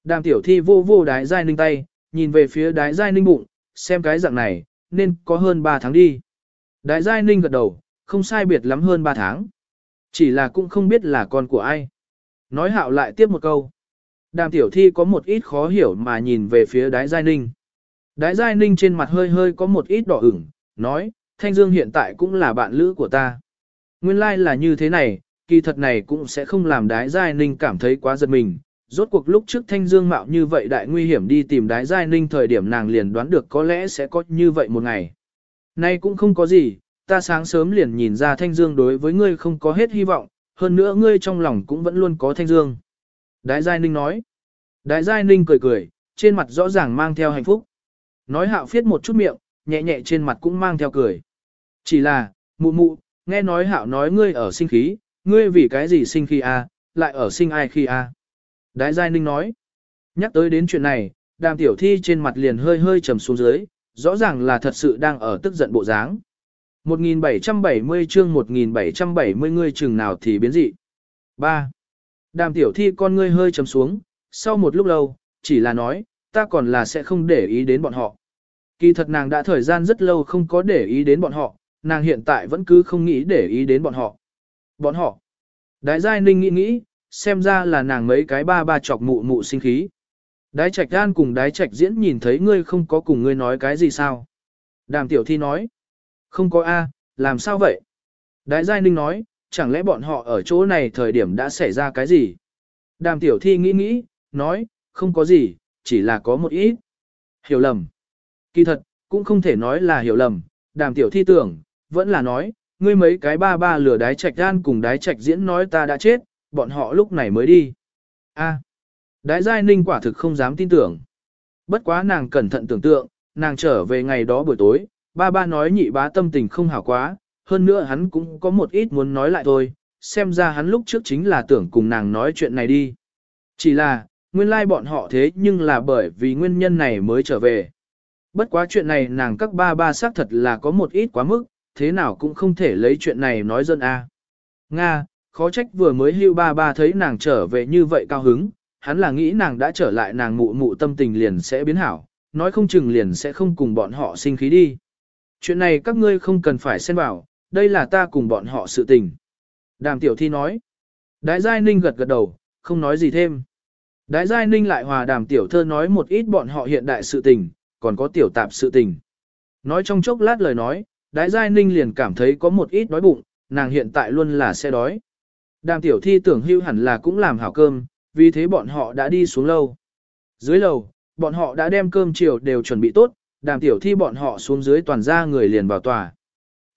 Đàm tiểu thi vô vô đái giai ninh tay, nhìn về phía đái giai ninh bụng, xem cái dạng này, nên có hơn 3 tháng đi. Đái giai ninh gật đầu, không sai biệt lắm hơn 3 tháng. Chỉ là cũng không biết là con của ai. Nói hạo lại tiếp một câu. Đàm tiểu thi có một ít khó hiểu mà nhìn về phía đái giai ninh. Đái giai ninh trên mặt hơi hơi có một ít đỏ ửng, nói, Thanh Dương hiện tại cũng là bạn lữ của ta. Nguyên lai like là như thế này, kỳ thật này cũng sẽ không làm đái giai ninh cảm thấy quá giật mình. Rốt cuộc lúc trước Thanh Dương mạo như vậy đại nguy hiểm đi tìm đái giai ninh thời điểm nàng liền đoán được có lẽ sẽ có như vậy một ngày. Nay cũng không có gì, ta sáng sớm liền nhìn ra Thanh Dương đối với ngươi không có hết hy vọng, hơn nữa ngươi trong lòng cũng vẫn luôn có Thanh Dương. Đái Giai Ninh nói. Đái Giai Ninh cười cười, trên mặt rõ ràng mang theo hạnh phúc. Nói hạo phiết một chút miệng, nhẹ nhẹ trên mặt cũng mang theo cười. Chỉ là, mụ mụ, nghe nói hạo nói ngươi ở sinh khí, ngươi vì cái gì sinh khí a, à, lại ở sinh ai khi a? À? Đái Giai Ninh nói. Nhắc tới đến chuyện này, đàm tiểu thi trên mặt liền hơi hơi trầm xuống dưới, rõ ràng là thật sự đang ở tức giận bộ dáng. 1770 chương 1770 ngươi chừng nào thì biến dị. 3. Đàm tiểu thi con ngươi hơi chấm xuống, sau một lúc lâu, chỉ là nói, ta còn là sẽ không để ý đến bọn họ. Kỳ thật nàng đã thời gian rất lâu không có để ý đến bọn họ, nàng hiện tại vẫn cứ không nghĩ để ý đến bọn họ. Bọn họ. Đái giai ninh nghĩ nghĩ, xem ra là nàng mấy cái ba ba chọc mụ mụ sinh khí. Đái trạch gan cùng đái trạch diễn nhìn thấy ngươi không có cùng ngươi nói cái gì sao. Đàm tiểu thi nói. Không có A, làm sao vậy? Đái giai ninh nói, chẳng lẽ bọn họ ở chỗ này thời điểm đã xảy ra cái gì? Đàm tiểu thi nghĩ nghĩ, nói, không có gì, chỉ là có một ít. Hiểu lầm. Kỳ thật, cũng không thể nói là hiểu lầm, đàm tiểu thi tưởng, vẫn là nói, ngươi mấy cái ba ba lửa đái trạch gan cùng đái trạch diễn nói ta đã chết, bọn họ lúc này mới đi. A. Đái giai ninh quả thực không dám tin tưởng. Bất quá nàng cẩn thận tưởng tượng, nàng trở về ngày đó buổi tối, ba ba nói nhị bá tâm tình không hảo quá, hơn nữa hắn cũng có một ít muốn nói lại thôi, xem ra hắn lúc trước chính là tưởng cùng nàng nói chuyện này đi. Chỉ là, nguyên lai like bọn họ thế nhưng là bởi vì nguyên nhân này mới trở về. Bất quá chuyện này nàng các ba ba xác thật là có một ít quá mức, thế nào cũng không thể lấy chuyện này nói dân a. Nga, khó trách vừa mới hưu ba ba thấy nàng trở về như vậy cao hứng, hắn là nghĩ nàng đã trở lại nàng mụ mụ tâm tình liền sẽ biến hảo, nói không chừng liền sẽ không cùng bọn họ sinh khí đi. Chuyện này các ngươi không cần phải xen vào, đây là ta cùng bọn họ sự tình. Đàm tiểu thi nói. Đái giai ninh gật gật đầu, không nói gì thêm. Đái giai ninh lại hòa đàm tiểu thơ nói một ít bọn họ hiện đại sự tình, còn có tiểu tạp sự tình. Nói trong chốc lát lời nói, đái giai ninh liền cảm thấy có một ít đói bụng, nàng hiện tại luôn là xe đói. Đàm tiểu thi tưởng hưu hẳn là cũng làm hảo cơm, vì thế bọn họ đã đi xuống lâu. Dưới lầu, bọn họ đã đem cơm chiều đều chuẩn bị tốt, đàm tiểu thi bọn họ xuống dưới toàn ra người liền vào tòa.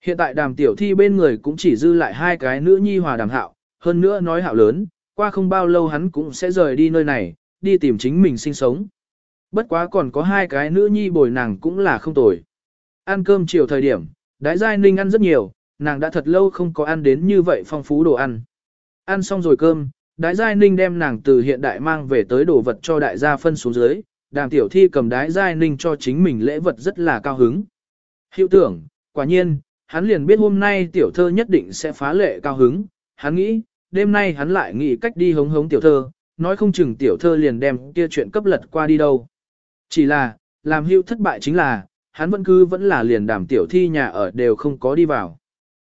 Hiện tại đàm tiểu thi bên người cũng chỉ dư lại hai cái nữ nhi hòa đàm hạo, hơn nữa nói hạo lớn, qua không bao lâu hắn cũng sẽ rời đi nơi này, đi tìm chính mình sinh sống. Bất quá còn có hai cái nữ nhi bồi nàng cũng là không tồi. Ăn cơm chiều thời điểm, đái giai ninh ăn rất nhiều, nàng đã thật lâu không có ăn đến như vậy phong phú đồ ăn. Ăn xong rồi cơm, đái giai ninh đem nàng từ hiện đại mang về tới đồ vật cho đại gia phân xuống dưới, đàm tiểu thi cầm đái giai ninh cho chính mình lễ vật rất là cao hứng. Hiệu tưởng, quả nhiên, hắn liền biết hôm nay tiểu thơ nhất định sẽ phá lệ cao hứng, hắn nghĩ, đêm nay hắn lại nghĩ cách đi hống hống tiểu thơ, nói không chừng tiểu thơ liền đem kia chuyện cấp lật qua đi đâu. Chỉ là, làm hưu thất bại chính là, hắn vẫn cứ vẫn là liền đàm tiểu thi nhà ở đều không có đi vào.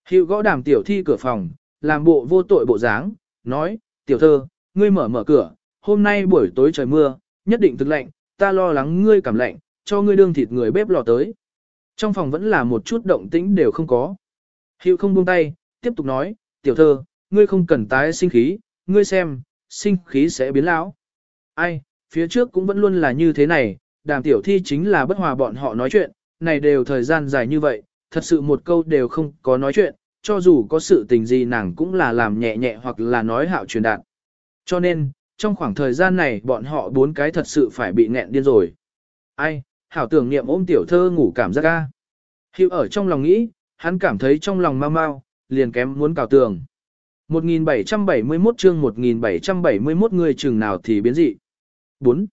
Hưu gõ đàm tiểu thi cửa phòng, làm bộ vô tội bộ dáng, nói, tiểu thơ, ngươi mở mở cửa, hôm nay buổi tối trời mưa, nhất định thực lạnh, ta lo lắng ngươi cảm lạnh, cho ngươi đương thịt người bếp lò tới. Trong phòng vẫn là một chút động tĩnh đều không có. Hiệu không buông tay, tiếp tục nói, tiểu thơ, ngươi không cần tái sinh khí, ngươi xem, sinh khí sẽ biến lão. Ai, phía trước cũng vẫn luôn là như thế này, đàm tiểu thi chính là bất hòa bọn họ nói chuyện, này đều thời gian dài như vậy, thật sự một câu đều không có nói chuyện, cho dù có sự tình gì nàng cũng là làm nhẹ nhẹ hoặc là nói hạo truyền đạt. Cho nên, trong khoảng thời gian này bọn họ bốn cái thật sự phải bị nghẹn điên rồi. Ai, hảo tưởng niệm ôm tiểu thơ ngủ cảm giác ca. Hiệu ở trong lòng nghĩ, hắn cảm thấy trong lòng mau mau, liền kém muốn cào tường. 1771 chương 1771 người chừng nào thì biến dị. 4.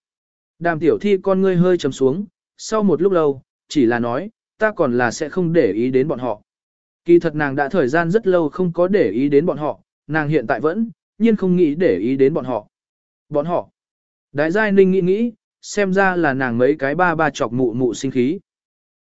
Đàm tiểu thi con ngươi hơi chấm xuống, sau một lúc lâu, chỉ là nói, ta còn là sẽ không để ý đến bọn họ. Kỳ thật nàng đã thời gian rất lâu không có để ý đến bọn họ, nàng hiện tại vẫn, nhiên không nghĩ để ý đến bọn họ. Bọn họ. Đại giai ninh nghĩ nghĩ, xem ra là nàng mấy cái ba ba chọc mụ mụ sinh khí.